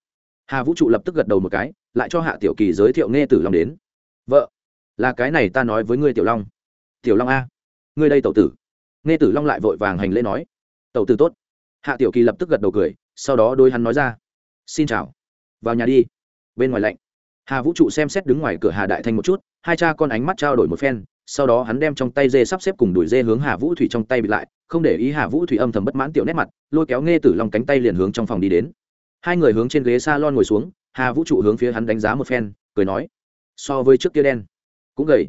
Hà vũ trụ lập tức gật đầu một cái, lại cho hạ tiểu kỳ giới thiệu nghe tử long đến. Vợ, là cái này ta nói với ngươi tiểu long. Tiểu long a, ngươi đây tẩu tử. Nghe tử long lại vội vàng hành lễ nói, tẩu tử tốt. Hạ tiểu kỳ lập tức gật đầu cười, sau đó đôi hắn nói ra, xin chào, vào nhà đi, bên ngoài lạnh hà vũ trụ xem xét đứng ngoài cửa hà đại thanh một chút, hai cha con ánh mắt trao đổi một phen, sau đó hắn đem trong tay dê sắp xếp cùng đuổi dê hướng hà vũ thủy trong tay bị lại, không để ý hà vũ thủy âm thầm bất mãn tiểu nét mặt, lôi kéo nghe tử long cánh tay liền hướng trong phòng đi đến. Hai người hướng trên ghế s a lon ngồi xuống, hà vũ trụ hướng phía hắn đánh giá một phen, cười nói, so với trước kia đen. Cũng gầy.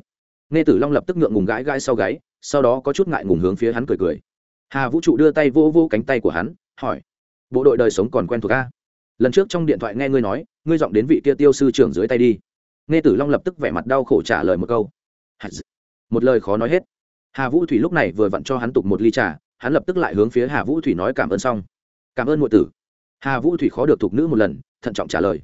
Nghe tử long lập tức ngượng ngùng gãi gãi sau gáy, sau đó có chút ngại ngùng hướng phía hắn cười cười. Hà vũ trụ đưa tay vô vô cánh tay của hắn, hỏi, bộ đội đời sống còn quen thuộc a? Lần trước trong điện thoại nghe ngươi nói, ngươi dọn đến vị kia tiêu sư trưởng dưới tay đi. Nghe tử long lập tức vẻ mặt đau khổ trả lời một câu. Một lời khó nói hết. Hà vũ thủy lúc này vừa vặn cho hắn tục một ly trà, hắn lập tức lại hướng phía hà vũ thủy nói cảm ơn xong. Cảm ơn ngụy tử. Hà vũ thủy khó được thục nữ một lần, thận trọng trả lời.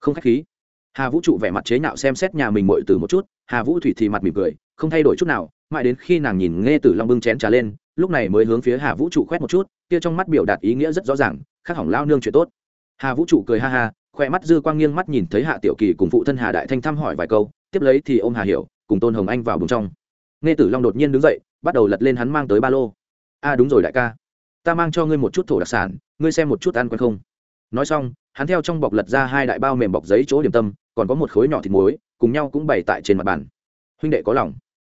Không k h á c h khí. Hà vũ trụ vẻ mặt chế nhạo xem xét nhà mình ngụy tử một chút, hà vũ thủy thì mặt mỉm cười, không thay đổi chút nào, mãi đến khi nàng nhìn nghe tử long bưng chén trà lên, lúc này mới hướng phía hà vũ trụ khoét một chút, kia trong mắt biểu đạt ý nghĩa rất rõ ràng, khác hỏng lao nương chuyện tốt hà vũ trụ cười ha ha khoe mắt dư quang nghiêng mắt nhìn thấy hạ tiểu kỳ cùng phụ thân hà đại thanh thăm hỏi vài câu, tiếp lấy thì ô m hà hiểu, cùng tôn hồng anh vào bùng trong. Nghe tử long đột nhiên đứng dậy, bắt đầu lật lên hắn mang tới ba lô. A, đúng rồi đại ca. Ta mang cho ngươi một chút thổ đặc sản, ngươi xem một chút ăn quen không? Nói xong, hắn theo trong bọc lật ra hai đại bao mềm bọc giấy chỗ điểm tâm, còn có một khối nhỏ thịt muối, cùng nhau cũng bày tại trên mặt bàn. Huynh đệ có lòng.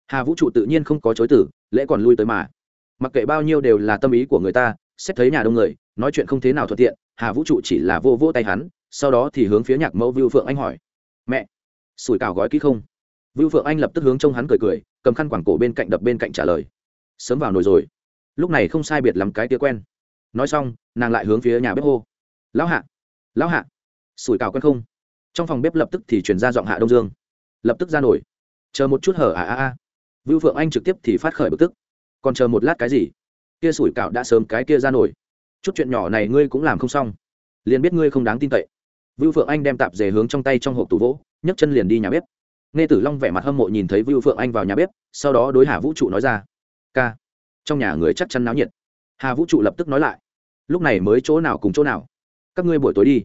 Hà vũ trụ tự nhiên không có chối tử lễ còn lui tới mà. Mặc kệ bao nhiêu đều là tâm ý của người ta, xét thấy nhà đông người, nói chuyện không thế nào thuận tiện hà vũ trụ chỉ là vô vô tay hắn, sau đó thì hướng phía nhạc mẫu vưu phượng anh hỏi. Mẹ, sủi cảo gói kỹ không? Vưu phượng anh lập tức hướng trông hắn cười cười, cầm khăn quảng cổ bên cạnh đập bên cạnh trả lời. Sớm vào nồi rồi. Lúc này không sai biệt lắm cái tia quen. Nói xong, nàng lại hướng phía nhà bếp hô. Lão hạ lão hạ, sủi cảo quen không? Trong phòng bếp lập tức thì chuyển ra giọng hạ đông dương. Lập tức ra nổi. Chờ một chút hở à à à. Vưu phượng anh trực tiếp thì phát khởi bực tức. Còn chờ một lát cái gì? Kia sủi cảo đã sớm cái kia ra nổi chút chuyện nhỏ này ngươi cũng làm không xong. Liền biết ngươi không đáng tin cậy. Vưu phượng anh đem tạp dề hướng trong tay trong hộp tủ vỗ, nhấc chân liền đi nhà bếp. Nghe tử long vẻ mặt hâm mộ nhìn thấy vưu phượng anh vào nhà bếp, sau đó đối hà vũ trụ nói ra, ca. Trong nhà người chắc chắn náo nhiệt. Hà vũ trụ lập tức nói lại, lúc này mới chỗ nào cùng chỗ nào? Các ngươi buổi tối đi.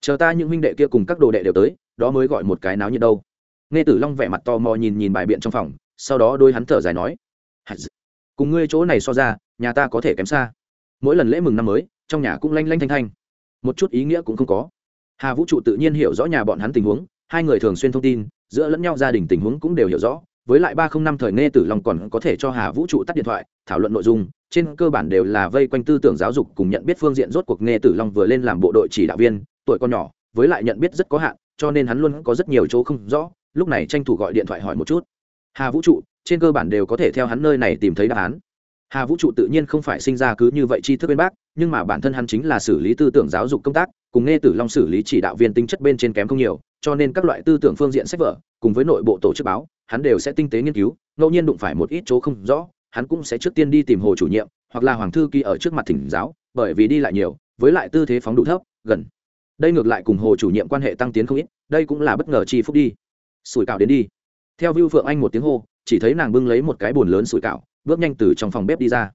Chờ ta những huynh đệ kia cùng các đồ đệ đều tới, đó mới gọi một cái náo nhiệt đâu. Nghe tử long vẻ mặt to mò nhìn nhìn bài biện trong phòng, sau đó đôi hắn thở dài nói cùng ngươi chỗ này so ra, nhà ta có thể kém xa mỗi lần lễ mừng năm mới, trong nhà cũng lanh lanh thanh thanh. Một chút ý nghĩa cũng không có. Hà vũ trụ tự nhiên hiểu rõ nhà bọn hắn tình huống, hai người thường xuyên thông tin, giữa lẫn nhau gia đình tình huống cũng đều hiểu rõ. Với lại ba không năm thời nghe tử long còn có thể cho hà vũ trụ tắt điện thoại, thảo luận nội dung, trên cơ bản đều là vây quanh tư tưởng giáo dục cùng nhận biết phương diện rốt cuộc nghe tử long vừa lên làm bộ đội chỉ đạo viên, tuổi con nhỏ, với lại nhận biết rất có hạn, cho nên hắn luôn có rất nhiều chỗ không rõ, lúc này tranh thủ gọi điện thoại hỏi một chút. Hà vũ trụ, trên cơ bản đều có thể theo hắn nơi này tìm thấy đáp án hà vũ trụ tự nhiên không phải sinh ra cứ như vậy tri thức bên bác, nhưng mà bản thân hắn chính là xử lý tư tưởng giáo dục công tác, cùng nghe tử long xử lý chỉ đạo viên tính chất bên trên kém không nhiều, cho nên các loại tư tưởng phương diện sách vở, cùng với nội bộ tổ chức báo, hắn đều sẽ tinh tế nghiên cứu, ngẫu nhiên đụng phải một ít chỗ không rõ, hắn cũng sẽ trước tiên đi tìm hồ chủ nhiệm, hoặc là hoàng thư ký ở trước mặt thỉnh giáo, bởi vì đi lại nhiều, với lại tư thế phóng đủ thấp, gần. Đây ngược lại cùng hồ chủ nhiệm quan hệ tăng tiến không ít, đây cũng là bất ngờ chi phúc đi. Sủi cảo đến đi. Theo vưu phượng anh một tiếng hô, chỉ thấy nàng bưng lấy một cái bồn lớn sủi cảo bước nhanh từ trong phòng bếp đi ra.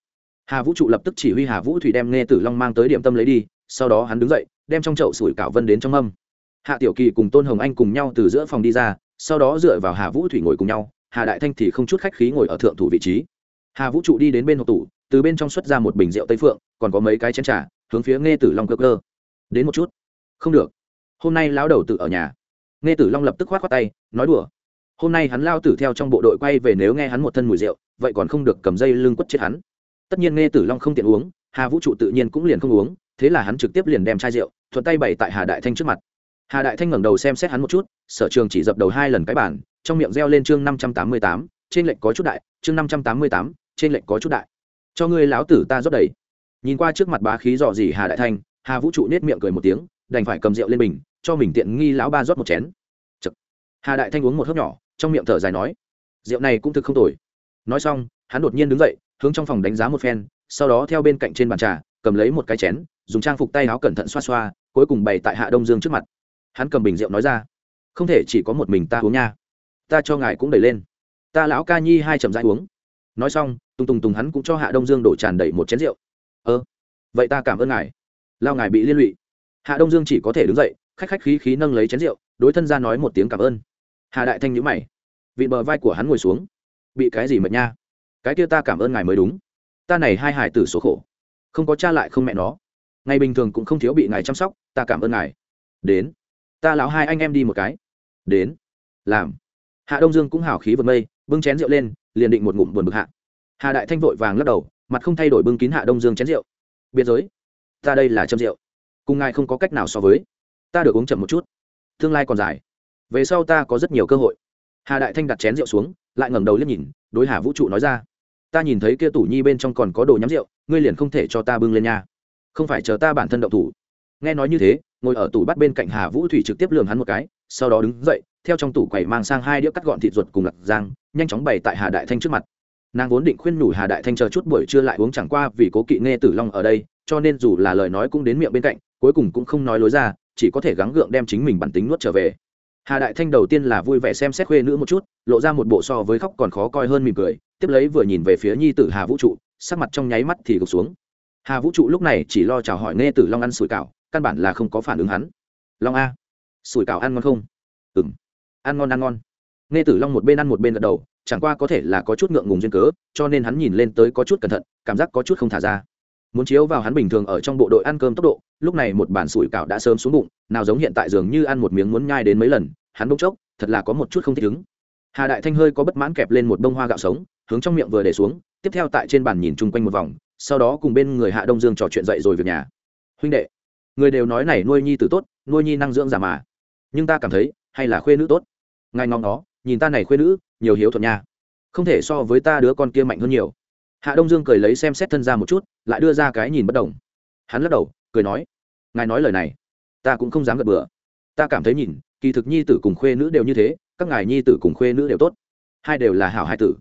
Hà vũ trụ lập tức chỉ huy hà vũ thủy đem nghe tử long mang tới điểm tâm lấy đi, sau đó hắn đứng dậy, đem trong chậu sủi cảo vân đến trong mâm. Hạ tiểu kỳ cùng tôn hồng anh cùng nhau từ giữa phòng đi ra, sau đó dựa vào hà vũ thủy ngồi cùng nhau, hà đại thanh thì không chút khách khí ngồi ở thượng thủ vị trí. Hà vũ trụ đi đến bên hộp tủ, từ bên trong xuất ra một bình rượu tây phượng, còn có mấy cái chén trà, hướng phía nghe tử long cơ cơ. Đến một chút. Không được. Hôm nay lão đầu tự ở nhà. Nghe tử long lập tức khoát khoát tay, nói đùa. Hôm nay hắn lao tử theo trong bộ đội quay về nếu nghe hắn một thân mùi rượu vậy còn không được cầm dây lưng quất chết hắn. Tất nhiên nghe tử long không tiện uống, hà vũ trụ tự nhiên cũng liền không uống, thế là hắn trực tiếp liền đem chai rượu, thuận tay bày tại hà đại thanh trước mặt. Hà đại thanh ngẩng đầu xem xét hắn một chút, sở trường chỉ dập đầu hai lần cái bản trong miệng reo lên chương năm trăm tám mươi tám, trên lệnh có chút đại, chương năm trăm tám mươi tám, trên lệnh có chút đại. Cho ngươi láo tử ta rót đầy. Nhìn qua trước mặt bá khí dò dỉ hà đại thanh, hà vũ trụ nết miệng cười một tiếng, đành phải cầm rượu lên bình, cho mình tiện nghi lão ba rót một chén. Chật. hà đại thanh uống một hớp nhỏ, trong miệng thở dài nói, rượu này cũng thực không tồi nói xong, hắn đột nhiên đứng dậy, hướng trong phòng đánh giá một phen, sau đó theo bên cạnh trên bàn trà, cầm lấy một cái chén, dùng trang phục tay áo cẩn thận xoa xoa, cuối cùng bày tại hạ đông dương trước mặt. Hắn cầm bình rượu nói ra, không thể chỉ có một mình ta uống nha. Ta cho ngài cũng đẩy lên. Ta lão ca nhi hai chậm rãi uống. Nói xong, tùng tùng tùng hắn cũng cho hạ đông dương đổ tràn đầy một chén rượu. Ơ, vậy ta cảm ơn ngài. Lao ngài bị liên lụy. Hạ đông dương chỉ có thể đứng dậy, khách khách khí khí nâng lấy chén rượu, đối thân ra nói một tiếng cảm ơn. Hà đại thanh nhữ mày. Vị bờ vai của hắn ngồi xuống bị cái gì mệt nha? Cái kia ta cảm ơn ngài mới đúng. Ta này hai hải tử số khổ. Không có cha lại không mẹ nó. Ngày bình thường cũng không thiếu bị ngài chăm sóc, ta cảm ơn ngài. Đến. Ta lão hai anh em đi một cái. Đến. Làm. Hạ đông dương cũng hào khí vượt mây, bưng chén rượu lên, liền định một ngụm buồn bực hạ. Hà đại thanh vội vàng lắc đầu, mặt không thay đổi bưng kín hạ đông dương chén rượu. Biệt giới. Ta đây là châm rượu. Cùng ngài không có cách nào so với. Ta được uống chậm một chút. Tương lai còn dài. Về sau ta có rất nhiều cơ hội. Hà đại thanh đặt chén rượu xuống lại ngẩng đầu liếc nhìn, đối hà vũ trụ nói ra, ta nhìn thấy kia tủ nhi bên trong còn có đồ nhắm rượu, ngươi liền không thể cho ta bưng lên nha. Không phải chờ ta bản thân động thủ. Nghe nói như thế, ngồi ở tủ bắt bên cạnh hà vũ thủy trực tiếp lường hắn một cái, sau đó đứng dậy, theo trong tủ quầy mang sang hai đĩa cắt gọn thịt ruột cùng lạc giang, nhanh chóng bày tại hà đại thanh trước mặt. Nàng vốn định khuyên nhủ hà đại thanh chờ chút buổi trưa lại uống chẳng qua vì cố kỵ nghe tử long ở đây, cho nên dù là lời nói cũng đến miệng bên cạnh, cuối cùng cũng không nói lối ra, chỉ có thể gắng gượng đem chính mình bản tính nuốt trở về hà đại thanh đầu tiên là vui vẻ xem xét khuê nữ một chút, lộ ra một bộ so với khóc còn khó coi hơn mỉm cười, tiếp lấy vừa nhìn về phía nhi tử hà vũ trụ, sắc mặt trong nháy mắt thì gục xuống. Hà vũ trụ lúc này chỉ lo chào hỏi nghe tử long ăn sủi cảo, căn bản là không có phản ứng hắn. Long a, sủi cảo ăn ngon không? Ừ m ăn ngon ăn ngon. Nghe tử long một bên ăn một bên gật đầu, chẳng qua có thể là có chút ngượng ngùng duyên cớ, cho nên hắn nhìn lên tới có chút cẩn thận, cảm giác có chút không thả ra. Muốn chiếu vào hắn bình thường ở trong bộ đội ăn cơm tốc độ, lúc này một bản sủi cảo đã sớm xuống bụng, nào giống hiện tại dường như ăn một miếng muốn nhai đến mấy lần hắn bỗng chốc, thật là có một chút không thích ứng. Hà đại thanh hơi có bất mãn kẹp lên một bông hoa gạo sống, hướng trong miệng vừa để xuống, tiếp theo tại trên bàn nhìn chung quanh một vòng, sau đó cùng bên người hạ đông dương trò chuyện dậy rồi việc nhà. Huynh đệ, người đều nói này nuôi nhi tử tốt, nuôi nhi năng dưỡng giả mà. Nhưng ta cảm thấy, hay là khuê nữ tốt. Ngay ngóng nó, nhìn ta này khuê nữ, nhiều hiếu thuận nha. Không thể so với ta đứa con kia mạnh hơn nhiều. Hạ đông dương cười lấy xem xét thân ra một chút, lại đưa ra cái nhìn bất đồng. Hắn lắc đầu, cười nói, ngài nói lời này, ta cũng không dám gật bừa. Ta cảm thấy nhìn kỳ thực nhi tử cùng khuê nữ đều như thế, các ngài nhi tử cùng khuê nữ đều tốt. Hai đều là hảo hai tử.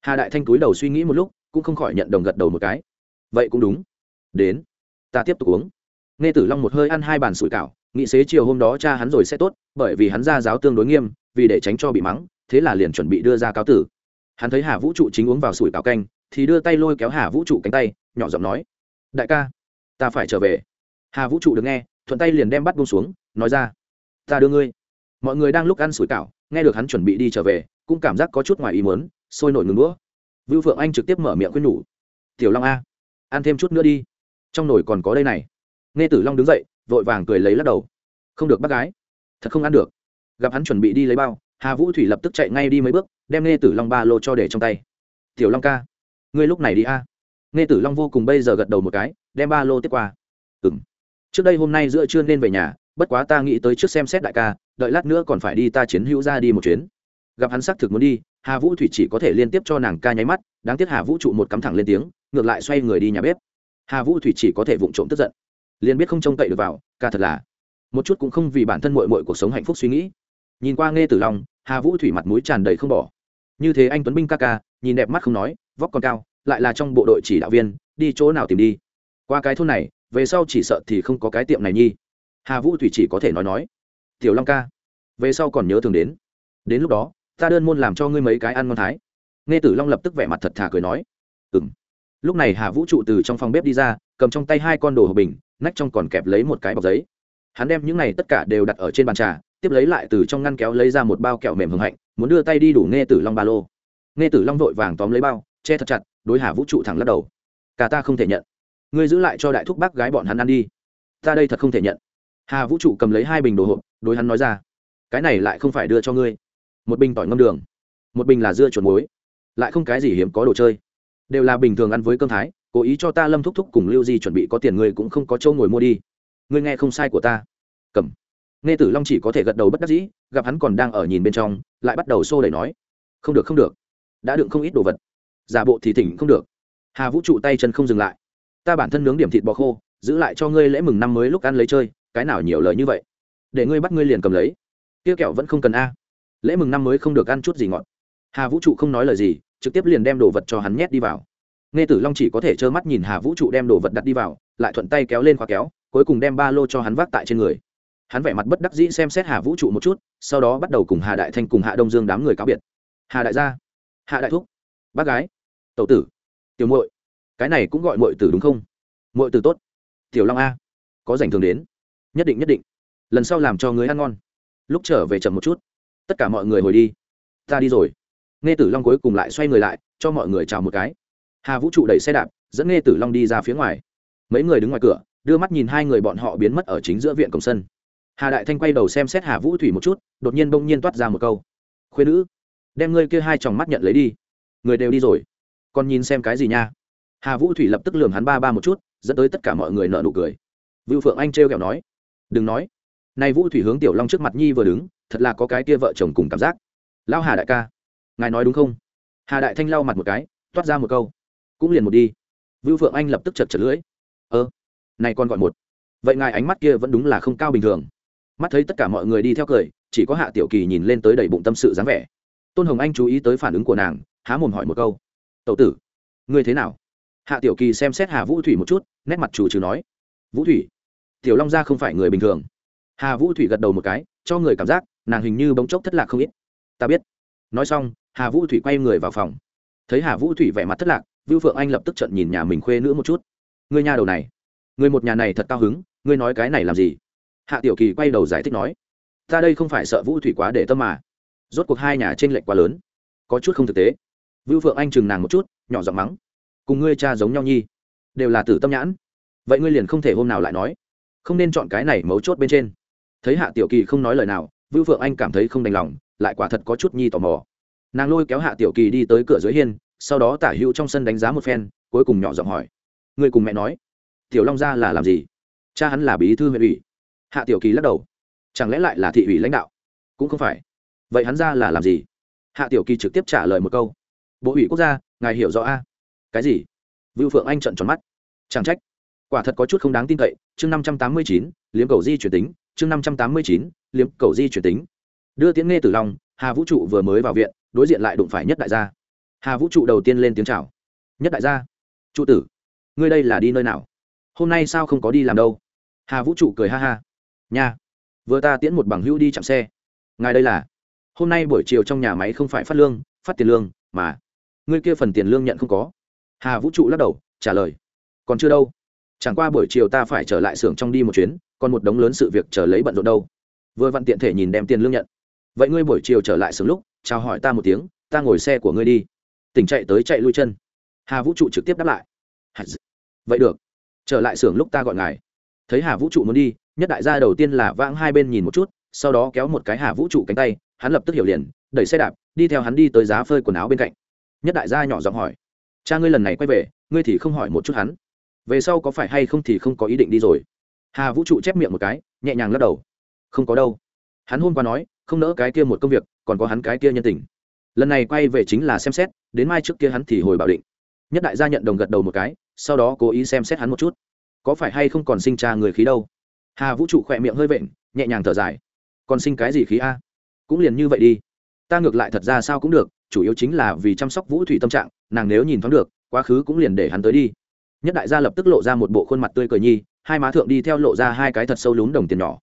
Hà đại thanh túi đầu suy nghĩ một lúc, cũng không khỏi nhận đồng gật đầu một cái. Vậy cũng đúng. Đến, ta tiếp tục uống. Nghe tử long một hơi ăn hai bàn sủi cảo nghị xế chiều hôm đó cha hắn rồi sẽ tốt, bởi vì hắn ra giáo tương đối nghiêm, vì để tránh cho bị mắng, thế là liền chuẩn bị đưa ra cáo tử. Hắn thấy hà vũ trụ chính uống vào sủi cảo canh, thì đưa tay lôi kéo hà vũ trụ cánh tay, nhỏ giọng nói, đại ca, ta phải trở về. Hà vũ trụ được nghe, thuận tay liền đem bắt bông xuống, nói ra, ta đưa ngươi mọi người đang lúc ăn sủi cảo, nghe được hắn chuẩn bị đi trở về, cũng cảm giác có chút ngoài ý muốn, sôi nổi ngừng đũa. Vưu phượng anh trực tiếp mở miệng khuyên nhủ. Tiểu long a, ăn thêm chút nữa đi. Trong nồi còn có đây này. Nghe tử long đứng dậy, vội vàng cười lấy lắc đầu. Không được bác gái, thật không ăn được. Gặp hắn chuẩn bị đi lấy bao, hà vũ thủy lập tức chạy ngay đi mấy bước, đem nghe tử long ba lô cho để trong tay. Tiểu long ca, ngươi lúc này đi a. Nghe tử long vô cùng bây giờ gật đầu một cái, đem ba lô tiếp qua. Ừng trước đây hôm nay giữa trưa nên về nhà bất quá ta nghĩ tới trước xem xét đại ca, đợi lát nữa còn phải đi ta chiến hữu ra đi một chuyến. Gặp hắn xác thực muốn đi, hà vũ thủy chỉ có thể liên tiếp cho nàng ca nháy mắt, đáng tiếc hà vũ trụ một cắm thẳng lên tiếng, ngược lại xoay người đi nhà bếp. Hà vũ thủy chỉ có thể vụng trộm tức giận. Liền biết không trông cậy được vào, ca thật là. Một chút cũng không vì bản thân mội mội cuộc sống hạnh phúc suy nghĩ. Nhìn qua nghe tử long, hà vũ thủy mặt mũi tràn đầy không bỏ. Như thế anh tuấn binh ca ca, nhìn đẹp mắt không nói, vóc còn cao, lại là trong bộ đội chỉ đạo viên, đi chỗ nào tìm đi. Qua cái thôn này, về sau chỉ sợ thì không có cái tiệm này nhi hà vũ thủy chỉ có thể nói nói, tiểu long ca, về sau còn nhớ thường đến. Đến lúc đó, ta đơn môn làm cho ngươi mấy cái ăn ngon thái. Nghe tử long lập tức vẻ mặt thật thà cười nói ừng lúc này hà vũ trụ từ trong phòng bếp đi ra, cầm trong tay hai con đồ hộp bình, nách trong còn kẹp lấy một cái bọc giấy. Hắn đem những này tất cả đều đặt ở trên bàn trà, tiếp lấy lại từ trong ngăn kéo lấy ra một bao kẹo mềm hưng hạnh, muốn đưa tay đi đủ nghe tử long ba lô. Nghe tử long vội vàng tóm lấy bao, che thật chặt, đối hà vũ trụ thẳng lắc đầu, cả ta không thể nhận. Ngươi giữ lại cho đại thúc bác gái bọn hắn ăn đi. Ta đây thật không thể nhận hà vũ trụ cầm lấy hai bình đồ hộp, đối hắn nói ra, cái này lại không phải đưa cho ngươi. Một bình tỏi ngâm đường, một bình là dưa chuột muối, lại không cái gì hiếm có đồ chơi. Đều là bình thường ăn với cơm thái, cố ý cho ta lâm thúc thúc cùng lưu di chuẩn bị có tiền ngươi cũng không có châu ngồi mua đi. Ngươi nghe không sai của ta. Cầm. Nghe tử long chỉ có thể gật đầu bất đắc dĩ, gặp hắn còn đang ở nhìn bên trong, lại bắt đầu xô đẩy nói, không được không được. Đã đựng không ít đồ vật. Giả bộ thì thỉnh không được. Hà vũ trụ tay chân không dừng lại. Ta bản thân nướng điểm thịt bò khô, giữ lại cho ngươi lễ mừng năm mới lúc ăn lấy chơi cái nào nhiều lời như vậy? Để ngươi bắt ngươi liền cầm lấy. Kia kẹo vẫn không cần a. Lễ mừng năm mới không được ăn chút gì ngọt. Hà vũ trụ không nói lời gì, trực tiếp liền đem đồ vật cho hắn nhét đi vào. Nghe tử long chỉ có thể trơ mắt nhìn hà vũ trụ đem đồ vật đặt đi vào, lại thuận tay kéo lên khóa kéo, cuối cùng đem ba lô cho hắn vác tại trên người. Hắn vẻ mặt bất đắc dĩ xem xét hà vũ trụ một chút, sau đó bắt đầu cùng hà đại thanh cùng hạ đông dương đám người cáo biệt. Hà đại gia, hạ đại thúc, bác gái tậu tử, tiểu muội. Cái này cũng gọi muội tử đúng không? Muội tử tốt. Tiểu long a, có dành thường đến nhất định nhất định. Lần sau làm cho người ăn ngon. Lúc trở về chậm một chút. Tất cả mọi người hồi đi. Ta đi rồi. Nghe tử long cuối cùng lại xoay người lại, cho mọi người chào một cái. Hà vũ trụ đẩy xe đạp, dẫn nghe tử long đi ra phía ngoài. Mấy người đứng ngoài cửa, đưa mắt nhìn hai người bọn họ biến mất ở chính giữa viện cổng sân. Hà đại thanh quay đầu xem xét hà vũ thủy một chút, đột nhiên bỗng nhiên toát ra một câu. Khuyên nữ, đem ngươi kia hai tròng mắt nhận lấy đi. Người đều đi rồi. Còn nhìn xem cái gì nha? Hà vũ thủy lập tức lường hắn ba ba một chút, dẫn tới tất cả mọi người nợ nụ cười. Vưu phượng anh trêu kẹo nói đừng nói. Nay vũ thủy hướng tiểu long trước mặt nhi vừa đứng, thật là có cái kia vợ chồng cùng cảm giác. Lao hà đại ca, ngài nói đúng không? Hà đại thanh lau mặt một cái, toát ra một câu. Cũng liền một đi. Vưu phượng anh lập tức chật chật lưỡi. Ơ, này con gọi một. Vậy ngài ánh mắt kia vẫn đúng là không cao bình thường. Mắt thấy tất cả mọi người đi theo cười, chỉ có hạ tiểu kỳ nhìn lên tới đầy bụng tâm sự dáng vẻ. Tôn hồng anh chú ý tới phản ứng của nàng, há mồm hỏi một câu. Tậu tử, ngươi thế nào? Hạ tiểu kỳ xem xét hà vũ thủy một chút, nét mặt chủ trừ nói. Vũ thủy tiểu long gia không phải người bình thường. Hà vũ thủy gật đầu một cái, cho người cảm giác, nàng hình như bỗng chốc thất lạc không ít. Ta biết. Nói xong, hà vũ thủy quay người vào phòng. Thấy hà vũ thủy vẻ mặt thất lạc, vưu phượng anh lập tức trận nhìn nhà mình khuê nữa một chút. Người nhà đầu này, người một nhà này thật cao hứng ngươi nói cái này làm gì? Hạ tiểu kỳ quay đầu giải thích nói, ta đây không phải sợ vũ thủy quá để tâm mà. Rốt cuộc hai nhà t r ê n lệch quá lớn. Có chút không thực tế. Vưu phượng anh chừng nàng một chút, nhỏ giọng mắng, cùng ngươi cha giống nhau nhi. Đều là tử tâm nhãn. Vậy ngươi liền không thể hôm nào lại nói không nên chọn cái này mấu chốt bên trên. Thấy hạ tiểu kỳ không nói lời nào, vưu phượng anh cảm thấy không đành lòng, lại quả thật có chút nhi tò mò. Nàng lôi kéo hạ tiểu kỳ đi tới cửa dưới hiên, sau đó tả hữu trong sân đánh giá một phen, cuối cùng nhỏ giọng hỏi. Người cùng mẹ nói, tiểu long gia là làm gì? Cha hắn là bí thư huyện ủy. Hạ tiểu kỳ lắc đầu. Chẳng lẽ lại là thị ủy lãnh đạo? Cũng không phải. Vậy hắn ra là làm gì? Hạ tiểu kỳ trực tiếp trả lời một câu. Bộ ủy quốc gia, ngài hiểu rõ a? Cái gì? Vưu phượng anh trận tròn mắt. Chẳng trách quả thật có chút không đáng tin cậy, chương năm trăm tám mươi chín, liếm cầu di chuyển tính, chương năm trăm tám mươi chín, liếm cầu di chuyển tính. Đưa tiễn nghe tử long, hà vũ trụ vừa mới vào viện, đối diện lại đụng phải nhất đại gia. Hà vũ trụ đầu tiên lên tiếng chào. Nhất đại gia, trụ tử, ngươi đây là đi nơi nào? Hôm nay sao không có đi làm đâu? Hà vũ trụ cười ha ha. Nha, vừa ta tiễn một bằng hữu đi chạm xe. Ngài đây là, hôm nay buổi chiều trong nhà máy không phải phát lương, phát tiền lương, mà, ngươi kia phần tiền lương nhận không có. Hà vũ trụ lắc đầu, trả lời, còn chưa đâu chẳng qua buổi chiều ta phải trở lại xưởng trong đi một chuyến, còn một đống lớn sự việc chờ lấy bận rộn đâu. Vừa vặn tiện thể nhìn đem tiền lương nhận. Vậy ngươi buổi chiều trở lại xưởng lúc, chào hỏi ta một tiếng, ta ngồi xe của ngươi đi. Tỉnh chạy tới chạy lui chân. Hà vũ trụ trực tiếp đáp lại. Vậy được. Trở lại xưởng lúc ta gọi ngài. Thấy hà vũ trụ muốn đi, nhất đại gia đầu tiên là vãng hai bên nhìn một chút, sau đó kéo một cái hà vũ trụ cánh tay, hắn lập tức hiểu liền, đẩy xe đạp, đi theo hắn đi tới giá phơi quần áo bên cạnh. Nhất đại gia nhỏ giọng hỏi. Cha ngươi lần này quay về, ngươi thì không hỏi một chút hắn về sau có phải hay không thì không có ý định đi rồi. Hà vũ trụ chép miệng một cái, nhẹ nhàng lắc đầu. Không có đâu. Hắn hôm qua nói, không nỡ cái kia một công việc, còn có hắn cái kia nhân tình. Lần này quay về chính là xem xét, đến mai trước kia hắn thì hồi bảo định. Nhất đại gia nhận đồng gật đầu một cái, sau đó cố ý xem xét hắn một chút. Có phải hay không còn sinh cha người khí đâu? Hà vũ trụ khỏe miệng hơi vện, nhẹ nhàng thở dài. Còn sinh cái gì khí a? Cũng liền như vậy đi. Ta ngược lại thật ra sao cũng được, chủ yếu chính là vì chăm sóc vũ thủy tâm trạng, nàng nếu nhìn thoáng được, quá khứ cũng liền để hắn tới đi nhất đại gia lập tức lộ ra một bộ khuôn mặt tươi cười nhi, hai má thượng đi theo lộ ra hai cái thật sâu lún đồng tiền nhỏ.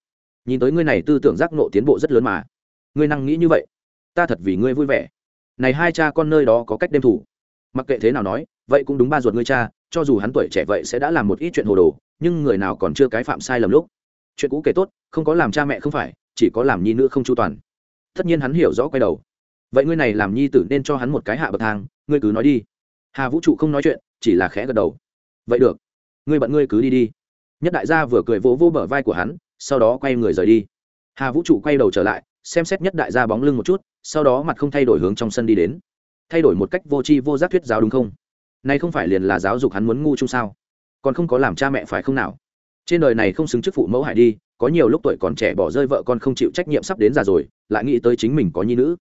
Nhìn tới ngươi này tư tưởng giác nộ tiến bộ rất lớn mà. Ngươi năng nghĩ như vậy? Ta thật vì ngươi vui vẻ. Này hai cha con nơi đó có cách đêm thủ. Mặc kệ thế nào nói, vậy cũng đúng ba ruột ngươi cha, cho dù hắn tuổi trẻ vậy sẽ đã làm một ít chuyện hồ đồ, nhưng người nào còn chưa cái phạm sai lầm lúc. Chuyện cũ kể tốt, không có làm cha mẹ không phải, chỉ có làm nhi nữ không chu toàn. Tất nhiên hắn hiểu rõ quay đầu. Vậy ngươi này làm nhi tử nên cho hắn một cái hạ bậc thang, ngươi cứ nói đi. Hà vũ trụ không nói chuyện, chỉ là khẽ gật đầu vậy được, ngươi bận ngươi cứ đi đi. Nhất đại gia vừa cười vỗ vỗ bờ vai của hắn, sau đó quay người rời đi. Hà vũ trụ quay đầu trở lại, xem xét nhất đại gia bóng lưng một chút, sau đó mặt không thay đổi hướng trong sân đi đến. Thay đổi một cách vô tri vô giác thuyết giáo đúng không? Nay không phải liền là giáo dục hắn muốn ngu chung sao? Còn không có làm cha mẹ phải không nào? Trên đời này không xứng chức phụ mẫu hải đi, có nhiều lúc tuổi còn trẻ bỏ rơi vợ con không chịu trách nhiệm sắp đến già rồi, lại nghĩ tới chính mình có nhi nữ.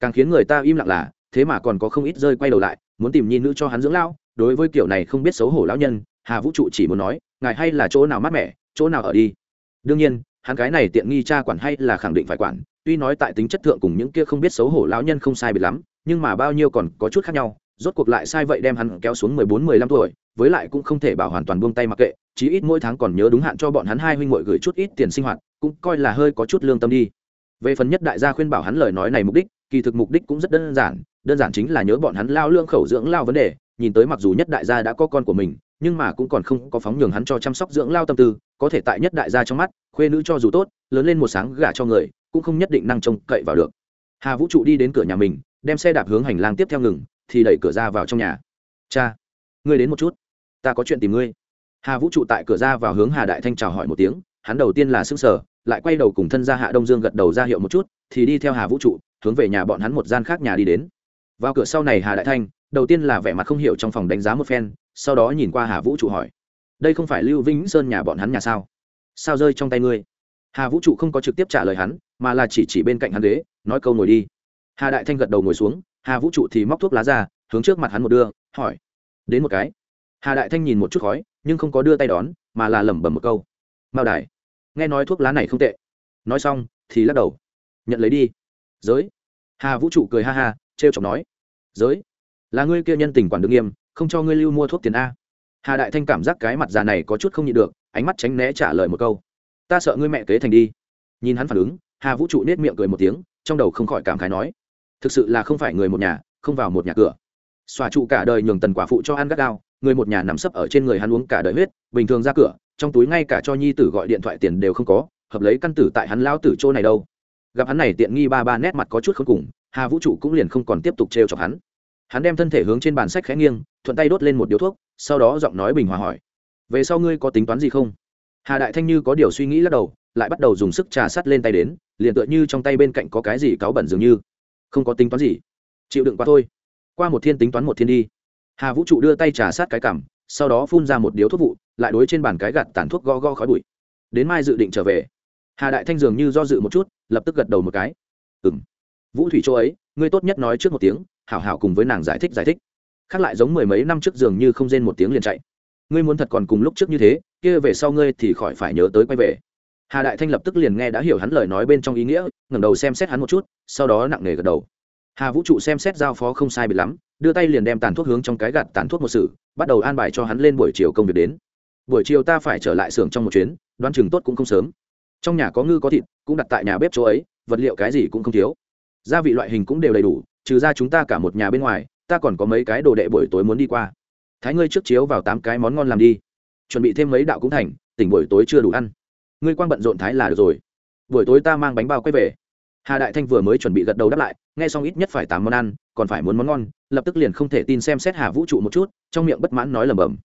Càng khiến người ta im lặng là thế mà còn có không ít rơi quay đầu lại, muốn tìm nhi nữ cho hắn dưỡng lao đối với kiểu này không biết xấu hổ lão nhân, hà vũ trụ chỉ muốn nói, ngài hay là chỗ nào mát mẻ, chỗ nào ở đi? Đương nhiên, hắn cái này tiện nghi cha quản hay là khẳng định phải quản, tuy nói tại tính chất thượng cùng những kia không biết xấu hổ lão nhân không sai biệt lắm, nhưng mà bao nhiêu còn có chút khác nhau, rốt cuộc lại sai vậy đem hắn kéo xuống mười bốn, mười lăm tuổi, với lại cũng không thể bảo hoàn toàn buông tay mặc kệ, chí ít mỗi tháng còn nhớ đúng hạn cho bọn hắn hai huynh muội gửi chút ít tiền sinh hoạt, cũng coi là hơi có chút lương tâm đi. Về phần nhất đại gia khuyên bảo hắn lời nói này mục đích kỳ thực mục đích cũng rất đơn giản đơn giản chính là nhớ bọn hắn lao lương khẩu dưỡng lao vấn đề, nhìn tới mặc dù nhất đại gia đã có con của mình, nhưng mà cũng còn không có phóng nhường hắn cho chăm sóc dưỡng lao tâm tư, có thể tại nhất đại gia trong mắt, khuê nữ cho dù tốt, lớn lên một sáng gả cho người, cũng không nhất định năng trông cậy vào được. Hà vũ trụ đi đến cửa nhà mình, đem xe đạp hướng hành lang tiếp theo ngừng, thì đẩy cửa ra vào trong nhà. Cha, ngươi đến một chút, ta có chuyện tìm ngươi. Hà vũ trụ tại cửa ra vào hướng hà đại thanh chào hỏi một tiếng, hắn đầu tiên là s ư n g sở lại quay đầu cùng thân ra hạ đông dương gật đầu ra hiệu một chút, thì đi theo hà vũ trụ hướng về nhà bọn hắn một gian khác nhà đi đến. Vào cửa sau này hà đại thanh, đầu tiên là vẻ mặt không hiểu trong phòng đánh giá một phen, sau đó nhìn qua hà vũ trụ hỏi, đây không phải lưu vĩnh sơn nhà bọn hắn nhà sao? Sao rơi trong tay ngươi? Hà vũ trụ không có trực tiếp trả lời hắn, mà là chỉ chỉ bên cạnh hắn ghế, nói câu ngồi đi. Hà đại thanh gật đầu ngồi xuống, hà vũ trụ thì móc thuốc lá ra, hướng trước mặt hắn một đưa, hỏi, đến một cái. Hà đại thanh nhìn một chút khói, nhưng không có đưa tay đón, mà là lẩm bẩm một câu, mao đài, nghe nói thuốc lá này không tệ. Nói xong thì lắc đầu, nhận lấy đi giới. Hà vũ trụ cười ha ha t r e o chọc nói. Giới. Là ngươi kia nhân tình quản đương nghiêm, không cho ngươi lưu mua thuốc tiền a. Hà đại thanh cảm giác cái mặt già này có chút không nhịn được, ánh mắt tránh né trả lời một câu. Ta sợ ngươi mẹ kế thành đi. Nhìn hắn phản ứng, hà vũ trụ nết miệng cười một tiếng, trong đầu không khỏi cảm khái nói. Thực sự là không phải người một nhà, không vào một nhà cửa. Xòa trụ cả đời nhường tần quả phụ cho ăn gắt gao, người một nhà nằm sấp ở trên người hắn uống cả đời huyết, bình thường ra cửa, trong túi ngay cả cho nhi tử gọi điện thoại tiền đều không có, hợp lấy căn tử tại hắn lao tử chỗ này đâu gặp hắn này tiện nghi ba ba nét mặt có chút không cùng, hà vũ trụ cũng liền không còn tiếp tục trêu chọc hắn. Hắn đem thân thể hướng trên bàn sách khẽ nghiêng, thuận tay đốt lên một điếu thuốc, sau đó giọng nói bình hòa hỏi, về sau ngươi có tính toán gì không? Hà đại thanh như có điều suy nghĩ lắc đầu, lại bắt đầu dùng sức trà sắt lên tay đến, liền tựa như trong tay bên cạnh có cái gì cáu bẩn dường như. Không có tính toán gì, chịu đựng qua thôi. Qua một thiên tính toán một thiên đi. Hà vũ trụ đưa tay trà sát cái cảm sau đó phun ra một điếu thuốc vụ, lại đối trên bàn cái gạt tàn thuốc go go khói bụi. Đến mai dự định trở về hà đại thanh dường như do dự một chút, lập tức gật đầu một cái. Ừ m vũ thủy châu ấy, ngươi tốt nhất nói trước một tiếng, hảo hảo cùng với nàng giải thích giải thích. Khác lại giống mười mấy năm trước dường như không rên một tiếng liền chạy. Ngươi muốn thật còn cùng lúc trước như thế, kia về sau ngươi thì khỏi phải nhớ tới quay về. Hà đại thanh lập tức liền nghe đã hiểu hắn lời nói bên trong ý nghĩa, ngẩng đầu xem xét hắn một chút, sau đó nặng nề gật đầu. Hà vũ trụ xem xét giao phó không sai bị lắm, đưa tay liền đem tàn thuốc hướng trong cái gạt tàn thuốc một sự, bắt đầu an bài cho hắn lên buổi chiều công việc đến. Buổi chiều ta phải trở lại xưởng trong một chuyến, đoán chừng tốt cũng không sớm trong nhà có ngư có thịt, cũng đặt tại nhà bếp chỗ ấy, vật liệu cái gì cũng không thiếu. Gia vị loại hình cũng đều đầy đủ, trừ ra chúng ta cả một nhà bên ngoài, ta còn có mấy cái đồ đệ buổi tối muốn đi qua. Thái ngươi trước chiếu vào tám cái món ngon làm đi. Chuẩn bị thêm mấy đạo cũng thành, tỉnh buổi tối chưa đủ ăn. Ngươi quang bận rộn thái là được rồi. Buổi tối ta mang bánh bao quay về. Hà đại thanh vừa mới chuẩn bị gật đầu đáp lại, nghe xong ít nhất phải tám món ăn, còn phải muốn món ngon, lập tức liền không thể tin xem xét hà vũ trụ một chút, trong miệng bất mãn nói lầm bầm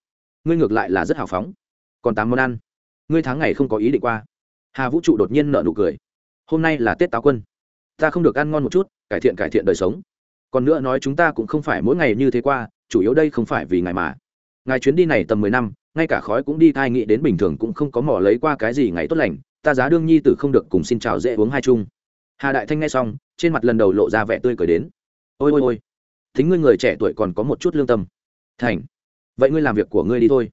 ngươi ngược lại là rất hào phóng. Còn tám món ăn. Ngươi tháng ngày không có ý định qua hà vũ trụ đột nhiên nợ nụ cười. Hôm nay là tết táo quân. Ta không được ăn ngon một chút, cải thiện cải thiện đời sống. Còn nữa nói chúng ta cũng không phải mỗi ngày như thế qua, chủ yếu đây không phải vì ngài mà. Ngài chuyến đi này tầm mười năm, ngay cả khói cũng đi thai nghị đến bình thường cũng không có mỏ lấy qua cái gì ngày tốt lành. Ta giá đương nhi tử không được cùng xin chào dễ uống hai chung. Hà đại thanh nghe xong, trên mặt lần đầu lộ ra vẻ tươi cười đến. Ôi ôi ôi, thính ngươi người trẻ tuổi còn có một chút lương tâm. Thành, vậy ngươi làm việc của ngươi đi thôi.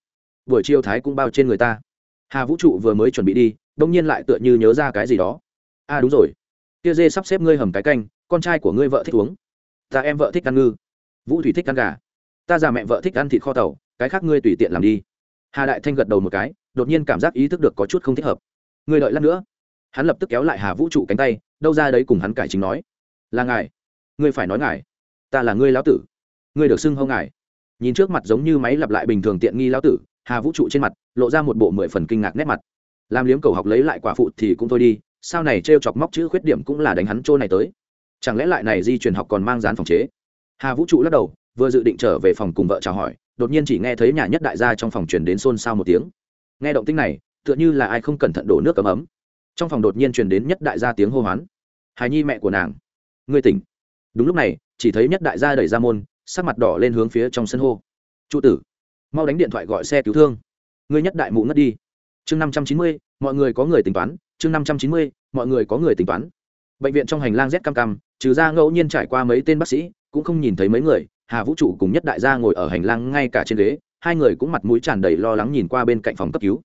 Buổi chiều thái cũng bao trên người ta. Hà vũ trụ vừa mới chuẩn bị đi đông nhiên lại tựa như nhớ ra cái gì đó. A à đúng rồi. Kia dê sắp xếp ngươi hầm cái canh, con trai của ngươi vợ thích uống. Ta em vợ thích ăn ngư. Vũ thủy thích ăn gà. Ta già mẹ vợ thích ăn thịt kho tàu, cái khác ngươi tùy tiện làm đi. Hà đại thanh gật đầu một cái, đột nhiên cảm giác ý thức được có chút không thích hợp. Ngươi đợi lát nữa. Hắn lập tức kéo lại hà vũ trụ cánh tay, đâu ra đấy cùng hắn cải chính nói. Là ngài. Ngươi phải nói ngài. Ta là ngươi lão tử. Ngươi được xưng hâu ngài. Nhìn trước mặt giống như máy lặp lại bình thường tiện nghi lão tử, hà vũ trụ trên mặt, lộ ra một bộ mười phần kinh ngạc nét mặt làm liếm cầu học lấy lại quả phụ thì cũng thôi đi, Sau này t chọc móc chữ khuyết điểm cũng là đánh hắn trôi này tới. Chẳng lẽ lại này di truyền học còn mang dán phòng chế? Hà vũ trụ lắc đầu, vừa dự định trở về phòng cùng vợ chào hỏi, đột nhiên chỉ nghe thấy nhà nhất đại gia trong phòng truyền đến xôn xao một tiếng. Nghe động tinh này, tựa như là ai không cẩn thận đổ nước ấm ấm. Trong phòng đột nhiên truyền đến nhất đại gia tiếng hô hoán. Hài nhi mẹ của nàng, ngươi tỉnh. Đúng lúc này, chỉ thấy nhất đại gia đẩy ra môn, sắc mặt đỏ lên hướng phía trong sân hô. Trụ tử, mau đánh điện thoại gọi xe cứu thương. Ngươi nhất đại mụ ngất đi chương năm trăm chín mươi, mọi người có người tính toán. Chương năm trăm chín mươi, mọi người có người tính toán. Bệnh viện trong hành lang z cam cam, trừ ra ngẫu nhiên trải qua mấy tên bác sĩ, cũng không nhìn thấy mấy người. Hà vũ trụ cùng nhất đại gia ngồi ở hành lang ngay cả trên ghế, hai người cũng mặt mũi tràn đầy lo lắng nhìn qua bên cạnh phòng cấp cứu.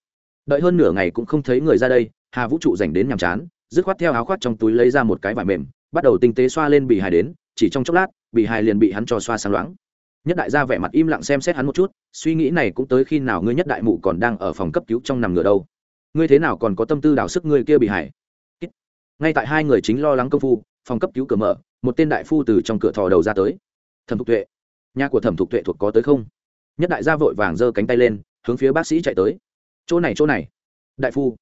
Đợi hơn nửa ngày cũng không thấy người ra đây, hà vũ trụ dành đến nhàm chán, dứt khoát theo áo khoác trong túi lấy ra một cái vải mềm, bắt đầu tinh tế xoa lên bị hài đến, chỉ trong chốc lát bị hài liền bị hắn cho xoa sáng loáng nhất đại gia vẻ mặt im lặng xem xét hắn một chút, suy nghĩ này cũng tới khi nào ngươi nhất đại mụ còn đang ở phòng cấp cứu trong nằm ngửa đâu. Ngươi thế nào còn có tâm tư đào sức ngươi kia bị hại? Ngay tại hai người chính lo lắng công phu, phòng cấp cứu cửa mở, một tên đại phu từ trong cửa thò đầu ra tới. Thẩm thục tuệ. Nhà của thẩm thục tuệ thuộc có tới không? Nhất đại gia vội vàng giơ cánh tay lên, hướng phía bác sĩ chạy tới. Chỗ này chỗ này. Đại phu.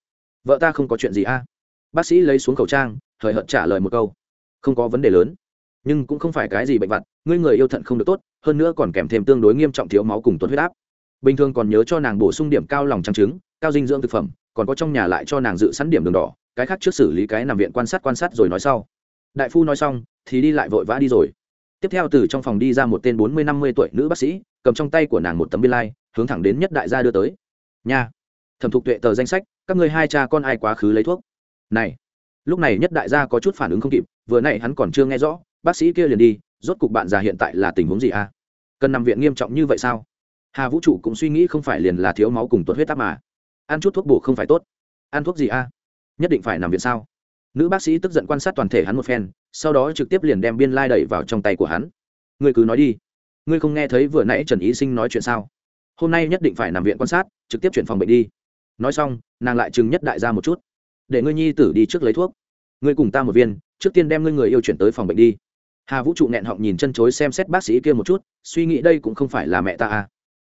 Vợ ta không có chuyện gì a? Bác sĩ lấy xuống khẩu trang, hời hợt trả lời một câu. Không có vấn đề lớn. Nhưng cũng không phải cái gì bệnh vặt ngươi người yêu thận không được tốt hơn nữa còn kèm thêm tương đối nghiêm trọng thiếu máu cùng tuần huyết áp. Bình thường còn nhớ cho nàng bổ sung điểm cao lòng trắng trứng cao dinh dưỡng thực phẩm còn có trong nhà lại cho nàng dự sẵn điểm đường đỏ cái khác trước xử lý cái nằm viện quan sát quan sát rồi nói sau. Đại phu nói xong thì đi lại vội vã đi rồi. Tiếp theo từ trong phòng đi ra một tên bốn mươi năm mươi tuổi nữ bác sĩ cầm trong tay của nàng một tấm biên lai、like, hướng thẳng đến nhất đại gia đưa tới. Nha thẩm thục tuệ tờ danh sách các người hai cha con ai quá khứ lấy thuốc? Này lúc này nhất đại gia có chút phản ứng không kịp vừa n ã y hắn còn chưa nghe rõ bác sĩ kia liền đi rốt cục bạn già hiện tại là tình huống gì à? Cần nằm viện nghiêm trọng như vậy sao? Hà vũ trụ cũng suy nghĩ không phải liền là thiếu máu cùng tuột huyết áp mà. Ăn chút thuốc bổ không phải tốt. Ăn thuốc gì a nhất định phải nằm viện sao? Nữ bác sĩ tức giận quan sát toàn thể hắn một phen, sau đó trực tiếp liền đem biên lai、like、đẩy vào trong tay của hắn. Ngươi cứ nói đi. Ngươi không nghe thấy vừa nãy trần ý sinh nói chuyện sao? Hôm nay nhất định phải nằm viện quan sát, trực tiếp chuyển phòng bệnh đi. Nói xong, nàng lại chừng nhất đại ra một chút. Để ngươi nhi tử đi trước lấy thuốc. Ngươi cùng ta một viên, trước tiên đem ngươi người yêu chuyển tới phòng bệnh đi hà vũ trụ nghẹn họng nhìn chân chối xem xét bác sĩ kia một chút, suy nghĩ đây cũng không phải là mẹ ta à.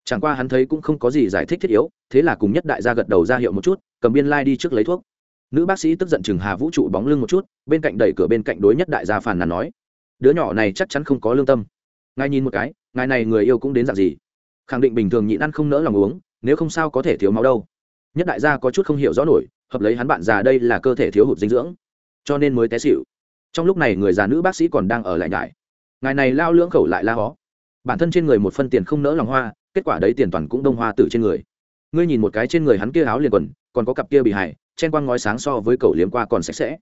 Chẳng qua hắn thấy cũng không có gì giải thích thiết yếu, thế là cùng nhất đại gia gật đầu ra hiệu một chút, cầm biên lai、like、đi trước lấy thuốc. Nữ bác sĩ tức giận chừng hà vũ trụ bóng lưng một chút, bên cạnh đẩy cửa bên cạnh đối nhất đại gia phàn nàn nói, đứa nhỏ này chắc chắn không có lương tâm. Ngài nhìn một cái, ngài này người yêu cũng đến dạng gì? Khẳng định bình thường nhịn ăn không nỡ lòng uống, nếu không sao có thể thiếu máu đâu. Nhất đại gia có chút không hiểu rõ nổi, hợp lấy hắn bạn già đây là cơ thể thiếu hụt dinh dưỡng, cho nên mới té xịu trong lúc này người già nữ bác sĩ còn đang ở lại nhải. Ngài này lao lưỡng khẩu lại la hó. Bản thân trên người một phân tiền không nỡ lòng hoa, kết quả đấy tiền toàn cũng đông hoa tử trên người. Ngươi nhìn một cái trên người hắn kia áo liền quần, còn có cặp kia bị hại chen quang ngói sáng so với cậu liếm qua còn sạch sẽ.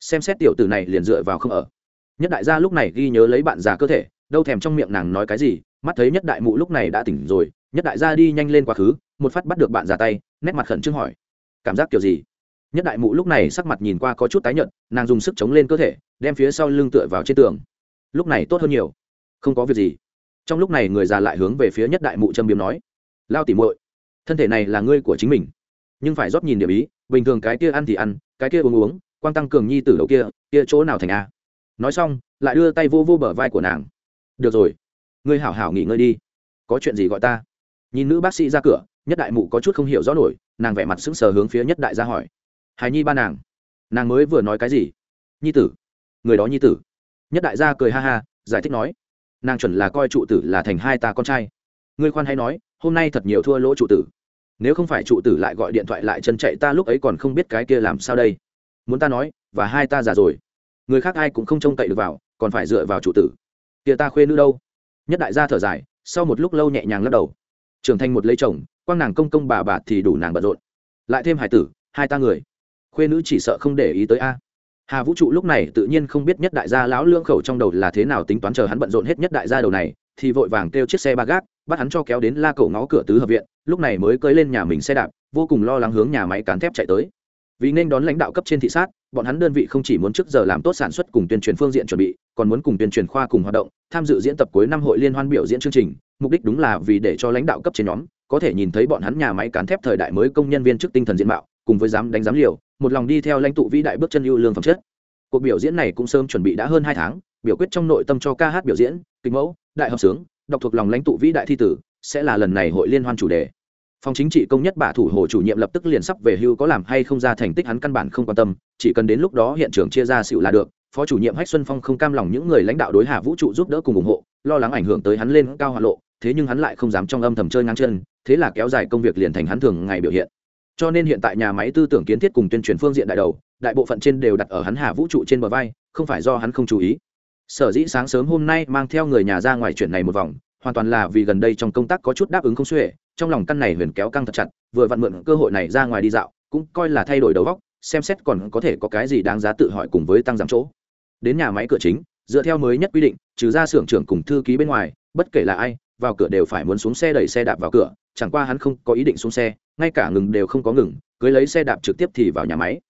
Xem xét tiểu tử này liền dựa vào không ở. Nhất đại gia lúc này ghi nhớ lấy bạn già cơ thể, đâu thèm trong miệng nàng nói cái gì, mắt thấy nhất đại mụ lúc này đã tỉnh rồi, nhất đại gia đi nhanh lên quá khứ, một phát bắt được bạn già tay, nét mặt khẩn trương hỏi, cảm giác kiểu gì? Nhất đại mụ lúc này sắc mặt nhìn qua có chút tái nhợt, nàng dùng sức chống lên cơ thể, đem phía sau lưng tựa vào trên tường. Lúc này tốt hơn nhiều. Không có việc gì. Trong lúc này người già lại hướng về phía nhất đại mụ châm biếm nói, lao tỉ muội, thân thể này là ngươi của chính mình, nhưng phải rót nhìn điểm ý, bình thường cái kia ăn thì ăn, cái kia uống uống, quang tăng cường nhi tử đầu kia kia chỗ nào thành a? Nói xong, lại đưa tay vô vô bờ vai của nàng. Được rồi, ngươi hảo hảo nghỉ ngơi đi, có chuyện gì gọi ta. Nhìn nữ bác sĩ ra cửa, nhất đại mụ có chút không hiểu rõ nổi, nàng vẻ mặt sững sờ hướng phía nhất đại ra hỏi hài nhi ba nàng. Nàng mới vừa nói cái gì? Nhi tử. Người đó nhi tử. Nhất đại gia cười ha ha, giải thích nói. Nàng chuẩn là coi trụ tử là thành hai ta con trai. Ngươi khoan hay nói, hôm nay thật nhiều thua lỗ trụ tử. Nếu không phải trụ tử lại gọi điện thoại lại chân chạy ta lúc ấy còn không biết cái kia làm sao đây. Muốn ta nói, và hai ta già rồi. Người khác ai cũng không trông cậy được vào, còn phải dựa vào trụ tử. Kia ta khuê nữ đâu? Nhất đại gia thở dài, sau một lúc lâu nhẹ nhàng lắc đầu. Trưởng thành một lấy chồng, quang nàng công công bà bà thì đủ nàng bận rộn. Lại thêm hải tử, hai ta người khuê nữ chỉ sợ không để ý tới a. Hà vũ trụ lúc này tự nhiên không biết nhất đại gia lão lương khẩu trong đầu là thế nào tính toán chờ hắn bận rộn hết nhất đại gia đầu này, thì vội vàng kêu chiếc xe ba gác, bắt hắn cho kéo đến la cổ ngó cửa tứ hợp viện, lúc này mới cưới lên nhà mình xe đạp, vô cùng lo lắng hướng nhà máy cán thép chạy tới. Vì nên đón lãnh đạo cấp trên thị sát, bọn hắn đơn vị không chỉ muốn trước giờ làm tốt sản xuất cùng tuyên truyền phương diện chuẩn bị, còn muốn cùng tuyên truyền khoa cùng hoạt động, tham dự diễn tập cuối năm hội liên hoan biểu diễn chương trình, mục đích đúng là vì để cho lãnh đạo cấp trên nhóm có thể nhìn thấy bọn hắn nhà máy cán thép thời đại mới công nhân viên trước tinh thần diện mạo cùng với dám đánh dám liều, một lòng đi theo lãnh tụ vĩ đại bước chân ưu lương phẩm chất. Cuộc biểu diễn này cũng sớm chuẩn bị đã hơn hai tháng, biểu quyết trong nội tâm cho ca hát biểu diễn, kịch mẫu, đại học sướng, đọc thuộc lòng lãnh tụ vĩ đại thi tử, sẽ là lần này hội liên hoan chủ đề. Phòng chính trị công nhất bà thủ hồ chủ nhiệm lập tức liền sắp về hưu có làm hay không ra thành tích hắn căn bản không quan tâm, chỉ cần đến lúc đó hiện trường chia ra xịu là được, phó chủ nhiệm hách xuân phong không cam lòng những người lãnh đạo đối hạ vũ trụ giúp đỡ cùng ủng hộ, lo lắng ảnh hưởng tới hắn lên cao hạ lộ, thế nhưng hắn lại không dám trong âm thầm chơi ngang chân, thế là kéo dài công việc liền thành hắn thường ngày biểu hiện cho nên hiện tại nhà máy tư tưởng kiến thiết cùng tuyên truyền phương diện đại đầu, đại bộ phận trên đều đặt ở hắn hà vũ trụ trên bờ vai, không phải do hắn không chú ý. Sở dĩ sáng sớm hôm nay mang theo người nhà ra ngoài chuyển này một vòng, hoàn toàn là vì gần đây trong công tác có chút đáp ứng không xuể, trong lòng căn này huyền kéo căng thật chặt, vừa vặn mượn cơ hội này ra ngoài đi dạo, cũng coi là thay đổi đầu góc xem xét còn có thể có cái gì đáng giá tự hỏi cùng với tăng giảm chỗ. Đến nhà máy cửa chính, dựa theo mới nhất quy định, trừ ra xưởng trưởng cùng thư ký bên ngoài, bất kể là ai, vào cửa đều phải muốn xuống xe đẩy xe đạp vào cửa, chẳng qua hắn không có ý định xuống xe ngay cả ngừng đều không có ngừng, cưới lấy xe đạp trực tiếp thì vào nhà máy.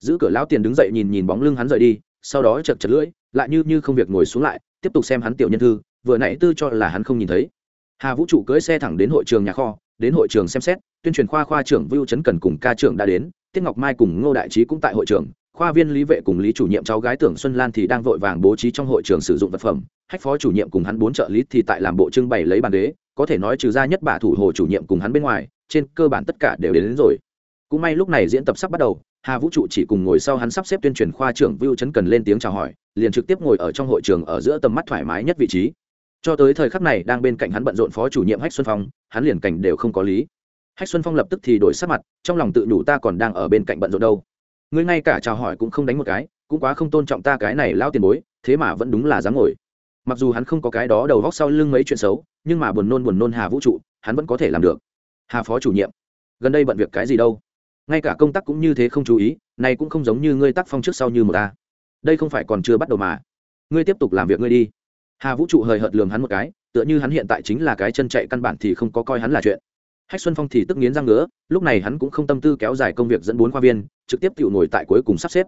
Giữ cửa lão tiền đứng dậy nhìn nhìn bóng lưng hắn rời đi, sau đó chật chật lưỡi, lại như như không việc ngồi xuống lại, tiếp tục xem hắn tiểu nhân thư, vừa nãy tư cho là hắn không nhìn thấy. Hà vũ trụ cưới xe thẳng đến hội trường nhà kho, đến hội trường xem xét, tuyên truyền khoa khoa trưởng vưu trấn cần cùng ca trưởng đã đến, tiết ngọc mai cùng ngô đại trí cũng tại hội trường, khoa viên lý vệ cùng lý chủ nhiệm cháu gái tưởng xuân lan thì đang vội vàng bố trí trong hội trường sử dụng vật phẩm, hách phó chủ nhiệm cùng hắn bốn trợ lý thì tại làm bộ trưng bày lấy bàn ghế, có thể nói trừ ra nhất bà thủ hồ chủ nhiệm cùng hắn bên ngoài trên cơ bản tất cả đều đến, đến rồi. Cũng may lúc này diễn tập sắp bắt đầu hà vũ trụ chỉ cùng ngồi sau hắn sắp xếp tuyên truyền khoa trưởng vưu chấn cần lên tiếng chào hỏi liền trực tiếp ngồi ở trong hội trường ở giữa tầm mắt thoải mái nhất vị trí. Cho tới thời khắc này đang bên cạnh hắn bận rộn phó chủ nhiệm hách xuân phong hắn liền cảnh đều không có lý. Hách xuân phong lập tức thì đổi sắc mặt trong lòng tự đủ ta còn đang ở bên cạnh bận rộn đâu. Ngươi ngay cả chào hỏi cũng không đánh một cái cũng quá không tôn trọng ta cái này lao tiền bối thế mà vẫn đúng là dám ngồi. Mặc dù hắn không có cái đó đầu góc sau lưng mấy chuyện xấu nhưng mà buồn nôn buồn nôn hà vũ trụ hắn vẫn có thể làm được hà phó chủ nhiệm, gần đây bận việc cái gì đâu? Ngay cả công tác cũng như thế không chú ý này cũng không giống như ngươi tác phong trước sau như một ta đây không phải còn chưa bắt đầu mà. Ngươi tiếp tục làm việc ngươi đi. Hà vũ trụ hời hợt lường hắn một cái, tựa như hắn hiện tại chính là cái chân chạy căn bản thì không có coi hắn là chuyện. Hách xuân phong thì tức nghiến răng ngứa, lúc này hắn cũng không tâm tư kéo dài công việc dẫn bốn khoa viên, trực tiếp tự ngồi tại cuối cùng sắp xếp.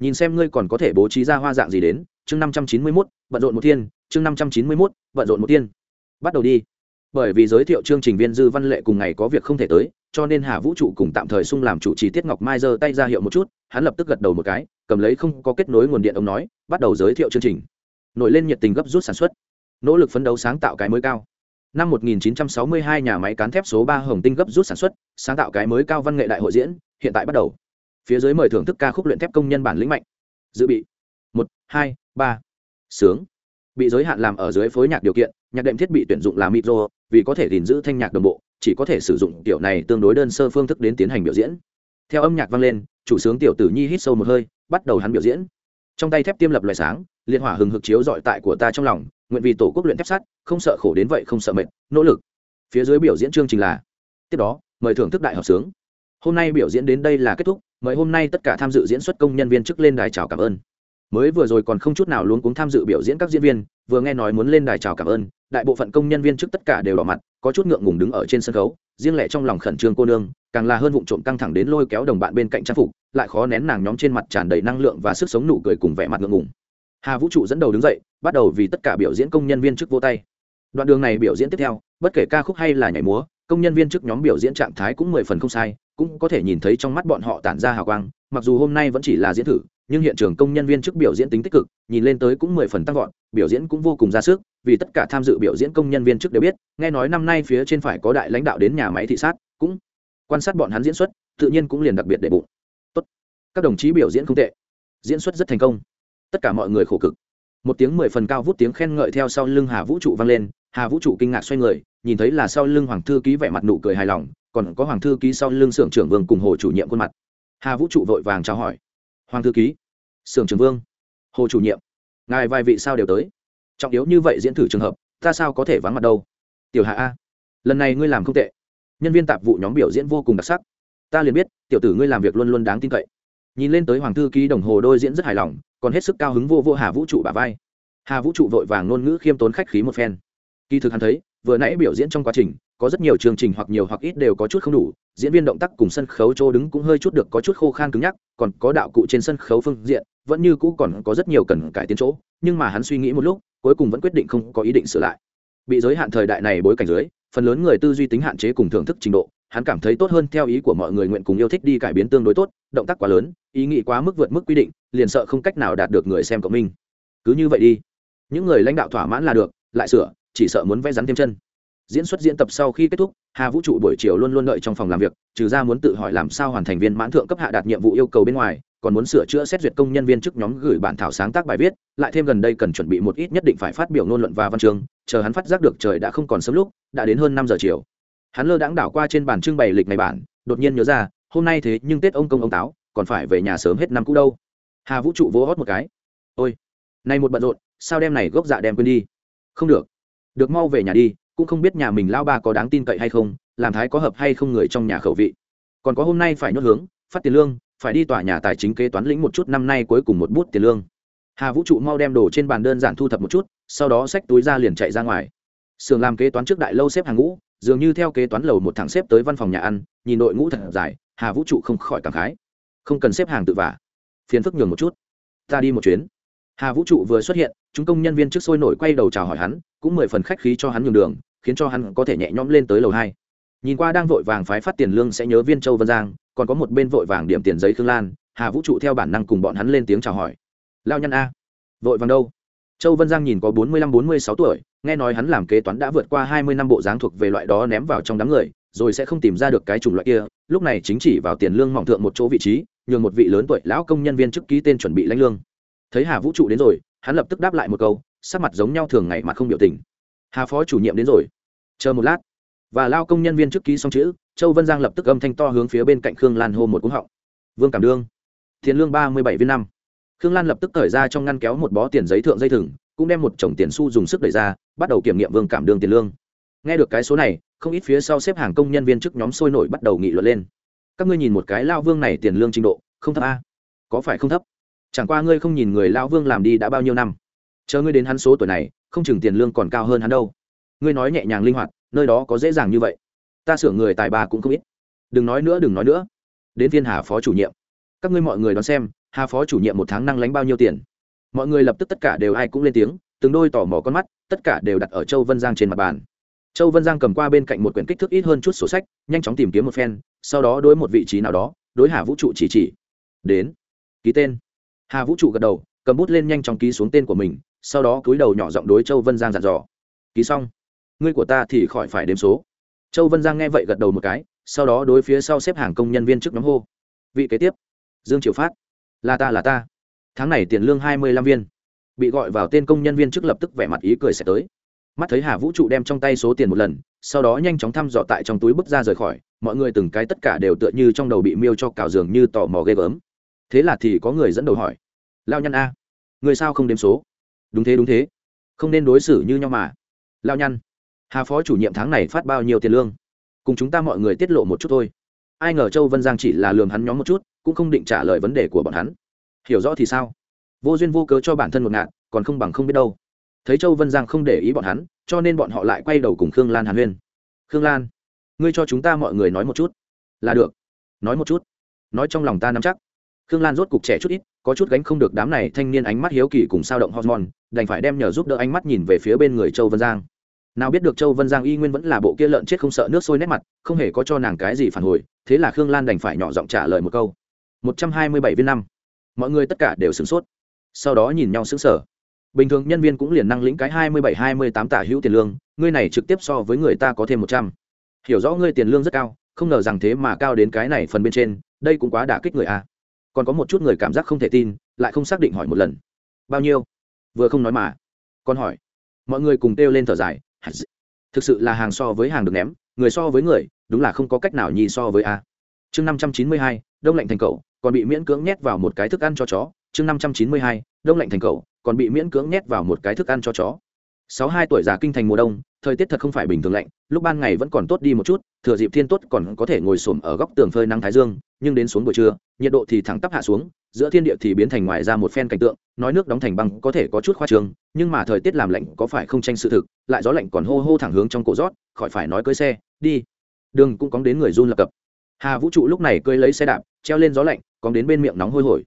Nhìn xem ngươi còn có thể bố trí ra hoa dạng gì đến, chương năm trăm chín mươi mốt, bận rộn một thiên, chương năm trăm chín mươi mốt, bận rộn một thiên. Bắt đầu đi bởi vì giới thiệu chương trình viên dư văn lệ cùng ngày có việc không thể tới cho nên hà vũ trụ cùng tạm thời sung làm chủ trì tiết ngọc mai giơ tay ra hiệu một chút hắn lập tức gật đầu một cái cầm lấy không có kết nối nguồn điện ông nói bắt đầu giới thiệu chương trình nổi lên nhiệt tình gấp rút sản xuất nỗ lực phấn đấu sáng tạo cái mới cao năm 1962 nhà máy cán thép số 3 Hồng Tinh gấp rút sản xuất, sáng tạo cái mới cao văn nghệ đại hội diễn, hiện tại bắt đầu. Phía dưới mời thưởng thức ca khúc luyện thép công nhân bản lĩnh mạnh. Dự bị. 1 2 3. Sướng. Bị giới hạn làm ở dưới phối nhạc điều kiện, nhạc đệm thiết bị tuyển dụng là micro, vì có thể gìn giữ thanh nhạc đồng bộ, chỉ có thể sử dụng tiểu này tương đối đơn sơ phương thức đến tiến hành biểu diễn. Theo âm nhạc vang lên, chủ sướng tiểu tử Nhi hít sâu một hơi, bắt đầu hắn biểu diễn. Trong tay thép tiêm lập loài sáng, liên hỏa hừng hực chiếu dọi tại của ta trong lòng nguyện vì tổ quốc luyện thép sắt không sợ khổ đến vậy không sợ mệt nỗ lực phía dưới biểu diễn chương trình là tiếp đó mời thưởng thức đại hợp sướng hôm nay biểu diễn đến đây là kết thúc mời hôm nay tất cả tham dự diễn xuất công nhân viên chức lên đài chào cảm ơn mới vừa rồi còn không chút nào luôn cuống tham dự biểu diễn các diễn viên vừa nghe nói muốn lên đài chào cảm ơn đại bộ phận công nhân viên chức tất cả đều đỏ mặt, có chút ngượng ngùng đứng ở trên sân khấu, riêng lẻ trong lòng khẩn trương cô nương, càng là hơn vụ trộm căng thẳng đến lôi kéo đồng bạn bên cạnh trang phục, lại khó nén nàng nhóm trên mặt tràn đầy năng lượng và sức sống nụ cười cùng vẻ mặt ngượng ngùng. Hà vũ trụ dẫn đầu đứng dậy, bắt đầu vì tất cả biểu diễn công nhân viên chức vô tay. Đoạn đường này biểu diễn tiếp theo, bất kể ca khúc hay là nhảy múa công nhân viên chức nhóm biểu diễn trạng thái cũng mười phần không sai, cũng có thể nhìn thấy trong mắt bọn họ tản ra hào quang, mặc dù hôm nay vẫn chỉ là diễn thử, nhưng hiện trường công nhân viên chức biểu diễn tính tích cực, nhìn lên tới cũng mười phần tăng vọt, biểu diễn cũng vô cùng ra sức, vì tất cả tham dự biểu diễn công nhân viên chức đều biết, nghe nói năm nay phía trên phải có đại lãnh đạo đến nhà máy thị sát, cũng quan sát bọn hắn diễn xuất, tự nhiên cũng liền đặc biệt để bụng. Tốt. Các đồng chí biểu diễn không tệ. Diễn xuất rất thành công. Tất cả mọi người khổ cực. Một tiếng mười phần cao vút tiếng khen ngợi theo sau lưng hà vũ trụ vang lên, hà vũ trụ kinh ngạc xoay người nhìn thấy là sau lưng hoàng thư ký vẻ mặt nụ cười hài lòng, còn có hoàng thư ký sau lưng xưởng trưởng vương cùng hồ chủ nhiệm khuôn mặt. Hà vũ trụ vội vàng chào hỏi. Hoàng thư ký xưởng trưởng vương, hồ chủ nhiệm, ngài vài vị sao đều tới? Trọng yếu như vậy diễn thử trường hợp, ta sao có thể vắng mặt đâu? Tiểu hạ a, lần này ngươi làm không tệ. Nhân viên tạp vụ nhóm biểu diễn vô cùng đặc sắc. Ta liền biết, tiểu tử ngươi làm việc luôn luôn đáng tin cậy. Nhìn lên tới hoàng thư ký đồng hồ đôi diễn rất hài lòng, còn hết sức cao hứng vô vô hà vũ trụ bả vai. Hà vũ trụ vội vàng ngôn ngữ khiêm tốn khách khí một phen. Kỳ thực hắn thấy vừa nãy biểu diễn trong quá trình, có rất nhiều chương trình hoặc nhiều hoặc ít đều có chút không đủ, diễn viên động tác cùng sân khấu chỗ đứng cũng hơi chút được có chút khô khan cứng nhắc, còn có đạo cụ trên sân khấu phương diện, vẫn như cũ còn có rất nhiều cần cải tiến chỗ, nhưng mà hắn suy nghĩ một lúc, cuối cùng vẫn quyết định không có ý định sửa lại. Bị giới hạn thời đại này bối cảnh dưới, phần lớn người tư duy tính hạn chế cùng thưởng thức trình độ, hắn cảm thấy tốt hơn theo ý của mọi người nguyện cùng yêu thích đi cải biến tương đối tốt, động tác quá lớn, ý nghĩ quá mức vượt mức quy định, liền sợ không cách nào đạt được người xem cộng minh. Cứ như vậy đi. Những người lãnh đạo thỏa mãn là được, lại sửa chỉ sợ muốn vẽ rắn thêm chân. Diễn xuất diễn tập sau khi kết thúc, hà vũ trụ buổi chiều luôn luôn đợi trong phòng làm việc, trừ ra muốn tự hỏi làm sao hoàn thành viên mãn thượng cấp hạ đạt nhiệm vụ yêu cầu bên ngoài, còn muốn sửa chữa xét duyệt công nhân viên chức nhóm gửi bản thảo sáng tác bài viết, lại thêm gần đây cần chuẩn bị một ít nhất định phải phát biểu ngôn luận và văn chương, chờ hắn phát giác được trời đã không còn sớm lúc, đã đến hơn năm giờ chiều. Hắn lơ đãng đảo qua trên bàn trưng bày lịch ngày bản, đột nhiên nhớ ra, hôm nay thế nhưng tết ông công ông táo, còn phải về nhà sớm hết năm cũ đâu. Hà vũ trụ vỗ hót một cái. Ôi, nay một bận rộn, sao đem này gốc dạ đem quên đi? Không được được mau về nhà đi, cũng không biết nhà mình lao ba có đáng tin cậy hay không, làm thái có hợp hay không người trong nhà khẩu vị. Còn có hôm nay phải nhốt hướng, phát tiền lương, phải đi tòa nhà tài chính kế toán lĩnh một chút năm nay cuối cùng một bút tiền lương. Hà vũ trụ mau đem đồ trên bàn đơn giản thu thập một chút, sau đó xách túi ra liền chạy ra ngoài. Sưởng làm kế toán trước đại lâu xếp hàng ngũ, dường như theo kế toán lầu một thằng xếp tới văn phòng nhà ăn, nhìn đội ngũ thật dài, hà vũ trụ không khỏi cảm khái. Không cần xếp hàng tự vả. Phiền phức nhường một chút. Ta đi một chuyến. Hà vũ trụ vừa xuất hiện, chúng công nhân viên trước sôi nổi quay đầu chào hỏi hắn cũng mười phần khách khí cho hắn nhường đường, khiến cho hắn có thể nhẹ nhõm lên tới lầu hai. Nhìn qua đang vội vàng phái phát tiền lương sẽ nhớ viên châu vân giang, còn có một bên vội vàng điểm tiền giấy khương lan, hà vũ trụ theo bản năng cùng bọn hắn lên tiếng chào hỏi. Lao nhân a, vội vàng đâu? Châu vân giang nhìn có bốn mươi lăm, bốn mươi sáu tuổi, nghe nói hắn làm kế toán đã vượt qua hai mươi năm bộ dáng thuộc về loại đó ném vào trong đám người, rồi sẽ không tìm ra được cái chủng loại kia, lúc này chính chỉ vào tiền lương mỏng thượng một chỗ vị trí, nhường một vị lớn tuổi lão công nhân viên chức ký tên chuẩn bị lãnh lương. Thấy hà vũ trụ đến rồi, hắn lập tức đáp lại một câu sắc mặt giống nhau thường ngày mà không biểu tình. Hà phó chủ nhiệm đến rồi. Chờ một lát. Và lao công nhân viên trước ký xong chữ, châu vân giang lập tức âm thanh to hướng phía bên cạnh khương lan hô một cúng họng. Vương cảm đương. Tiền lương ba mươi bảy viên năm. Khương lan lập tức cởi ra trong ngăn kéo một bó tiền giấy thượng dây thừng, cũng đem một chồng tiền xu dùng sức đẩy ra, bắt đầu kiểm nghiệm vương cảm đương tiền lương. Nghe được cái số này, không ít phía sau xếp hàng công nhân viên chức nhóm sôi nổi bắt đầu nghị luận lên. Các ngươi nhìn một cái lao vương này tiền lương trình độ, không thấp a. Có phải không thấp? Chẳng qua ngươi không nhìn người lao vương làm đi đã bao nhiêu năm? Chờ ngươi đến hắn số tuổi này, không chừng tiền lương còn cao hơn hắn đâu. Ngươi nói nhẹ nhàng linh hoạt, nơi đó có dễ dàng như vậy. Ta sửa người tài bà cũng không ít. Đừng nói nữa, đừng nói nữa. Đến phiên hà phó chủ nhiệm. Các ngươi mọi người đón xem, hà phó chủ nhiệm một tháng năng lánh bao nhiêu tiền? Mọi người lập tức tất cả đều ai cũng lên tiếng, từng đôi tò mò con mắt, tất cả đều đặt ở châu vân giang trên mặt bàn. Châu vân giang cầm qua bên cạnh một quyển kích thước ít hơn chút sổ sách, nhanh chóng tìm kiếm một phen, sau đó đối một vị trí nào đó, đối hà vũ trụ chỉ chỉ. Đến. Ký tên. Hà vũ trụ gật đầu, cầm bút lên nhanh chóng ký xuống tên của mình sau đó cúi đầu nhỏ giọng đối châu vân giang dặn dò, ký xong. Ngươi của ta thì khỏi phải đếm số. Châu vân giang nghe vậy gật đầu một cái, sau đó đối phía sau xếp hàng công nhân viên trước nhóm hô, vị kế tiếp, dương triều phát. Là ta là ta. Tháng này tiền lương hai mươi lăm viên. Bị gọi vào tên công nhân viên trước lập tức vẻ mặt ý cười sẽ tới. Mắt thấy hà vũ trụ đem trong tay số tiền một lần, sau đó nhanh chóng thăm dò tại trong túi bước ra rời khỏi, mọi người từng cái tất cả đều tựa như trong đầu bị miêu cho cào giường như tò mò ghê gớm. Thế là thì có người dẫn đầu hỏi lao nhân a, người sao không đếm số? Đúng thế đúng thế. Không nên đối xử như nhau mà. Lao nhăn. Hà phó chủ nhiệm tháng này phát bao nhiêu tiền lương? Cùng chúng ta mọi người tiết lộ một chút thôi. Ai ngờ châu vân giang chỉ là lường hắn nhóm một chút, cũng không định trả lời vấn đề của bọn hắn. Hiểu rõ thì sao? Vô duyên vô cớ cho bản thân một ngạn còn không bằng không biết đâu. Thấy châu vân giang không để ý bọn hắn, cho nên bọn họ lại quay đầu cùng khương lan hàn huyên. Khương lan, ngươi cho chúng ta mọi người nói một chút. Là được. Nói một chút. Nói trong lòng ta nắm chắc khương lan rốt cục trẻ chút ít, có chút gánh không được đám này thanh niên ánh mắt hiếu kỳ cùng sao động hormone, đành phải đem nhờ giúp đỡ ánh mắt nhìn về phía bên người châu vân giang. Nào biết được châu vân giang y nguyên vẫn là bộ kia lợn chết không sợ nước sôi nét mặt, không hề có cho nàng cái gì phản hồi, thế là khương lan đành phải nhỏ giọng trả lời một câu. Một trăm hai mươi bảy viên năm. Mọi người tất cả đều sửng sốt. Sau đó nhìn nhau sững sờ. Bình thường nhân viên cũng liền năng lĩnh cái hai mươi bảy, hai mươi tám tả hữu tiền lương, ngươi này trực tiếp so với người ta có thêm một trăm. Hiểu rõ ngươi tiền lương rất cao, không ngờ rằng thế mà cao đến cái này phần bên trên, đây cũng quá đả kích người a còn có một chút người cảm giác không thể tin, lại không xác định hỏi một lần. Bao nhiêu? Vừa không nói mà. Còn hỏi. Mọi người cùng kêu lên thở dài. Thực sự là hàng so với hàng được ném, người so với người, đúng là không có cách nào nhì so với a. Chương năm trăm chín mươi hai, đông lạnh thành cậu còn bị miễn cưỡng nhét vào một cái thức ăn cho chó. Chương năm trăm chín mươi hai, đông lạnh thành cậu còn bị miễn cưỡng nhét vào một cái thức ăn cho chó. sáu hai tuổi già kinh thành mùa đông, thời tiết thật không phải bình thường lạnh, lúc ban ngày vẫn còn tốt đi một chút, thừa dịp thiên tốt còn có thể ngồi xổm ở góc tường phơi nắng thái dương, nhưng đến xuống buổi trưa nhiệt độ thì thẳng tắp hạ xuống, giữa thiên địa thì biến thành ngoài ra một phen cảnh tượng, nói nước đóng thành băng có thể có chút khoa trương, nhưng mà thời tiết làm lạnh có phải không tranh sự thực, lại gió lạnh còn hô hô thẳng hướng trong cổ rót, khỏi phải nói cưới xe, đi. Đường cũng cóng đến người run lập cập. Hà vũ trụ lúc này cưới lấy xe đạp, treo lên gió lạnh, cóng đến bên miệng nóng hôi hổi.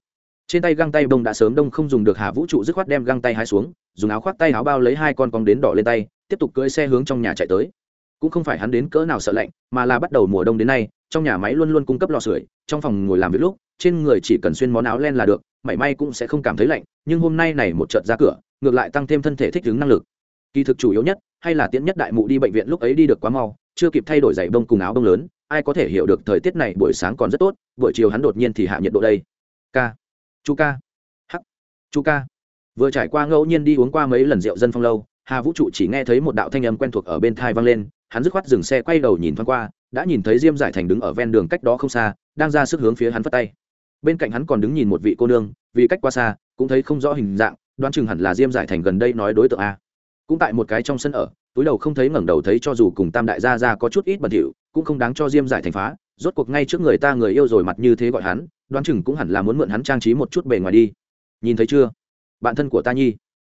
Trên tay găng tay bông đã sớm đông không dùng được, hà vũ trụ dứt khoát đem găng tay hai xuống, dùng áo khoác tay áo bao lấy hai con cong đến đỏ lên tay, tiếp tục cưỡi xe hướng trong nhà chạy tới cũng không phải hắn đến cỡ nào sợ lạnh, mà là bắt đầu mùa đông đến nay, trong nhà máy luôn luôn cung cấp lò sưởi, trong phòng ngồi làm việc lúc, trên người chỉ cần xuyên món áo len là được, mảy may cũng sẽ không cảm thấy lạnh, nhưng hôm nay này một trận ra cửa, ngược lại tăng thêm thân thể thích ứng năng lực. Kỳ thực chủ yếu nhất, hay là tiễn nhất đại mụ đi bệnh viện lúc ấy đi được quá mau, chưa kịp thay đổi giày bông cùng áo bông lớn, ai có thể hiểu được thời tiết này buổi sáng còn rất tốt, buổi chiều hắn đột nhiên thì hạ nhiệt độ đây. K. Chu ca. Hắc chu ca. Vừa trải qua ngẫu nhiên đi uống qua mấy lần rượu dân phong lâu, hà vũ trụ chỉ nghe thấy một đạo thanh âm quen thuộc ở bên thai vang lên hắn dứt khoát dừng xe quay đầu nhìn thoáng qua, đã nhìn thấy diêm giải thành đứng ở ven đường cách đó không xa, đang ra sức hướng phía hắn phất tay. Bên cạnh hắn còn đứng nhìn một vị cô nương, vì cách qua xa, cũng thấy không rõ hình dạng, đoán chừng hẳn là diêm giải thành gần đây nói đối tượng a. Cũng tại một cái trong sân ở, túi đầu không thấy ngẩng đầu thấy cho dù cùng tam đại gia ra có chút ít bẩn thỉu, cũng không đáng cho diêm giải thành phá, rốt cuộc ngay trước người ta người yêu rồi mặt như thế gọi hắn, đoán chừng cũng hẳn là muốn mượn hắn trang trí một chút bề ngoài đi. Nhìn thấy chưa? Bạn thân của ta nhi.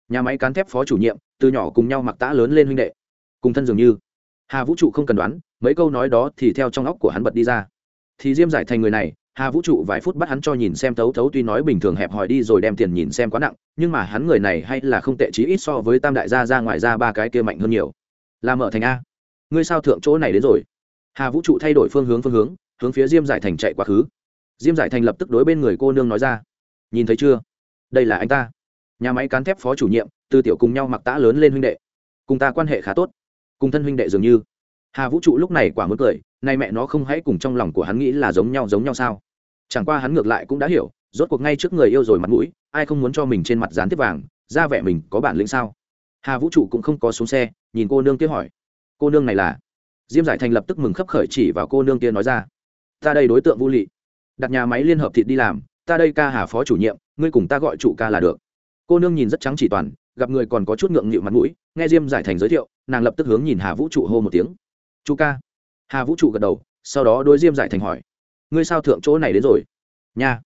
Nhà máy cán thép phó chủ nhiệm, từ nhỏ cùng nhau mặc tã lớn lên huynh đệ. Cùng thân dường như hà vũ trụ không cần đoán, mấy câu nói đó thì theo trong óc của hắn bật đi ra. Thì diêm giải thành người này, hà vũ trụ vài phút bắt hắn cho nhìn xem thấu thấu tuy nói bình thường hẹp hòi đi rồi đem tiền nhìn xem quá nặng, nhưng mà hắn người này hay là không tệ chí ít so với tam đại gia ra ngoài ra ba cái kia mạnh hơn nhiều. Là mở thành a. Ngươi sao thượng chỗ này đến rồi? Hà vũ trụ thay đổi phương hướng phương hướng hướng phía diêm giải thành chạy quá khứ. Diêm giải thành lập tức đối bên người cô nương nói ra. Nhìn thấy chưa? Đây là anh ta. Nhà máy cán thép phó chủ nhiệm từ tiểu cùng nhau mặc tã lớn lên huynh đệ. Cùng ta quan hệ khá tốt cùng thân huynh đệ dường như. Hà vũ trụ lúc này quả muốn cười, nay mẹ nó không hãy cùng trong lòng của hắn nghĩ là giống nhau giống nhau sao? Chẳng qua hắn ngược lại cũng đã hiểu, rốt cuộc ngay trước người yêu rồi mặt mũi, ai không muốn cho mình trên mặt dán tiếp vàng, ra vẻ mình có bản lĩnh sao? Hà vũ trụ cũng không có xuống xe, nhìn cô nương kia hỏi. Cô nương này là? Diêm giải thành lập tức mừng khấp khởi chỉ vào cô nương kia nói ra. Ta đây đối tượng vô lị. Đặt nhà máy liên hợp thịt đi làm, ta đây ca hà phó chủ nhiệm, ngươi cùng ta gọi chủ ca là được. Cô nương nhìn rất trắng chỉ toàn gặp người còn có chút ngượng nghịu mặt mũi, nghe diêm giải thành giới thiệu, nàng lập tức hướng nhìn hà vũ trụ hô một tiếng. Chu ca. Hà vũ trụ gật đầu, sau đó đôi diêm giải thành hỏi, ngươi sao thượng chỗ này đến rồi? Nha,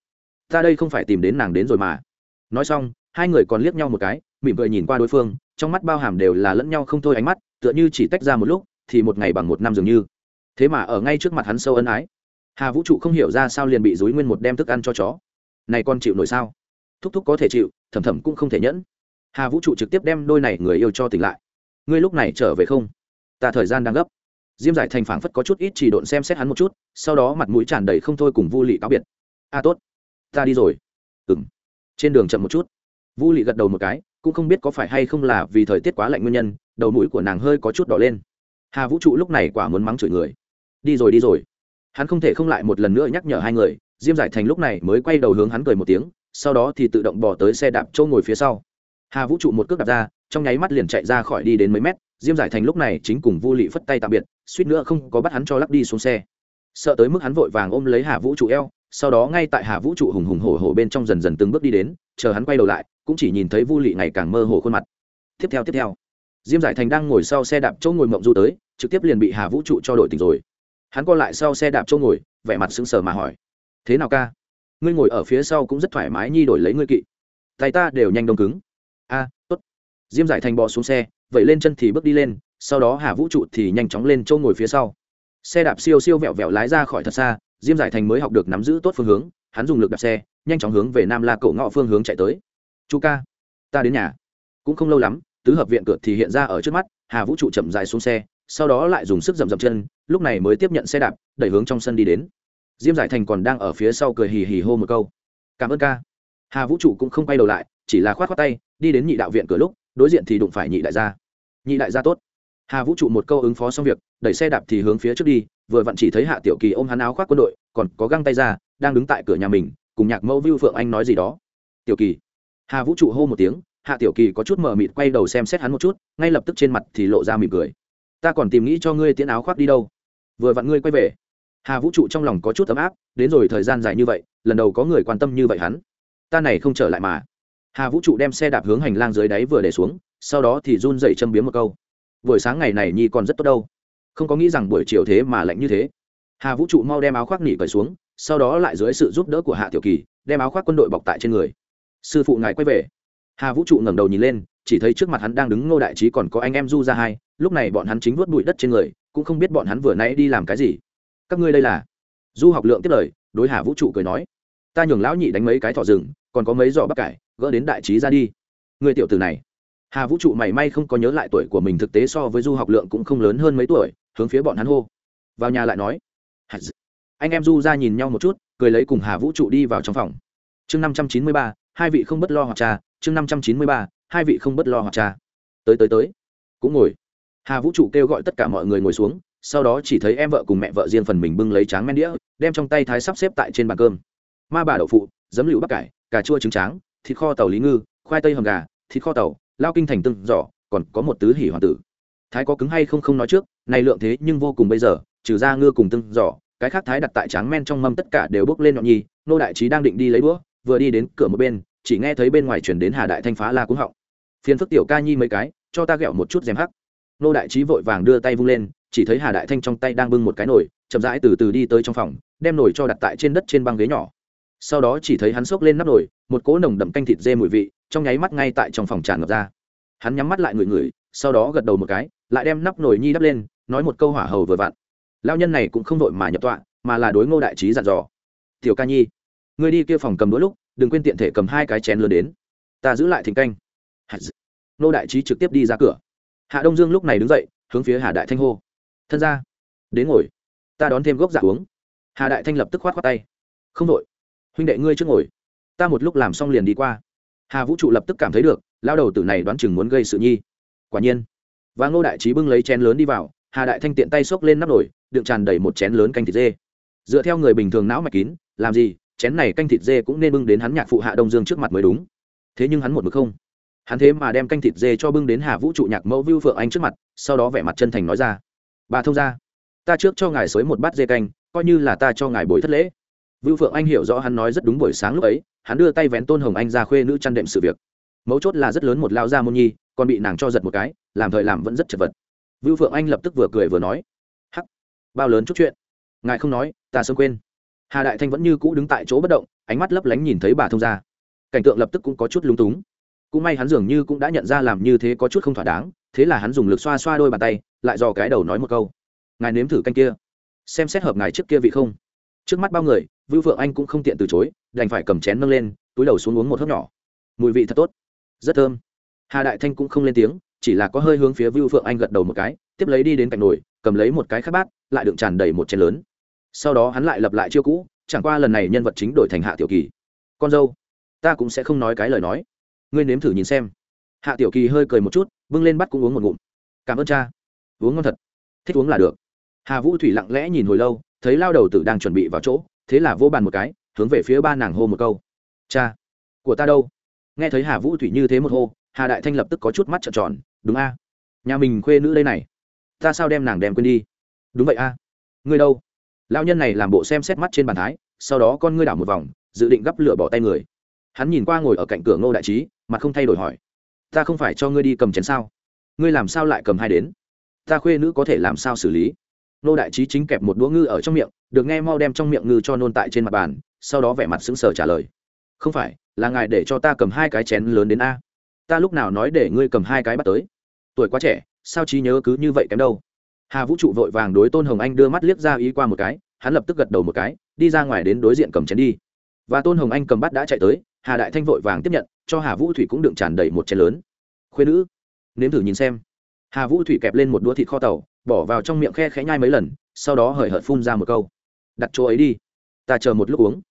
ta đây không phải tìm đến nàng đến rồi mà. Nói xong, hai người còn liếc nhau một cái, mỉm cười nhìn qua đối phương, trong mắt bao hàm đều là lẫn nhau không thôi ánh mắt, tựa như chỉ tách ra một lúc, thì một ngày bằng một năm dường như. Thế mà ở ngay trước mặt hắn sâu ân ái. Hà vũ trụ không hiểu ra sao liền bị dối nguyên một đem thức ăn cho chó. Này con chịu nổi sao? Thúc thúc có thể chịu, thầm thầm cũng không thể nhẫn hà vũ trụ trực tiếp đem đôi này người yêu cho tỉnh lại. Ngươi lúc này trở về không? Ta thời gian đang gấp. Diêm giải thành phảng phất có chút ít chỉ độn xem xét hắn một chút, sau đó mặt mũi tràn đầy không thôi cùng vu lị cáo biệt. A tốt, ta đi rồi. Ừng trên đường chậm một chút. Vu lị gật đầu một cái, cũng không biết có phải hay không là vì thời tiết quá lạnh nguyên nhân, đầu mũi của nàng hơi có chút đỏ lên. Hà vũ trụ lúc này quả muốn mắng chửi người. Đi rồi đi rồi. Hắn không thể không lại một lần nữa nhắc nhở hai người, diêm giải thành lúc này mới quay đầu hướng hắn cười một tiếng, sau đó thì tự động bỏ tới xe đạp trâu ngồi phía sau hà vũ trụ một cước đạp ra, trong nháy mắt liền chạy ra khỏi đi đến mấy mét, diêm giải thành lúc này chính cùng vu lị phất tay tạm biệt, suýt nữa không có bắt hắn cho lắc đi xuống xe. Sợ tới mức hắn vội vàng ôm lấy hà vũ trụ eo, sau đó ngay tại hà vũ trụ hùng hùng hổ hổ bên trong dần dần từng bước đi đến, chờ hắn quay đầu lại, cũng chỉ nhìn thấy vu lị ngày càng mơ hồ khuôn mặt. Tiếp theo tiếp theo, diêm giải thành đang ngồi sau xe đạp chỗ ngồi mộng du tới, trực tiếp liền bị hà vũ trụ cho đội tỉnh rồi. Hắn co lại sau xe đạp chỗ ngồi, vẻ mặt sững sờ mà hỏi, thế nào ca? Ngươi ngồi ở phía sau cũng rất thoải mái nhi đổi lấy ngươi kỵ. Tay ta đều nhanh đông cứng diêm giải thành bò xuống xe vậy lên chân thì bước đi lên, sau đó hà vũ trụ thì nhanh chóng lên châu ngồi phía sau. Xe đạp siêu siêu vẹo vẹo lái ra khỏi thật xa, diêm giải thành mới học được nắm giữ tốt phương hướng, hắn dùng lực đạp xe, nhanh chóng hướng về nam la cổ ngõ phương hướng chạy tới. Chu ca, ta đến nhà. Cũng không lâu lắm, tứ hợp viện cửa thì hiện ra ở trước mắt, hà vũ trụ chậm dài xuống xe, sau đó lại dùng sức dậm dậm chân, lúc này mới tiếp nhận xe đạp, đẩy hướng trong sân đi đến. Diêm giải thành còn đang ở phía sau cười hì hì hô một câu. Cảm ơn ca. Hà vũ trụ cũng không quay đầu lại, chỉ là khoát khoát tay, đi đến nhị đạo viện cửa lúc đối diện thì đụng phải nhị đại gia. Nhị đại gia tốt. Hà vũ trụ một câu ứng phó xong việc, đẩy xe đạp thì hướng phía trước đi, vừa vặn chỉ thấy hạ tiểu kỳ ôm hắn áo khoác quân đội, còn có găng tay ra, đang đứng tại cửa nhà mình, cùng nhạc mẫu vưu phượng anh nói gì đó. Tiểu kỳ. Hà vũ trụ hô một tiếng, hạ tiểu kỳ có chút mờ mịt quay đầu xem xét hắn một chút, ngay lập tức trên mặt thì lộ ra mỉm cười. Ta còn tìm nghĩ cho ngươi tiễn áo khoác đi đâu. Vừa vặn ngươi quay về. Hà vũ trụ trong lòng có chút ấm áp, đến rồi thời gian dài như vậy, lần đầu có người quan tâm như vậy hắn. Ta này không trở lại mà hà vũ trụ đem xe đạp hướng hành lang dưới đáy vừa để xuống, sau đó thì run dậy châm biếm một câu. Buổi sáng ngày này nhi còn rất tốt đâu. Không có nghĩ rằng buổi chiều thế mà lạnh như thế. Hà vũ trụ mau đem áo khoác nỉ cởi xuống, sau đó lại dưới sự giúp đỡ của hạ tiểu kỳ, đem áo khoác quân đội bọc tại trên người. Sư phụ ngài quay về. Hà vũ trụ ngẩng đầu nhìn lên, chỉ thấy trước mặt hắn đang đứng ngô đại trí còn có anh em du ra hai, lúc này bọn hắn chính vuốt bụi đất trên người, cũng không biết bọn hắn vừa nãy đi làm cái gì. Các ngươi đây là? Du học lượng tiếp lời, đối hà vũ trụ cười nói. Ta nhường lão nhị đánh mấy cái thỏ rừng, còn có mấy giỏ bắp cải gỡ đến đại trí ra đi. Người tiểu tử này. Hà vũ trụ mảy may không có nhớ lại tuổi của mình thực tế so với du học lượng cũng không lớn hơn mấy tuổi, hướng phía bọn hắn hô. Vào nhà lại nói. Anh em du ra nhìn nhau một chút, cười lấy cùng hà vũ trụ đi vào trong phòng. Chương năm trăm chín mươi ba, hai vị không bất lo hoặc cha chương năm trăm chín mươi ba, hai vị không bất lo hoặc cha tới tới tới. Cũng ngồi. Hà vũ trụ kêu gọi tất cả mọi người ngồi xuống, sau đó chỉ thấy em vợ cùng mẹ vợ riêng phần mình bưng lấy tráng men đĩa, đem trong tay thái sắp xếp tại trên bàn cơm. Ma bà đậu phụ, giấm lựu bắp cải, cà chua trứng tráng thịt kho tàu lý ngư, khoai tây hầm gà, thịt kho tàu, lao kinh thành từng giỏ, còn có một tứ hỉ hoàng tử. Thái có cứng hay không không nói trước, này lượng thế nhưng vô cùng bây giờ, trừ ra ngư cùng từng giỏ, cái khác thái đặt tại tráng men trong mâm tất cả đều bước lên nhọn nhi, nô đại trí đang định đi lấy đũa, vừa đi đến cửa một bên, chỉ nghe thấy bên ngoài chuyển đến hà đại thanh phá la cúng họng. Phiền phức tiểu ca nhi mấy cái, cho ta ghẹo một chút rèm hắc. Nô đại trí vội vàng đưa tay vung lên, chỉ thấy hà đại thanh trong tay đang bưng một cái nồi, chậm rãi từ từ đi tới trong phòng, đem nồi cho đặt tại trên đất trên băng ghế nhỏ sau đó chỉ thấy hắn xốc lên nắp nồi, một cỗ nồng đậm canh thịt dê mùi vị, trong nháy mắt ngay tại trong phòng tràn ngập ra. Hắn nhắm mắt lại ngửi ngửi, sau đó gật đầu một cái, lại đem nắp nồi nhi đắp lên, nói một câu hỏa hầu vừa vặn. Lao nhân này cũng không vội mà nhập tọa, mà là đối ngô đại trí dặn dò. Tiểu ca nhi người đi kia phòng cầm đôi lúc, đừng quên tiện thể cầm hai cái chén lớn đến. Ta giữ lại thỉnh canh. Ngô đại trí trực tiếp đi ra cửa. Hạ đông dương lúc này đứng dậy, hướng phía hà đại thanh hô. Thân ra đến ngồi, ta đón thêm gốc giả uống. Hà đại thanh lập tức khoát khoát tay. Không đội huynh đệ ngươi trước ngồi. Ta một lúc làm xong liền đi qua. Hà vũ trụ lập tức cảm thấy được, lao đầu tử này đoán chừng muốn gây sự nhi. Quả nhiên, và ngô đại trí bưng lấy chén lớn đi vào, hà đại thanh tiện tay xốc lên nắp nổi đựng tràn đầy một chén lớn canh thịt dê. Dựa theo người bình thường não mạch kín, làm gì, chén này canh thịt dê cũng nên bưng đến hắn nhạc phụ hạ đông dương trước mặt mới đúng. Thế nhưng hắn một mực không. Hắn thế mà đem canh thịt dê cho bưng đến hà vũ trụ nhạc mẫu vưu phượng anh trước mặt, sau đó vẻ mặt chân thành nói ra, bà thông ra ta trước cho ngài xới một bát dê canh, coi như là ta cho ngài bồi thất lễ vưu phượng anh hiểu rõ hắn nói rất đúng buổi sáng lúc ấy, hắn đưa tay vén tôn hồng anh ra khuê nữ chăn đệm sự việc. Mấu chốt là rất lớn một lao ra môn nhi, còn bị nàng cho giật một cái, làm thời làm vẫn rất chật vật. Vưu phượng anh lập tức vừa cười vừa nói, hắc, bao lớn chút chuyện. Ngài không nói, ta sớm quên. Hà đại thanh vẫn như cũ đứng tại chỗ bất động, ánh mắt lấp lánh nhìn thấy bà thông ra cảnh tượng lập tức cũng có chút lúng túng. Cũng may hắn dường như cũng đã nhận ra làm như thế có chút không thỏa đáng, thế là hắn dùng lực xoa xoa đôi bàn tay, lại dò cái đầu nói một câu, ngài nếm thử canh kia, xem xét hợp ngài trước kia vị không. Trước mắt bao người vưu phượng anh cũng không tiện từ chối, đành phải cầm chén nâng lên, túi đầu xuống uống một hớp nhỏ. Mùi vị thật tốt, rất thơm. Hà đại thanh cũng không lên tiếng, chỉ là có hơi hướng phía vưu phượng anh gật đầu một cái, tiếp lấy đi đến cạnh nồi, cầm lấy một cái khát bát, lại đựng tràn đầy một chén lớn. Sau đó hắn lại lập lại chiêu cũ, chẳng qua lần này nhân vật chính đổi thành hạ tiểu kỳ. Con dâu, ta cũng sẽ không nói cái lời nói. Ngươi nếm thử nhìn xem. Hạ tiểu kỳ hơi cười một chút, bưng lên bắt cũng uống một ngụm. Cảm ơn cha. Uống ngon thật. Thích uống là được. Hà vũ thủy lặng lẽ nhìn hồi lâu, thấy lao đầu tử đang chuẩn bị vào chỗ thế là vô bàn một cái, hướng về phía ba nàng hô một câu. Cha, của ta đâu? Nghe thấy hà vũ thủy như thế một hô, hà đại thanh lập tức có chút mắt trợn tròn, đúng a? Nhà mình khuê nữ đây này, ta sao đem nàng đem quên đi? Đúng vậy a. Ngươi đâu? Lao nhân này làm bộ xem xét mắt trên bàn thái, sau đó con ngươi đảo một vòng, dự định gắp lửa bỏ tay người. Hắn nhìn qua ngồi ở cạnh cửa ngô đại trí, mặt không thay đổi hỏi, ta không phải cho ngươi đi cầm chén sao? Ngươi làm sao lại cầm hai đến? Ta khuê nữ có thể làm sao xử lý? Nô đại trí chính kẹp một đũa ngư ở trong miệng, được nghe mau đem trong miệng ngư cho nôn tại trên mặt bàn, sau đó vẻ mặt sững sờ trả lời. Không phải, là ngài để cho ta cầm hai cái chén lớn đến a. Ta lúc nào nói để ngươi cầm hai cái bắt tới? Tuổi quá trẻ, sao trí nhớ cứ như vậy kém đâu? Hà vũ trụ vội vàng đối tôn hồng anh đưa mắt liếc ra ý qua một cái, hắn lập tức gật đầu một cái, đi ra ngoài đến đối diện cầm chén đi. Và tôn hồng anh cầm bắt đã chạy tới, hà đại thanh vội vàng tiếp nhận, cho hà vũ thủy cũng đựng tràn đầy một chén lớn. Khuyên nữ, nếm thử nhìn xem. Hà vũ thủy kẹp lên một đũa thịt kho tàu bỏ vào trong miệng khe khẽ nhai mấy lần, sau đó hời hợt phun ra một câu. Đặt chỗ ấy đi, ta chờ một lúc uống.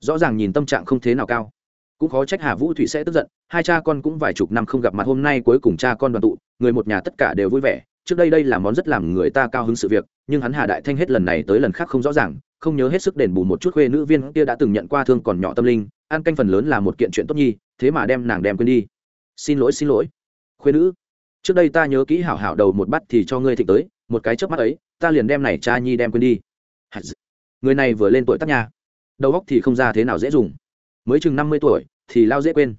Rõ ràng nhìn tâm trạng không thế nào cao. Cũng khó trách hà vũ thủy sẽ tức giận, hai cha con cũng vài chục năm không gặp mặt, hôm nay cuối cùng cha con đoàn tụ, người một nhà tất cả đều vui vẻ. Trước đây đây là món rất làm người ta cao hứng sự việc, nhưng hắn hà đại thanh hết lần này tới lần khác không rõ ràng, không nhớ hết sức đền bù một chút khuê nữ viên kia đã từng nhận qua thương còn nhỏ tâm linh, ăn canh phần lớn là một kiện chuyện tốt nhi, thế mà đem nàng đem quên đi. Xin lỗi xin lỗi. Khuê nữ, trước đây ta nhớ kỹ hảo hảo đầu một bát thì cho ngươi thịnh tới một cái trước mắt ấy, ta liền đem này cha nhi đem quên đi. Người này vừa lên tuổi tắt nha. Đầu óc thì không ra thế nào dễ dùng. Mới chừng năm mươi tuổi, thì lao dễ quên.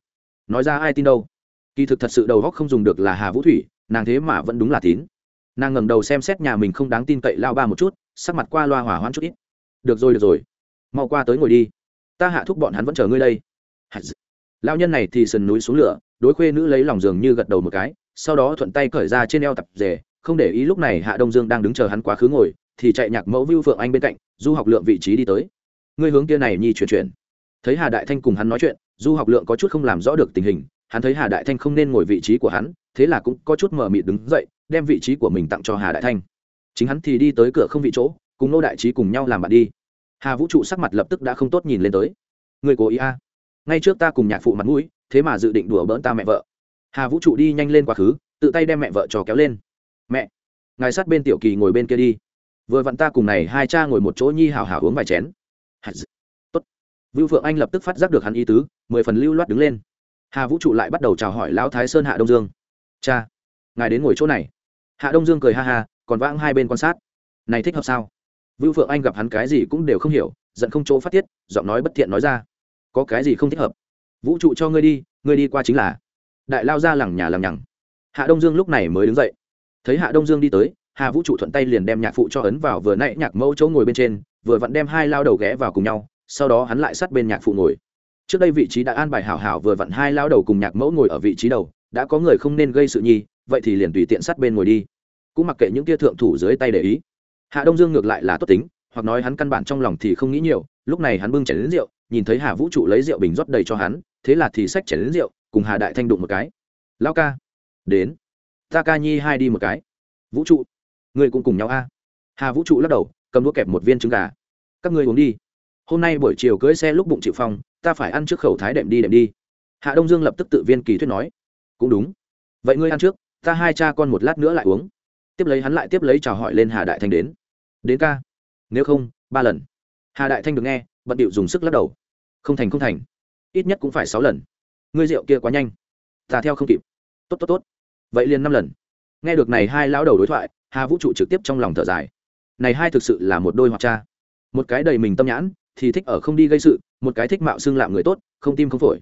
Nói ra ai tin đâu. Kỳ thực thật sự đầu óc không dùng được là hà vũ thủy, nàng thế mà vẫn đúng là tín. Nàng ngẩng đầu xem xét nhà mình không đáng tin cậy lao ba một chút, sắc mặt qua loa hỏa hoãn chút ít. Được rồi được rồi. Mau qua tới ngồi đi. Ta hạ thúc bọn hắn vẫn chờ ngươi đây. Lao nhân này thì sần núi xuống lửa, đối khuê nữ lấy lòng giường như gật đầu một cái, sau đó thuận tay cởi ra trên eo tập rể không để ý lúc này hạ đông dương đang đứng chờ hắn quá khứ ngồi, thì chạy nhạc mẫu vưu phượng anh bên cạnh, du học lượng vị trí đi tới. Ngươi hướng kia này nhi chuyển chuyển. Thấy hà đại thanh cùng hắn nói chuyện, du học lượng có chút không làm rõ được tình hình, hắn thấy hà đại thanh không nên ngồi vị trí của hắn, thế là cũng có chút mờ mịt đứng dậy, đem vị trí của mình tặng cho hà đại thanh. Chính hắn thì đi tới cửa không vị chỗ, cùng nô đại trí cùng nhau làm bạn đi. Hà vũ trụ sắc mặt lập tức đã không tốt nhìn lên tới. Người cố ý a. Ngay trước ta cùng nhạc phụ mặt mũi, thế mà dự định đùa bỡn ta mẹ vợ. Hà vũ trụ đi nhanh lên quá khứ, tự tay đem mẹ vợ trò kéo lên mẹ, ngài sát bên tiểu kỳ ngồi bên kia đi. Vừa vặn ta cùng này hai cha ngồi một chỗ nhi hào hào uống vài chén. Tốt. Vưu phượng anh lập tức phát giác được hắn ý tứ, mười phần lưu loát đứng lên. Hà vũ trụ lại bắt đầu chào hỏi lão thái sơn hạ đông dương. Cha, ngài đến ngồi chỗ này. Hạ đông dương cười ha ha, còn vãng hai bên quan sát. Này thích hợp sao? Vưu phượng anh gặp hắn cái gì cũng đều không hiểu, giận không chỗ phát tiết, giọng nói bất thiện nói ra. Có cái gì không thích hợp? Vũ trụ cho ngươi đi ngươi đi qua chính là. Đại lao ra lẳng nhà lằng nhằng. Hạ đông dương lúc này mới đứng dậy thấy hạ đông dương đi tới, hà vũ trụ thuận tay liền đem nhạc phụ cho ấn vào vừa nãy nhạc mẫu chỗ ngồi bên trên, vừa vặn đem hai lao đầu ghé vào cùng nhau, sau đó hắn lại sát bên nhạc phụ ngồi. Trước đây vị trí đã an bài hảo hảo vừa vặn hai lao đầu cùng nhạc mẫu ngồi ở vị trí đầu, đã có người không nên gây sự nhi, vậy thì liền tùy tiện sát bên ngồi đi. Cũng mặc kệ những tia thượng thủ dưới tay để ý. Hạ đông dương ngược lại là tốt tính, hoặc nói hắn căn bản trong lòng thì không nghĩ nhiều, lúc này hắn bưng chảy đến rượu, nhìn thấy hà vũ trụ lấy rượu bình rót đầy cho hắn, thế là thì xách chảy đến rượu, cùng hà đại thanh đụng một cái. Lao ca, đến ta ca nhi hai đi một cái. Vũ trụ, ngươi cũng cùng nhau a. Hà vũ trụ lắc đầu, cầm đũa kẹp một viên trứng gà. Các ngươi uống đi. Hôm nay buổi chiều cưới xe lúc bụng chịu phong, ta phải ăn trước khẩu thái đệm đi đệm đi. Hạ đông dương lập tức tự viên kỳ thuyết nói. Cũng đúng. Vậy ngươi ăn trước, ta hai cha con một lát nữa lại uống. Tiếp lấy hắn lại tiếp lấy chào hỏi lên hà đại thanh đến. Đến ca. Nếu không, ba lần. Hà đại thanh được nghe, bận điệu dùng sức lắc đầu. Không thành không thành. Ít nhất cũng phải sáu lần. Ngươi rượu kia quá nhanh. Ta theo không kịp. Tốt tốt tốt vậy liền năm lần. Nghe được này hai lão đầu đối thoại, hà vũ trụ trực tiếp trong lòng thở dài. Này hai thực sự là một đôi hoặc cha. Một cái đầy mình tâm nhãn, thì thích ở không đi gây sự, một cái thích mạo xưng lạm người tốt, không tim không phổi.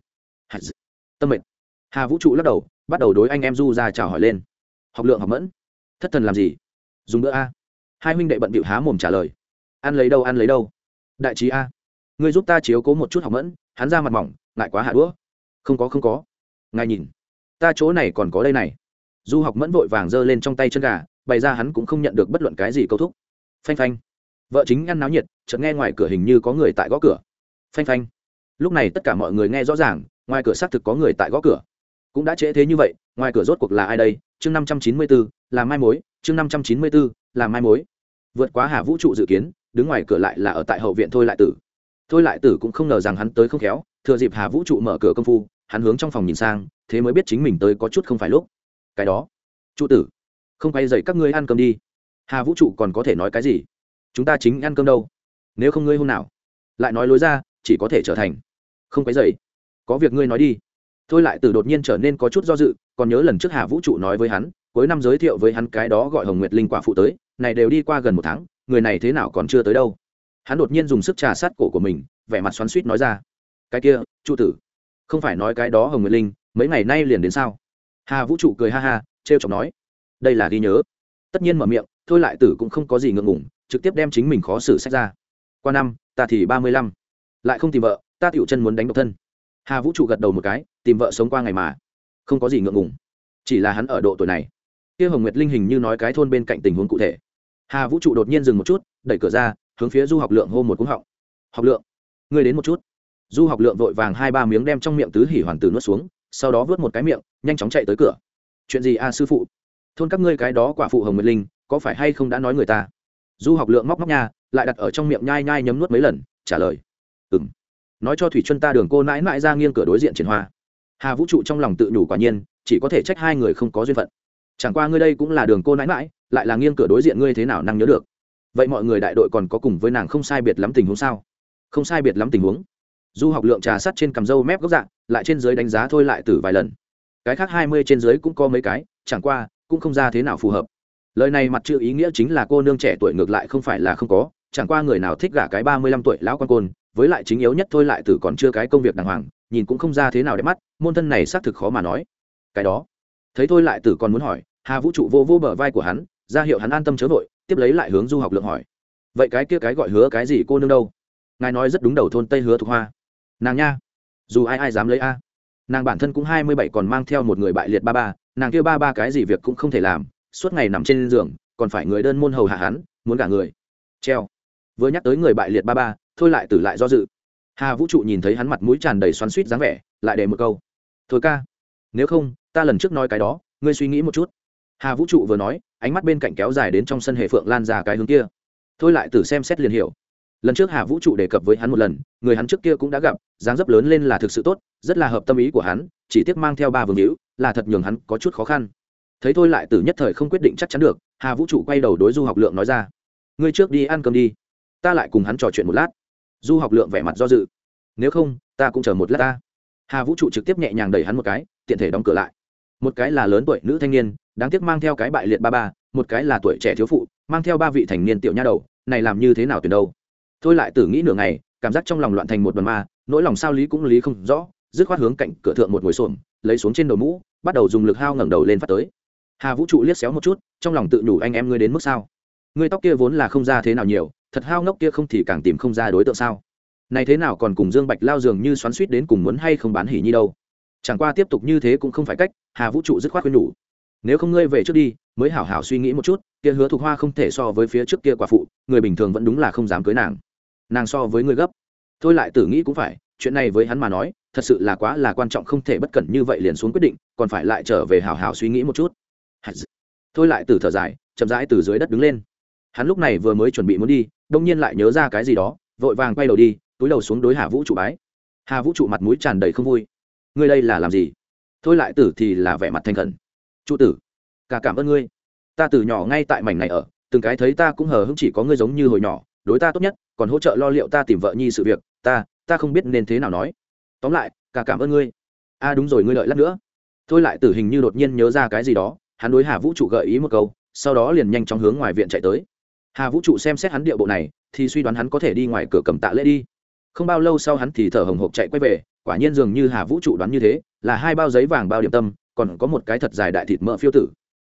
Tâm mệnh hà vũ trụ lắc đầu, bắt đầu đối anh em du ra chào hỏi lên. Học lượng học mẫn. Thất thần làm gì? Dùng bữa a. Hai huynh đệ bận bịu há mồm trả lời. Ăn lấy đâu, ăn lấy đâu? Đại trí a. Người giúp ta chiếu cố một chút học mẫn, hắn ra mặt mỏng, ngại quá hạ đũa. Không có không có. Ngài nhìn. Ta chỗ này còn có đây này du học mẫn vội vàng giơ lên trong tay chân gà, bày ra hắn cũng không nhận được bất luận cái gì câu thúc. Phanh phanh. Vợ chính ăn náo nhiệt, chợt nghe ngoài cửa hình như có người tại gõ cửa. Phanh phanh. Lúc này tất cả mọi người nghe rõ ràng, ngoài cửa xác thực có người tại gõ cửa. Cũng đã trễ thế như vậy, ngoài cửa rốt cuộc là ai đây? Chương năm trăm chín mươi bốn là mai mối. Chương năm trăm chín mươi bốn là mai mối. Vượt quá hà vũ trụ dự kiến, đứng ngoài cửa lại là ở tại hậu viện thôi lại tử. Thôi lại tử cũng không ngờ rằng hắn tới không khéo, thừa dịp hà vũ trụ mở cửa công phu, hắn hướng trong phòng nhìn sang, thế mới biết chính mình tới có chút không phải lúc cái đó. Trụ tử, không quay dậy các ngươi ăn cơm đi. Hà vũ trụ còn có thể nói cái gì? Chúng ta chính ăn cơm đâu? Nếu không ngươi hôm nào lại nói lối ra, chỉ có thể trở thành. Không quay dậy có việc ngươi nói đi. Thôi lại từ đột nhiên trở nên có chút do dự, còn nhớ lần trước hà vũ trụ nói với hắn, cuối năm giới thiệu với hắn cái đó gọi hồng nguyệt linh quả phụ tới, này đều đi qua gần một tháng, người này thế nào còn chưa tới đâu. Hắn đột nhiên dùng sức trà sát cổ của mình, vẻ mặt xoắn suýt nói ra. Cái kia trụ tử, không phải nói cái đó hồng nguyệt linh, mấy ngày nay liền đến sao? Hà vũ trụ cười ha ha t r e o chọc nói đây là ghi nhớ tất nhiên mở miệng thôi lại tử cũng không có gì ngượng ngủng trực tiếp đem chính mình khó xử sách ra. Qua năm, ta thì ba mươi lăm. Lại không tìm vợ, ta tựu chân muốn đánh độc thân. Hà vũ trụ gật đầu một cái, tìm vợ sống qua ngày mà. Không có gì ngượng ngùng. Chỉ là hắn ở độ tuổi này. Kia hồng nguyệt linh hình như nói cái thôn bên cạnh tình huống cụ thể. Hà vũ trụ đột nhiên dừng một chút, đẩy cửa ra, hướng phía du học lượng hô một cúng họng. Học lượng. Ngươi đến một chút. Du học lượng vội vàng hai ba miếng đem trong miệng tứ hỉ hoàn tử nuốt xuống sau đó vớt một cái miệng, nhanh chóng chạy tới cửa. Chuyện gì a sư phụ? Thôn các ngươi cái đó quả phụ hồng nguyệt linh, có phải hay không đã nói người ta? Du học lượng móc móc nha, lại đặt ở trong miệng nhai nhai nhấm nuốt mấy lần, trả lời. Ừ m nói cho thủy chuân ta đường cô mãi mãi ra nghiêng cửa đối diện triển hoa. Hà vũ trụ trong lòng tự nhủ quả nhiên, chỉ có thể trách hai người không có duyên phận. Chẳng qua ngươi đây cũng là đường cô nãi mãi lại là nghiêng cửa đối diện ngươi thế nào năng nhớ được? Vậy mọi người đại đội còn có cùng với nàng không sai biệt lắm tình huống sao? Không sai biệt lắm tình huống du học lượng trà sắt trên cằm râu mép góc dạng, lại trên dưới đánh giá thôi lại từ vài lần. Cái khác hai mươi trên dưới cũng có mấy cái, chẳng qua, cũng không ra thế nào phù hợp. Lời này mặt chữ ý nghĩa chính là cô nương trẻ tuổi ngược lại không phải là không có, chẳng qua người nào thích gả cái ba mươi lăm tuổi lão quan côn, với lại chính yếu nhất thôi lại tử còn chưa cái công việc đàng hoàng, nhìn cũng không ra thế nào đẹp mắt, môn thân này xác thực khó mà nói. Cái đó, thấy thôi lại tử còn muốn hỏi, hà vũ trụ vô vô bờ vai của hắn, ra hiệu hắn an tâm chớ vội, tiếp lấy lại hướng du học lượng hỏi. Vậy cái kia cái gọi hứa cái gì cô nương đâu? Ngài nói rất đúng đầu thôn tây hứa thục hoa nàng nha. Dù ai ai dám lấy a. Nàng bản thân cũng hai mươi bảy còn mang theo một người bại liệt ba ba, nàng kia ba ba cái gì việc cũng không thể làm, suốt ngày nằm trên giường, còn phải người đơn môn hầu hạ hắn, muốn cả người. Treo. Vừa nhắc tới người bại liệt ba ba, thôi lại tử lại do dự. Hà vũ trụ nhìn thấy hắn mặt mũi tràn đầy xoắn suýt dáng vẻ, lại để một câu. Thôi ca, nếu không, ta lần trước nói cái đó, ngươi suy nghĩ một chút. Hà vũ trụ vừa nói, ánh mắt bên cạnh kéo dài đến trong sân hệ phượng lan ra cái hướng kia. Thôi lại từ xem xét liền hiểu lần trước hà vũ trụ đề cập với hắn một lần, người hắn trước kia cũng đã gặp, dáng dấp lớn lên là thực sự tốt, rất là hợp tâm ý của hắn, chỉ tiếc mang theo ba vương hữu, là thật nhường hắn có chút khó khăn. Thấy thôi lại từ nhất thời không quyết định chắc chắn được, hà vũ trụ quay đầu đối du học lượng nói ra, ngươi trước đi ăn cơm đi, ta lại cùng hắn trò chuyện một lát. Du học lượng vẻ mặt do dự, nếu không, ta cũng chờ một lát ta. Hà vũ trụ trực tiếp nhẹ nhàng đẩy hắn một cái, tiện thể đóng cửa lại. Một cái là lớn tuổi nữ thanh niên, đáng tiếc mang theo cái bại liệt ba ba, một cái là tuổi trẻ thiếu phụ, mang theo ba vị thành niên tiểu nha đầu, này làm như thế nào tuyển đâu? Thôi lại tử nghĩ nửa ngày, cảm giác trong lòng loạn thành một đoàn ma, nỗi lòng sao lý cũng lý không rõ, dứt khoát hướng cạnh cửa thượng một ngồi xổm, lấy xuống trên đầu mũ, bắt đầu dùng lực hao ngẩng đầu lên phát tới. Hà vũ trụ liếc xéo một chút, trong lòng tự nhủ anh em ngươi đến mức sao? Ngươi tóc kia vốn là không ra thế nào nhiều, thật hao ngốc kia không thì càng tìm không ra đối tượng sao? Này thế nào còn cùng dương bạch lao dường như xoắn suýt đến cùng muốn hay không bán hỉ nhi đâu? Chẳng qua tiếp tục như thế cũng không phải cách, hà vũ trụ dứt khoát khuyên nhủ. Nếu không ngươi về trước đi, mới hảo hảo suy nghĩ một chút, kia hứa thục hoa không thể so với phía trước kia quả phụ, người bình thường vẫn đúng là không dám cưới nàng nàng so với ngươi gấp. Thôi lại tử nghĩ cũng phải, chuyện này với hắn mà nói, thật sự là quá là quan trọng, không thể bất cẩn như vậy liền xuống quyết định, còn phải lại trở về hào hào suy nghĩ một chút. Thôi lại tử thở dài, chậm rãi từ dưới đất đứng lên. Hắn lúc này vừa mới chuẩn bị muốn đi, đông nhiên lại nhớ ra cái gì đó, vội vàng quay đầu đi, túi đầu xuống đối hà vũ trụ bái. Hà vũ trụ mặt mũi tràn đầy không vui. Ngươi đây là làm gì? Thôi lại tử thì là vẻ mặt thành khẩn. Trụ tử cả cảm ơn ngươi. Ta từ nhỏ ngay tại mảnh này ở, từng cái thấy ta cũng hờ hững chỉ có ngươi giống như hồi nhỏ đối ta tốt nhất, còn hỗ trợ lo liệu ta tìm vợ nhi sự việc, ta ta không biết nên thế nào nói. Tóm lại, cả cảm ơn ngươi. A đúng rồi, ngươi lợi lát nữa. Thôi lại tử hình như đột nhiên nhớ ra cái gì đó, hắn đối hà vũ trụ gợi ý một câu, sau đó liền nhanh chóng hướng ngoài viện chạy tới. Hà vũ trụ xem xét hắn điệu bộ này, thì suy đoán hắn có thể đi ngoài cửa cầm tạ lễ đi. Không bao lâu sau hắn thì thở hồng hộc chạy quay về, quả nhiên dường như hà vũ trụ đoán như thế, là hai bao giấy vàng bao điểm tâm, còn có một cái thật dài đại thịt mỡ phiêu tử.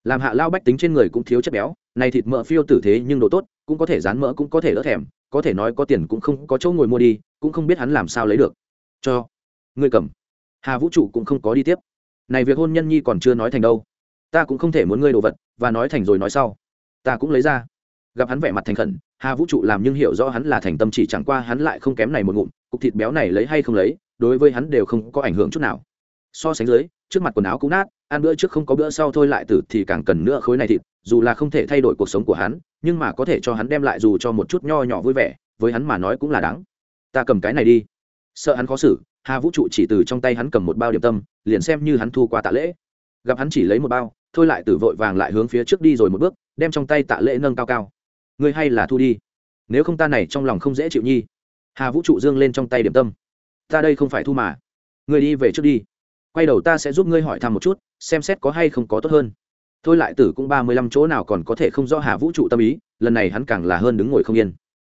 Làm hạ lao bách tính trên người cũng thiếu chất béo này thịt mỡ phiêu tử thế nhưng độ tốt cũng có thể dán mỡ cũng có thể đỡ thèm, có thể nói có tiền cũng không có chỗ ngồi mua đi, cũng không biết hắn làm sao lấy được. Cho ngươi cầm. Hà vũ trụ cũng không có đi tiếp. Này việc hôn nhân nhi còn chưa nói thành đâu. Ta cũng không thể muốn ngươi đồ vật, và nói thành rồi nói sau. Ta cũng lấy ra. Gặp hắn vẻ mặt thành khẩn, hà vũ trụ làm nhưng hiểu rõ hắn là thành tâm chỉ chẳng qua hắn lại không kém này một ngụm, cục thịt béo này lấy hay không lấy, đối với hắn đều không có ảnh hưởng chút nào. So sánh dưới, trước mặt quần áo cũng nát, ăn bữa trước không có bữa sau thôi lại tử thì càng cần nữa khối này thịt, dù là không thể thay đổi cuộc sống của hắn nhưng mà có thể cho hắn đem lại dù cho một chút nho nhỏ vui vẻ, với hắn mà nói cũng là đáng. Ta cầm cái này đi. Sợ hắn khó xử, hà vũ trụ chỉ từ trong tay hắn cầm một bao điểm tâm, liền xem như hắn thu qua tạ lễ. Gặp hắn chỉ lấy một bao, thôi lại tử vội vàng lại hướng phía trước đi rồi một bước, đem trong tay tạ lễ nâng cao cao. Ngươi hay là thu đi. Nếu không ta này trong lòng không dễ chịu nhi. Hà vũ trụ dương lên trong tay điểm tâm. Ta đây không phải thu mà. Ngươi đi về trước đi. Quay đầu ta sẽ giúp ngươi hỏi thăm một chút, xem xét có hay không có tốt hơn thôi lại tử cũng ba mươi lăm chỗ nào còn có thể không do hà vũ trụ tâm ý lần này hắn càng là hơn đứng ngồi không yên.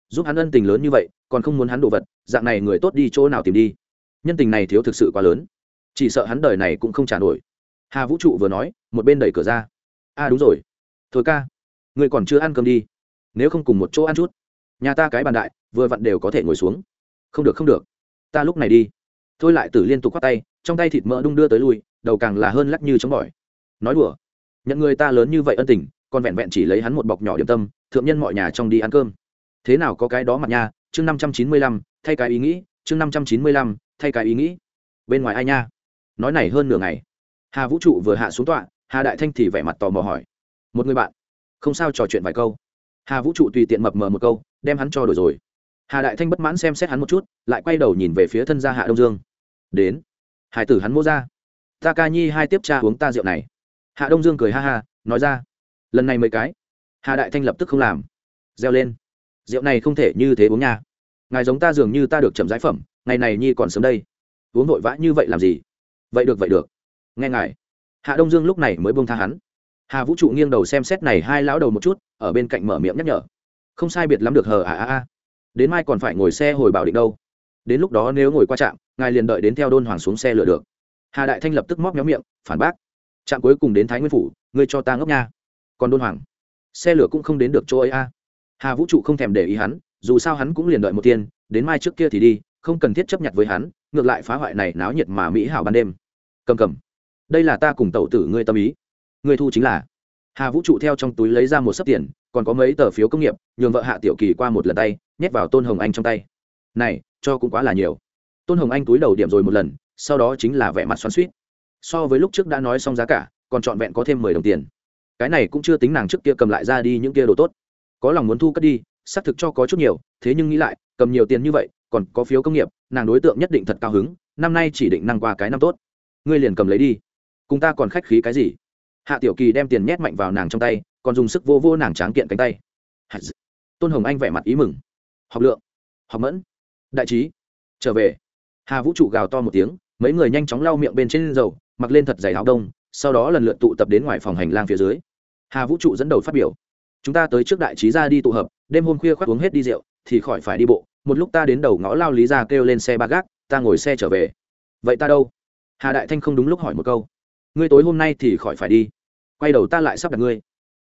Giúp hắn ân tình lớn như vậy còn không muốn hắn đồ vật dạng này người tốt đi chỗ nào tìm đi. Nhân tình này thiếu thực sự quá lớn. Chỉ sợ hắn đời này cũng không trả nổi. Hà vũ trụ vừa nói một bên đẩy cửa ra. A à, đúng rồi. Thôi ca người còn chưa ăn cơm đi. Nếu không cùng một chỗ ăn chút. Nhà ta cái bàn đại vừa vặn đều có thể ngồi xuống. Không được không được. Ta lúc này đi. Thôi lại tử liên tục khoác tay trong tay thịt mỡ đung đưa tới lui đầu càng là hơn lắc như chống bỏi. Nói đùa nhận người ta lớn như vậy ân tình, còn vẹn vẹn chỉ lấy hắn một bọc nhỏ điểm tâm, thượng nhân mọi nhà trong đi ăn cơm. Thế nào có cái đó mặt nha, chương năm trăm chín mươi lăm, thay cái ý nghĩ, chương năm trăm chín mươi lăm, thay cái ý nghĩ. Bên ngoài ai nha? Nói này hơn nửa ngày. Hà vũ trụ vừa hạ xuống tọa, hà đại thanh thì vẻ mặt tò mò hỏi. Một người bạn, không sao trò chuyện vài câu. Hà vũ trụ tùy tiện mập mờ một câu, đem hắn cho đổi rồi. Hà đại thanh bất mãn xem xét hắn một chút, lại quay đầu nhìn về phía thân gia hạ đông dương. Đến, hải tử hắn mua ra. Ta ca nhi hai tiếp cha uống ta rượu này hạ đông dương cười ha ha, nói ra, lần này mấy cái? Hà đại thanh lập tức không làm, reo lên, rượu này không thể như thế uống nha. Ngài giống ta dường như ta được chậm giải phẩm, ngày này nhi còn sớm đây. Uống vội vã như vậy làm gì? Vậy được vậy được. Nghe ngài. Hạ đông dương lúc này mới buông tha hắn. Hà vũ trụ nghiêng đầu xem xét này hai lão đầu một chút, ở bên cạnh mở miệng nhắc nhở, không sai biệt lắm được hờ à à à. Đến mai còn phải ngồi xe hồi bảo định đâu. Đến lúc đó nếu ngồi qua trạm, ngài liền đợi đến theo đôn hoàng xuống xe lửa được. Hà đại thanh lập tức móc nhóm miệng, phản bác trạm cuối cùng đến thái nguyên phủ, ngươi cho ta ngốc nha. Còn đôn hoàng, xe lửa cũng không đến được chỗ ấy a. À. hà vũ trụ không thèm để ý hắn, dù sao hắn cũng liền đợi một tiền đến mai trước kia thì đi, không cần thiết chấp nhận với hắn, ngược lại phá hoại này náo nhiệt mà mỹ hảo ban đêm. Cầm cầm, đây là ta cùng tẩu tử ngươi tâm ý. Ngươi thu chính là. Hà vũ trụ theo trong túi lấy ra một sấp tiền, còn có mấy tờ phiếu công nghiệp, nhường vợ hạ tiểu kỳ qua một lần tay, nhét vào tôn hồng anh trong tay. Này, cho cũng quá là nhiều. Tôn hồng anh túi đầu điểm rồi một lần, sau đó chính là vẻ mặt xoắn suýt so với lúc trước đã nói xong giá cả, còn trọn vẹn có thêm mười đồng tiền. Cái này cũng chưa tính nàng trước kia cầm lại ra đi những kia đồ tốt. Có lòng muốn thu cất đi, xác thực cho có chút nhiều, thế nhưng nghĩ lại, cầm nhiều tiền như vậy, còn có phiếu công nghiệp, nàng đối tượng nhất định thật cao hứng, năm nay chỉ định năng qua cái năm tốt. Ngươi liền cầm lấy đi. Cùng ta còn khách khí cái gì? Hạ tiểu kỳ đem tiền nhét mạnh vào nàng trong tay, còn dùng sức vô vô nàng tráng kiện cánh tay. Tôn hồng anh vẻ mặt ý mừng. Học lượng. Học mẫn. Đại trí. Trở về. Hà vũ trụ gào to một tiếng, mấy người nhanh chóng lau miệng bên trên dầu mặc lên thật dày áo đông, sau đó lần lượt tụ tập đến ngoài phòng hành lang phía dưới. Hà vũ trụ dẫn đầu phát biểu. Chúng ta tới trước đại trí ra đi tụ hợp, đêm hôm khuya khoác uống hết đi rượu, thì khỏi phải đi bộ, một lúc ta đến đầu ngõ lao lý ra kêu lên xe ba gác, ta ngồi xe trở về. Vậy ta đâu? Hà đại thanh không đúng lúc hỏi một câu. Ngươi tối hôm nay thì khỏi phải đi. Quay đầu ta lại sắp đặt ngươi.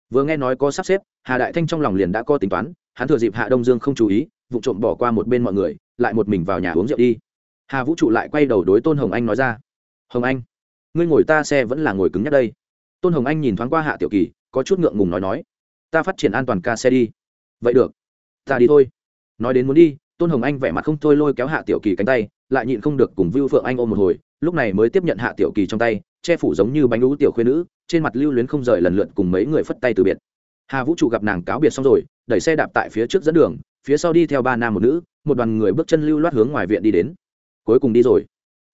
Vừa nghe nói có sắp xếp, hà đại thanh trong lòng liền đã có tính toán, hắn thừa dịp hạ đông dương không chú ý, vụ trộm bỏ qua một bên mọi người, lại một mình vào nhà uống rượu đi. Hà vũ trụ lại quay đầu đối tôn hồng anh nói ra. Hồng anh ngươi ngồi ta xe vẫn là ngồi cứng nhất đây. Tôn hồng anh nhìn thoáng qua hạ tiểu kỳ, có chút ngượng ngùng nói nói, ta phát triển an toàn ca xe đi. Vậy được, ta đi thôi. Nói đến muốn đi, tôn hồng anh vẻ mặt không thôi lôi kéo hạ tiểu kỳ cánh tay, lại nhịn không được cùng vưu phượng anh ôm một hồi, lúc này mới tiếp nhận hạ tiểu kỳ trong tay, che phủ giống như bánh lũ tiểu khuyên nữ, trên mặt lưu luyến không rời lần lượt cùng mấy người phất tay từ biệt. Hà vũ trụ gặp nàng cáo biệt xong rồi, đẩy xe đạp tại phía trước dẫn đường, phía sau đi theo ba nam một nữ, một đoàn người bước chân lưu loát hướng ngoài viện đi đến. Cuối cùng đi rồi.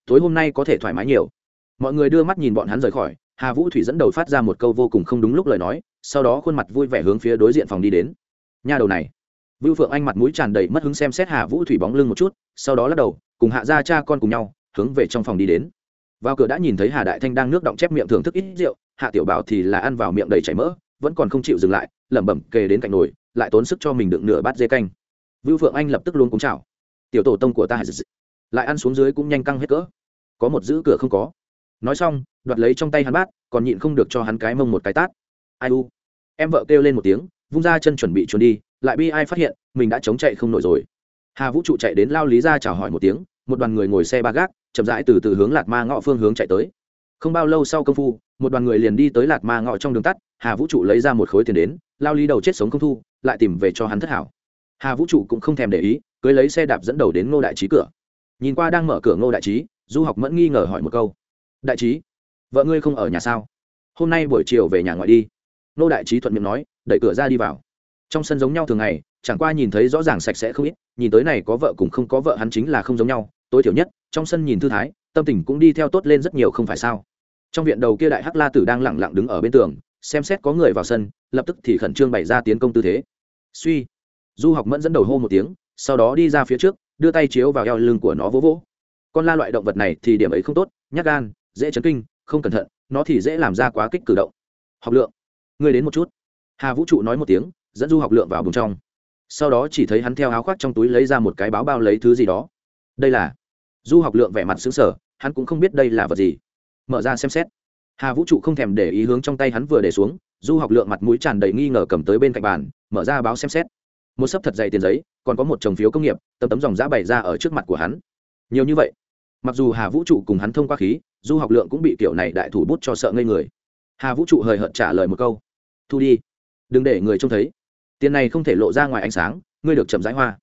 Tối hôm nay có thể thoải mái nhiều mọi người đưa mắt nhìn bọn hắn rời khỏi, hà vũ thủy dẫn đầu phát ra một câu vô cùng không đúng lúc lời nói, sau đó khuôn mặt vui vẻ hướng phía đối diện phòng đi đến. Nhà đầu này. Vưu phượng anh mặt mũi tràn đầy mất hứng xem xét hà vũ thủy bóng lưng một chút, sau đó lắc đầu, cùng hạ ra cha con cùng nhau, hướng về trong phòng đi đến. Vào cửa đã nhìn thấy hà đại thanh đang nước động chép miệng thưởng thức ít rượu, hạ tiểu bảo thì là ăn vào miệng đầy chảy mỡ, vẫn còn không chịu dừng lại, lẩm bẩm kề đến cạnh nồi, lại tốn sức cho mình đựng nửa bát dê canh. Vưu phượng anh lập tức luôn cúng chào tiểu tổ tông của ta lại ăn xuống dưới cũng nhanh căng hết cỡ. Có một giữ cửa không có nói xong, đoạt lấy trong tay hắn bát, còn nhịn không được cho hắn cái mông một cái tát. Ai u? Em vợ kêu lên một tiếng, vung ra chân chuẩn bị trốn đi, lại bi ai phát hiện, mình đã chống chạy không nổi rồi. Hà vũ trụ chạy đến lao lý ra chào hỏi một tiếng, một đoàn người ngồi xe ba gác, chậm rãi từ từ hướng lạt ma ngõ phương hướng chạy tới. Không bao lâu sau công phu, một đoàn người liền đi tới lạt ma ngõ trong đường tắt, hà vũ trụ lấy ra một khối tiền đến, lao lý đầu chết sống không thu, lại tìm về cho hắn thất hảo. Hà vũ trụ cũng không thèm để ý, cưới lấy xe đạp dẫn đầu đến ngô đại trí cửa. Nhìn qua đang mở cửa ngô đại trí, du học mẫn nghi ngờ hỏi một câu đại trí, vợ ngươi không ở nhà sao? Hôm nay buổi chiều về nhà ngoại đi. Nô đại trí thuận miệng nói, đẩy cửa ra đi vào. Trong sân giống nhau thường ngày, chẳng qua nhìn thấy rõ ràng sạch sẽ không ít, nhìn tới này có vợ cùng không có vợ hắn chính là không giống nhau, tối thiểu nhất, trong sân nhìn thư thái, tâm tình cũng đi theo tốt lên rất nhiều không phải sao. Trong viện đầu kia đại hắc la tử đang lẳng lặng đứng ở bên tường, xem xét có người vào sân, lập tức thì khẩn trương bày ra tiến công tư thế. Suy. Du học mẫn dẫn đầu hô một tiếng, sau đó đi ra phía trước, đưa tay chiếu vào eo lưng của nó vỗ vỗ. Con la loại động vật này thì điểm ấy không tốt, nhát gan dễ chấn kinh, không cẩn thận, nó thì dễ làm ra quá kích cử động. Học lượng người đến một chút. Hà vũ trụ nói một tiếng, dẫn du học lượng vào vùng trong. Sau đó chỉ thấy hắn theo áo khoác trong túi lấy ra một cái báo bao lấy thứ gì đó. Đây là du học lượng vẻ mặt xứng sở hắn cũng không biết đây là vật gì. Mở ra xem xét. Hà vũ trụ không thèm để ý hướng trong tay hắn vừa để xuống, du học lượng mặt mũi tràn đầy nghi ngờ cầm tới bên cạnh bàn, mở ra báo xem xét. Một sấp thật dày tiền giấy, còn có một chồng phiếu công nghiệp, tấm tấm dòng giã bày ra ở trước mặt của hắn. Nhiều như vậy mặc dù hà vũ trụ cùng hắn thông qua khí, du học lượng cũng bị kiểu này đại thủ bút cho sợ ngây người. Hà vũ trụ hời hợt trả lời một câu, thu đi, đừng để người trông thấy. Tiền này không thể lộ ra ngoài ánh sáng, ngươi được chậm rãi hoa.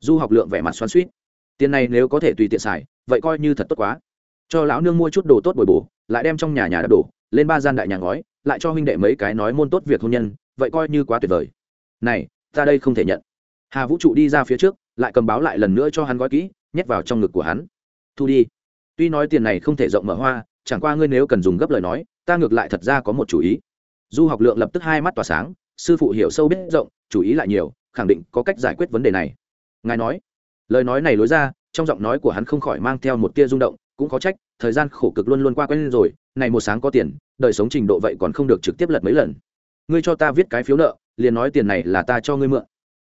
Du học lượng vẻ mặt xoắn suýt tiền này nếu có thể tùy tiện xài, vậy coi như thật tốt quá. Cho lão nương mua chút đồ tốt bồi bổ, lại đem trong nhà nhà đã đổ, lên ba gian đại nhà ngói, lại cho huynh đệ mấy cái nói môn tốt việc hôn nhân, vậy coi như quá tuyệt vời. Này, ta đây không thể nhận. Hà vũ trụ đi ra phía trước, lại cầm báo lại lần nữa cho hắn gói kỹ, nhét vào trong ngực của hắn thu đi. Tuy nói tiền này không thể rộng mở hoa, chẳng qua ngươi nếu cần dùng gấp lời nói, ta ngược lại thật ra có một chủ ý. Du học lượng lập tức hai mắt tỏa sáng, sư phụ hiểu sâu biết rộng, chủ ý lại nhiều, khẳng định có cách giải quyết vấn đề này. Ngài nói. Lời nói này lối ra, trong giọng nói của hắn không khỏi mang theo một tia rung động, cũng có trách, thời gian khổ cực luôn luôn qua quen rồi, này một sáng có tiền, đời sống trình độ vậy còn không được trực tiếp lật mấy lần. Ngươi cho ta viết cái phiếu nợ, liền nói tiền này là ta cho ngươi mượn.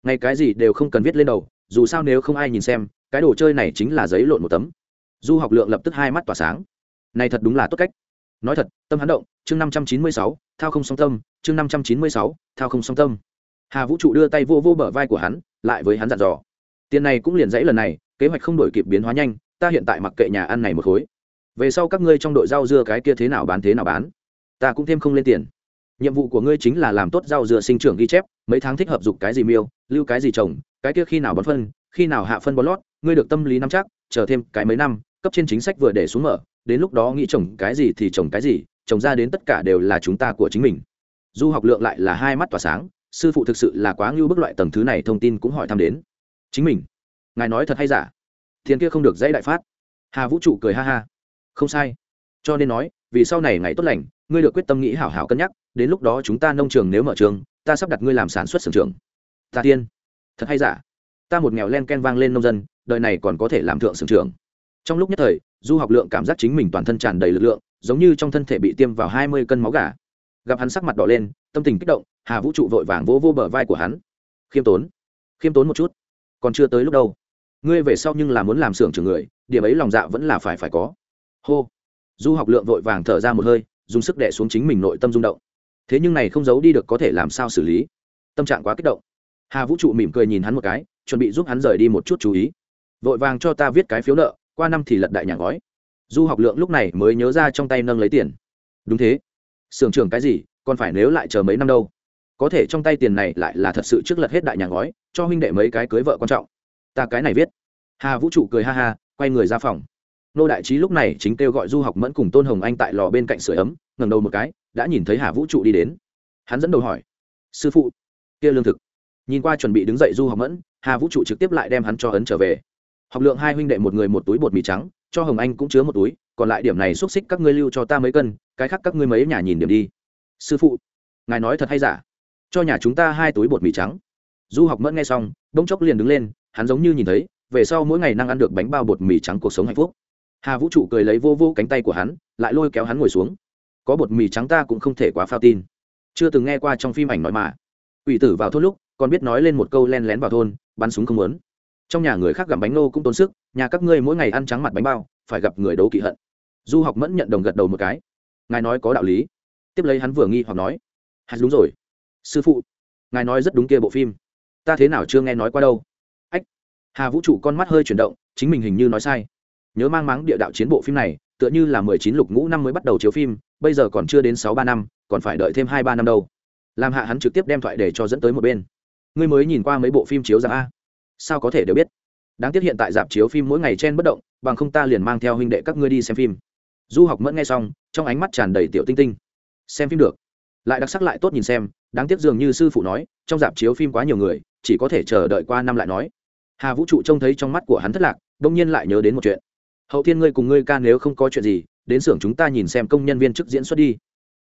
Ngay cái gì đều không cần viết lên đầu, dù sao nếu không ai nhìn xem, cái đồ chơi này chính là giấy lộn một tấm du học lượng lập tức hai mắt tỏa sáng. Này thật đúng là tốt cách. Nói thật, tâm hắn động, chương năm trăm chín mươi sáu, thao không song tâm, chương năm trăm chín mươi sáu, thao không song tâm. Hà vũ trụ đưa tay vô vô bờ vai của hắn, lại với hắn dặn dò. Tiền này cũng liền dãy lần này, kế hoạch không đổi kịp biến hóa nhanh, ta hiện tại mặc kệ nhà ăn này một khối. Về sau các ngươi trong đội rau dưa cái kia thế nào bán thế nào bán. Ta cũng thêm không lên tiền. Nhiệm vụ của ngươi chính là làm tốt rau dưa sinh trưởng ghi chép, mấy tháng thích hợp dục cái gì miêu, lưu cái gì trồng, cái kia khi nào bón phân, khi nào hạ phân bón lót, ngươi được tâm lý nắm chắc, chờ thêm cái mấy năm cấp trên chính sách vừa để xuống mở, đến lúc đó nghĩ trồng cái gì thì trồng cái gì, trồng ra đến tất cả đều là chúng ta của chính mình. Du học lượng lại là hai mắt tỏa sáng, sư phụ thực sự là quá ngưu bức loại tầng thứ này thông tin cũng hỏi thăm đến. Chính mình? Ngài nói thật hay giả? Thiên kia không được dãy đại phát. Hà vũ trụ cười ha ha. Không sai. Cho nên nói, vì sau này ngày tốt lành, ngươi được quyết tâm nghĩ hảo hảo cân nhắc, đến lúc đó chúng ta nông trường nếu mở trường, ta sắp đặt ngươi làm sản xuất sưởng trường ta tiên. Thật hay giả? Ta một nghèo len ken vang lên nông dân, đời này còn có thể làm thượng sưởng trường trong lúc nhất thời du học lượng cảm giác chính mình toàn thân tràn đầy lực lượng giống như trong thân thể bị tiêm vào hai mươi cân máu gà. Gặp hắn sắc mặt đỏ lên tâm tình kích động hà vũ trụ vội vàng vỗ vô, vô bờ vai của hắn. Khiêm tốn khiêm tốn một chút. Còn chưa tới lúc đâu. Ngươi về sau nhưng là muốn làm xưởng trưởng người điểm ấy lòng dạ vẫn là phải phải có. Hô. Du học lượng vội vàng thở ra một hơi dùng sức đẻ xuống chính mình nội tâm rung động. Thế nhưng này không giấu đi được có thể làm sao xử lý. Tâm trạng quá kích động. Hà vũ trụ mỉm cười nhìn hắn một cái chuẩn bị giúp hắn rời đi một chút chú ý. Vội vàng cho ta viết cái phiếu nợ qua năm thì lật đại nhà gói du học lượng lúc này mới nhớ ra trong tay nâng lấy tiền. Đúng thế. Sưởng trưởng cái gì, còn phải nếu lại chờ mấy năm đâu. Có thể trong tay tiền này lại là thật sự trước lật hết đại nhà gói cho huynh đệ mấy cái cưới vợ quan trọng. Ta cái này viết. Hà vũ trụ cười ha ha, quay người ra phòng. Nô đại trí lúc này chính kêu gọi du học mẫn cùng tôn hồng anh tại lò bên cạnh sửa ấm ngầm đầu một cái, đã nhìn thấy hà vũ trụ đi đến. Hắn dẫn đầu hỏi, sư phụ, kia lương thực. Nhìn qua chuẩn bị đứng dậy du học mẫn, hà vũ trụ trực tiếp lại đem hắn cho ấn trở về học lượng hai huynh đệ một người một túi bột mì trắng, cho hồng anh cũng chứa một túi, còn lại điểm này xúc xích các ngươi lưu cho ta mấy cân, cái khác các ngươi mấy nhà nhìn điểm đi. Sư phụ, ngài nói thật hay giả? Cho nhà chúng ta hai túi bột mì trắng. Du học mẫn nghe xong, bỗng chốc liền đứng lên, hắn giống như nhìn thấy, về sau mỗi ngày năng ăn được bánh bao bột mì trắng cuộc sống hạnh phúc. Hà vũ trụ cười lấy vô vô cánh tay của hắn, lại lôi kéo hắn ngồi xuống. Có bột mì trắng ta cũng không thể quá phao tin. Chưa từng nghe qua trong phim ảnh nói mà. Ủy tử vào thôn lúc, còn biết nói lên một câu len lén vào thôn, bắn súng không muốn trong nhà người khác gặm bánh nô cũng tốn sức, nhà các ngươi mỗi ngày ăn trắng mặt bánh bao, phải gặp người đấu kỵ hận. Du học mẫn nhận đồng gật đầu một cái. Ngài nói có đạo lý. Tiếp lấy hắn vừa nghi hoặc nói. Hắn đúng rồi. Sư phụ, ngài nói rất đúng kia bộ phim. Ta thế nào chưa nghe nói qua đâu. Ách, hà vũ trụ con mắt hơi chuyển động, chính mình hình như nói sai. Nhớ mang máng địa đạo chiến bộ phim này, tựa như là mười chín lục ngũ năm mới bắt đầu chiếu phim, bây giờ còn chưa đến sáu ba năm, còn phải đợi thêm hai ba năm đâu. Làm hạ hắn trực tiếp đem thoại để cho dẫn tới một bên. Ngươi mới nhìn qua mấy bộ phim chiếu ra. a sao có thể đều biết? Đáng tiếc hiện tại dạp chiếu phim mỗi ngày chen bất động, bằng không ta liền mang theo huynh đệ các ngươi đi xem phim. Du học mẫn nghe xong, trong ánh mắt tràn đầy tiểu tinh tinh. Xem phim được. Lại đặc sắc lại tốt nhìn xem, đáng tiếc dường như sư phụ nói, trong dạp chiếu phim quá nhiều người, chỉ có thể chờ đợi qua năm lại nói. Hà vũ trụ trông thấy trong mắt của hắn thất lạc, đông nhiên lại nhớ đến một chuyện. Hậu thiên ngươi cùng ngươi ca nếu không có chuyện gì, đến xưởng chúng ta nhìn xem công nhân viên chức diễn xuất đi.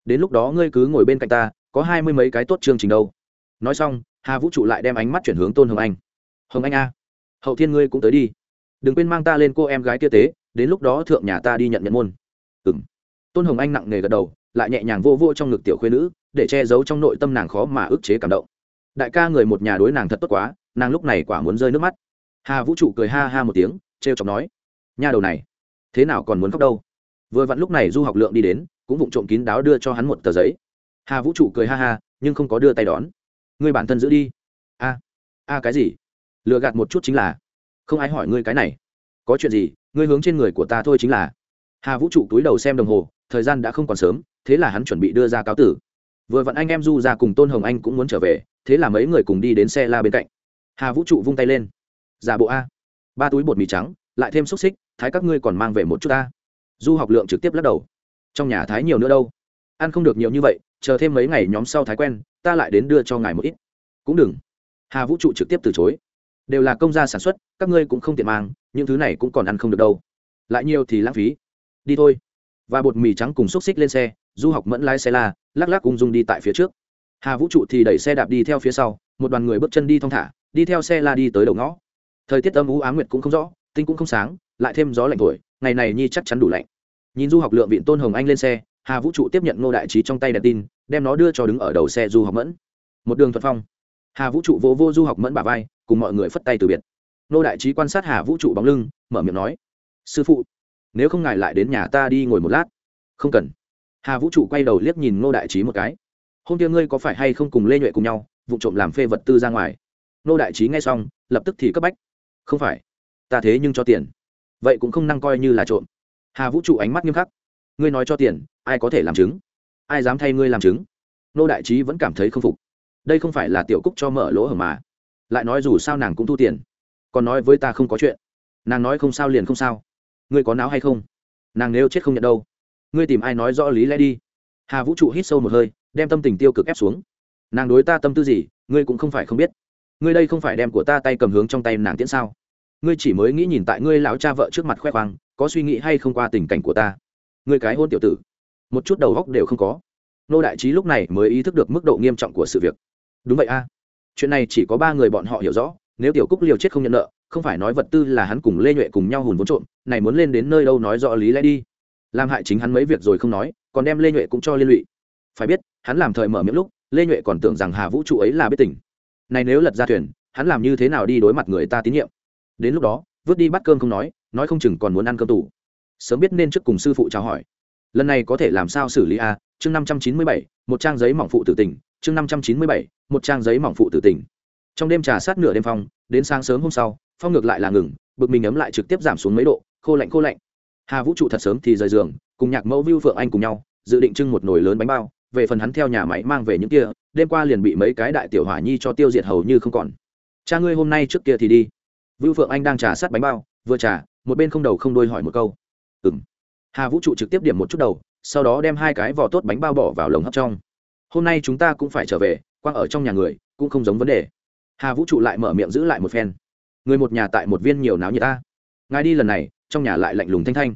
Đến lúc đó ngươi cứ ngồi bên cạnh ta, có hai mươi mấy cái tốt chương trình đâu. Nói xong, hà vũ trụ lại đem ánh mắt chuyển hướng tôn hồng anh hồng anh a. Hậu thiên ngươi cũng tới đi. Đừng quên mang ta lên cô em gái kia tế, đến lúc đó thượng nhà ta đi nhận nhận môn. Ừ m tôn hồng anh nặng nề gật đầu, lại nhẹ nhàng vô vô trong ngực tiểu khuyên nữ, để che giấu trong nội tâm nàng khó mà ức chế cảm động. Đại ca người một nhà đối nàng thật tốt quá, nàng lúc này quả muốn rơi nước mắt. Hà vũ trụ cười ha ha một tiếng t r e o chọc nói, nha đầu này, thế nào còn muốn khóc đâu? Vừa vặn lúc này du học lượng đi đến, cũng vụng trộm kín đáo đưa cho hắn một tờ giấy. Hà vũ trụ cười ha ha, nhưng không có đưa tay đón. Ngươi bản thân giữ đi. A a cái gì? Lừa gạt một chút chính là, không ai hỏi ngươi cái này. Có chuyện gì, ngươi hướng trên người của ta thôi chính là. Hà vũ trụ túi đầu xem đồng hồ, thời gian đã không còn sớm, thế là hắn chuẩn bị đưa ra cáo tử. Vừa vặn anh em du ra cùng tôn hồng anh cũng muốn trở về, thế là mấy người cùng đi đến xe la bên cạnh. Hà vũ trụ vung tay lên. Giả bộ a. Ba túi bột mì trắng, lại thêm xúc xích, thái các ngươi còn mang về một chút ta du học lượng trực tiếp lắc đầu. Trong nhà thái nhiều nữa đâu. Ăn không được nhiều như vậy, chờ thêm mấy ngày nhóm sau thái quen, ta lại đến đưa cho ngài một ít. Cũng đừng. Hà vũ trụ trực tiếp từ chối đều là công gia sản xuất, các ngươi cũng không tiện mang, những thứ này cũng còn ăn không được đâu. Lại nhiều thì lãng phí. Đi thôi. Và bột mì trắng cùng xúc xích lên xe, du học mẫn lái xe la, lắc lắc ung dung đi tại phía trước. Hà vũ trụ thì đẩy xe đạp đi theo phía sau, một đoàn người bước chân đi thong thả, đi theo xe la đi tới đầu ngõ. Thời tiết âm ú á nguyệt cũng không rõ, tinh cũng không sáng, lại thêm gió lạnh thổi, ngày này nhi chắc chắn đủ lạnh. Nhìn du học lượng viện tôn hồng anh lên xe, hà vũ trụ tiếp nhận ngô đại trí trong tay đèn tin, đem nó đưa cho đứng ở đầu xe du học mẫn. Một đường thuận phong hà vũ trụ vô vô du học mẫn bà vai, cùng mọi người phất tay từ biệt. Nô đại trí quan sát hà vũ trụ bóng lưng, mở miệng nói, sư phụ, nếu không ngài lại đến nhà ta đi ngồi một lát. Không cần. Hà vũ trụ quay đầu liếc nhìn Nô đại trí một cái. Hôm kia ngươi có phải hay không cùng lê nhuệ cùng nhau, vụ trộm làm phê vật tư ra ngoài? Nô đại trí nghe xong, lập tức thì cấp bách. Không phải, ta thế nhưng cho tiền. Vậy cũng không năng coi như là trộm. Hà vũ trụ ánh mắt nghiêm khắc. Ngươi nói cho tiền, ai có thể làm chứng? Ai dám thay ngươi làm chứng? Nô đại trí vẫn cảm thấy không phục đây không phải là tiểu cúc cho mở lỗ hở mà. Lại nói dù sao nàng cũng thu tiền. Còn nói với ta không có chuyện. Nàng nói không sao liền không sao. Ngươi có não hay không? Nàng nếu chết không nhận đâu. Ngươi tìm ai nói rõ lý lẽ đi. Hà vũ trụ hít sâu một hơi, đem tâm tình tiêu cực ép xuống. Nàng đối ta tâm tư gì, ngươi cũng không phải không biết. Ngươi đây không phải đem của ta tay cầm hướng trong tay nàng tiễn sao? Ngươi chỉ mới nghĩ nhìn tại ngươi lão cha vợ trước mặt khoe khoang, có suy nghĩ hay không qua tình cảnh của ta? Ngươi cái hôn tiểu tử. Một chút đầu góc đều không có. Nô đại trí lúc này mới ý thức được mức độ nghiêm trọng của sự việc đúng vậy a. Chuyện này chỉ có ba người bọn họ hiểu rõ, nếu tiểu cúc liều chết không nhận nợ, không phải nói vật tư là hắn cùng lê nhuệ cùng nhau hùn vốn trộm, này muốn lên đến nơi đâu nói rõ lý lẽ đi. Làm hại chính hắn mấy việc rồi không nói, còn đem lê nhuệ cũng cho liên lụy. Phải biết, hắn làm thời mở miệng lúc, lê nhuệ còn tưởng rằng hà vũ trụ ấy là biết tình. Này nếu lật ra thuyền, hắn làm như thế nào đi đối mặt người ta tín nhiệm? Đến lúc đó, vứt đi bắt cơm không nói nói không chừng còn muốn ăn cơm tủ sớm biết nên trước cùng sư phụ chào hỏi. Lần này có thể làm sao xử lý a? Chương năm trăm chín mươi bảy, một trang giấy mỏng phụ tử tình, chương năm trăm chín mươi bảy một trang giấy mỏng phụ tử tình. Trong đêm trà sát nửa đêm phong, đến sáng sớm hôm sau, phong ngược lại là ngừng, bực mình ấm lại trực tiếp giảm xuống mấy độ, khô lạnh khô lạnh. Hà vũ trụ thật sớm thì rời giường, cùng nhạc mẫu vưu phượng anh cùng nhau, dự định trưng một nồi lớn bánh bao, về phần hắn theo nhà máy mang về những kia, đêm qua liền bị mấy cái đại tiểu hỏa nhi cho tiêu diệt hầu như không còn. Cha ngươi hôm nay trước kia thì đi. Vưu phượng anh đang trà sát bánh bao, vừa trà, một bên không đầu không đuôi hỏi một câu. Ừm. Hà vũ trụ trực tiếp điểm một chút đầu, sau đó đem hai cái vỏ tốt bánh bao bỏ vào lồng hấp trong. Hôm nay chúng ta cũng phải trở về quang ở trong nhà người, cũng không giống vấn đề. Hà vũ trụ lại mở miệng giữ lại một phen. Người một nhà tại một viên nhiều náo như ta. Ngài đi lần này, trong nhà lại lạnh lùng thanh thanh.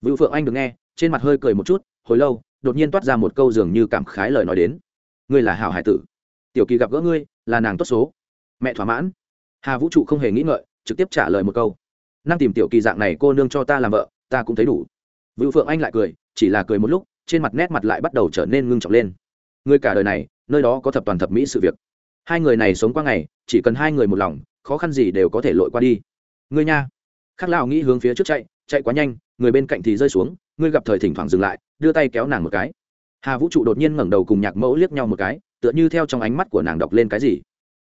Vũ phượng anh được nghe, trên mặt hơi cười một chút, hồi lâu, đột nhiên toát ra một câu dường như cảm khái lời nói đến. Ngươi là hảo hải tử. Tiểu kỳ gặp gỡ ngươi, là nàng tốt số. Mẹ thỏa mãn. Hà vũ trụ không hề nghĩ ngợi, trực tiếp trả lời một câu. Năng tìm tiểu kỳ dạng này cô nương cho ta làm vợ, ta cũng thấy đủ. Vũ phượng anh lại cười, chỉ là cười một lúc, trên mặt nét mặt lại bắt đầu trở nên ngưng trọng lên. Ngươi cả đời này nơi đó có thập toàn thập mỹ sự việc. Hai người này sống qua ngày, chỉ cần hai người một lòng, khó khăn gì đều có thể lội qua đi. Ngươi nha. Khắc lão nghĩ hướng phía trước chạy chạy quá nhanh, người bên cạnh thì rơi xuống, ngươi gặp thời thỉnh thoảng dừng lại, đưa tay kéo nàng một cái. Hà vũ trụ đột nhiên ngẩng đầu cùng nhạc mẫu liếc nhau một cái, tựa như theo trong ánh mắt của nàng đọc lên cái gì.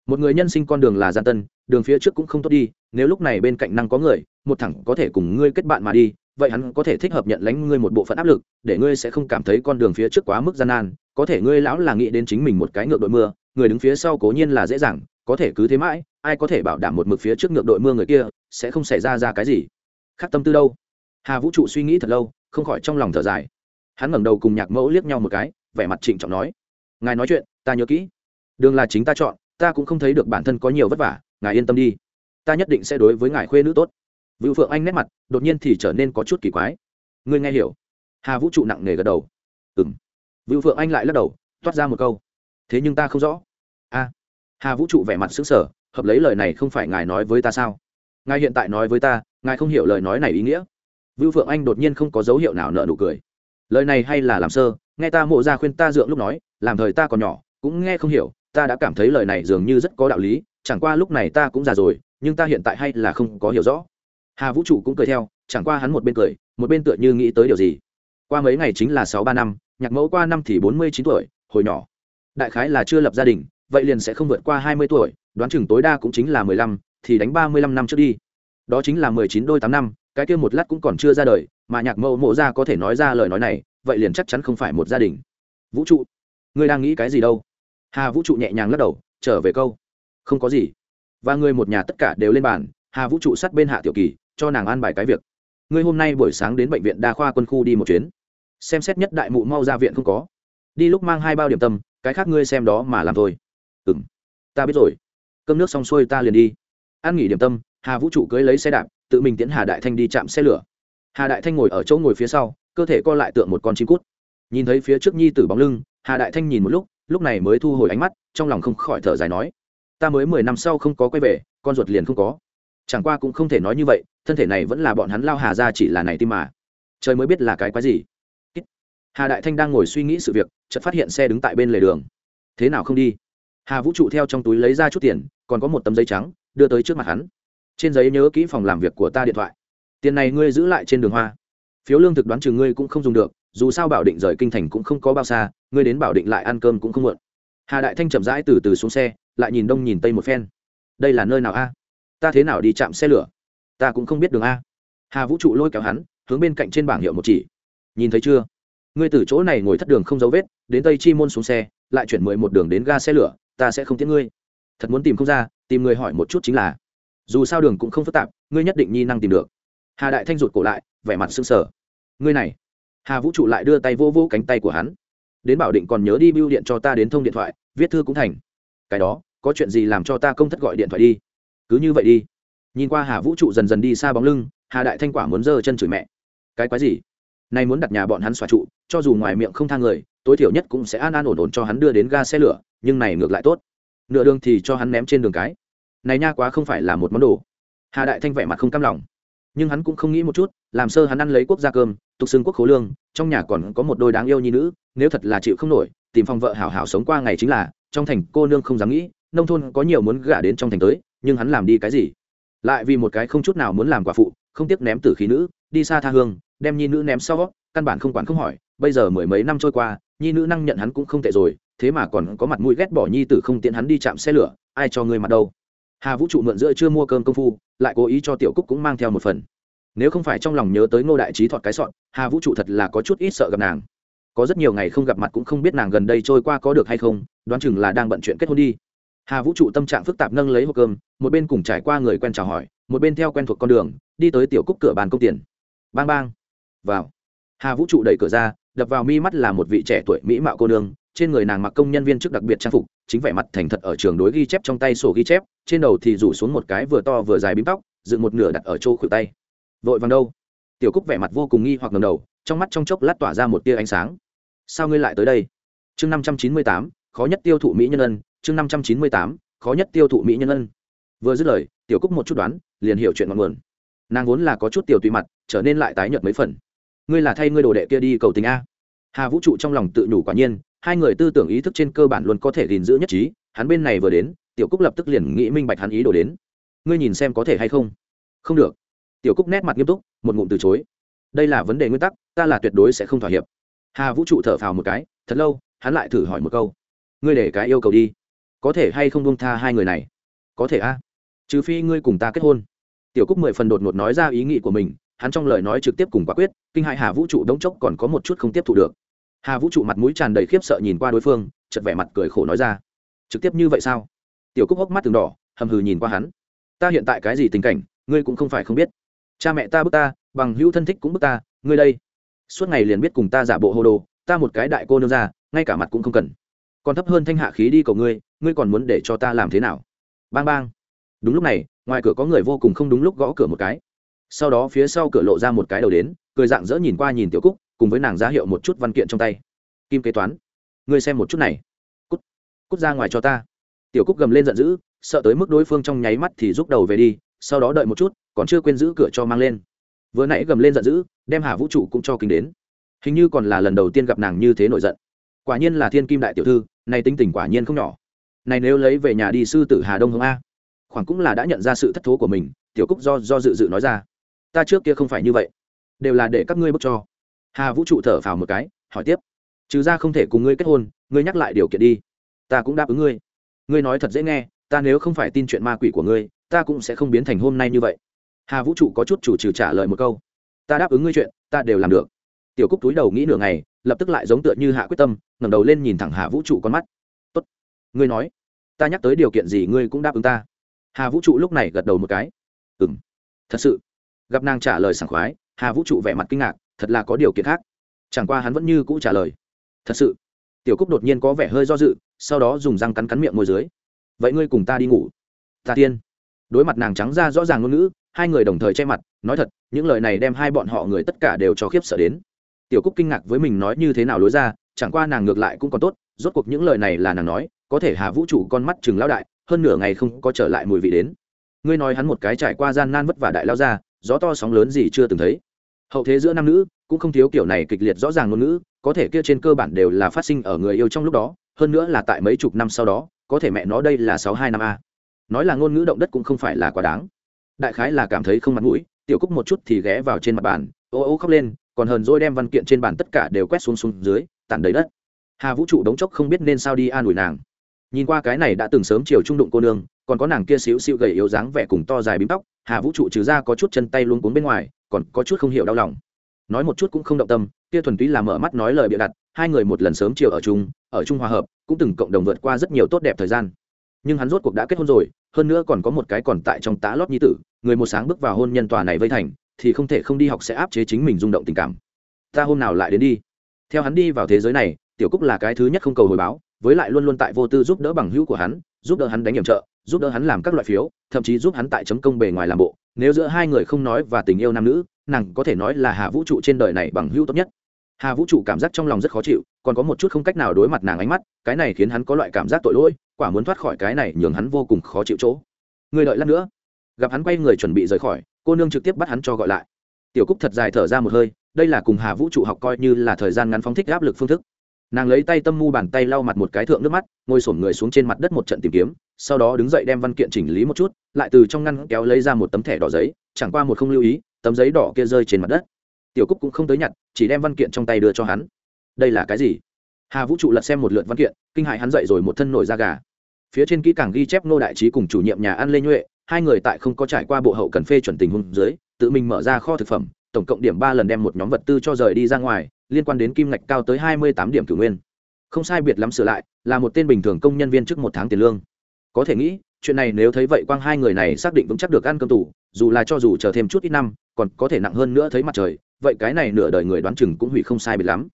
Một người nhân sinh con đường là gian tân, đường phía trước cũng không tốt đi, nếu lúc này bên cạnh năng có người, một thẳng có thể cùng ngươi kết bạn mà đi vậy hắn có thể thích hợp nhận lãnh ngươi một bộ phận áp lực, để ngươi sẽ không cảm thấy con đường phía trước quá mức gian nan, có thể ngươi lão là nghĩ đến chính mình một cái ngược đội mưa, người đứng phía sau cố nhiên là dễ dàng, có thể cứ thế mãi, ai có thể bảo đảm một mực phía trước ngược đội mưa người kia, sẽ không xảy ra ra cái gì. Khác tâm tư đâu? Hà vũ trụ suy nghĩ thật lâu, không khỏi trong lòng thở dài. Hắn ngẩng đầu cùng nhạc mẫu liếc nhau một cái, vẻ mặt trịnh trọng nói, ngài nói chuyện, ta nhớ kỹ. Đường là chính ta chọn, ta cũng không thấy được bản thân có nhiều vất vả, ngài yên tâm đi. Ta nhất định sẽ đối với ngài khuê nữ tốt. Vũ phượng anh nét mặt, đột nhiên thì trở nên có chút kỳ quái. Ngươi nghe hiểu. Hà vũ trụ nặng nề gật đầu. Ừ m vựu phượng anh lại lắc đầu, toát ra một câu. Thế nhưng ta không rõ. A. Hà vũ trụ vẻ mặt xứng sở hợp lấy lời này không phải ngài nói với ta sao? Ngài hiện tại nói với ta, ngài không hiểu lời nói này ý nghĩa. Vũ phượng anh đột nhiên không có dấu hiệu nào nợ nụ cười. Lời này hay là làm sơ, nghe ta mộ ra khuyên ta dượng lúc nói, làm thời ta còn nhỏ, cũng nghe không hiểu, ta đã cảm thấy lời này dường như rất có đạo lý, chẳng qua lúc này ta cũng già rồi, nhưng ta hiện tại hay là không có hiểu rõ hà vũ trụ cũng cười theo, chẳng qua hắn một bên cười, một bên tựa như nghĩ tới điều gì. Qua mấy ngày chính là sáu ba năm, nhạc mẫu qua năm thì bốn mươi chín tuổi, hồi nhỏ. Đại khái là chưa lập gia đình, vậy liền sẽ không vượt qua hai mươi tuổi, đoán chừng tối đa cũng chính là mười lăm, thì đánh ba mươi lăm năm trước đi. Đó chính là mười chín đôi tám năm, cái kia một lát cũng còn chưa ra đời, mà nhạc mẫu mộ ra có thể nói ra lời nói này, vậy liền chắc chắn không phải một gia đình. Vũ trụ, ngươi đang nghĩ cái gì đâu? Hà vũ trụ nhẹ nhàng lắc đầu, trở về câu. Không có gì. Và người một nhà tất cả đều lên bàn, hà vũ trụ sát bên hạ tiểu kỳ cho nàng an bài cái việc. Ngươi hôm nay buổi sáng đến bệnh viện đa khoa quân khu đi một chuyến. Xem xét nhất đại mụ mau ra viện không có. Đi lúc mang hai bao điểm tâm, cái khác ngươi xem đó mà làm thôi. Ừ m ta biết rồi. Cơm nước xong xuôi ta liền đi. Ăn nghỉ điểm tâm, hà vũ trụ cưới lấy xe đạp, tự mình tiễn hà đại thanh đi chạm xe lửa. Hà đại thanh ngồi ở chỗ ngồi phía sau, cơ thể co lại tượng một con chim cút. Nhìn thấy phía trước nhi tử bóng lưng, hà đại thanh nhìn một lúc lúc này mới thu hồi ánh mắt, trong lòng không khỏi thở dài nói, ta mới mười năm sau không có quay về, con ruột liền không có chẳng qua cũng không thể nói như vậy, thân thể này vẫn là bọn hắn lao hà ra chỉ là này tim mà. Trời mới biết là cái quái gì. Hà đại thanh đang ngồi suy nghĩ sự việc, chợt phát hiện xe đứng tại bên lề đường. Thế nào không đi? Hà vũ trụ theo trong túi lấy ra chút tiền, còn có một tấm giấy trắng, đưa tới trước mặt hắn. Trên giấy nhớ kỹ phòng làm việc của ta điện thoại. Tiền này ngươi giữ lại trên đường hoa. Phiếu lương thực đoán chừng ngươi cũng không dùng được, dù sao bảo định rời kinh thành cũng không có bao xa, ngươi đến bảo định lại ăn cơm cũng không muộn. Hà đại thanh chậm rãi từ từ xuống xe, lại nhìn đông nhìn tây một phen. Đây là nơi nào a? Ta thế nào đi chạm xe lửa? Ta cũng không biết đường a. Hà vũ trụ lôi kéo hắn, hướng bên cạnh trên bảng hiệu một chỉ. Nhìn thấy chưa? Ngươi từ chỗ này ngồi thất đường không dấu vết, đến tây chi môn xuống xe, lại chuyển mười một đường đến ga xe lửa, ta sẽ không tiễn ngươi. Thật muốn tìm không ra, tìm người hỏi một chút chính là. Dù sao đường cũng không phức tạp, ngươi nhất định nhi năng tìm được. Hà đại thanh rụt cổ lại, vẻ mặt sưng sờ. Ngươi này. Hà vũ trụ lại đưa tay vô vô cánh tay của hắn. Đến bảo định còn nhớ đi bưu điện cho ta đến thông điện thoại, viết thư cũng thành. Cái đó, có chuyện gì làm cho ta công thất gọi điện thoại đi cứ như vậy đi. Nhìn qua hà vũ trụ dần dần đi xa bóng lưng, hà đại thanh quả muốn giơ chân chửi mẹ. Cái quái gì? Nay muốn đặt nhà bọn hắn xòa trụ, cho dù ngoài miệng không thang người, tối thiểu nhất cũng sẽ an an ổn ổn cho hắn đưa đến ga xe lửa, nhưng này ngược lại tốt. Nửa đường thì cho hắn ném trên đường cái. Này nha quá không phải là một món đồ. Hà đại thanh vẻ mặt không cam lòng. Nhưng hắn cũng không nghĩ một chút, làm sơ hắn ăn lấy quốc gia cơm, tục xưng quốc khố lương, trong nhà còn có một đôi đáng yêu nhi nữ, nếu thật là chịu không nổi, tìm phòng vợ hảo hảo sống qua ngày chính là, trong thành cô nương không dám nghĩ, nông thôn có nhiều muốn gả đến trong thành tới nhưng hắn làm đi cái gì? Lại vì một cái không chút nào muốn làm quả phụ, không tiếc ném tử khí nữ, đi xa tha hương, đem nhi nữ ném sau, căn bản không quản không hỏi, bây giờ mười mấy năm trôi qua, nhi nữ năng nhận hắn cũng không tệ rồi, thế mà còn có mặt mũi ghét bỏ nhi tử không tiện hắn đi chạm xe lửa, ai cho ngươi mặt đâu? Hà vũ trụ mượn giữa chưa mua cơm công phu, lại cố ý cho tiểu cúc cũng mang theo một phần. Nếu không phải trong lòng nhớ tới ngô đại trí thọt cái sọn, hà vũ trụ thật là có chút ít sợ gặp nàng. Có rất nhiều ngày không gặp mặt cũng không biết nàng gần đây trôi qua có được hay không, đoán chừng là đang bận chuyện kết hôn đi hà vũ trụ tâm trạng phức tạp nâng lấy hộp cơm, một bên cùng trải qua người quen chào hỏi, một bên theo quen thuộc con đường, đi tới tiểu cúc cửa bàn công tiền. Bang bang. Vào. Hà vũ trụ đẩy cửa ra, đập vào mi mắt là một vị trẻ tuổi mỹ mạo cô nương, trên người nàng mặc công nhân viên chức đặc biệt trang phục, chính vẻ mặt thành thật ở trường đối ghi chép trong tay sổ ghi chép, trên đầu thì rủ xuống một cái vừa to vừa dài bím tóc, dựng một nửa đặt ở chỗ khuỷu tay. Vội vàng đâu? Tiểu cúc vẻ mặt vô cùng nghi hoặc ngầm đầu, trong mắt trong chốc lát tỏa ra một tia ánh sáng. Sao ngươi lại tới đây? Chương năm trăm chín mươi tám, khó nhất tiêu thụ mỹ nhân ân chương năm trăm chín mươi tám, khó nhất tiêu thụ mỹ nhân ân. Vừa dứt lời, tiểu cúc một chút đoán, liền hiểu chuyện ngọn nguồn. Nàng vốn là có chút tiểu tùy mặt, trở nên lại tái nhợt mấy phần. Ngươi là thay ngươi đồ đệ kia đi cầu tình a. Hà vũ trụ trong lòng tự nhủ quả nhiên, hai người tư tưởng ý thức trên cơ bản luôn có thể gìn giữ nhất trí, hắn bên này vừa đến, tiểu cúc lập tức liền nghĩ minh bạch hắn ý đồ đến. Ngươi nhìn xem có thể hay không? Không được. Tiểu cúc nét mặt nghiêm túc, một ngụm từ chối. Đây là vấn đề nguyên tắc, ta là tuyệt đối sẽ không thỏa hiệp. Hà vũ trụ thở phào một cái, thật lâu, hắn lại thử hỏi một câu. Ngươi để cái yêu cầu đi có thể hay không buông tha hai người này? Có thể a. Trừ phi ngươi cùng ta kết hôn. Tiểu cúc mười phần đột ngột nói ra ý nghĩ của mình, hắn trong lời nói trực tiếp cùng quả quyết, kinh hại hà vũ trụ đống chốc còn có một chút không tiếp thu được. Hà vũ trụ mặt mũi tràn đầy khiếp sợ nhìn qua đối phương chật vẻ mặt cười khổ nói ra. Trực tiếp như vậy sao? Tiểu cúc hốc mắt từng đỏ, hầm hừ nhìn qua hắn. Ta hiện tại cái gì tình cảnh, ngươi cũng không phải không biết. Cha mẹ ta bức ta, bằng hữu thân thích cũng bức ta, ngươi đây. Suốt ngày liền biết cùng ta giả bộ hô đồ, ta một cái đại cô nương ra, ngay cả mặt cũng không cần còn thấp hơn thanh hạ khí đi cầu ngươi ngươi còn muốn để cho ta làm thế nào? Bang bang. Đúng lúc này, ngoài cửa có người vô cùng không đúng lúc gõ cửa một cái. Sau đó phía sau cửa lộ ra một cái đầu đến, cười dạng dỡ nhìn qua nhìn tiểu cúc, cùng với nàng ra hiệu một chút văn kiện trong tay. Kim kế toán. Ngươi xem một chút này. Cút. Cút ra ngoài cho ta. Tiểu cúc gầm lên giận dữ, sợ tới mức đối phương trong nháy mắt thì rút đầu về đi, sau đó đợi một chút, còn chưa quên giữ cửa cho mang lên. Vừa nãy gầm lên giận dữ, đem hà vũ trụ cũng cho kinh đến. Hình như còn là lần đầu tiên gặp nàng như thế nổi giận. Quả nhiên là thiên kim đại tiểu thư này tính tình quả nhiên không nhỏ. Này nếu lấy về nhà đi sư tử hà đông hương a, khoảng cũng là đã nhận ra sự thất thố của mình, tiểu cúc do do dự dự nói ra. Ta trước kia không phải như vậy, đều là để các ngươi bức cho. Hà vũ trụ thở phào một cái, hỏi tiếp. Trừ ra không thể cùng ngươi kết hôn, ngươi nhắc lại điều kiện đi. Ta cũng đáp ứng ngươi. Ngươi nói thật dễ nghe, ta nếu không phải tin chuyện ma quỷ của ngươi, ta cũng sẽ không biến thành hôm nay như vậy. Hà vũ trụ có chút chủ trừ trả lời một câu. Ta đáp ứng ngươi chuyện, ta đều làm được. Tiểu cúc túi đầu nghĩ nửa ngày lập tức lại giống tựa như hạ quyết tâm, ngẩng đầu lên nhìn thẳng hà vũ trụ con mắt. Tốt, ngươi nói, ta nhắc tới điều kiện gì ngươi cũng đáp ứng ta. Hà vũ trụ lúc này gật đầu một cái. Ừ m thật sự. Gặp nàng trả lời sảng khoái, hà vũ trụ vẻ mặt kinh ngạc, thật là có điều kiện khác. Chẳng qua hắn vẫn như cũ trả lời. Thật sự. Tiểu cúc đột nhiên có vẻ hơi do dự, sau đó dùng răng cắn cắn miệng môi dưới. Vậy ngươi cùng ta đi ngủ. Ta tiên. Đối mặt nàng trắng ra rõ ràng ngôn ngữ, hai người đồng thời che mặt, nói thật, những lời này đem hai bọn họ người tất cả đều cho khiếp sợ đến tiểu cúc kinh ngạc với mình nói như thế nào lối ra, chẳng qua nàng ngược lại cũng còn tốt, rốt cuộc những lời này là nàng nói, có thể hà vũ trụ con mắt chừng lao đại, hơn nửa ngày không có trở lại mùi vị đến. Ngươi nói hắn một cái trải qua gian nan vất vả đại lao ra, gió to sóng lớn gì chưa từng thấy. Hậu thế giữa nam nữ, cũng không thiếu kiểu này kịch liệt rõ ràng ngôn ngữ, có thể kia trên cơ bản đều là phát sinh ở người yêu trong lúc đó, hơn nữa là tại mấy chục năm sau đó, có thể mẹ nó đây là sáu hai năm a. Nói là ngôn ngữ động đất cũng không phải là quá đáng. Đại khái là cảm thấy không mặt mũi, tiểu cúc một chút thì ghé vào trên mặt bàn, ô ô khóc lên còn hờn dỗi đem văn kiện trên bàn tất cả đều quét xuống xuống dưới, tản đầy đất. Hà vũ trụ đống chốc không biết nên sao đi an ủi nàng. Nhìn qua cái này đã từng sớm chiều trung đụng cô nương, còn có nàng kia xíu xíu gầy yếu dáng vẻ cùng to dài bím tóc, hà vũ trụ trừ ra có chút chân tay luôn cuốn bên ngoài, còn có chút không hiểu đau lòng. Nói một chút cũng không động tâm, kia thuần túy là mở mắt nói lời bịa đặt, hai người một lần sớm chiều ở chung ở chung hòa hợp, cũng từng cộng đồng vượt qua rất nhiều tốt đẹp thời gian. Nhưng hắn rốt cuộc đã kết hôn rồi, hơn nữa còn có một cái còn tại trong tá lót nhi tử, người một sáng bước vào hôn nhân tòa này vây thành thì không thể không đi học sẽ áp chế chính mình rung động tình cảm. Ta hôm nào lại đến đi. Theo hắn đi vào thế giới này, tiểu cúc là cái thứ nhất không cầu hồi báo, với lại luôn luôn tại vô tư giúp đỡ bằng hữu của hắn, giúp đỡ hắn đánh nhiệm trợ, giúp đỡ hắn làm các loại phiếu, thậm chí giúp hắn tại chấm công bề ngoài làm bộ. Nếu giữa hai người không nói và tình yêu nam nữ, nàng có thể nói là hà vũ trụ trên đời này bằng hữu tốt nhất. Hà vũ trụ cảm giác trong lòng rất khó chịu, còn có một chút không cách nào đối mặt nàng ánh mắt, cái này khiến hắn có loại cảm giác tội lỗi, quả muốn thoát khỏi cái này nhường hắn vô cùng khó chịu chỗ. Người đợi lát nữa. Gặp hắn quay người chuẩn bị rời khỏi cô nương trực tiếp bắt hắn cho gọi lại. Tiểu cúc thật dài thở ra một hơi, đây là cùng hà vũ trụ học coi như là thời gian ngắn phóng thích áp lực phương thức. Nàng lấy tay tâm mu bàn tay lau mặt một cái thượng nước mắt, ngồi sổm người xuống trên mặt đất một trận tìm kiếm, sau đó đứng dậy đem văn kiện chỉnh lý một chút, lại từ trong ngăn kéo lấy ra một tấm thẻ đỏ giấy, chẳng qua một không lưu ý, tấm giấy đỏ kia rơi trên mặt đất. Tiểu cúc cũng không tới nhặt, chỉ đem văn kiện trong tay đưa cho hắn. Đây là cái gì? Hà vũ trụ lật xem một lượt văn kiện, kinh hại hắn dậy rồi một thân nổi da gà. Phía trên kỹ càng ghi chép nô đại trí cùng chủ nhiệm nhà ăn lê nhuệ hai người tại không có trải qua bộ hậu cần phê chuẩn tình huống dưới, tự mình mở ra kho thực phẩm, tổng cộng điểm ba lần đem một nhóm vật tư cho rời đi ra ngoài, liên quan đến kim ngạch cao tới hai mươi tám điểm cử nguyên. Không sai biệt lắm sửa lại, là một tên bình thường công nhân viên trước một tháng tiền lương. Có thể nghĩ, chuyện này nếu thấy vậy quang hai người này xác định vững chắc được ăn cơm tủ, dù là cho dù chờ thêm chút ít năm, còn có thể nặng hơn nữa thấy mặt trời, vậy cái này nửa đời người đoán chừng cũng hủy không sai biệt lắm.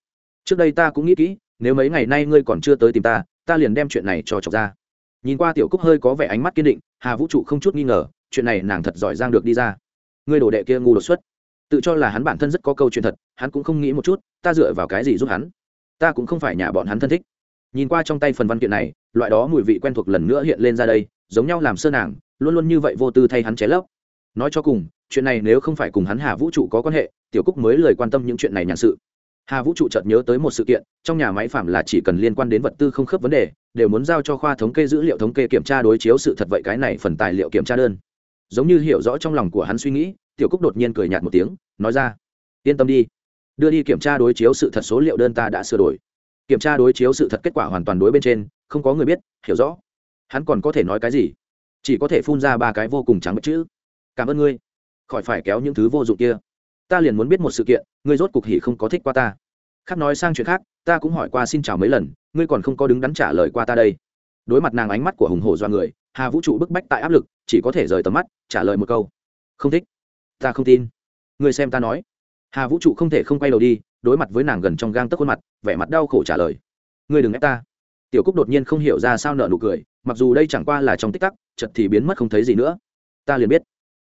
Trước đây ta cũng nghĩ kỹ, nếu mấy ngày nay ngươi còn chưa tới tìm ta ta liền đem chuyện này cho chọc ra nhìn qua tiểu cúc hơi có vẻ ánh mắt kiên định, hà vũ trụ không chút nghi ngờ, chuyện này nàng thật giỏi giang được đi ra. Ngươi đồ đệ kia ngu đột xuất. Tự cho là hắn bản thân rất có câu chuyện thật, hắn cũng không nghĩ một chút, ta dựa vào cái gì giúp hắn? Ta cũng không phải nhà bọn hắn thân thích. Nhìn qua trong tay phần văn kiện này, loại đó mùi vị quen thuộc lần nữa hiện lên ra đây, giống nhau làm sơ nàng, luôn luôn như vậy vô tư thay hắn ché lấp. Nói cho cùng, chuyện này nếu không phải cùng hắn hà vũ trụ có quan hệ, tiểu cúc mới lời quan tâm những chuyện này nhàn sự hà vũ trụ chợt nhớ tới một sự kiện, trong nhà máy phạm là chỉ cần liên quan đến vật tư không khớp vấn đề, đều muốn giao cho khoa thống kê dữ liệu thống kê kiểm tra đối chiếu sự thật vậy cái này phần tài liệu kiểm tra đơn. Giống như hiểu rõ trong lòng của hắn suy nghĩ, tiểu cúc đột nhiên cười nhạt một tiếng, nói ra, yên tâm đi, đưa đi kiểm tra đối chiếu sự thật số liệu đơn ta đã sửa đổi. Kiểm tra đối chiếu sự thật kết quả hoàn toàn đối bên trên, không có người biết, hiểu rõ. Hắn còn có thể nói cái gì? Chỉ có thể phun ra ba cái vô cùng trắng bất chữ. Cảm ơn ngươi. Khỏi phải kéo những thứ vô dụng kia ta liền muốn biết một sự kiện, ngươi rốt cục hỉ không có thích qua ta. Khác nói sang chuyện khác, ta cũng hỏi qua xin chào mấy lần, ngươi còn không có đứng đắn trả lời qua ta đây. Đối mặt nàng ánh mắt của hùng hổ do người, hà vũ trụ bức bách tại áp lực, chỉ có thể rời tầm mắt, trả lời một câu. Không thích. Ta không tin. Ngươi xem ta nói. Hà vũ trụ không thể không quay đầu đi, đối mặt với nàng gần trong gang tấc khuôn mặt, vẻ mặt đau khổ trả lời. Ngươi đừng ép ta. Tiểu cúc đột nhiên không hiểu ra sao nợ nụ cười, mặc dù đây chẳng qua là trong tích tắc chật thì biến mất không thấy gì nữa. Ta liền biết.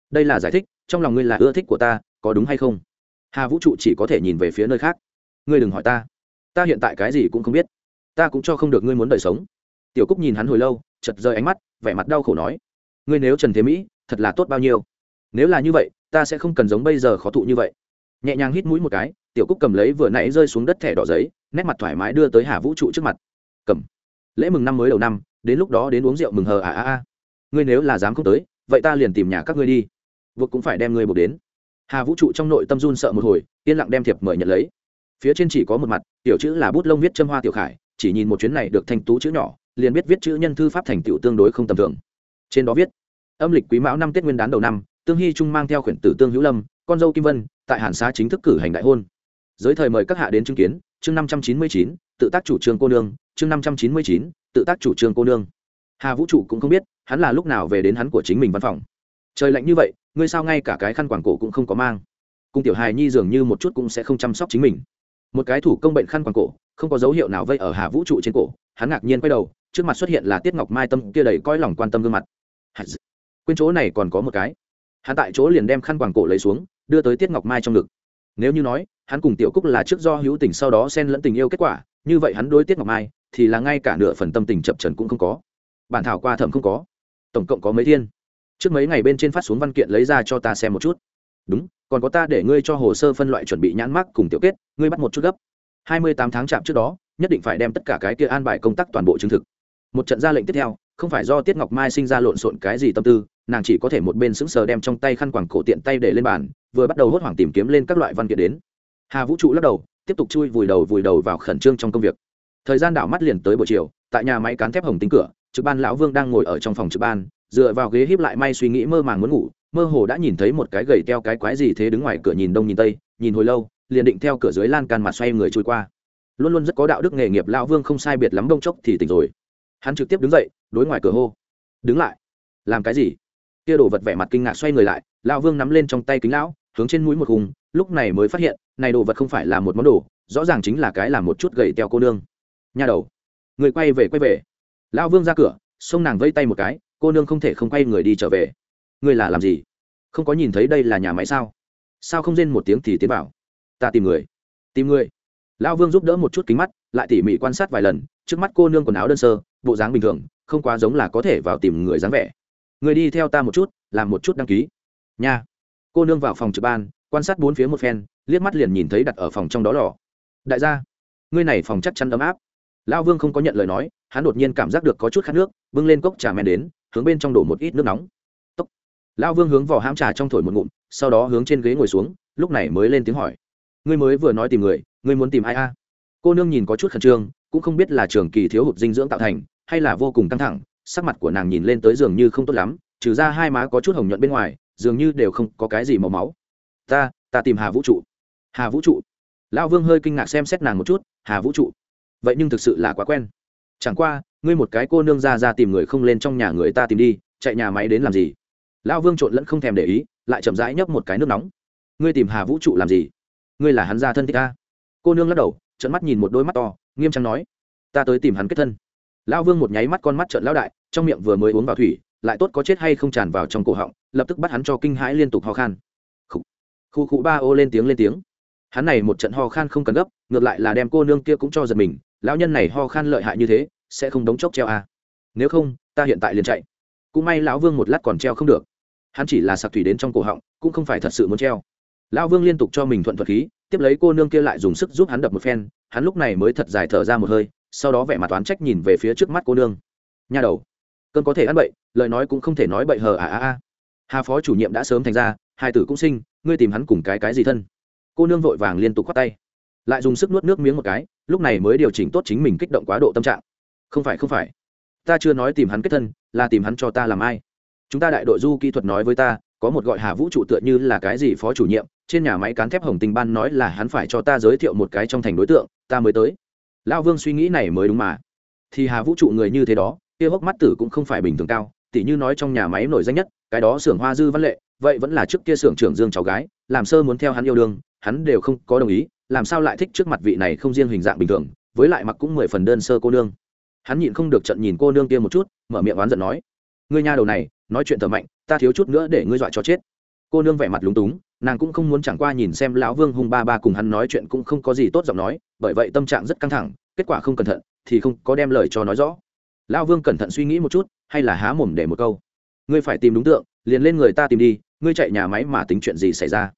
Đây là giải thích, trong lòng ngươi là ưa thích của ta có đúng hay không? Hà vũ trụ chỉ có thể nhìn về phía nơi khác. Ngươi đừng hỏi ta. Ta hiện tại cái gì cũng không biết. Ta cũng cho không được ngươi muốn đời sống. Tiểu cúc nhìn hắn hồi lâu chật rơi ánh mắt, vẻ mặt đau khổ nói. Ngươi nếu trần thế mỹ, thật là tốt bao nhiêu? Nếu là như vậy, ta sẽ không cần giống bây giờ khó thụ như vậy. Nhẹ nhàng hít mũi một cái, tiểu cúc cầm lấy vừa nãy rơi xuống đất thẻ đỏ giấy, nét mặt thoải mái đưa tới hà vũ trụ trước mặt. Cầm. Lễ mừng năm mới đầu năm, đến lúc đó đến uống rượu mừng hờ à à à. Ngươi nếu là dám không tới, vậy ta liền tìm nhà các ngươi đi. Vượt cũng phải đem ngươi buộc đến hà vũ trụ trong nội tâm run sợ một hồi yên lặng đem thiệp mời nhận lấy phía trên chỉ có một mặt tiểu chữ là bút lông viết châm hoa tiểu khải chỉ nhìn một chuyến này được thanh tú chữ nhỏ liền biết viết chữ nhân thư pháp thành tựu tương đối không tầm thường trên đó viết âm lịch quý mão năm tết nguyên đán đầu năm tương hy trung mang theo khuyển tử tương hữu lâm con dâu kim vân tại hàn xá chính thức cử hành đại hôn giới thời mời các hạ đến chứng kiến chương năm trăm chín mươi chín tự tác chủ trương cô nương chương năm trăm chín mươi chín tự tác chủ trương cô nương hà vũ trụ cũng không biết hắn là lúc nào về đến hắn của chính mình văn phòng trời lạnh như vậy, ngươi sao ngay cả cái khăn quàng cổ cũng không có mang? Cung tiểu hài nhi dường như một chút cũng sẽ không chăm sóc chính mình. Một cái thủ công bệnh khăn quàng cổ, không có dấu hiệu nào vây ở hà vũ trụ trên cổ, hắn ngạc nhiên quay đầu, trước mặt xuất hiện là tiết ngọc mai tâm kia đầy coi lòng quan tâm gương mặt. Quên chỗ này còn có một cái. Hắn tại chỗ liền đem khăn quàng cổ lấy xuống, đưa tới tiết ngọc mai trong ngực. Nếu như nói, hắn cùng tiểu cúc là trước do hữu tình sau đó xen lẫn tình yêu kết quả, như vậy hắn đối tiết ngọc mai thì là ngay cả nửa phần tâm tình chập trần cũng không có. Bản thảo qua thẩm không có. Tổng cộng có mấy thiên? Trước mấy ngày bên trên phát xuống văn kiện lấy ra cho ta xem một chút. Đúng, còn có ta để ngươi cho hồ sơ phân loại chuẩn bị nhãn mắc cùng tiểu kết, ngươi bắt một chút gấp. Hai mươi tám tháng chạm trước đó, nhất định phải đem tất cả cái kia an bài công tác toàn bộ chứng thực. Một trận ra lệnh tiếp theo, không phải do tiết ngọc mai sinh ra lộn xộn cái gì tâm tư, nàng chỉ có thể một bên sững sờ đem trong tay khăn quàng cổ tiện tay để lên bàn, vừa bắt đầu hốt hoảng tìm kiếm lên các loại văn kiện đến. Hà vũ trụ lắc đầu, tiếp tục chui vùi đầu vùi đầu vào khẩn trương trong công việc. Thời gian đảo mắt liền tới buổi chiều, tại nhà máy cán thép hồng tính cửa, trực ban lão vương đang ngồi ở trong phòng trực ban dựa vào ghế híp lại may suy nghĩ mơ màng muốn ngủ, mơ hồ đã nhìn thấy một cái gầy teo cái quái gì thế đứng ngoài cửa nhìn đông nhìn tây, nhìn hồi lâu, liền định theo cửa dưới lan can mà xoay người trôi qua. Luôn luôn rất có đạo đức nghề nghiệp lão vương không sai biệt lắm, đông chốc thì tỉnh rồi. Hắn trực tiếp đứng dậy, đối ngoài cửa hô. Đứng lại. Làm cái gì? Kia đồ vật vẻ mặt kinh ngạc xoay người lại, lão vương nắm lên trong tay kính lão, hướng trên mũi một hùng, lúc này mới phát hiện, này đồ vật không phải là một món đồ, rõ ràng chính là cái làm một chút gậy teo cô nương. Nha đầu, người quay về quay về. Lão vương ra cửa, xông nàng vây tay một cái cô nương không thể không quay người đi trở về. Ngươi là làm gì? Không có nhìn thấy đây là nhà máy sao? Sao không rên một tiếng thì tiến vào? Ta tìm người. Tìm người? Lão vương giúp đỡ một chút kính mắt, lại tỉ mỉ quan sát vài lần, trước mắt cô nương quần áo đơn sơ, bộ dáng bình thường, không quá giống là có thể vào tìm người dáng vẻ. Người đi theo ta một chút, làm một chút đăng ký. Nha. Cô nương vào phòng trực ban, quan sát bốn phía một phen, liếc mắt liền nhìn thấy đặt ở phòng trong đó lò. Đại gia, ngươi này phòng chắc chắn ấm áp. Lão vương không có nhận lời nói, hắn đột nhiên cảm giác được có chút khát nước, bưng lên cốc trà men đến hướng bên trong đổ một ít nước nóng. Tốc. lão vương hướng vào hãm trà trong thổi một ngụm, sau đó hướng trên ghế ngồi xuống, lúc này mới lên tiếng hỏi. Ngươi mới vừa nói tìm người, ngươi muốn tìm ai a? Cô nương nhìn có chút khẩn trương, cũng không biết là trường kỳ thiếu hụt dinh dưỡng tạo thành, hay là vô cùng căng thẳng, sắc mặt của nàng nhìn lên tới dường như không tốt lắm, trừ ra hai má có chút hồng nhuận bên ngoài, dường như đều không có cái gì màu máu. Ta ta tìm hà vũ trụ. Hà vũ trụ? Lão vương hơi kinh ngạc xem xét nàng một chút, hà vũ trụ? Vậy nhưng thực sự là quá quen chẳng qua, ngươi một cái cô nương ra ra tìm người không lên trong nhà người ta tìm đi, chạy nhà máy đến làm gì? Lão vương trộn lẫn không thèm để ý, lại chậm rãi nhấp một cái nước nóng. Ngươi tìm hà vũ trụ làm gì? Ngươi là hắn gia thân thích ta cô nương lắc đầu trận mắt nhìn một đôi mắt to, nghiêm trang nói, ta tới tìm hắn kết thân. Lão vương một nháy mắt con mắt trợn lão đại, trong miệng vừa mới uống vào thủy, lại tốt có chết hay không tràn vào trong cổ họng, lập tức bắt hắn cho kinh hãi liên tục ho khan. Khu khu ba ô lên tiếng lên tiếng. Hắn này một trận ho khan không cần gấp, ngược lại là đem cô nương kia cũng cho giật mình lão nhân này ho khan lợi hại như thế, sẽ không đống chốc treo à. nếu không, ta hiện tại liền chạy. Cũng may lão vương một lát còn treo không được. Hắn chỉ là sặc thủy đến trong cổ họng, cũng không phải thật sự muốn treo. Lão vương liên tục cho mình thuận thuật khí, tiếp lấy cô nương kia lại dùng sức giúp hắn đập một phen, hắn lúc này mới thật dài thở ra một hơi, sau đó vẻ mặt toán trách nhìn về phía trước mắt cô nương. Nha đầu, cơn có thể ăn bậy, lời nói cũng không thể nói bậy hờ à à à. Hà phó chủ nhiệm đã sớm thành ra, hai tử cũng sinh, ngươi tìm hắn cùng cái cái gì thân? Cô nương vội vàng liên tục khoát tay, lại dùng sức nuốt nước miếng một cái lúc này mới điều chỉnh tốt chính mình kích động quá độ tâm trạng. Không phải không phải. Ta chưa nói tìm hắn kết thân, là tìm hắn cho ta làm ai. Chúng ta đại đội du kỹ thuật nói với ta, có một gọi hà vũ trụ tựa như là cái gì phó chủ nhiệm, trên nhà máy cán thép hồng tình ban nói là hắn phải cho ta giới thiệu một cái trong thành đối tượng, ta mới tới. Lão vương suy nghĩ này mới đúng mà. Thì hà vũ trụ người như thế đó, kia hốc mắt tử cũng không phải bình thường cao, tỉ như nói trong nhà máy nổi danh nhất, cái đó xưởng hoa dư văn lệ, vậy vẫn là trước kia xưởng trưởng dương cháu gái, làm sơ muốn theo hắn yêu đương, hắn đều không có đồng ý làm sao lại thích trước mặt vị này không riêng hình dạng bình thường, với lại mặc cũng mười phần đơn sơ cô nương. Hắn nhịn không được trận nhìn cô nương kia một chút, mở miệng oán giận nói, ngươi nha đầu này, nói chuyện thở mạnh, ta thiếu chút nữa để ngươi dọa cho chết. Cô nương vẻ mặt lúng túng, nàng cũng không muốn chẳng qua nhìn xem lão vương hung ba ba cùng hắn nói chuyện cũng không có gì tốt giọng nói, bởi vậy tâm trạng rất căng thẳng, kết quả không cẩn thận thì không có đem lời cho nói rõ. Lão vương cẩn thận suy nghĩ một chút, hay là há mồm để một câu. Ngươi phải tìm đúng tượng, liền lên người ta tìm đi, ngươi chạy nhà máy mà tính chuyện gì xảy ra?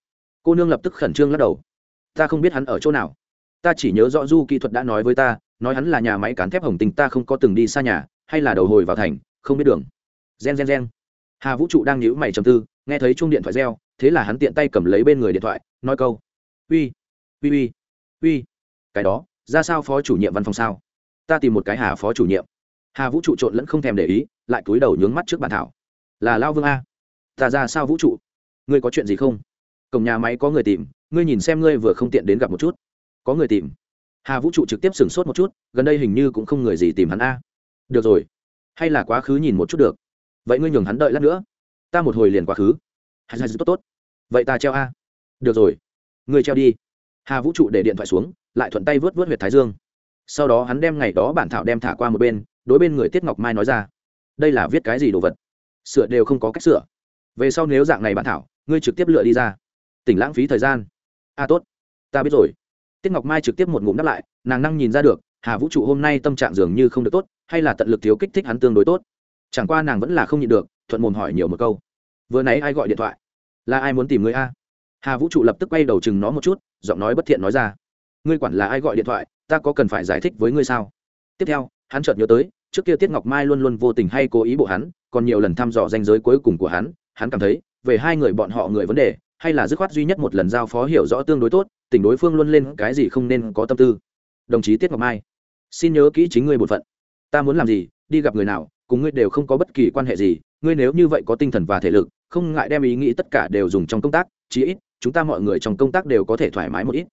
Cô nương lập tức khẩn trương lắc đầu ta không biết hắn ở chỗ nào. Ta chỉ nhớ rõ du kỹ thuật đã nói với ta, nói hắn là nhà máy cán thép hồng tình ta không có từng đi xa nhà, hay là đầu hồi vào thành, không biết đường. Gen gen gen. Hà vũ trụ đang nhíu mày trầm tư, nghe thấy chuông điện thoại reo, thế là hắn tiện tay cầm lấy bên người điện thoại, nói câu. Uy uy uy uy. Cái đó, ra sao phó chủ nhiệm văn phòng sao? Ta tìm một cái hà phó chủ nhiệm. Hà vũ trụ trộn lẫn không thèm để ý, lại cúi đầu nhướng mắt trước bàn thảo. Là lao vương a. Ta ra sao vũ trụ? Ngươi có chuyện gì không? Cổng nhà máy có người tìm ngươi nhìn xem ngươi vừa không tiện đến gặp một chút. Có người tìm. Hà vũ trụ trực tiếp sửng sốt một chút, gần đây hình như cũng không người gì tìm hắn a. Được rồi. Hay là quá khứ nhìn một chút được. Vậy ngươi nhường hắn đợi lát nữa. Ta một hồi liền quá khứ. Hà tốt tốt. Vậy ta treo a. Được rồi. Ngươi treo đi. Hà vũ trụ để điện thoại xuống, lại thuận tay vớt vớt huyệt thái dương. Sau đó hắn đem ngày đó bản thảo đem thả qua một bên, đối bên người tiết ngọc mai nói ra. Đây là viết cái gì đồ vật? Sửa đều không có cách sửa. Về sau nếu dạng này bản thảo, ngươi trực tiếp lựa đi ra. Tỉnh lãng phí thời gian a tốt. Ta biết rồi. Tiết ngọc mai trực tiếp một ngụm đáp lại, nàng năng nhìn ra được, hà vũ trụ hôm nay tâm trạng dường như không được tốt, hay là tận lực thiếu kích thích hắn tương đối tốt. Chẳng qua nàng vẫn là không nhịn được, thuận mồm hỏi nhiều một câu. Vừa nãy ai gọi điện thoại? Là ai muốn tìm người a? Hà vũ trụ lập tức quay đầu chừng nó một chút, giọng nói bất thiện nói ra. Ngươi quản là ai gọi điện thoại, ta có cần phải giải thích với ngươi sao? Tiếp theo, hắn chợt nhớ tới, trước kia tiết ngọc mai luôn luôn vô tình hay cố ý bộ hắn, còn nhiều lần thăm dò danh giới cuối cùng của hắn hắn cảm thấy, về hai người bọn họ người vấn đề hay là dứt khoát duy nhất một lần giao phó hiểu rõ tương đối tốt, tỉnh đối phương luôn lên cái gì không nên có tâm tư. Đồng chí tiết ngọc mai, xin nhớ kỹ chính ngươi một phận. Ta muốn làm gì, đi gặp người nào, cùng ngươi đều không có bất kỳ quan hệ gì, ngươi nếu như vậy có tinh thần và thể lực, không ngại đem ý nghĩ tất cả đều dùng trong công tác, chí ít, chúng ta mọi người trong công tác đều có thể thoải mái một ít.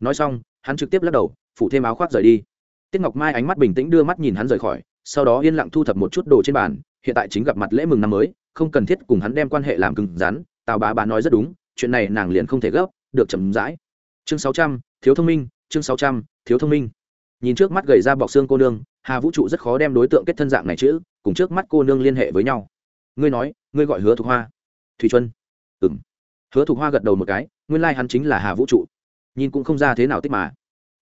Nói xong, hắn trực tiếp lắc đầu, phủ thêm áo khoác rời đi. Tiết ngọc mai ánh mắt bình tĩnh đưa mắt nhìn hắn rời khỏi, sau đó yên lặng thu thập một chút đồ trên bàn, hiện tại chính gặp mặt lễ mừng năm mới, không cần thiết cùng hắn đem quan hệ làm cứng rắn, tào bá bá nói rất đúng chuyện này nàng liền không thể gấp, được chậm rãi. Chương sáu trăm, thiếu thông minh, chương sáu trăm, thiếu thông minh. Nhìn trước mắt gầy ra bọc xương cô nương, hà vũ trụ rất khó đem đối tượng kết thân dạng này chữ, cùng trước mắt cô nương liên hệ với nhau. Ngươi nói, ngươi gọi hứa thục hoa. Thùy chuân ừng hứa thục hoa gật đầu một cái, nguyên lai、like、hắn chính là hà vũ trụ. Nhìn cũng không ra thế nào tích mà.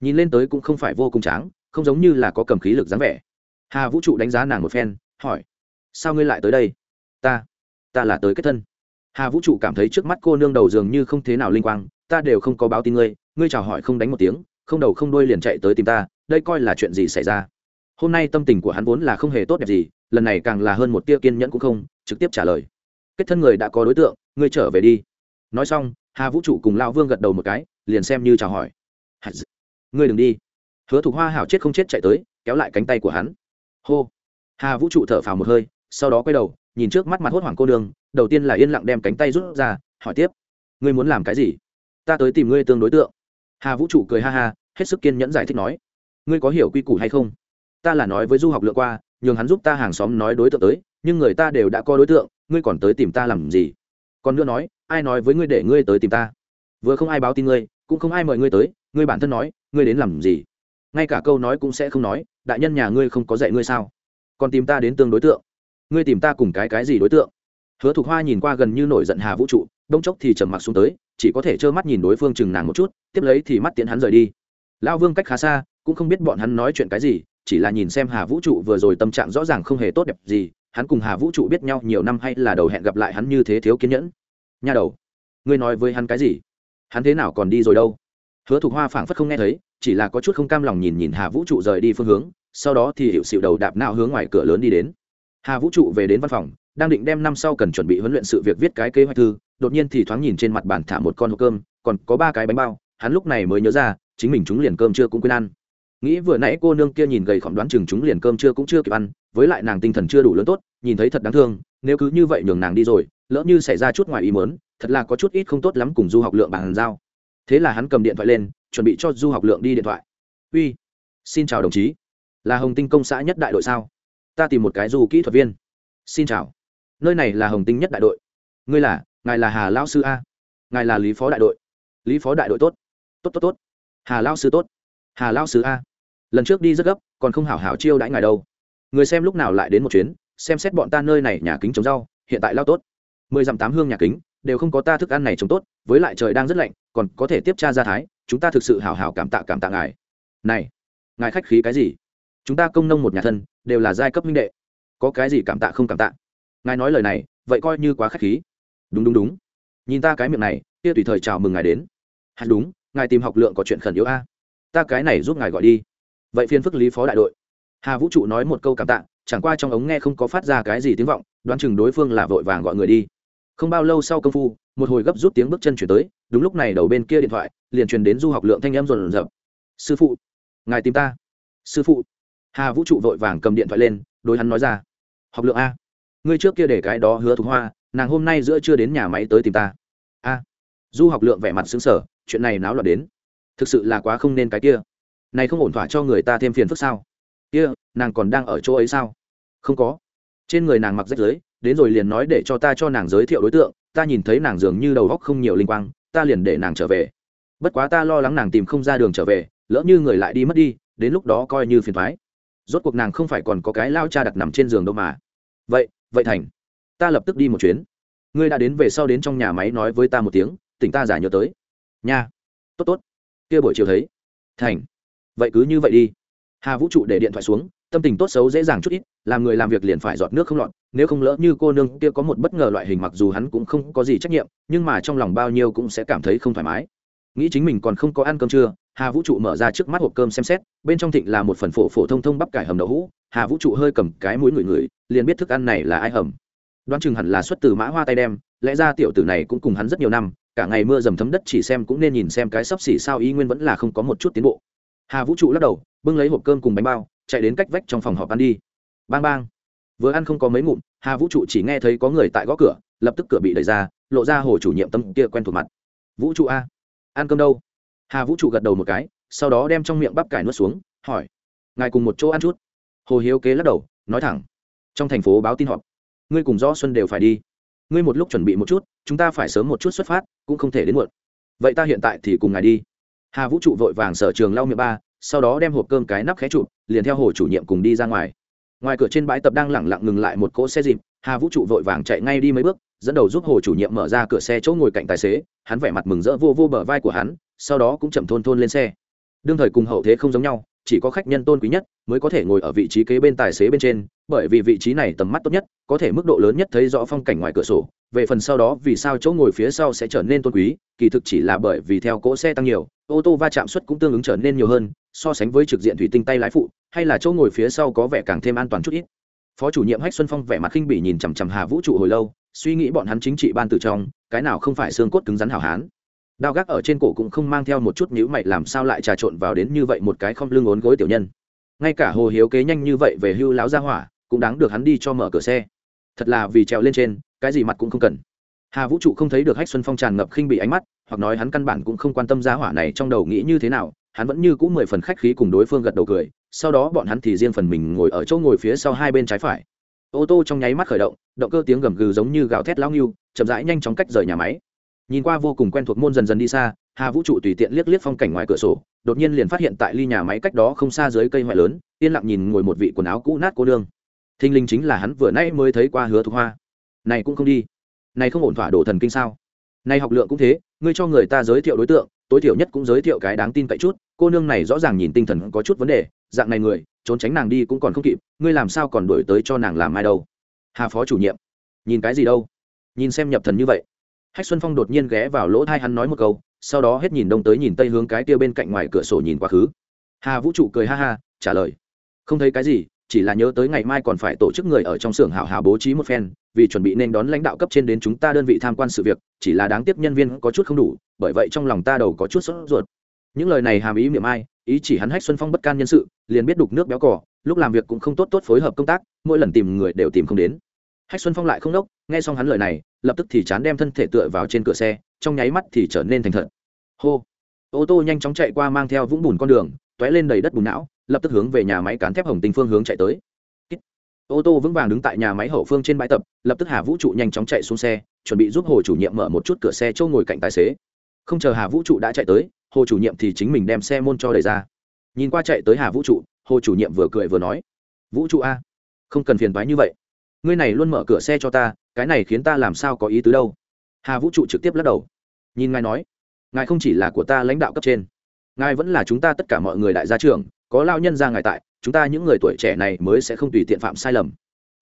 Nhìn lên tới cũng không phải vô cùng tráng, không giống như là có cầm khí lực dáng vẻ. Hà vũ trụ đánh giá nàng một phen, hỏi, sao ngươi lại tới đây? Ta ta là tới kết thân hà vũ trụ cảm thấy trước mắt cô nương đầu dường như không thế nào linh quang, ta đều không có báo tin ngươi ngươi chào hỏi không đánh một tiếng, không đầu không đuôi liền chạy tới tìm ta, đây coi là chuyện gì xảy ra? Hôm nay tâm tình của hắn vốn là không hề tốt đẹp gì, lần này càng là hơn một tia kiên nhẫn cũng không, trực tiếp trả lời. Kết thân người đã có đối tượng, ngươi trở về đi. Nói xong, hà vũ trụ cùng lao vương gật đầu một cái, liền xem như chào hỏi. Ngươi đừng đi. Hứa thục hoa hảo chết không chết chạy tới, kéo lại cánh tay của hắn. Hô. Hà vũ trụ thở phào một hơi, sau đó quay đầu nhìn trước mắt mặt hốt hoảng cô đường đầu tiên là yên lặng đem cánh tay rút ra, hỏi tiếp, ngươi muốn làm cái gì? Ta tới tìm ngươi tương đối tượng. Hà vũ trụ cười ha ha, hết sức kiên nhẫn giải thích nói, ngươi có hiểu quy củ hay không? Ta là nói với du học lượng qua, nhường hắn giúp ta hàng xóm nói đối tượng tới, nhưng người ta đều đã có đối tượng, ngươi còn tới tìm ta làm gì? Còn nữa nói, ai nói với ngươi để ngươi tới tìm ta? Vừa không ai báo tin ngươi, cũng không ai mời ngươi tới, ngươi bản thân nói, ngươi đến làm gì? Ngay cả câu nói cũng sẽ không nói, đại nhân nhà ngươi không có dạy ngươi sao? Còn tìm ta đến tương đối tượng? Ngươi tìm ta cùng cái cái gì đối tượng? Hứa thục hoa nhìn qua gần như nổi giận hà vũ trụ, đông chốc thì trầm mặc xuống tới, chỉ có thể trơ mắt nhìn đối phương chừng nàng một chút, tiếp lấy thì mắt tiễn hắn rời đi. Lão vương cách khá xa, cũng không biết bọn hắn nói chuyện cái gì, chỉ là nhìn xem hà vũ trụ vừa rồi tâm trạng rõ ràng không hề tốt đẹp gì, hắn cùng hà vũ trụ biết nhau nhiều năm hay là đầu hẹn gặp lại hắn như thế thiếu kiên nhẫn. Nha đầu, ngươi nói với hắn cái gì? Hắn thế nào còn đi rồi đâu? Hứa thục hoa phảng phất không nghe thấy, chỉ là có chút không cam lòng nhìn nhìn hà vũ trụ rời đi phương hướng, sau đó thì hiệu xịu đầu đạp não hướng ngoài cửa lớn đi đến hà vũ trụ về đến văn phòng, đang định đem năm sau cần chuẩn bị huấn luyện sự việc viết cái kế hoạch thư, đột nhiên thì thoáng nhìn trên mặt bàn thả một con hộp cơm, còn có ba cái bánh bao, hắn lúc này mới nhớ ra, chính mình chúng liền cơm chưa cũng quên ăn. Nghĩ vừa nãy cô nương kia nhìn gầy khỏng đoán chừng chúng liền cơm chưa cũng chưa kịp ăn, với lại nàng tinh thần chưa đủ lớn tốt, nhìn thấy thật đáng thương, nếu cứ như vậy nhường nàng đi rồi, lỡ như xảy ra chút ngoài ý mớn thật là có chút ít không tốt lắm cùng du học lượng bàn giao. Thế là hắn cầm điện thoại lên, chuẩn bị cho du học lượng đi điện thoại. Uy, xin chào đồng chí. Là hồng tinh công xã nhất đại đội sao? Ta tìm một cái du kỹ thuật viên. Xin chào. Nơi này là hồng tinh nhất đại đội. Ngươi là, ngài là hà lao sư a. Ngài là lý phó đại đội. Lý phó đại đội tốt. Tốt tốt tốt. Hà lao sư tốt. Hà lao sư a. Lần trước đi rất gấp, còn không hảo hảo chiêu đãi ngài đâu. Người xem lúc nào lại đến một chuyến, xem xét bọn ta nơi này nhà kính trồng rau, hiện tại lao tốt. Mười dặm tám hương nhà kính, đều không có ta thức ăn này trồng tốt, với lại trời đang rất lạnh, còn có thể tiếp tra ra thái, chúng ta thực sự hảo hảo cảm tạ cảm tạ ngài. Này, ngài khách khí cái gì? Chúng ta công nông một nhà thân, đều là giai cấp minh đệ. Có cái gì cảm tạ không cảm tạ? Ngài nói lời này, vậy coi như quá khách khí. Đúng đúng đúng. Nhìn ta cái miệng này, kia tùy thời chào mừng ngài đến. Hát đúng, ngài tìm học lượng có chuyện khẩn yếu a. Ta cái này giúp ngài gọi đi. Vậy phiên phức lý phó đại đội. Hà vũ trụ nói một câu cảm tạ, chẳng qua trong ống nghe không có phát ra cái gì tiếng vọng, đoán chừng đối phương là vội vàng gọi người đi. Không bao lâu sau công phu, một hồi gấp rút tiếng bước chân chuyển tới, đúng lúc này đầu bên kia điện thoại, liền truyền đến du học lượng thanh em rồn rập. Sư phụ, ngài tìm ta. Sư phụ hà vũ trụ vội vàng cầm điện thoại lên, đối hắn nói ra, học lượng a, ngươi trước kia để cái đó hứa thục hoa, nàng hôm nay giữa chưa đến nhà máy tới tìm ta. A. Du học lượng vẻ mặt xứng sở chuyện này náo loạn đến. Thực sự là quá không nên cái kia. Này không ổn thỏa cho người ta thêm phiền phức sao? Kia, nàng còn đang ở chỗ ấy sao? Không có. Trên người nàng mặc rách giới đến rồi liền nói để cho ta cho nàng giới thiệu đối tượng, ta nhìn thấy nàng dường như đầu góc không nhiều linh quang, ta liền để nàng trở về. Bất quá ta lo lắng nàng tìm không ra đường trở về, lỡ như người lại đi mất đi, đến lúc đó coi như phiền thoái rốt cuộc nàng không phải còn có cái lao cha đặt nằm trên giường đâu mà. Vậy vậy thành, ta lập tức đi một chuyến. Ngươi đã đến về sau đến trong nhà máy nói với ta một tiếng, tỉnh ta giả nhớ tới. Nha. Tốt tốt. Kia buổi chiều thấy. Thành, vậy cứ như vậy đi. Hà vũ trụ để điện thoại xuống, tâm tình tốt xấu dễ dàng chút ít, làm người làm việc liền phải giọt nước không lọt, nếu không lỡ như cô nương kia có một bất ngờ loại hình mặc dù hắn cũng không có gì trách nhiệm, nhưng mà trong lòng bao nhiêu cũng sẽ cảm thấy không thoải mái nghĩ chính mình còn không có ăn cơm trưa, hà vũ trụ mở ra trước mắt hộp cơm xem xét, bên trong thịnh là một phần phổ phổ thông thông bắp cải hầm đậu hũ. Hà vũ trụ hơi cầm cái mũi người người liền biết thức ăn này là ai hầm. Đoán chừng hẳn là xuất từ mã hoa tay đem, lẽ ra tiểu tử này cũng cùng hắn rất nhiều năm, cả ngày mưa dầm thấm đất chỉ xem cũng nên nhìn xem cái sắp xỉ sao ý nguyên vẫn là không có một chút tiến bộ. Hà vũ trụ lắc đầu, bưng lấy hộp cơm cùng bánh bao, chạy đến cách vách trong phòng họp ăn đi. Bang bang. Vừa ăn không có mấy ngụm, hà vũ trụ chỉ nghe thấy có người tại gõ cửa, lập tức cửa bị đẩy ra, lộ ra hồ chủ nhiệm tâm kia quen thuộc mặt. Vũ trụ a ăn cơm đâu? Hà vũ trụ gật đầu một cái, sau đó đem trong miệng bắp cải nuốt xuống, hỏi, ngài cùng một chỗ ăn chút? Hồ hiếu kế lắc đầu, nói thẳng, trong thành phố báo tin họp, ngươi cùng do xuân đều phải đi. Ngươi một lúc chuẩn bị một chút, chúng ta phải sớm một chút xuất phát, cũng không thể đến muộn. Vậy ta hiện tại thì cùng ngài đi. Hà vũ trụ vội vàng sở trường lau miệng ba, sau đó đem hộp cơm cái nắp khé trụ, liền theo hồ chủ nhiệm cùng đi ra ngoài. Ngoài cửa trên bãi tập đang lẳng lặng ngừng lại một cỗ xe dịp hà vũ trụ vội vàng chạy ngay đi mấy bước, dẫn đầu giúp hồ chủ nhiệm mở ra cửa xe chỗ ngồi cạnh tài xế, hắn vẻ mặt mừng rỡ vô vô bờ vai của hắn, sau đó cũng chậm thôn thôn lên xe. Đương thời cùng hậu thế không giống nhau, chỉ có khách nhân tôn quý nhất mới có thể ngồi ở vị trí kế bên tài xế bên trên, bởi vì vị trí này tầm mắt tốt nhất, có thể mức độ lớn nhất thấy rõ phong cảnh ngoài cửa sổ. Về phần sau đó, vì sao chỗ ngồi phía sau sẽ trở nên tôn quý, kỳ thực chỉ là bởi vì theo cỗ xe tăng nhiều, ô tô va chạm suất cũng tương ứng trở nên nhiều hơn, so sánh với trực diện thủy tinh tay lái phụ, hay là chỗ ngồi phía sau có vẻ càng thêm an toàn chút ít phó chủ nhiệm hách xuân phong vẻ mặt khinh bỉ nhìn chằm chằm hà vũ trụ hồi lâu, suy nghĩ bọn hắn chính trị ban từ trong, cái nào không phải xương cốt cứng rắn hảo hán. Đao gác ở trên cổ cũng không mang theo một chút nhữ mày làm sao lại trà trộn vào đến như vậy một cái không lưng ốn gối tiểu nhân. Ngay cả hồ hiếu kế nhanh như vậy về hưu láo ra hỏa, cũng đáng được hắn đi cho mở cửa xe. Thật là vì trèo lên trên, cái gì mặt cũng không cần. Hà vũ trụ không thấy được hách xuân phong tràn ngập khinh bị ánh mắt, hoặc nói hắn căn bản cũng không quan tâm giá hỏa này trong đầu nghĩ như thế nào, hắn vẫn như c ũ mười phần khách khí cùng đối phương gật đầu cười sau đó bọn hắn thì riêng phần mình ngồi ở chỗ ngồi phía sau hai bên trái phải. Ô tô trong nháy mắt khởi động động cơ tiếng gầm gừ giống như gào thét lao nghiêu chậm rãi nhanh chóng cách rời nhà máy. Nhìn qua vô cùng quen thuộc môn dần dần đi xa, hà vũ trụ tùy tiện liếc liếc phong cảnh ngoài cửa sổ, đột nhiên liền phát hiện tại ly nhà máy cách đó không xa dưới cây ngoại lớn, yên lặng nhìn ngồi một vị quần áo cũ nát cô đương thinh linh chính là hắn vừa nãy mới thấy qua hứa thục hoa. Này cũng không đi. Này không ổn thỏa đổ thần kinh sao? Này học lượng cũng thế, ngươi cho người ta giới thiệu đối tượng, tối thiểu nhất cũng giới thiệu cái đáng tin cậy chút, cô nương này rõ ràng nhìn tinh thần có chút vấn đề dạng này người, trốn tránh nàng đi cũng còn không kịp, ngươi làm sao còn đổi tới cho nàng làm ai đâu? Hà phó chủ nhiệm, nhìn cái gì đâu? Nhìn xem nhập thần như vậy. Hách xuân phong đột nhiên ghé vào lỗ thai hắn nói một câu, sau đó hết nhìn đông tới nhìn tây hướng cái kia bên cạnh ngoài cửa sổ nhìn quá khứ. Hà vũ trụ cười ha ha, trả lời. Không thấy cái gì, chỉ là nhớ tới ngày mai còn phải tổ chức người ở trong xưởng hảo hảo bố trí một phen, vì chuẩn bị nên đón lãnh đạo cấp trên đến chúng ta đơn vị tham quan sự việc, chỉ là đáng tiếc nhân viên có chút không đủ, bởi vậy trong lòng ta đầu có chút sốt ruột. Những lời này hàm ý miệng ai ý chỉ hắn hách xuân phong bất can nhân sự, liền biết đục nước béo cỏ lúc làm việc cũng không tốt tốt phối hợp công tác, mỗi lần tìm người đều tìm không đến. Hách xuân phong lại không đốc, nghe xong hắn lời này, lập tức thì chán đem thân thể tựa vào trên cửa xe, trong nháy mắt thì trở nên thành thật. Hô! Ô tô nhanh chóng chạy qua mang theo vũng bùn con đường t ó é lên đầy đất bùn não, lập tức hướng về nhà máy cán thép hồng tinh phương hướng chạy tới. Ô tô vững vàng đứng tại nhà máy hậu phương trên bãi tập, lập tức hà vũ trụ nhanh chóng chạy xuống xe, chuẩn bị giúp hồ chủ nhiệm mở một chút cửa xe châu ngồi cạnh tài xế. Không chờ hà vũ trụ đã chạy tới hồ chủ nhiệm thì chính mình đem xe môn cho đẩy ra. Nhìn qua chạy tới hà vũ trụ, hồ chủ nhiệm vừa cười vừa nói, vũ trụ a, không cần phiền thoái như vậy. Ngươi này luôn mở cửa xe cho ta, cái này khiến ta làm sao có ý tứ đâu. Hà vũ trụ trực tiếp lắc đầu. Nhìn ngài nói, ngài không chỉ là của ta lãnh đạo cấp trên, ngài vẫn là chúng ta tất cả mọi người đại gia trưởng, có lao nhân ra ngài tại, chúng ta những người tuổi trẻ này mới sẽ không tùy tiện phạm sai lầm.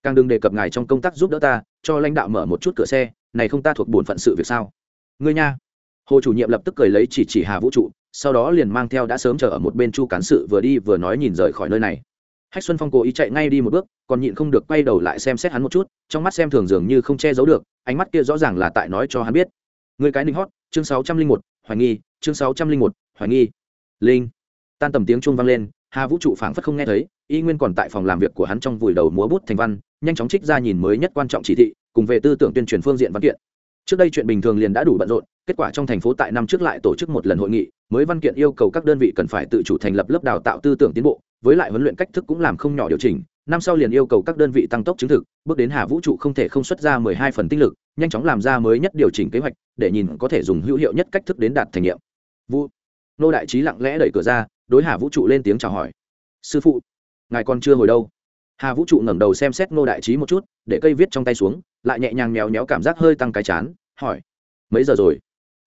Càng đừng đề cập ngài trong công tác giúp đỡ ta, cho lãnh đạo mở một chút cửa xe, này không ta thuộc bổn phận sự việc sao? Ngươi nha hồ chủ nhiệm lập tức cười lấy chỉ chỉ hà vũ trụ, sau đó liền mang theo đã sớm chờ ở một bên chu cán sự vừa đi vừa nói nhìn rời khỏi nơi này. Hách xuân phong cố ý chạy ngay đi một bước, còn nhịn không được quay đầu lại xem xét hắn một chút, trong mắt xem thường dường như không che giấu được, ánh mắt kia rõ ràng là tại nói cho hắn biết. Người cái ninh hót, chương sáu trăm linh một, hoài nghi, chương sáu trăm linh một, hoài nghi. Linh. Tan tầm tiếng chuông vang lên, hà vũ trụ phảng phất không nghe thấy, y nguyên còn tại phòng làm việc của hắn trong vùi đầu múa bút thành văn, nhanh chóng trích ra nhìn mới nhất quan trọng chỉ thị, cùng về tư tưởng tuyên truyền phương diện văn kiện trước đây chuyện bình thường liền đã đủ bận rộn, kết quả trong thành phố tại năm trước lại tổ chức một lần hội nghị, mới văn kiện yêu cầu các đơn vị cần phải tự chủ thành lập lớp đào tạo tư tưởng tiến bộ, với lại huấn luyện cách thức cũng làm không nhỏ điều chỉnh. Năm sau liền yêu cầu các đơn vị tăng tốc chứng thực, bước đến hà vũ trụ không thể không xuất ra mười hai phần tinh lực, nhanh chóng làm ra mới nhất điều chỉnh kế hoạch, để nhìn có thể dùng hữu hiệu nhất cách thức đến đạt thành nhiệm vũ, nô đại trí lặng lẽ đẩy cửa ra, đối hà vũ trụ lên tiếng chào hỏi. Sư phụ, ngài còn chưa hồi đâu? Hà vũ trụ ngẩng đầu xem xét Ngô đại trí một chút, để cây viết trong tay xuống, lại nhẹ nhàng méo méo cảm giác hơi tăng cái chán, hỏi, mấy giờ rồi?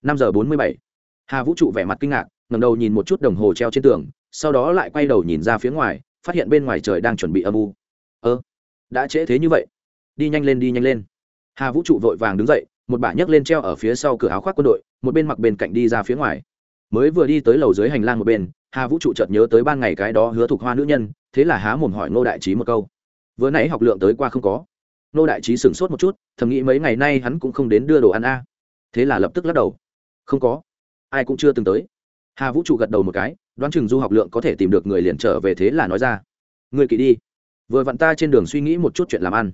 Năm giờ bốn mươi bảy. Hà vũ trụ vẻ mặt kinh ngạc, ngẩng đầu nhìn một chút đồng hồ treo trên tường, sau đó lại quay đầu nhìn ra phía ngoài, phát hiện bên ngoài trời đang chuẩn bị âm u. Ơ, đã trễ thế như vậy? Đi nhanh lên, đi nhanh lên. Hà vũ trụ vội vàng đứng dậy, một bả nhấc lên treo ở phía sau cửa áo khoác quân đội, một bên mặc bên cạnh đi ra phía ngoài. Mới vừa đi tới lầu dưới hành lang một bên, hà vũ trụ chợt nhớ tới ban ngày cái đó hứa thục hoa nữ nhân thế là há mồm hỏi ngô đại trí một câu. Vừa nãy học lượng tới qua không có. Ngô đại trí sửng sốt một chút, thầm nghĩ mấy ngày nay hắn cũng không đến đưa đồ ăn a. Thế là lập tức lắc đầu. Không có. Ai cũng chưa từng tới. Hà vũ trụ gật đầu một cái, đoán chừng du học lượng có thể tìm được người liền trở về thế là nói ra. Người kỵ đi. Vừa vặn ta trên đường suy nghĩ một chút chuyện làm ăn.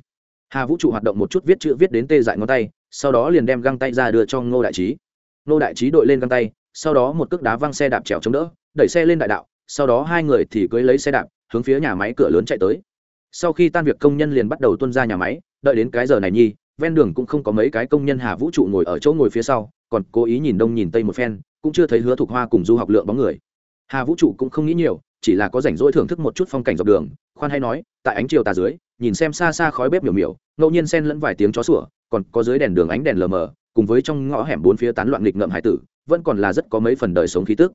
Hà vũ trụ hoạt động một chút viết chữ viết đến tê dại ngón tay, sau đó liền đem găng tay ra đưa cho ngô đại trí. Ngô đại trí đội lên găng tay, sau đó một cước đá văng xe đạp trèo chống đỡ, đẩy xe lên đại đạo, sau đó hai người thì cưới lấy xe đạp hướng phía nhà máy cửa lớn chạy tới. Sau khi tan việc công nhân liền bắt đầu tuân ra nhà máy, đợi đến cái giờ này nhi, ven đường cũng không có mấy cái công nhân hà vũ trụ ngồi ở chỗ ngồi phía sau, còn cố ý nhìn đông nhìn tây một phen, cũng chưa thấy hứa thục hoa cùng du học lượng bóng người. Hà vũ trụ cũng không nghĩ nhiều, chỉ là có rảnh rỗi thưởng thức một chút phong cảnh dọc đường, khoan hay nói, tại ánh chiều tà dưới, nhìn xem xa xa khói bếp miểu miểu, ngẫu nhiên xen lẫn vài tiếng chó sủa, còn có dưới đèn đường ánh đèn lờ mờ, cùng với trong ngõ hẻm bốn phía tán loạn nghịch ngợm hải tử, vẫn còn là rất có mấy phần đời sống khí tức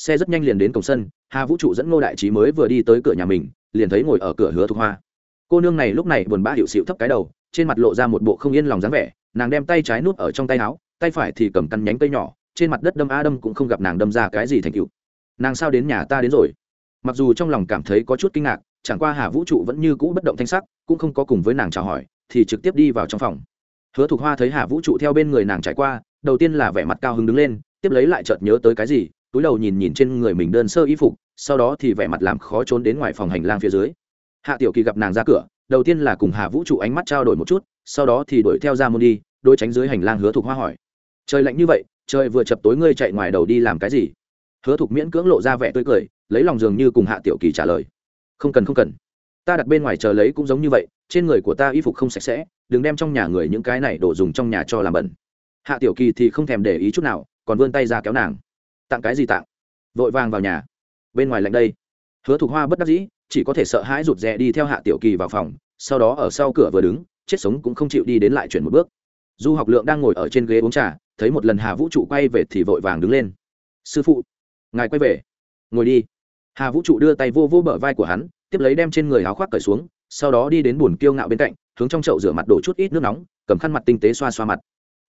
xe rất nhanh liền đến cổng sân, hà vũ trụ dẫn ngô đại trí mới vừa đi tới cửa nhà mình, liền thấy ngồi ở cửa hứa thục hoa. Cô nương này lúc này buồn bã hiệu xịu thấp cái đầu, trên mặt lộ ra một bộ không yên lòng dáng vẻ, nàng đem tay trái nút ở trong tay áo, tay phải thì cầm căn nhánh cây nhỏ, trên mặt đất đâm a đâm cũng không gặp nàng đâm ra cái gì thành cựu nàng sao đến nhà ta đến rồi? Mặc dù trong lòng cảm thấy có chút kinh ngạc, chẳng qua hà vũ trụ vẫn như cũ bất động thanh sắc, cũng không có cùng với nàng chào hỏi, thì trực tiếp đi vào trong phòng. Hứa thục hoa thấy hà vũ trụ theo bên người nàng trải qua, đầu tiên là vẻ mặt cao hứng đứng lên, tiếp lấy lại chợt nhớ tới cái gì túi đầu nhìn nhìn trên người mình đơn sơ y phục, sau đó thì vẻ mặt làm khó trốn đến ngoài phòng hành lang phía dưới. Hạ tiểu kỳ gặp nàng ra cửa, đầu tiên là cùng hà vũ trụ ánh mắt trao đổi một chút, sau đó thì đuổi theo ra môn đi đôi tránh dưới hành lang hứa thục hoa hỏi. Trời lạnh như vậy, trời vừa chập tối ngươi chạy ngoài đầu đi làm cái gì? Hứa thục miễn cưỡng lộ ra vẻ tươi cười, lấy lòng dường như cùng hạ tiểu kỳ trả lời. Không cần không cần. Ta đặt bên ngoài chờ lấy cũng giống như vậy, trên người của ta y phục không sạch sẽ, đừng đem trong nhà người những cái này đổ dùng trong nhà cho làm bẩn. Hạ tiểu kỳ thì không thèm để ý chút nào, còn vươn tay ra kéo nàng tặng cái gì tặng? Vội vàng vào nhà. Bên ngoài lạnh đây. Hứa thục hoa bất đắc dĩ, chỉ có thể sợ hãi rụt rè đi theo hạ tiểu kỳ vào phòng, sau đó ở sau cửa vừa đứng, chết sống cũng không chịu đi đến lại chuyển một bước. Du học lượng đang ngồi ở trên ghế uống trà, thấy một lần hà vũ trụ quay về thì vội vàng đứng lên. Sư phụ, ngài quay về. Ngồi đi. Hà vũ trụ đưa tay vô vô bờ vai của hắn, tiếp lấy đem trên người áo khoác cởi xuống, sau đó đi đến bồn kiêu ngạo bên cạnh, hướng trong chậu rửa mặt đổ chút ít nước nóng, cầm khăn mặt tinh tế xoa xoa mặt.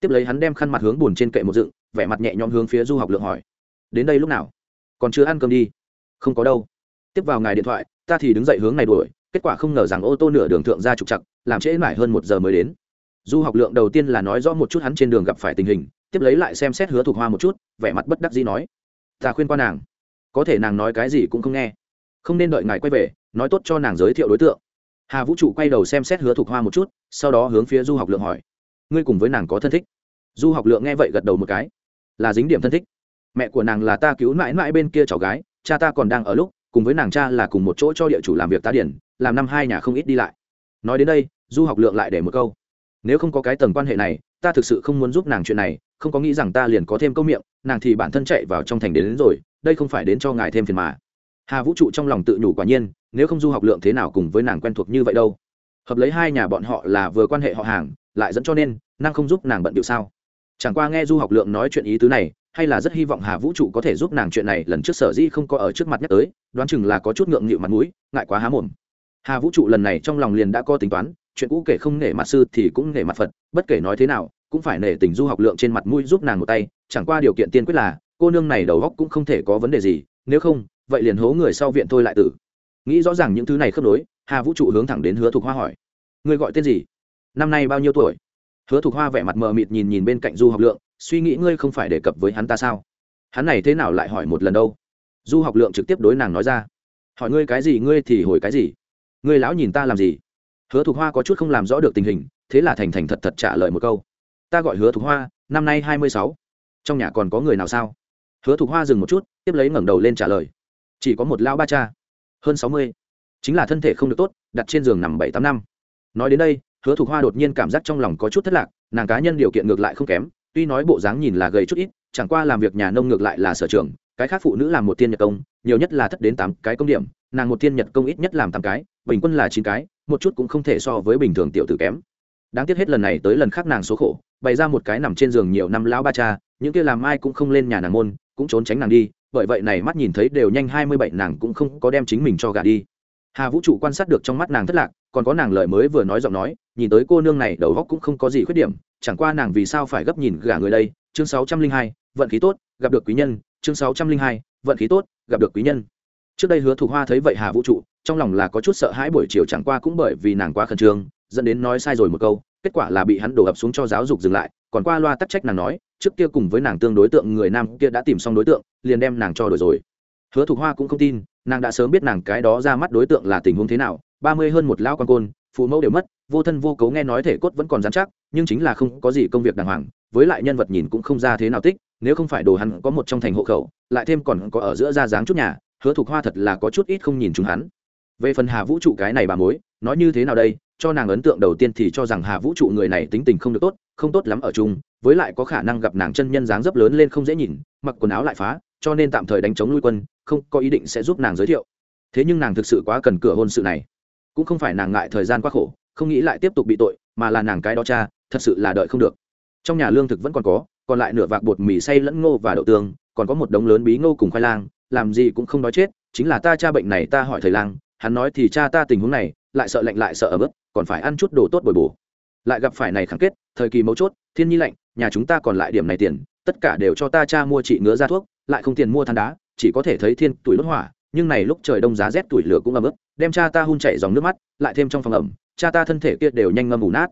Tiếp lấy hắn đem khăn mặt hướng bồn trên kệ một dựng, vẻ mặt nhẹ nhõm hướng phía du học lượng hỏi đến đây lúc nào? Còn chưa ăn cơm đi. Không có đâu. Tiếp vào ngài điện thoại, ta thì đứng dậy hướng này đuổi, kết quả không ngờ rằng ô tô nửa đường thượng ra trục chặt làm trễ mãi hơn một giờ mới đến. Du học lượng đầu tiên là nói rõ một chút hắn trên đường gặp phải tình hình, tiếp lấy lại xem xét hứa thuộc hoa một chút, vẻ mặt bất đắc dĩ nói, ta khuyên qua nàng. Có thể nàng nói cái gì cũng không nghe. Không nên đợi ngài quay về, nói tốt cho nàng giới thiệu đối tượng. Hà vũ trụ quay đầu xem xét hứa thuộc hoa một chút, sau đó hướng phía du học lượng hỏi, ngươi cùng với nàng có thân thích? Du học lượng nghe vậy gật đầu một cái, là dính điểm thân thích mẹ của nàng là ta cứu mãi mãi bên kia cháu gái cha ta còn đang ở lúc cùng với nàng cha là cùng một chỗ cho địa chủ làm việc tá điển làm năm hai nhà không ít đi lại. Nói đến đây du học lượng lại để một câu. Nếu không có cái tầng quan hệ này ta thực sự không muốn giúp nàng chuyện này không có nghĩ rằng ta liền có thêm câu miệng nàng thì bản thân chạy vào trong thành đến, đến rồi đây không phải đến cho ngài thêm phiền mà. Hà vũ trụ trong lòng tự nhủ quả nhiên nếu không du học lượng thế nào cùng với nàng quen thuộc như vậy đâu? Hợp lấy hai nhà bọn họ là vừa quan hệ họ hàng lại dẫn cho nên năng không giúp nàng bận điệu sao? Chẳng qua nghe du học lượng nói chuyện ý tứ này hay là rất hy vọng hà vũ trụ có thể giúp nàng chuyện này, lần trước sở dĩ không có ở trước mặt nhắc tới, đoán chừng là có chút ngượng nghịu mặt mũi, ngại quá há mồm. Hà vũ trụ lần này trong lòng liền đã có tính toán, chuyện cũ kể không nể mặt sư thì cũng nể mặt phật, bất kể nói thế nào, cũng phải nể tình du học lượng trên mặt mũi giúp nàng một tay, chẳng qua điều kiện tiên quyết là, cô nương này đầu góc cũng không thể có vấn đề gì, nếu không, vậy liền hố người sau viện thôi lại tử. Nghĩ rõ ràng những thứ này khớp nối, hà vũ trụ hướng thẳng đến hứa thục hoa hỏi. Người gọi tên gì? Năm nay bao nhiêu tuổi? Hứa thục hoa vẻ mặt mờ mịt nhìn nhìn bên cạnh du học lượng suy nghĩ ngươi không phải đề cập với hắn ta sao? Hắn này thế nào lại hỏi một lần đâu? Du học lượng trực tiếp đối nàng nói ra. Hỏi ngươi cái gì, ngươi thì hồi cái gì? Ngươi lão nhìn ta làm gì? Hứa thục hoa có chút không làm rõ được tình hình, thế là thành thành thật thật trả lời một câu. Ta gọi hứa thục hoa, năm nay hai mươi sáu. Trong nhà còn có người nào sao? Hứa thục hoa dừng một chút, tiếp lấy ngẩng đầu lên trả lời. Chỉ có một lão ba cha, hơn sáu mươi. Chính là thân thể không được tốt, đặt trên giường nằm bảy tám năm. Nói đến đây, hứa thục hoa đột nhiên cảm giác trong lòng có chút thất lạc, nàng cá nhân điều kiện ngược lại không kém tuy nói bộ dáng nhìn là gầy chút ít, chẳng qua làm việc nhà nông ngược lại là sở trường, cái khác phụ nữ làm một thiên nhật công, nhiều nhất là thất đến tám cái công điểm, nàng một thiên nhật công ít nhất làm tám cái, bình quân là chín cái, một chút cũng không thể so với bình thường tiểu tử kém. Đáng tiếc hết lần này tới lần khác nàng số khổ, bày ra một cái nằm trên giường nhiều năm lão ba cha, những kia làm ai cũng không lên nhà nàng môn, cũng trốn tránh nàng đi, bởi vậy này mắt nhìn thấy đều nhanh hai mươi bảy, nàng cũng không có đem chính mình cho gà đi. Hà vũ trụ quan sát được trong mắt nàng thất lạc, còn có nàng lời mới vừa nói giọng nói, nhìn tới cô nương này đầu góc cũng không có gì khuyết điểm chẳng qua nàng vì sao phải gấp nhìn gả người đây? Chương sáu trăm linh hai, vận khí tốt, gặp được quý nhân. Chương sáu trăm linh hai, vận khí tốt, gặp được quý nhân. Trước đây hứa thục hoa thấy vậy hà vũ trụ, trong lòng là có chút sợ hãi buổi chiều chẳng qua cũng bởi vì nàng quá khẩn trương, dẫn đến nói sai rồi một câu, kết quả là bị hắn đổ ập xuống cho giáo dục dừng lại. Còn qua loa tắc trách nàng nói, trước kia cùng với nàng tương đối tượng người nam kia đã tìm xong đối tượng, liền đem nàng cho đổi rồi. Hứa thục hoa cũng không tin, nàng đã sớm biết nàng cái đó ra mắt đối tượng là tình huống thế nào. Ba mươi hơn một lão quan côn, phụ mẫu đều mất, vô thân vô cấu nghe nói thể cốt vẫn còn dán chắc nhưng chính là không có gì công việc đàng hoàng, với lại nhân vật nhìn cũng không ra thế nào tích, nếu không phải đồ hắn có một trong thành hộ khẩu, lại thêm còn có ở giữa ra dáng chút nhà, hứa thục hoa thật là có chút ít không nhìn chúng hắn. Về phần hà vũ trụ cái này bà mối, nói như thế nào đây, cho nàng ấn tượng đầu tiên thì cho rằng hà vũ trụ người này tính tình không được tốt, không tốt lắm ở chung, với lại có khả năng gặp nàng chân nhân dáng dấp lớn lên không dễ nhìn, mặc quần áo lại phá, cho nên tạm thời đánh chống lui quân, không có ý định sẽ giúp nàng giới thiệu. Thế nhưng nàng thực sự quá cần cửa hôn sự này. Cũng không phải nàng ngại thời gian quá khổ, không nghĩ lại tiếp tục bị tội, mà là nàng cái đó cha thật sự là đợi không được. Trong nhà lương thực vẫn còn có, còn lại nửa vạc bột mì xay lẫn ngô và đậu tương, còn có một đống lớn bí ngô cùng khoai lang, làm gì cũng không nói chết, chính là ta cha bệnh này ta hỏi thầy lang, hắn nói thì cha ta tình huống này, lại sợ lạnh lại sợ ở bớt còn phải ăn chút đồ tốt bồi bổ. Lại gặp phải này khẳng kết, thời kỳ mấu chốt, thiên nhi lạnh, nhà chúng ta còn lại điểm này tiền, tất cả đều cho ta cha mua trị ngứa ra thuốc, lại không tiền mua than đá, chỉ có thể thấy thiên tuổi đốt hỏa, nhưng này lúc trời đông giá rét tuổi lửa cũng ấm ức đem cha ta hun chảy dòng nước mắt, lại thêm trong phòng ẩm, cha ta thân thể kia đều nhanh ngâm ủ nát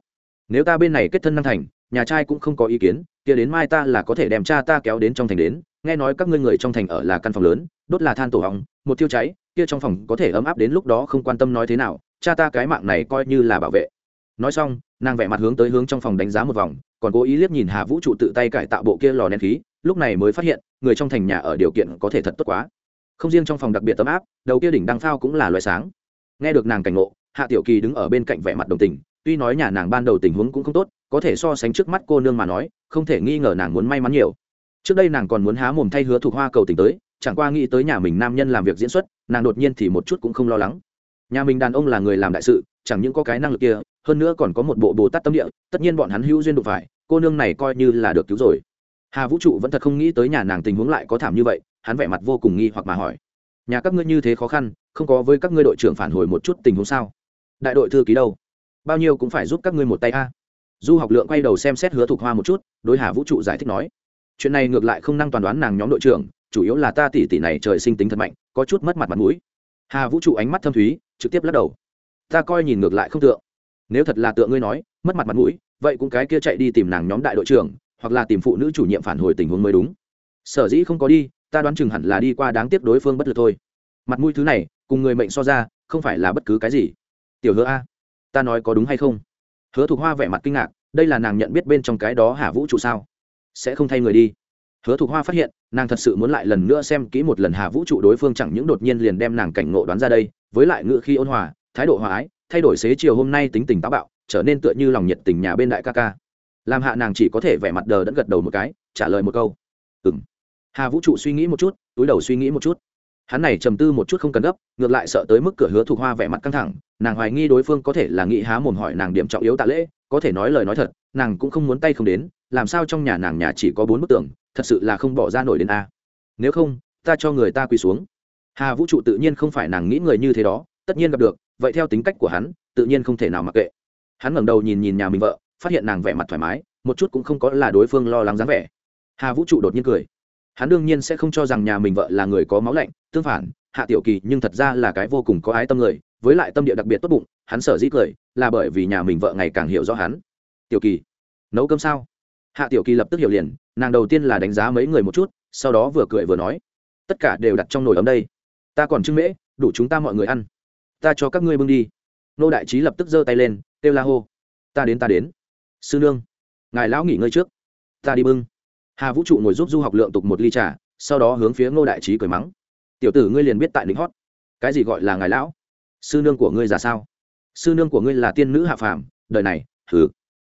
nếu ta bên này kết thân năng thành, nhà trai cũng không có ý kiến, kia đến mai ta là có thể đem cha ta kéo đến trong thành đến. Nghe nói các ngươi người trong thành ở là căn phòng lớn, đốt là than tổ hỏng, một tiêu cháy, kia trong phòng có thể ấm áp đến lúc đó không quan tâm nói thế nào, cha ta cái mạng này coi như là bảo vệ. Nói xong, nàng vẻ mặt hướng tới hướng trong phòng đánh giá một vòng, còn cố ý liếc nhìn hà vũ trụ tự tay cải tạo bộ kia lò nén khí, lúc này mới phát hiện, người trong thành nhà ở điều kiện có thể thật tốt quá. Không riêng trong phòng đặc biệt tấm áp, đầu kia đỉnh đăng phao cũng là loại sáng. Nghe được nàng cảnh ngộ, hạ tiểu kỳ đứng ở bên cạnh vẻ mặt đồng tình tuy nói nhà nàng ban đầu tình huống cũng không tốt, có thể so sánh trước mắt cô nương mà nói, không thể nghi ngờ nàng muốn may mắn nhiều. Trước đây nàng còn muốn há mồm thay hứa thuộc hoa cầu tình tới, chẳng qua nghĩ tới nhà mình nam nhân làm việc diễn xuất, nàng đột nhiên thì một chút cũng không lo lắng. Nhà mình đàn ông là người làm đại sự, chẳng những có cái năng lực kia, hơn nữa còn có một bộ bồ tát tâm địa, tất nhiên bọn hắn hữu duyên đụng phải, cô nương này coi như là được cứu rồi. Hà vũ trụ vẫn thật không nghĩ tới nhà nàng tình huống lại có thảm như vậy, hắn vẻ mặt vô cùng nghi hoặc mà hỏi. Nhà các ngươi như thế khó khăn, không có với các ngươi đội trưởng phản hồi một chút tình huống sao? Đại đội thư ký đâu? Bao nhiêu cũng phải giúp các ngươi một tay a. Du học lượng quay đầu xem xét hứa thục hoa một chút, đối hà vũ trụ giải thích nói. Chuyện này ngược lại không năng toàn đoán nàng nhóm đội trưởng, chủ yếu là ta tỷ tỷ này trời sinh tính thật mạnh, có chút mất mặt mặt mũi. Hà vũ trụ ánh mắt thâm thúy, trực tiếp lắc đầu. Ta coi nhìn ngược lại không tượng nếu thật là tượng ngươi nói, mất mặt mặt mũi, vậy cũng cái kia chạy đi tìm nàng nhóm đại đội trưởng, hoặc là tìm phụ nữ chủ nhiệm phản hồi tình huống mới đúng. Sở dĩ không có đi, ta đoán chừng hẳn là đi qua đáng tiếc đối phương bất lực thôi. Mặt mũi thứ này, cùng người mệnh so ra, không phải là bất cứ cái gì. Tiểu hứa a ta nói có đúng hay không? Hứa thục hoa vẻ mặt kinh ngạc, đây là nàng nhận biết bên trong cái đó hà vũ trụ sao? Sẽ không thay người đi. Hứa thục hoa phát hiện, nàng thật sự muốn lại lần nữa xem kỹ một lần hà vũ trụ đối phương chẳng những đột nhiên liền đem nàng cảnh ngộ đoán ra đây, với lại ngự khi ôn hòa, thái độ hòa ái, thay đổi xế chiều hôm nay tính tình táo bạo, trở nên tựa như lòng nhiệt tình nhà bên đại ca ca. Làm hạ nàng chỉ có thể vẻ mặt đờ đẫn gật đầu một cái, trả lời một câu. Ừ m hà vũ trụ suy nghĩ một chút, túi đầu suy nghĩ một chút hắn này trầm tư một chút không cần gấp, ngược lại sợ tới mức cửa hứa thục hoa vẻ mặt căng thẳng, nàng hoài nghi đối phương có thể là nghĩ há mồm hỏi nàng điểm trọng yếu tạ lễ, có thể nói lời nói thật, nàng cũng không muốn tay không đến, làm sao trong nhà nàng nhà chỉ có bốn bức tường, thật sự là không bỏ ra nổi đến a. Nếu không, ta cho người ta quỳ xuống. Hà vũ trụ tự nhiên không phải nàng nghĩ người như thế đó, tất nhiên gặp được, vậy theo tính cách của hắn, tự nhiên không thể nào mặc kệ. Hắn ngẩng đầu nhìn nhìn nhà mình vợ, phát hiện nàng vẻ mặt thoải mái, một chút cũng không có là đối phương lo lắng dáng vẻ. Hà vũ trụ đột nhiên cười hắn đương nhiên sẽ không cho rằng nhà mình vợ là người có máu lạnh, tương phản, hạ tiểu kỳ nhưng thật ra là cái vô cùng có ái tâm người, với lại tâm địa đặc biệt tốt bụng, hắn sở dĩ cười là bởi vì nhà mình vợ ngày càng hiểu rõ hắn. Tiểu kỳ, nấu cơm sao? Hạ tiểu kỳ lập tức hiểu liền, nàng đầu tiên là đánh giá mấy người một chút, sau đó vừa cười vừa nói, tất cả đều đặt trong nồi ấm đây. Ta còn trưng mễ, đủ chúng ta mọi người ăn. Ta cho các ngươi bưng đi. Nô đại trí lập tức giơ tay lên, kêu la hô, ta đến ta đến. Sư nương, ngài lão nghỉ ngơi trước. Ta đi bưng hà vũ trụ ngồi giúp du học lượng tục một ly trà, sau đó hướng phía ngô đại trí cười mắng. Tiểu tử ngươi liền biết tại lính hót. Cái gì gọi là ngài lão? Sư nương của ngươi già sao? Sư nương của ngươi là tiên nữ hạ phàm, đời này thử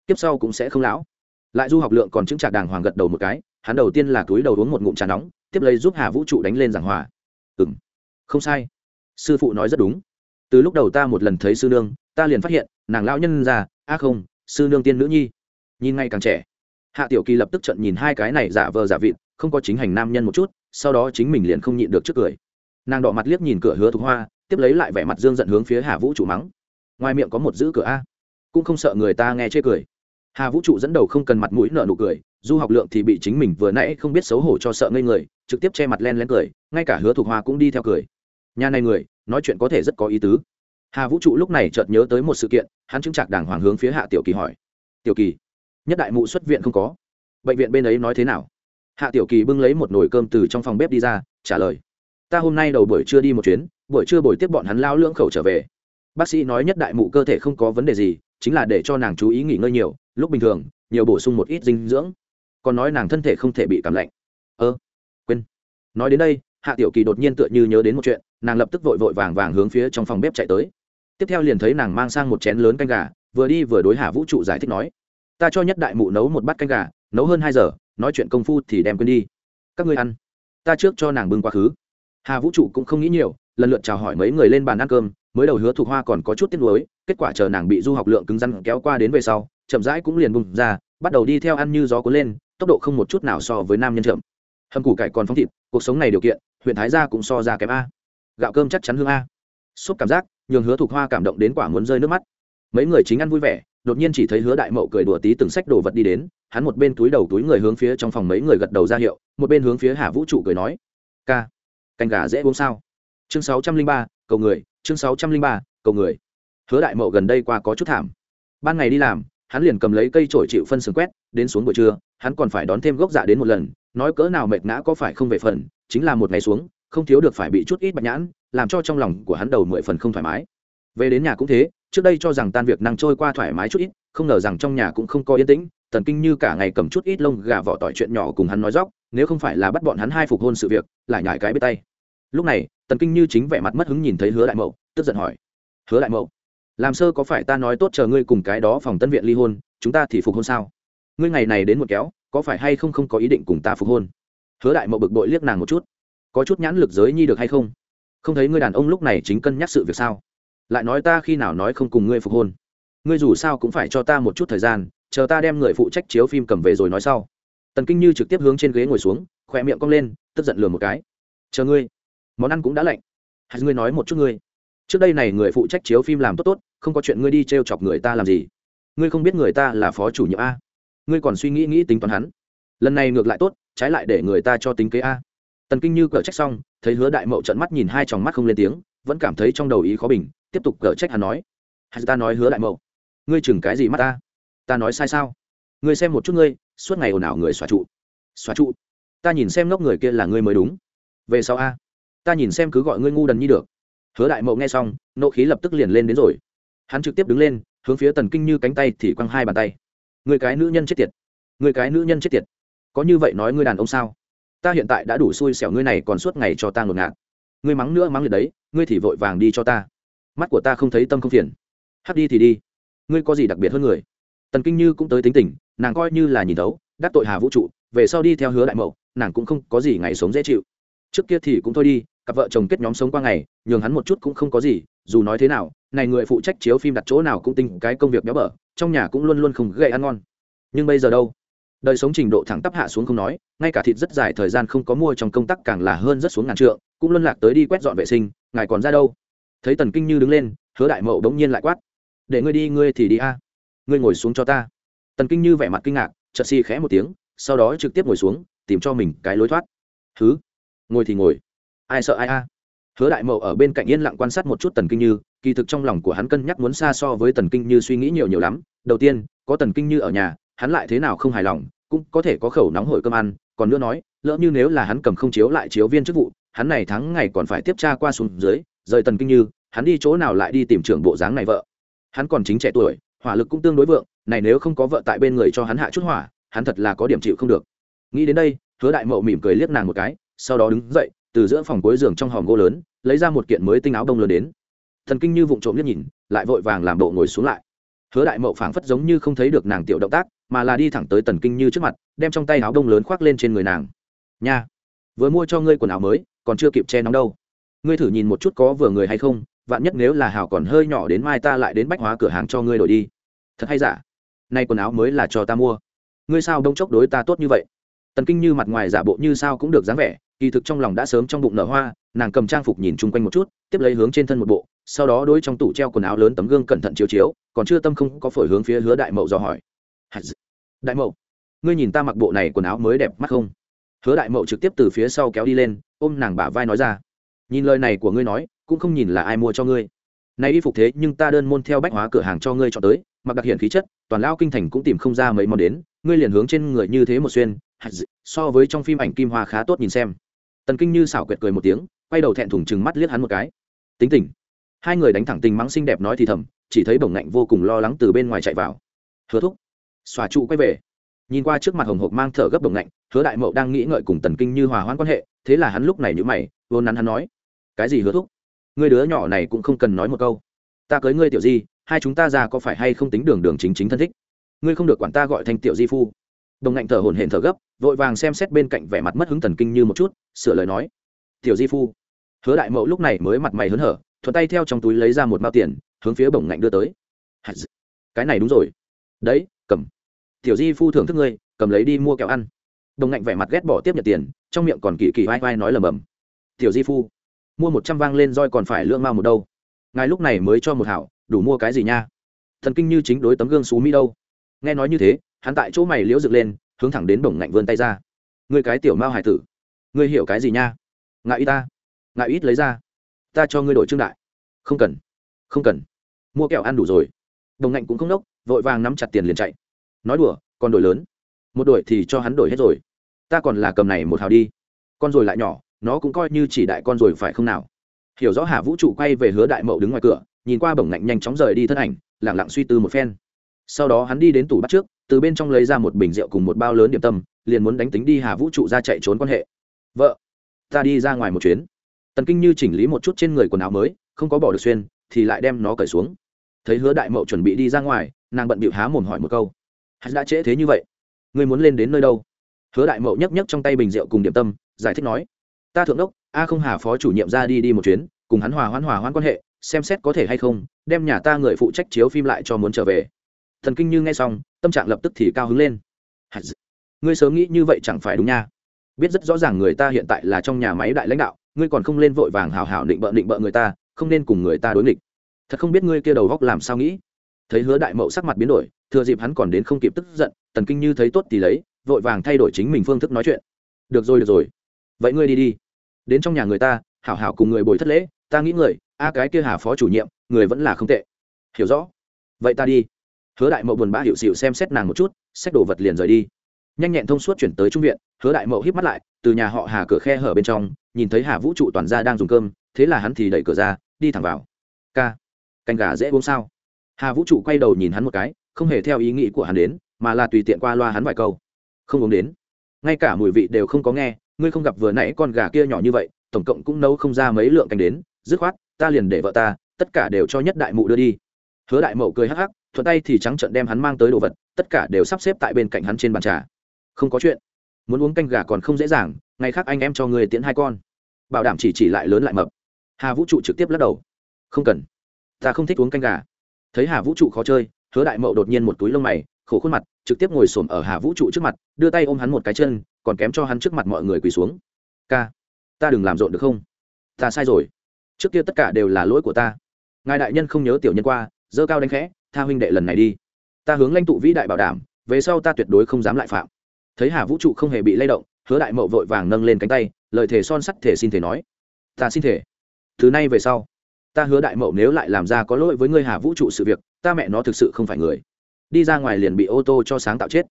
kiếp sau cũng sẽ không lão. Lại du học lượng còn chứng trạc đàng hoàng gật đầu một cái, hắn đầu tiên là túi đầu uống một ngụm trà nóng, tiếp lấy giúp hà vũ trụ đánh lên giảng hòa. Ừ m không sai. Sư phụ nói rất đúng. Từ lúc đầu ta một lần thấy sư nương, ta liền phát hiện, nàng lão nhân già, a không, sư nương tiên nữ nhi. Nhìn ngay càng trẻ hạ tiểu kỳ lập tức trận nhìn hai cái này giả vờ giả vịt, không có chính hành nam nhân một chút, sau đó chính mình liền không nhịn được trước cười. Nàng đỏ mặt liếc nhìn cửa hứa thục hoa, tiếp lấy lại vẻ mặt dương giận hướng phía hà vũ trụ mắng. Ngoài miệng có một giữ cửa a. Cũng không sợ người ta nghe chê cười. Hà vũ trụ dẫn đầu không cần mặt mũi nợ nụ cười, du học lượng thì bị chính mình vừa nãy không biết xấu hổ cho sợ ngây người, trực tiếp che mặt len lén cười, ngay cả hứa thục hoa cũng đi theo cười. Nhà này người, nói chuyện có thể rất có ý tứ. Hà vũ trụ lúc này chợt nhớ tới một sự kiện, hắn chứng chạc đàng hoàng hướng phía hạ tiểu kỳ hỏi. Tiểu kỳ nhất đại mụ xuất viện không có. Bệnh viện bên ấy nói thế nào? Hạ tiểu kỳ bưng lấy một nồi cơm từ trong phòng bếp đi ra, trả lời. Ta hôm nay đầu buổi trưa đi một chuyến, buổi trưa buổi tiếp bọn hắn lao lưỡng khẩu trở về. Bác sĩ nói nhất đại mụ cơ thể không có vấn đề gì, chính là để cho nàng chú ý nghỉ ngơi nhiều, lúc bình thường, nhiều bổ sung một ít dinh dưỡng. Còn nói nàng thân thể không thể bị cảm lạnh. Ơ, quên. Nói đến đây, hạ tiểu kỳ đột nhiên tựa như nhớ đến một chuyện, nàng lập tức vội vội vàng vàng hướng phía trong phòng bếp chạy tới. Tiếp theo liền thấy nàng mang sang một chén lớn canh gà, vừa đi vừa đối hạ vũ trụ giải thích nói ta cho nhất đại mụ nấu một bát canh gà, nấu hơn hai giờ, nói chuyện công phu thì đem quên đi. Các ngươi ăn. Ta trước cho nàng bưng quá khứ. Hà vũ trụ cũng không nghĩ nhiều, lần lượt chào hỏi mấy người lên bàn ăn cơm, mới đầu hứa thục hoa còn có chút tiếc nuối, kết quả chờ nàng bị du học lượng cứng rắn kéo qua đến về sau, chậm rãi cũng liền bùng ra, bắt đầu đi theo ăn như gió cuốn lên, tốc độ không một chút nào so với nam nhân chậm. Hầm củ cải còn phóng thịt, cuộc sống này điều kiện, huyện thái gia cũng so ra kém a. Gạo cơm chắc chắn hương a. Xúc cảm giác, nhường hứa thục hoa cảm động đến quả muốn rơi nước mắt. Mấy người chính ăn vui vẻ đột nhiên chỉ thấy hứa đại mậu cười đùa tí từng sách đồ vật đi đến, hắn một bên túi đầu túi người hướng phía trong phòng mấy người gật đầu ra hiệu, một bên hướng phía hà vũ trụ cười nói, ca, canh gà dễ uống sao? Chương sáu trăm linh ba, cầu người, chương sáu trăm linh ba, cầu người. Hứa đại mậu gần đây qua có chút thảm. Ban ngày đi làm, hắn liền cầm lấy cây trổi chịu phân sừng quét, đến xuống buổi trưa, hắn còn phải đón thêm gốc dạ đến một lần, nói cỡ nào mệt ngã có phải không về phần, chính là một ngày xuống, không thiếu được phải bị chút ít bạch nhãn, làm cho trong lòng của hắn đầu mười phần không thoải mái. Về đến nhà cũng thế trước đây cho rằng tan việc năng trôi qua thoải mái chút ít, không ngờ rằng trong nhà cũng không có yên tĩnh, tần kinh như cả ngày cầm chút ít lông gà vỏ tỏi chuyện nhỏ cùng hắn nói dóc, nếu không phải là bắt bọn hắn hai phục hôn sự việc, lại nhải cái bê tay. Lúc này, tần kinh như chính vẻ mặt mất hứng nhìn thấy hứa đại mậu, tức giận hỏi, hứa đại mậu, làm sơ có phải ta nói tốt chờ ngươi cùng cái đó phòng tân viện ly hôn, chúng ta thì phục hôn sao? Ngươi ngày này đến một kéo, có phải hay không không có ý định cùng ta phục hôn? Hứa đại mậu bực bội liếc nàng một chút, có chút nhãn lực giới nhi được hay không? Không thấy ngươi đàn ông lúc này chính cân nhắc sự việc sao? Lại nói ta khi nào nói không cùng ngươi phục hôn. Ngươi dù sao cũng phải cho ta một chút thời gian, chờ ta đem người phụ trách chiếu phim cầm về rồi nói sau. Tần kinh như trực tiếp hướng trên ghế ngồi xuống khỏe miệng cong lên, tức giận lừa một cái. Chờ ngươi. Món ăn cũng đã lạnh. Hãy ngươi nói một chút ngươi. Trước đây này người phụ trách chiếu phim làm tốt tốt, không có chuyện ngươi đi t r e o chọc người ta làm gì? Ngươi không biết người ta là phó chủ nhiệm a. Ngươi còn suy nghĩ nghĩ tính toán hắn. Lần này ngược lại tốt, trái lại để người ta cho tính kế a. Tần kinh như cở trách xong, thấy hứa đại mậu trận mắt nhìn hai tròng mắt không lên tiếng vẫn cảm thấy trong đầu ý khó bình, tiếp tục cở trách hắn nói. Hắn ta nói hứa đại mậu. Ngươi chừng cái gì mắt ta? Ta nói sai sao? Ngươi xem một chút ngươi, suốt ngày ồn ào người xóa trụ. Xóa trụ? Ta nhìn xem ngốc người kia là ngươi mới đúng. Về sau a. Ta nhìn xem cứ gọi ngươi ngu đần như được. Hứa đại mậu nghe xong, nộ khí lập tức liền lên đến rồi. Hắn trực tiếp đứng lên, hướng phía tần kinh như cánh tay thì quăng hai bàn tay. Người cái nữ nhân chết tiệt. Người cái nữ nhân chết tiệt. Có như vậy nói ngươi đàn ông sao? Ta hiện tại đã đủ xui xẻo ngươi này còn suốt ngày cho ta ngột ngạt ngươi mắng nữa mắng liệt đấy, ngươi thì vội vàng đi cho ta. Mắt của ta không thấy tâm không phiền. Hắt đi thì đi. Ngươi có gì đặc biệt hơn người? Tần kinh như cũng tới tính tình, nàng coi như là nhìn thấu, đắc tội hà vũ trụ, về sau đi theo hứa đại mậu, nàng cũng không có gì ngày sống dễ chịu. Trước kia thì cũng thôi đi, cặp vợ chồng kết nhóm sống qua ngày, nhường hắn một chút cũng không có gì, dù nói thế nào, này người phụ trách chiếu phim đặt chỗ nào cũng tinh cái công việc béo bở, trong nhà cũng luôn luôn không gậy ăn ngon. Nhưng bây giờ đâu? Đời sống trình độ thẳng tắp hạ xuống không nói, ngay cả thịt rất dài thời gian không có mua trong công tác càng là hơn rất xuống ngàn trượng, cũng luân lạc tới đi quét dọn vệ sinh, ngài còn ra đâu? Thấy tần kinh như đứng lên, hứa đại mậu đống nhiên lại quát. Để ngươi đi, ngươi thì đi a. Ngươi ngồi xuống cho ta. Tần kinh như vẻ mặt kinh ngạc, chợt xì khẽ một tiếng, sau đó trực tiếp ngồi xuống, tìm cho mình cái lối thoát. Thứ ngồi thì ngồi. Ai sợ ai a? Hứa đại mậu ở bên cạnh yên lặng quan sát một chút tần kinh như, kỳ thực trong lòng của hắn cân nhắc muốn xa so với tần kinh như suy nghĩ nhiều nhiều lắm. Đầu tiên, có tần kinh như ở nhà hắn lại thế nào không hài lòng, cũng có thể có khẩu nóng hổi cơm ăn, còn nữa nói, lỡ như nếu là hắn cầm không chiếu lại chiếu viên chức vụ, hắn này tháng ngày còn phải tiếp tra qua xuống dưới, rời tần kinh như, hắn đi chỗ nào lại đi tìm trưởng bộ dáng này vợ. Hắn còn chính trẻ tuổi, hỏa lực cũng tương đối vượng, này nếu không có vợ tại bên người cho hắn hạ chút hỏa, hắn thật là có điểm chịu không được. Nghĩ đến đây, hứa đại mậu mỉm cười liếc nàng một cái, sau đó đứng dậy, từ giữa phòng cuối giường trong hòm gỗ lớn, lấy ra một kiện mới tinh áo đông lớn đến. Thần kinh như vụng trộm liếc nhìn, lại vội vàng làm bộ ngồi xuống lại hứa đại mậu phảng phất giống như không thấy được nàng tiểu động tác, mà là đi thẳng tới tần kinh như trước mặt, đem trong tay áo đông lớn khoác lên trên người nàng. Nha, vừa mua cho ngươi quần áo mới, còn chưa kịp che nóng đâu. Ngươi thử nhìn một chút có vừa người hay không, vạn nhất nếu là hào còn hơi nhỏ đến mai ta lại đến bách hóa cửa hàng cho ngươi đổi đi. Thật hay giả? Nay quần áo mới là cho ta mua. Ngươi sao đông chốc đối ta tốt như vậy? Tần kinh như mặt ngoài giả bộ như sao cũng được dáng vẻ kỳ thực trong lòng đã sớm trong bụng nở hoa, nàng cầm trang phục nhìn chung quanh một chút, tiếp lấy hướng trên thân một bộ, sau đó đối trong tủ treo quần áo lớn tấm gương cẩn thận chiếu chiếu, còn chưa tâm không có phổi hướng phía hứa đại mậu dò hỏi. Đại mậu, ngươi nhìn ta mặc bộ này quần áo mới đẹp mắt không? Hứa đại mậu trực tiếp từ phía sau kéo đi lên, ôm nàng bả vai nói ra. Nhìn lời này của ngươi nói, cũng không nhìn là ai mua cho ngươi. Này y phục thế nhưng ta đơn môn theo bách hóa cửa hàng cho ngươi chọn tới, mặc đặc hiện khí chất, toàn lao kinh thành cũng tìm không ra mấy món đến, ngươi liền hướng trên người như thế một xuyên. So với trong phim ảnh kim hoa khá tốt nhìn xem tần kinh như xảo quyệt cười một tiếng, quay đầu thẹn thùng chừng mắt liếc hắn một cái. Tính tình. Hai người đánh thẳng tình mắng xinh đẹp nói thì thầm, chỉ thấy bổng ngạnh vô cùng lo lắng từ bên ngoài chạy vào. Hứa thúc. Xòa trụ quay về. Nhìn qua trước mặt hồng hộc mang thở gấp bổng ngạnh, hứa đại mậu đang nghĩ ngợi cùng tần kinh như hòa hoãn quan hệ, thế là hắn lúc này nhữ mày vô nắn hắn nói. Cái gì hứa thúc? Người đứa nhỏ này cũng không cần nói một câu. Ta cưới ngươi tiểu di, hai chúng ta ra có phải hay không tính đường đường chính chính thân thích? Ngươi không được quản ta gọi thành tiểu di phu đồng ngạnh thở hổn hển thở gấp, vội vàng xem xét bên cạnh vẻ mặt mất hứng thần kinh như một chút, sửa lời nói. Tiểu di phu. Hứa đại mậu lúc này mới mặt mày hớn hở, thuận tay theo trong túi lấy ra một mao tiền, hướng phía bổng ngạnh đưa tới. Cái này đúng rồi. Đấy, cầm. Tiểu di phu thưởng thức ngươi, cầm lấy đi mua kẹo ăn. Đồng ngạnh vẻ mặt ghét bỏ tiếp nhận tiền, trong miệng còn kỳ kỳ vai vai nói lầm bầm. Tiểu di phu, mua một trăm vang lên roi còn phải lương mao một đâu. Ngài lúc này mới cho một hảo, đủ mua cái gì nha? Thần kinh như chính đối tấm gương xú mi đâu. Nghe nói như thế hắn tại chỗ mày liễu dựng lên, hướng thẳng đến bổng ngạnh vươn tay ra. Người cái tiểu mao hải tử, ngươi hiểu cái gì nha? Ngại ít ta, ngại ít lấy ra. Ta cho ngươi đổi trương đại. Không cần không cần. Mua kẹo ăn đủ rồi. Đồng ngạnh cũng không nốc, vội vàng nắm chặt tiền liền chạy. Nói đùa còn đổi lớn. Một đổi thì cho hắn đổi hết rồi. Ta còn là cầm này một hào đi. Con rồi lại nhỏ, nó cũng coi như chỉ đại con rồi phải không nào? Hiểu rõ hà vũ trụ quay về hứa đại mậu đứng ngoài cửa, nhìn qua bổng ngạnh nhanh chóng rời đi thân ảnh lẳng lặng suy tư một phen sau đó hắn đi đến tủ bắt trước, từ bên trong lấy ra một bình rượu cùng một bao lớn điểm tâm, liền muốn đánh tính đi hà vũ trụ ra chạy trốn quan hệ. Vợ, ta đi ra ngoài một chuyến. Tần kinh như chỉnh lý một chút trên người quần áo mới, không có bỏ được xuyên, thì lại đem nó cởi xuống. Thấy hứa đại mậu chuẩn bị đi ra ngoài, nàng bận bịu há mồm hỏi một câu hắn đã trễ thế như vậy, ngươi muốn lên đến nơi đâu? Hứa đại mậu nhấc nhấc trong tay bình rượu cùng điểm tâm, giải thích nói, ta thượng đốc, a không hà phó chủ nhiệm ra đi đi một chuyến, cùng hắn hòa hoãn hòa hoãn quan hệ, xem xét có thể hay không, đem nhà ta người phụ trách chiếu phim lại cho muốn trở về thần kinh như nghe xong, tâm trạng lập tức thì cao hứng lên. Ngươi sớm nghĩ như vậy chẳng phải đúng nha. Biết rất rõ ràng người ta hiện tại là trong nhà máy đại lãnh đạo, ngươi còn không lên vội vàng hào hào định bợ định bợ người ta, không nên cùng người ta đối nghịch. Thật không biết ngươi kia đầu góc làm sao nghĩ. Thấy hứa đại mậu sắc mặt biến đổi, thừa dịp hắn còn đến không kịp tức giận tần kinh như thấy tốt thì lấy, vội vàng thay đổi chính mình phương thức nói chuyện. Được rồi được rồi. Vậy ngươi đi đi. Đến trong nhà người ta, hảo hảo cùng người bồi thất lễ, ta nghĩ người, a cái kia hà phó chủ nhiệm, người vẫn là không tệ. Hiểu rõ. Vậy ta đi hứa đại mậu buồn bã hiệu xịu xem xét nàng một chút, xách đồ vật liền rời đi. Nhanh nhẹn thông suốt chuyển tới trung viện, hứa đại mậu híp mắt lại, từ nhà họ hà cửa khe hở bên trong, nhìn thấy hà vũ trụ toàn gia đang dùng cơm, thế là hắn thì đẩy cửa ra, đi thẳng vào. Ca, canh gà dễ uống sao? Hà vũ trụ quay đầu nhìn hắn một cái, không hề theo ý nghĩ của hắn đến, mà là tùy tiện qua loa hắn vài câu. Không uống đến. Ngay cả mùi vị đều không có nghe, ngươi không gặp vừa nãy con gà kia nhỏ như vậy, tổng cộng cũng nấu không ra mấy lượng canh đến, dứt khoát, ta liền để vợ ta, tất cả đều cho nhất đại mụ đưa đi. Hứa đại mậu cười hắc hắc thuận tay thì trắng trận đem hắn mang tới đồ vật, tất cả đều sắp xếp tại bên cạnh hắn trên bàn trà. Không có chuyện. Muốn uống canh gà còn không dễ dàng, ngày khác anh em cho người tiễn hai con. Bảo đảm chỉ chỉ lại lớn lại mập. Hà vũ trụ trực tiếp lắc đầu. Không cần. Ta không thích uống canh gà. Thấy hà vũ trụ khó chơi, hứa đại mậu đột nhiên một túi lông mày, khổ khuôn mặt, trực tiếp ngồi xổm ở hà vũ trụ trước mặt, đưa tay ôm hắn một cái chân, còn kém cho hắn trước mặt mọi người quỳ xuống. Ca, ta đừng làm rộn được không? Ta sai rồi. Trước kia tất cả đều là lỗi của ta. Ngài đại nhân không nhớ tiểu nhân qua, dơ cao đánh khẽ tha huynh đệ lần này đi. Ta hướng lãnh tụ vĩ đại bảo đảm, về sau ta tuyệt đối không dám lại phạm. Thấy hà vũ trụ không hề bị lay động, hứa đại mậu vội vàng nâng lên cánh tay, lời thề son sắt thể xin thể nói. Ta xin thể. Thứ nay về sau, ta hứa đại mậu nếu lại làm ra có lỗi với ngươi hà vũ trụ sự việc, ta mẹ nó thực sự không phải người. Đi ra ngoài liền bị ô tô cho sáng tạo chết.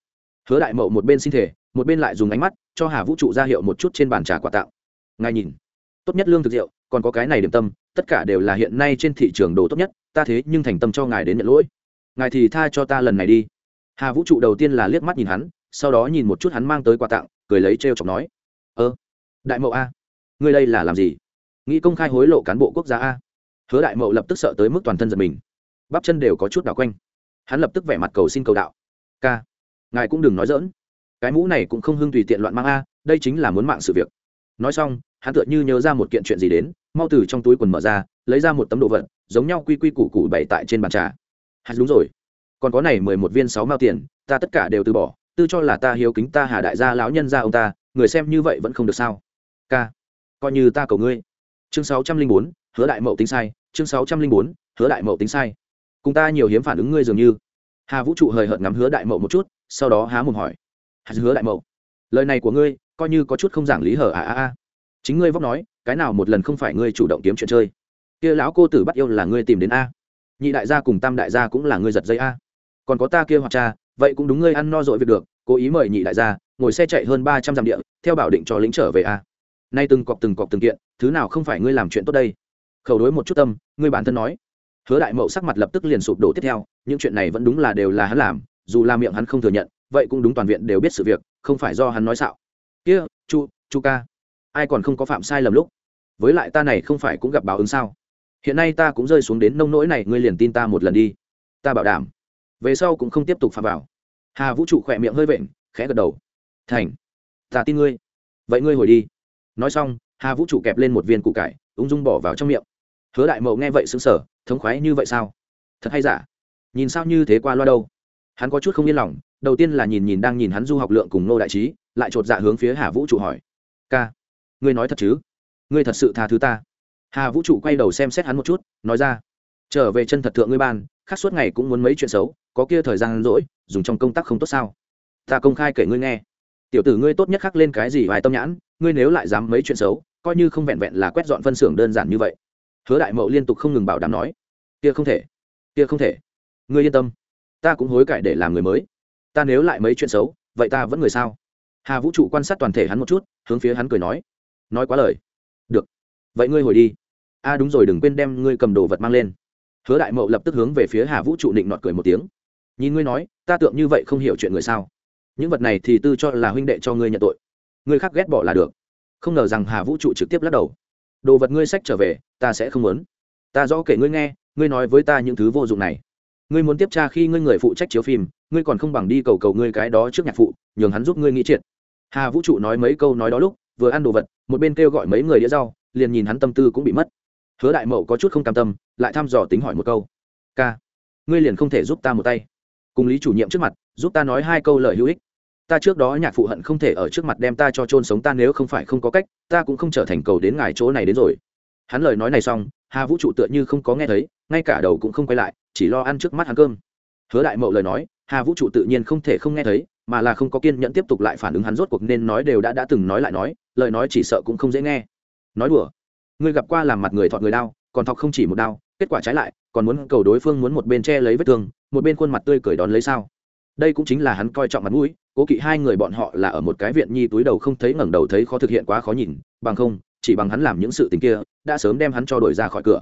Hứa đại mậu một bên xin thể, một bên lại dùng ánh mắt cho hà vũ trụ ra hiệu một chút trên bàn trà quà tạo ngài nhìn, tốt nhất lương thực rượu, còn có cái này điểm tâm, tất cả đều là hiện nay trên thị trường đồ tốt nhất, ta thế nhưng thành tâm cho ngài đến nhận lỗi ngài thì tha cho ta lần này đi. Hà vũ trụ đầu tiên là liếc mắt nhìn hắn, sau đó nhìn một chút hắn mang tới quà tặng, cười lấy t r e o chọc nói, ơ, đại mậu a, ngươi đây là làm gì? Nghĩ công khai hối lộ cán bộ quốc gia a? Hứa đại mậu lập tức sợ tới mức toàn thân giật mình. Bắp chân đều có chút đảo quanh. Hắn lập tức vẻ mặt cầu xin cầu đạo k ngài cũng đừng nói dỡn cái mũ này cũng không hưng tùy tiện loạn mang a, đây chính là muốn mạng sự việc. Nói xong, hắn tựa như nhớ ra một kiện chuyện gì đến, mau từ trong túi quần mở ra, lấy ra một tấm đồ vật, giống nhau quy quy củ củ bày tại trên bàn trà hắn đúng rồi. Còn có này mười một viên sáu mao tiền, ta tất cả đều từ bỏ, tư cho là ta hiếu kính ta hà đại gia lão nhân gia ông ta, người xem như vậy vẫn không được sao? K coi như ta cầu ngươi. Chương sáu trăm linh bốn, hứa đại mậu tính sai, chương sáu trăm linh bốn, hứa đại mậu tính sai. Cùng ta nhiều hiếm phản ứng ngươi dường như. Hà vũ trụ hời hợt ngắm hứa đại mậu một chút, sau đó há mồm hỏi. Hắn hứa đại mậu, lời này của ngươi, coi như có chút không giảng lý hở à à à. Chính ngươi vóc nói, cái nào một lần không phải ngươi chủ động kiếm chuyện chơi? Kia lão cô tử bắt yêu là ngươi tìm đến a nhị đại gia cùng tam đại gia cũng là ngươi giật dây a. Còn có ta kia hoặc cha, vậy cũng đúng ngươi ăn no dội việc được, cố ý mời nhị đại gia, ngồi xe chạy hơn ba trăm dặm địa, theo bảo định cho lính trở về a. Nay từng cọc từng cọc từng kiện, thứ nào không phải ngươi làm chuyện tốt đây? Khẩu đối một chút tâm, ngươi bản thân nói. Hứa đại mậu sắc mặt lập tức liền sụp đổ tiếp theo, những chuyện này vẫn đúng là đều là hắn làm, dù là miệng hắn không thừa nhận, vậy cũng đúng toàn viện đều biết sự việc, không phải do hắn nói xạo. Kia, chu chu ca, ai còn không có phạm sai lầm lúc? Với lại ta này không phải cũng gặp báo ứng sao? Hiện nay ta cũng rơi xuống đến nông nỗi này, ngươi liền tin ta một lần đi. Ta bảo đảm. Về sau cũng không tiếp tục phạm vào. Hà vũ trụ khỏe miệng hơi vện, khẽ gật đầu. Thành, ta tin ngươi. Vậy ngươi hồi đi. Nói xong, hà vũ trụ kẹp lên một viên củ cải, ung dung bỏ vào trong miệng. Hứa đại mậu nghe vậy xứng sở thống khoái như vậy sao? Thật hay giả? Nhìn sao như thế qua loa đâu? Hắn có chút không yên lòng, đầu tiên là nhìn nhìn đang nhìn hắn du học lượng cùng nô đại trí, lại chột dạ hướng phía hà vũ trụ hỏi. Ca, ngươi nói thật chứ? Ngươi thật sự tha thứ ta? Hà vũ trụ quay đầu xem xét hắn một chút, nói ra, trở về chân thật thượng ngươi ban, khác suốt ngày cũng muốn mấy chuyện xấu, có kia thời gian rỗi, dùng trong công tác không tốt sao? Ta công khai kể ngươi nghe. Tiểu tử ngươi tốt nhất khắc lên cái gì vài tâm nhãn, ngươi nếu lại dám mấy chuyện xấu, coi như không vẹn vẹn là quét dọn phân xưởng đơn giản như vậy. Hứa đại mậu liên tục không ngừng bảo đảm nói, kia không thể, kia không thể. Ngươi yên tâm, ta cũng hối cải để làm người mới. Ta nếu lại mấy chuyện xấu, vậy ta vẫn người sao? Hà vũ trụ quan sát toàn thể hắn một chút, hướng phía hắn cười nói nói quá lời vậy ngươi hồi đi. A à đúng rồi, đừng quên đem ngươi cầm đồ vật mang lên. Hứa đại mậu lập tức hướng về phía hà vũ trụ định nọt cười một tiếng. Nhìn ngươi nói, ta tượng như vậy không hiểu chuyện người sao? Những vật này thì tư cho là huynh đệ cho ngươi nhận tội. Ngươi khác ghét bỏ là được. Không ngờ rằng hà vũ trụ trực tiếp lắc đầu. Đồ vật ngươi sách trở về, ta sẽ không muốn. Ta rõ kể ngươi nghe, ngươi nói với ta những thứ vô dụng này. Ngươi muốn tiếp tra khi ngươi người phụ trách chiếu phim, ngươi còn không bằng đi cầu cầu ngươi cái đó trước nhạc phụ, nhường hắn giúp ngươi nghĩ triệt. Hà vũ trụ nói mấy câu nói đó lúc, vừa ăn đồ vật, một bên kêu gọi mấy người đĩa rau liền nhìn hắn tâm tư cũng bị mất. Hứa đại mậu có chút không cam tâm, lại thăm dò tính hỏi một câu. Ca, ngươi liền không thể giúp ta một tay. Cùng lý chủ nhiệm trước mặt, giúp ta nói hai câu lời hữu ích. Ta trước đó nhạc phụ hận không thể ở trước mặt đem ta cho trôn sống, ta nếu không phải không có cách, ta cũng không trở thành cầu đến ngài chỗ này đến rồi. Hắn lời nói này xong, hà vũ trụ tựa như không có nghe thấy, ngay cả đầu cũng không quay lại, chỉ lo ăn trước mắt hắn cơm. Hứa đại mậu lời nói, hà vũ trụ tự nhiên không thể không nghe thấy, mà là không có kiên nhẫn tiếp tục lại phản ứng hắn rốt cuộc nên nói đều đã đã từng nói lại nói, lời nói chỉ sợ cũng không dễ nghe nói đùa. Ngươi gặp qua làm mặt người thọt người đau còn thọc không chỉ một đau kết quả trái lại, còn muốn cầu đối phương muốn một bên che lấy vết thương, một bên khuôn mặt tươi cười đón lấy sao? Đây cũng chính là hắn coi trọng mặt mũi, cố kỵ hai người bọn họ là ở một cái viện nhi túi đầu không thấy ngẩng đầu thấy khó thực hiện quá khó nhìn, bằng không, chỉ bằng hắn làm những sự tình kia, đã sớm đem hắn cho đổi ra khỏi cửa.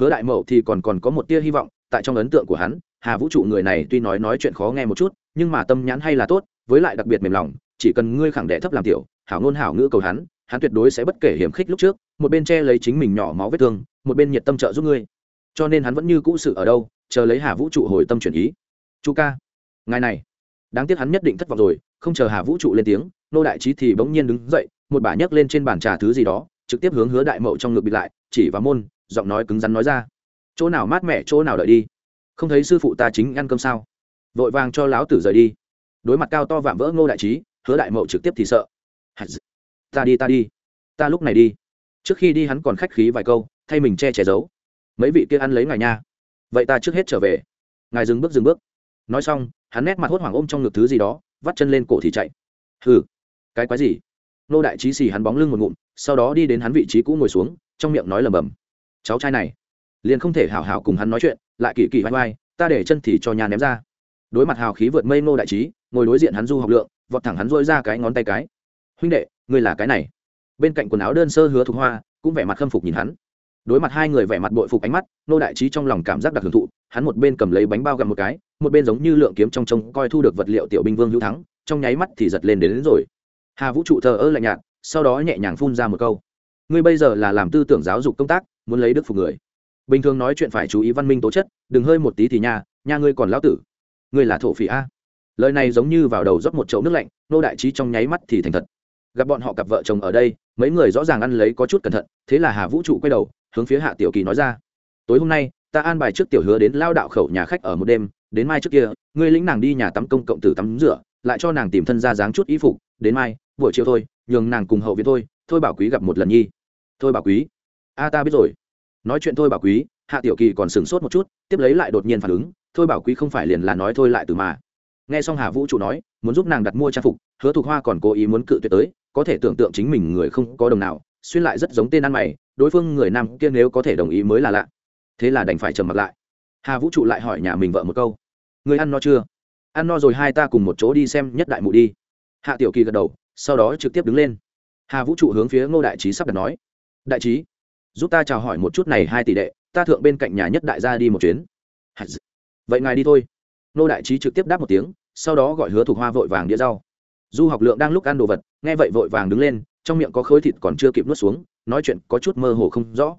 Hứa đại mậu thì còn còn có một tia hy vọng, tại trong ấn tượng của hắn, hà vũ trụ người này tuy nói nói chuyện khó nghe một chút, nhưng mà tâm nhãn hay là tốt, với lại đặc biệt mềm lòng, chỉ cần ngươi khẳng đệ thấp làm tiểu, hảo ngôn hảo ngữ cầu hắn hắn tuyệt đối sẽ bất kể hiểm khích lúc trước, một bên che lấy chính mình nhỏ máu vết thương, một bên nhiệt tâm trợ giúp ngươi. Cho nên hắn vẫn như cũ sự ở đâu, chờ lấy hà vũ trụ hồi tâm chuyển ý. Chu ca, ngài này, đáng tiếc hắn nhất định thất vọng rồi, không chờ hà vũ trụ lên tiếng, nô đại trí thì bỗng nhiên đứng dậy, một bà nhấc lên trên bàn trà thứ gì đó, trực tiếp hướng hứa đại mậu trong ngực bịt lại, chỉ vào môn, giọng nói cứng rắn nói ra. Chỗ nào mát mẻ, chỗ nào đợi đi. Không thấy sư phụ ta chính ăn cơm sao? Vội vàng cho láo tử rời đi. Đối mặt cao to vạm vỡ ngô đại trí hứa đại mậu trực tiếp thì sợ ta đi ta đi. Ta lúc này đi. Trước khi đi hắn còn khách khí vài câu, thay mình che che giấu. Mấy vị kia ăn lấy ngài nha. Vậy ta trước hết trở về. Ngài dừng bước dừng bước. Nói xong, hắn nét mặt hốt hoảng ôm trong ngực thứ gì đó, vắt chân lên cổ thì chạy. Hừ, cái quái gì? Nô đại trí xì hắn bóng lưng một ngụm, sau đó đi đến hắn vị trí cũ ngồi xuống, trong miệng nói lầm bầm cháu trai này, liền không thể hảo hảo cùng hắn nói chuyện, lại kỳ kỳ vai vai, ta để chân thì cho nhà ném ra. Đối mặt hào khí vượt mây nô đại trí, ngồi đối diện hắn du học lượng, vọt thẳng hắn dỗi ra cái ngón tay cái. Huynh đệ ngươi là cái này. Bên cạnh quần áo đơn sơ hứa thục hoa cũng vẻ mặt khâm phục nhìn hắn. Đối mặt hai người vẻ mặt bội phục ánh mắt nô đại trí trong lòng cảm giác đặc hưởng thụ hắn một bên cầm lấy bánh bao gặm một cái một bên giống như lượng kiếm trong trông coi thu được vật liệu tiểu binh vương hữu thắng trong nháy mắt thì giật lên đến, đến rồi. Hà vũ trụ thờ ơ lạnh nhạt sau đó nhẹ nhàng phun ra một câu. Ngươi bây giờ là làm tư tưởng giáo dục công tác muốn lấy đức phục người. Bình thường nói chuyện phải chú ý văn minh tố chất đừng hơi một tí thì nha nha ngươi còn lão tử. Ngươi là thổ phỉ a. Lời này giống như vào đầu rót một chậu nước lạnh nô đại trí trong nháy mắt thì thành thật gặp bọn họ cặp vợ chồng ở đây, mấy người rõ ràng ăn lấy có chút cẩn thận, thế là hà vũ trụ quay đầu, hướng phía hạ tiểu kỳ nói ra. Tối hôm nay, ta an bài trước tiểu hứa đến lao đạo khẩu nhà khách ở một đêm, đến mai trước kia, ngươi lĩnh nàng đi nhà tắm công cộng tử tắm rửa, lại cho nàng tìm thân ra dáng chút y phục, đến mai, buổi chiều thôi, nhường nàng cùng hậu viện thôi thôi bảo quý gặp một lần nhi. Thôi bảo quý? A, ta biết rồi. Nói chuyện thôi bảo quý hạ tiểu kỳ còn sửng sốt một chút, tiếp lấy lại đột nhiên phản ứng, thôi bảo quý không phải liền là nói thôi lại từ mà. Nghe xong hà vũ trụ nói, muốn giúp nàng đặt mua trang phục, hứa thục hoa còn cố ý muốn cự tuyệt tới có thể tưởng tượng chính mình người không có đồng nào, xuyên lại rất giống tên ăn mày, đối phương người nam kia nếu có thể đồng ý mới là lạ. Thế là đành phải trầm mặt lại. Hà vũ trụ lại hỏi nhà mình vợ một câu. Người ăn no chưa? Ăn no rồi hai ta cùng một chỗ đi xem nhất đại mụ đi. Hạ tiểu kỳ gật đầu, sau đó trực tiếp đứng lên. Hà vũ trụ hướng phía ngô đại trí sắp đặt nói. Đại trí, giúp ta chào hỏi một chút này hai tỷ đệ, ta thượng bên cạnh nhà nhất đại gia đi một chuyến. Vậy ngài đi thôi. Ngô đại trí trực tiếp đáp một tiếng, sau đó gọi hứa thục hoa vội vàng đĩa rau. Du học lượng đang lúc ăn đồ vật nghe vậy vội vàng đứng lên, trong miệng có khối thịt còn chưa kịp nuốt xuống, nói chuyện có chút mơ hồ không rõ.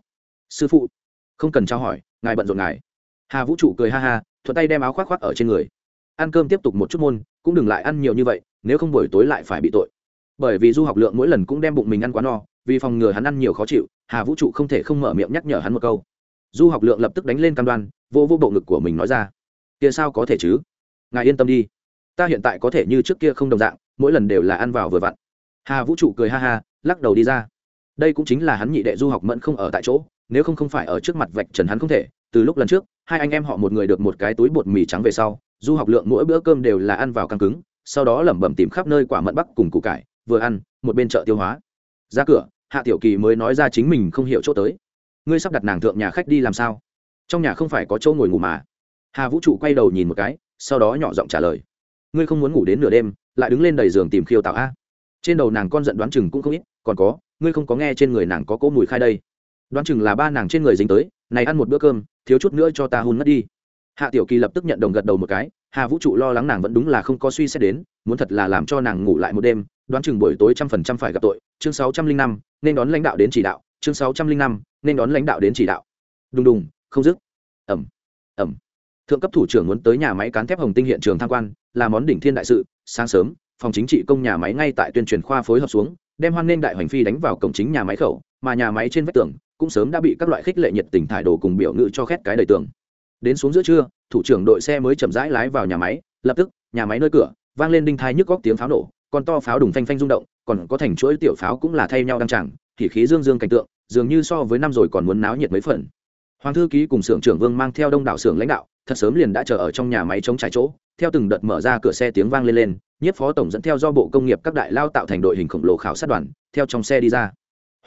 Sư phụ. Không cần trao hỏi, ngài bận rộn ngài. Hà vũ trụ cười ha ha, thuận tay đem áo khoác khoác ở trên người. Ăn cơm tiếp tục một chút môn, cũng đừng lại ăn nhiều như vậy, nếu không buổi tối lại phải bị tội. Bởi vì du học lượng mỗi lần cũng đem bụng mình ăn quá no, vì phòng ngừa hắn ăn nhiều khó chịu, hà vũ trụ không thể không mở miệng nhắc nhở hắn một câu. Du học lượng lập tức đánh lên cam đoan, vô vô bộ ngực của mình nói ra. Kia sao có thể chứ? Ngài yên tâm đi. Ta hiện tại có thể như trước kia không đồng dạng, mỗi lần đều là ăn vào vừa vặn hà vũ trụ cười ha ha, lắc đầu đi ra. Đây cũng chính là hắn nhị đệ du học mẫn không ở tại chỗ, nếu không không phải ở trước mặt vạch trần hắn không thể, từ lúc lần trước, hai anh em họ một người được một cái túi bột mì trắng về sau, du học lượng mỗi bữa cơm đều là ăn vào căng cứng, sau đó lẩm bẩm tìm khắp nơi quả mận bắc cùng củ cải, vừa ăn, một bên chợ tiêu hóa. Ra cửa, hạ tiểu kỳ mới nói ra chính mình không hiểu chỗ tới. Ngươi sắp đặt nàng thượng nhà khách đi làm sao? Trong nhà không phải có chỗ ngồi ngủ mà. Hà vũ trụ quay đầu nhìn một cái, sau đó nhỏ giọng trả lời. Ngươi không muốn ngủ đến nửa đêm, lại đứng lên đầy giường tìm khiêu tạo a trên đầu nàng con giận đoán chừng cũng không ít, còn có, ngươi không có nghe trên người nàng có cỗ mùi khai đây. Đoán chừng là ba nàng trên người dính tới, này ăn một bữa cơm, thiếu chút nữa cho ta hôn mất đi. Hạ tiểu kỳ lập tức nhận đồng gật đầu một cái, hà vũ trụ lo lắng nàng vẫn đúng là không có suy xét đến, muốn thật là làm cho nàng ngủ lại một đêm, đoán chừng buổi tối trăm phần trăm phải gặp tội. Chương sáu trăm linh năm, nên đón lãnh đạo đến chỉ đạo, chương sáu trăm linh năm, nên đón lãnh đạo đến chỉ đạo. Đùng đùng, không dứt. Ẩm ẩm thượng cấp thủ trưởng muốn tới nhà máy cán thép hồng tinh hiện trường tham quan, là món đỉnh thiên đại sự, sáng sớm phòng chính trị công nhà máy ngay tại tuyên truyền khoa phối hợp xuống, đem hoan nghênh đại hoành phi đánh vào cổng chính nhà máy khẩu, mà nhà máy trên vách tường cũng sớm đã bị các loại khích lệ nhiệt tình thải đồ cùng biểu ngữ cho khét cái đầy tường. Đến xuống giữa trưa, thủ trưởng đội xe mới chậm rãi lái vào nhà máy, lập tức, nhà máy nơi cửa, vang lên đinh thai nhức góc tiếng pháo nổ còn to pháo đùng phanh phanh rung động, còn có thành chuỗi tiểu pháo cũng là thay nhau đăng tràng, thì khí dương dương cảnh tượng, dường như so với năm rồi còn muốn náo nhiệt mấy phần. Hoàng thư ký cùng xưởng trưởng vương mang theo đông đảo xưởng lãnh đạo thật sớm liền đã chờ ở trong nhà máy chống trải chỗ, theo từng đợt mở ra cửa xe tiếng vang lên lên, nhiếp phó tổng dẫn theo do bộ công nghiệp các đại lao tạo thành đội hình khổng lồ khảo sát đoàn, theo trong xe đi ra.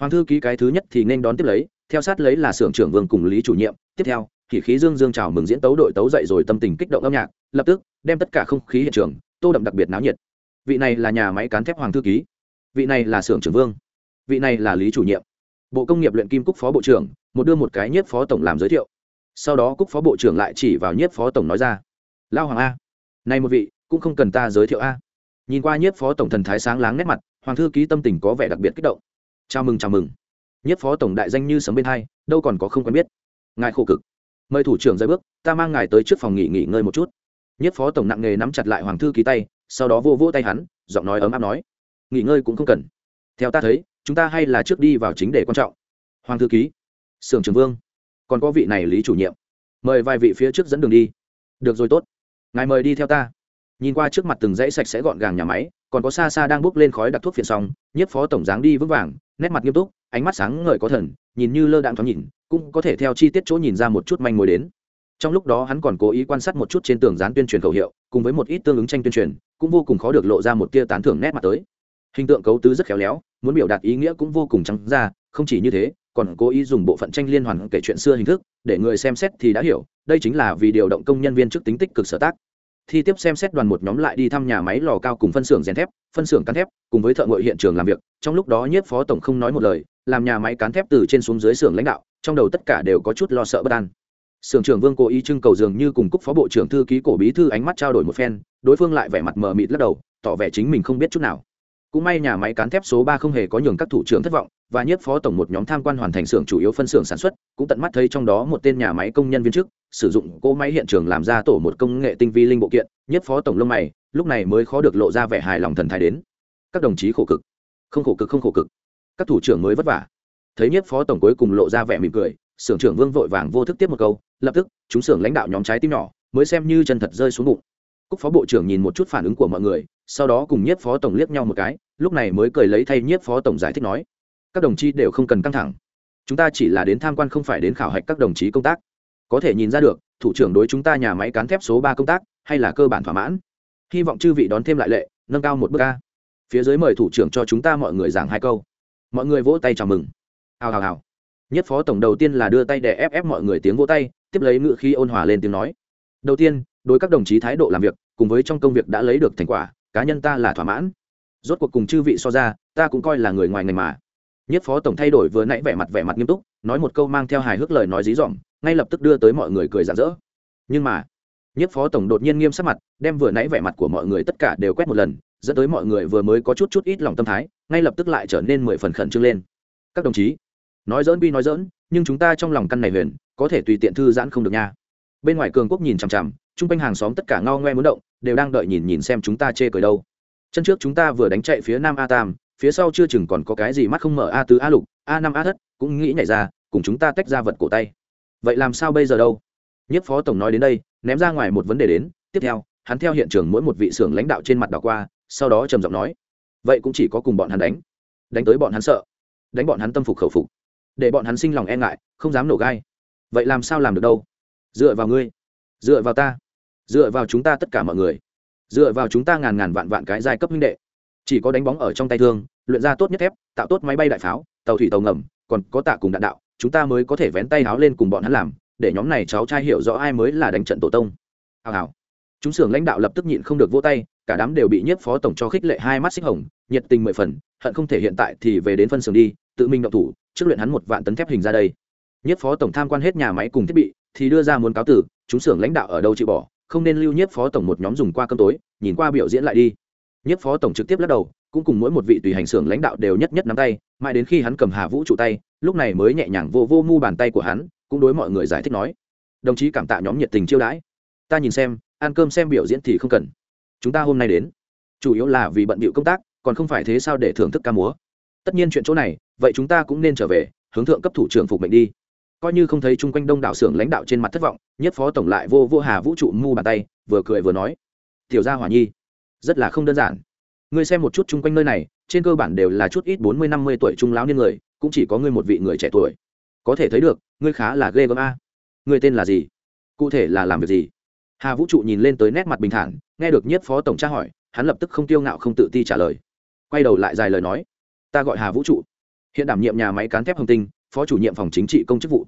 Hoàng thư ký cái thứ nhất thì nên đón tiếp lấy, theo sát lấy là xưởng trưởng vương cùng lý chủ nhiệm, tiếp theo, thì khí dương dương chào mừng diễn tấu đội tấu dậy rồi tâm tình kích động âm nhạc, lập tức, đem tất cả không khí hiện trường, tô đậm đặc biệt náo nhiệt. Vị này là nhà máy cán thép hoàng thư ký, vị này là xưởng trưởng vương, vị này là lý chủ nhiệm. Bộ công nghiệp luyện kim cúc phó bộ trưởng, một đưa một cái nhiếp phó tổng làm giới thiệu sau đó cúc phó bộ trưởng lại chỉ vào nhiếp phó tổng nói ra lao hoàng a này một vị cũng không cần ta giới thiệu a. Nhìn qua nhiếp phó tổng thần thái sáng láng nét mặt, hoàng thư ký tâm tình có vẻ đặc biệt kích động. Chào mừng chào mừng. Nhiếp phó tổng đại danh như sấm bên hai, đâu còn có không quen biết. Ngài khổ cực. Mời thủ trưởng dây bước, ta mang ngài tới trước phòng nghỉ nghỉ ngơi một chút. Nhiếp phó tổng nặng nghề nắm chặt lại hoàng thư ký tay, sau đó vô vô tay hắn, giọng nói ấm áp nói, nghỉ ngơi cũng không cần. Theo ta thấy, chúng ta hay là trước đi vào chính đề quan trọng. Hoàng thư ký, sưởng trường vương còn có vị này lý chủ nhiệm. Mời vài vị phía trước dẫn đường đi. Được rồi, tốt. Ngài mời đi theo ta. Nhìn qua trước mặt từng dãy sạch sẽ gọn gàng nhà máy, còn có xa xa đang bốc lên khói đặc thuốc phiện xong, nhiếp phó tổng giáng đi vững vàng, nét mặt nghiêm túc, ánh mắt sáng ngời có thần, nhìn như lơ đạn thoáng nhìn, cũng có thể theo chi tiết chỗ nhìn ra một chút manh mối đến. Trong lúc đó hắn còn cố ý quan sát một chút trên tường dán tuyên truyền khẩu hiệu, cùng với một ít tương ứng tranh tuyên truyền, cũng vô cùng khó được lộ ra một tia tán thưởng nét mặt tới. Hình tượng cấu tứ rất khéo léo, muốn biểu đạt ý nghĩa cũng vô cùng trắng ra, không chỉ như thế còn cố ý dùng bộ phận tranh liên hoàn kể chuyện xưa hình thức để người xem xét thì đã hiểu đây chính là vì điều động công nhân viên chức tính tích cực sở tác thi tiếp xem xét đoàn một nhóm lại đi thăm nhà máy lò cao cùng phân xưởng rèn thép phân xưởng cán thép cùng với thợ ngội hiện trường làm việc trong lúc đó nhiếp phó tổng không nói một lời làm nhà máy cán thép từ trên xuống dưới xưởng lãnh đạo trong đầu tất cả đều có chút lo sợ bất an Sưởng trưởng Vương cố ý trưng cầu dường như cùng cúc phó bộ trưởng thư ký cổ bí thư ánh mắt trao đổi một phen, đối phương lại vẻ mặt mờ mịt lắc đầu, tỏ vẻ chính mình không biết chút nào. Cũng may nhà máy cán thép số ba không hề có nhường các thủ trưởng thất vọng, và nhiếp phó tổng một nhóm tham quan hoàn thành xưởng chủ yếu phân xưởng sản xuất, cũng tận mắt thấy trong đó một tên nhà máy công nhân viên chức sử dụng cỗ máy hiện trường làm ra tổ một công nghệ tinh vi linh bộ kiện, nhiếp phó tổng lông mày, lúc này mới khó được lộ ra vẻ hài lòng thần thái đến. Các đồng chí khổ cực, không khổ cực không khổ cực, các thủ trưởng mới vất vả. Thấy nhiếp phó tổng cuối cùng lộ ra vẻ mỉm cười, xưởng trưởng Vương vội vàng vô thức tiếp một câu, lập tức chúng xưởng lãnh đạo nhóm trái tim nhỏ mới xem như chân thật rơi xuống bụng cúc phó bộ trưởng nhìn một chút phản ứng của mọi người, sau đó cùng nhiếp phó tổng liếc nhau một cái, lúc này mới cười lấy thay nhiếp phó tổng giải thích nói, các đồng chí đều không cần căng thẳng. Chúng ta chỉ là đến tham quan không phải đến khảo hạch các đồng chí công tác. Có thể nhìn ra được, thủ trưởng đối chúng ta nhà máy cán thép số ba công tác, hay là cơ bản thỏa mãn. Hy vọng chư vị đón thêm lại lệ, nâng cao một bước ca phía dưới mời thủ trưởng cho chúng ta mọi người giảng hai câu. Mọi người vỗ tay chào mừng. Hào hào hào. Nhất phó tổng đầu tiên là đưa tay để ép ép mọi người tiếng vỗ tay, tiếp lấy ngựa khi ôn hòa lên tiếng nói. Đầu tiên đối các đồng chí thái độ làm việc, cùng với trong công việc đã lấy được thành quả, cá nhân ta là thỏa mãn. Rốt cuộc cùng chư vị so ra, ta cũng coi là người ngoài ngành mà. Nhất phó tổng thay đổi vừa nãy vẻ mặt vẻ mặt nghiêm túc, nói một câu mang theo hài hước lời nói dí dỏm, ngay lập tức đưa tới mọi người cười rạng rỡ. Nhưng mà, nhất phó tổng đột nhiên nghiêm sắc mặt, đem vừa nãy vẻ mặt của mọi người tất cả đều quét một lần, dẫn tới mọi người vừa mới có chút chút ít lòng tâm thái, ngay lập tức lại trở nên mười phần khẩn trương lên. Các đồng chí, nói dỡn bi nói dỡn nhưng chúng ta trong lòng căn này huyền, có thể tùy tiện thư giãn không được nha. Bên ngoài cường quốc nhìn chằm chằm chung quanh hàng xóm tất cả ngao ngoe muốn động, đều đang đợi nhìn nhìn xem chúng ta chê cười đâu. Chân trước chúng ta vừa đánh chạy phía nam a tam, phía sau chưa chừng còn có cái gì mắt không mở a tứ a lục, a năm a thất, cũng nghĩ nhảy ra, cùng chúng ta tách ra vật cổ tay. Vậy làm sao bây giờ đâu? Nhất phó tổng nói đến đây, ném ra ngoài một vấn đề đến, tiếp theo, hắn theo hiện trường mỗi một vị xưởng lãnh đạo trên mặt đảo qua, sau đó trầm giọng nói, vậy cũng chỉ có cùng bọn hắn đánh. Đánh tới bọn hắn sợ, đánh bọn hắn tâm phục khẩu phục, để bọn hắn sinh lòng e ngại, không dám nổ gai. Vậy làm sao làm được đâu? Dựa vào ngươi, dựa vào ta dựa vào chúng ta tất cả mọi người. Dựa vào chúng ta ngàn ngàn vạn vạn cái giai cấp minh đệ. Chỉ có đánh bóng ở trong tay thương, luyện ra tốt nhất thép, tạo tốt máy bay đại pháo, tàu thủy tàu ngầm, còn có tạ cùng đạn đạo, chúng ta mới có thể vén tay háo lên cùng bọn hắn làm, để nhóm này cháu trai hiểu rõ ai mới là đánh trận tổ tông. Hào hào. Chúng xưởng lãnh đạo lập tức nhịn không được vô tay, cả đám đều bị nhiếp phó tổng cho khích lệ hai mắt xích hồng, nhiệt tình mười phần, hận không thể hiện tại thì về đến phân xưởng đi, tự mình động thủ, trước luyện hắn một vạn tấn thép hình ra đây. Nhiếp phó tổng tham quan hết nhà máy cùng thiết bị, thì đưa ra muốn cáo tử, chúng xưởng lãnh đạo ở đâu chịu bỏ? Không nên lưu nhiếp phó tổng một nhóm dùng qua cơm tối, nhìn qua biểu diễn lại đi. Nhiếp phó tổng trực tiếp lắc đầu, cũng cùng mỗi một vị tùy hành xưởng lãnh đạo đều nhất nhất nắm tay, mãi đến khi hắn cầm hà vũ trụ tay, lúc này mới nhẹ nhàng vô vô mu bàn tay của hắn, cũng đối mọi người giải thích nói, đồng chí cảm tạ nhóm nhiệt tình chiêu đãi. Ta nhìn xem, ăn cơm xem biểu diễn thì không cần. Chúng ta hôm nay đến. Chủ yếu là vì bận bịu công tác, còn không phải thế sao để thưởng thức ca múa. Tất nhiên chuyện chỗ này, vậy chúng ta cũng nên trở về, hướng thượng cấp thủ trưởng phục mệnh đi coi như không thấy chung quanh đông đảo xưởng lãnh đạo trên mặt thất vọng, nhất phó tổng lại vô vô hà vũ trụ mu bàn tay, vừa cười vừa nói, tiểu gia hỏa nhi, rất là không đơn giản. Ngươi xem một chút chung quanh nơi này, trên cơ bản đều là chút ít bốn mươi, năm mươi tuổi trung lão niên người, cũng chỉ có ngươi một vị người trẻ tuổi. Có thể thấy được, ngươi khá là ghê gớm a. Ngươi tên là gì? Cụ thể là làm việc gì? Hà vũ trụ nhìn lên tới nét mặt bình thản, nghe được nhất phó tổng tra hỏi, hắn lập tức không tiêu ngạo không tự ti trả lời. Quay đầu lại dài lời nói, ta gọi hà vũ trụ. Hiện đảm nhiệm nhà máy cán thép hồng tinh phó chủ nhiệm phòng chính trị công chức vụ.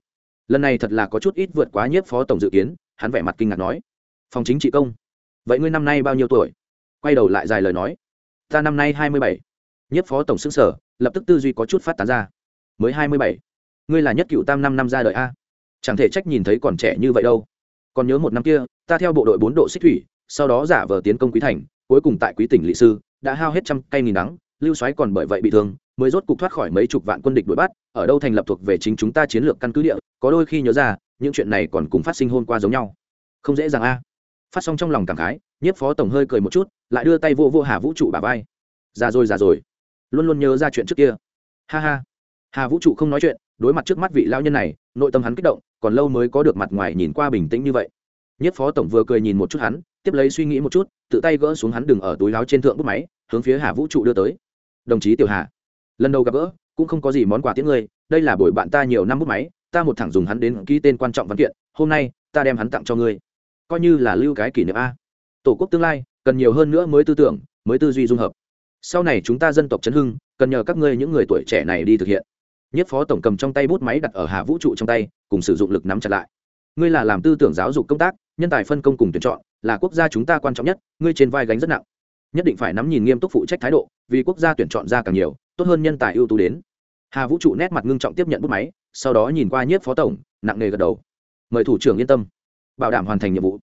Lần này thật là có chút ít vượt quá nhiếp phó tổng dự kiến, hắn vẻ mặt kinh ngạc nói. Phòng chính trị công? Vậy ngươi năm nay bao nhiêu tuổi? Quay đầu lại dài lời nói. Ta năm nay hai mươi bảy. Nhiếp phó tổng xứng sở, lập tức tư duy có chút phát tán ra. Mới hai mươi bảy. Ngươi là nhất cựu tam năm năm ra đời a. Chẳng thể trách nhìn thấy còn trẻ như vậy đâu. Còn nhớ một năm kia, ta theo bộ đội bốn độ xích thủy, sau đó giả vờ tiến công quý thành, cuối cùng tại quý tỉnh lỵ sư, đã hao hết trăm cây nghìn đắng, lưu xoáy còn bởi vậy bị thương mới rốt cục thoát khỏi mấy chục vạn quân địch đuổi bắt, ở đâu thành lập thuộc về chính chúng ta chiến lược căn cứ địa, có đôi khi nhớ ra, những chuyện này còn cùng phát sinh hôm qua giống nhau. Không dễ dàng a. Phát xong trong lòng cảm khái, nhiếp phó tổng hơi cười một chút, lại đưa tay vô vô hà vũ trụ bà vai. Già rồi già rồi. Luôn luôn nhớ ra chuyện trước kia. Ha ha. Hà vũ trụ không nói chuyện, đối mặt trước mắt vị lao nhân này, nội tâm hắn kích động, còn lâu mới có được mặt ngoài nhìn qua bình tĩnh như vậy. Nhất phó tổng vừa cười nhìn một chút hắn, tiếp lấy suy nghĩ một chút, tự tay gỡ xuống hắn đừng ở túi láo trên thượng bút máy, hướng phía hà vũ trụ đưa tới. Đồng chí tiểu hà lần đầu gặp gỡ, cũng không có gì món quà tiếng ngươi, đây là buổi bạn ta nhiều năm bút máy, ta một thẳng dùng hắn đến ký tên quan trọng văn kiện, hôm nay, ta đem hắn tặng cho ngươi. Coi như là lưu cái kỷ niệm a. Tổ quốc tương lai, cần nhiều hơn nữa mới tư tưởng, mới tư duy dung hợp. Sau này chúng ta dân tộc chấn hưng, cần nhờ các ngươi những người tuổi trẻ này đi thực hiện. Nhất phó tổng cầm trong tay bút máy đặt ở hà vũ trụ trong tay, cùng sử dụng lực nắm chặt lại. Ngươi là làm tư tưởng giáo dục công tác, nhân tài phân công cùng tuyển chọn, là quốc gia chúng ta quan trọng nhất, ngươi trên vai gánh rất nặng. Nhất định phải nắm nhìn nghiêm túc phụ trách thái độ, vì quốc gia tuyển chọn ra càng nhiều tốt hơn nhân tài ưu tú đến. Hà vũ trụ nét mặt ngưng trọng tiếp nhận bút máy, sau đó nhìn qua nhiếp phó tổng, nặng nề gật đầu. Mời thủ trưởng yên tâm. Bảo đảm hoàn thành nhiệm vụ.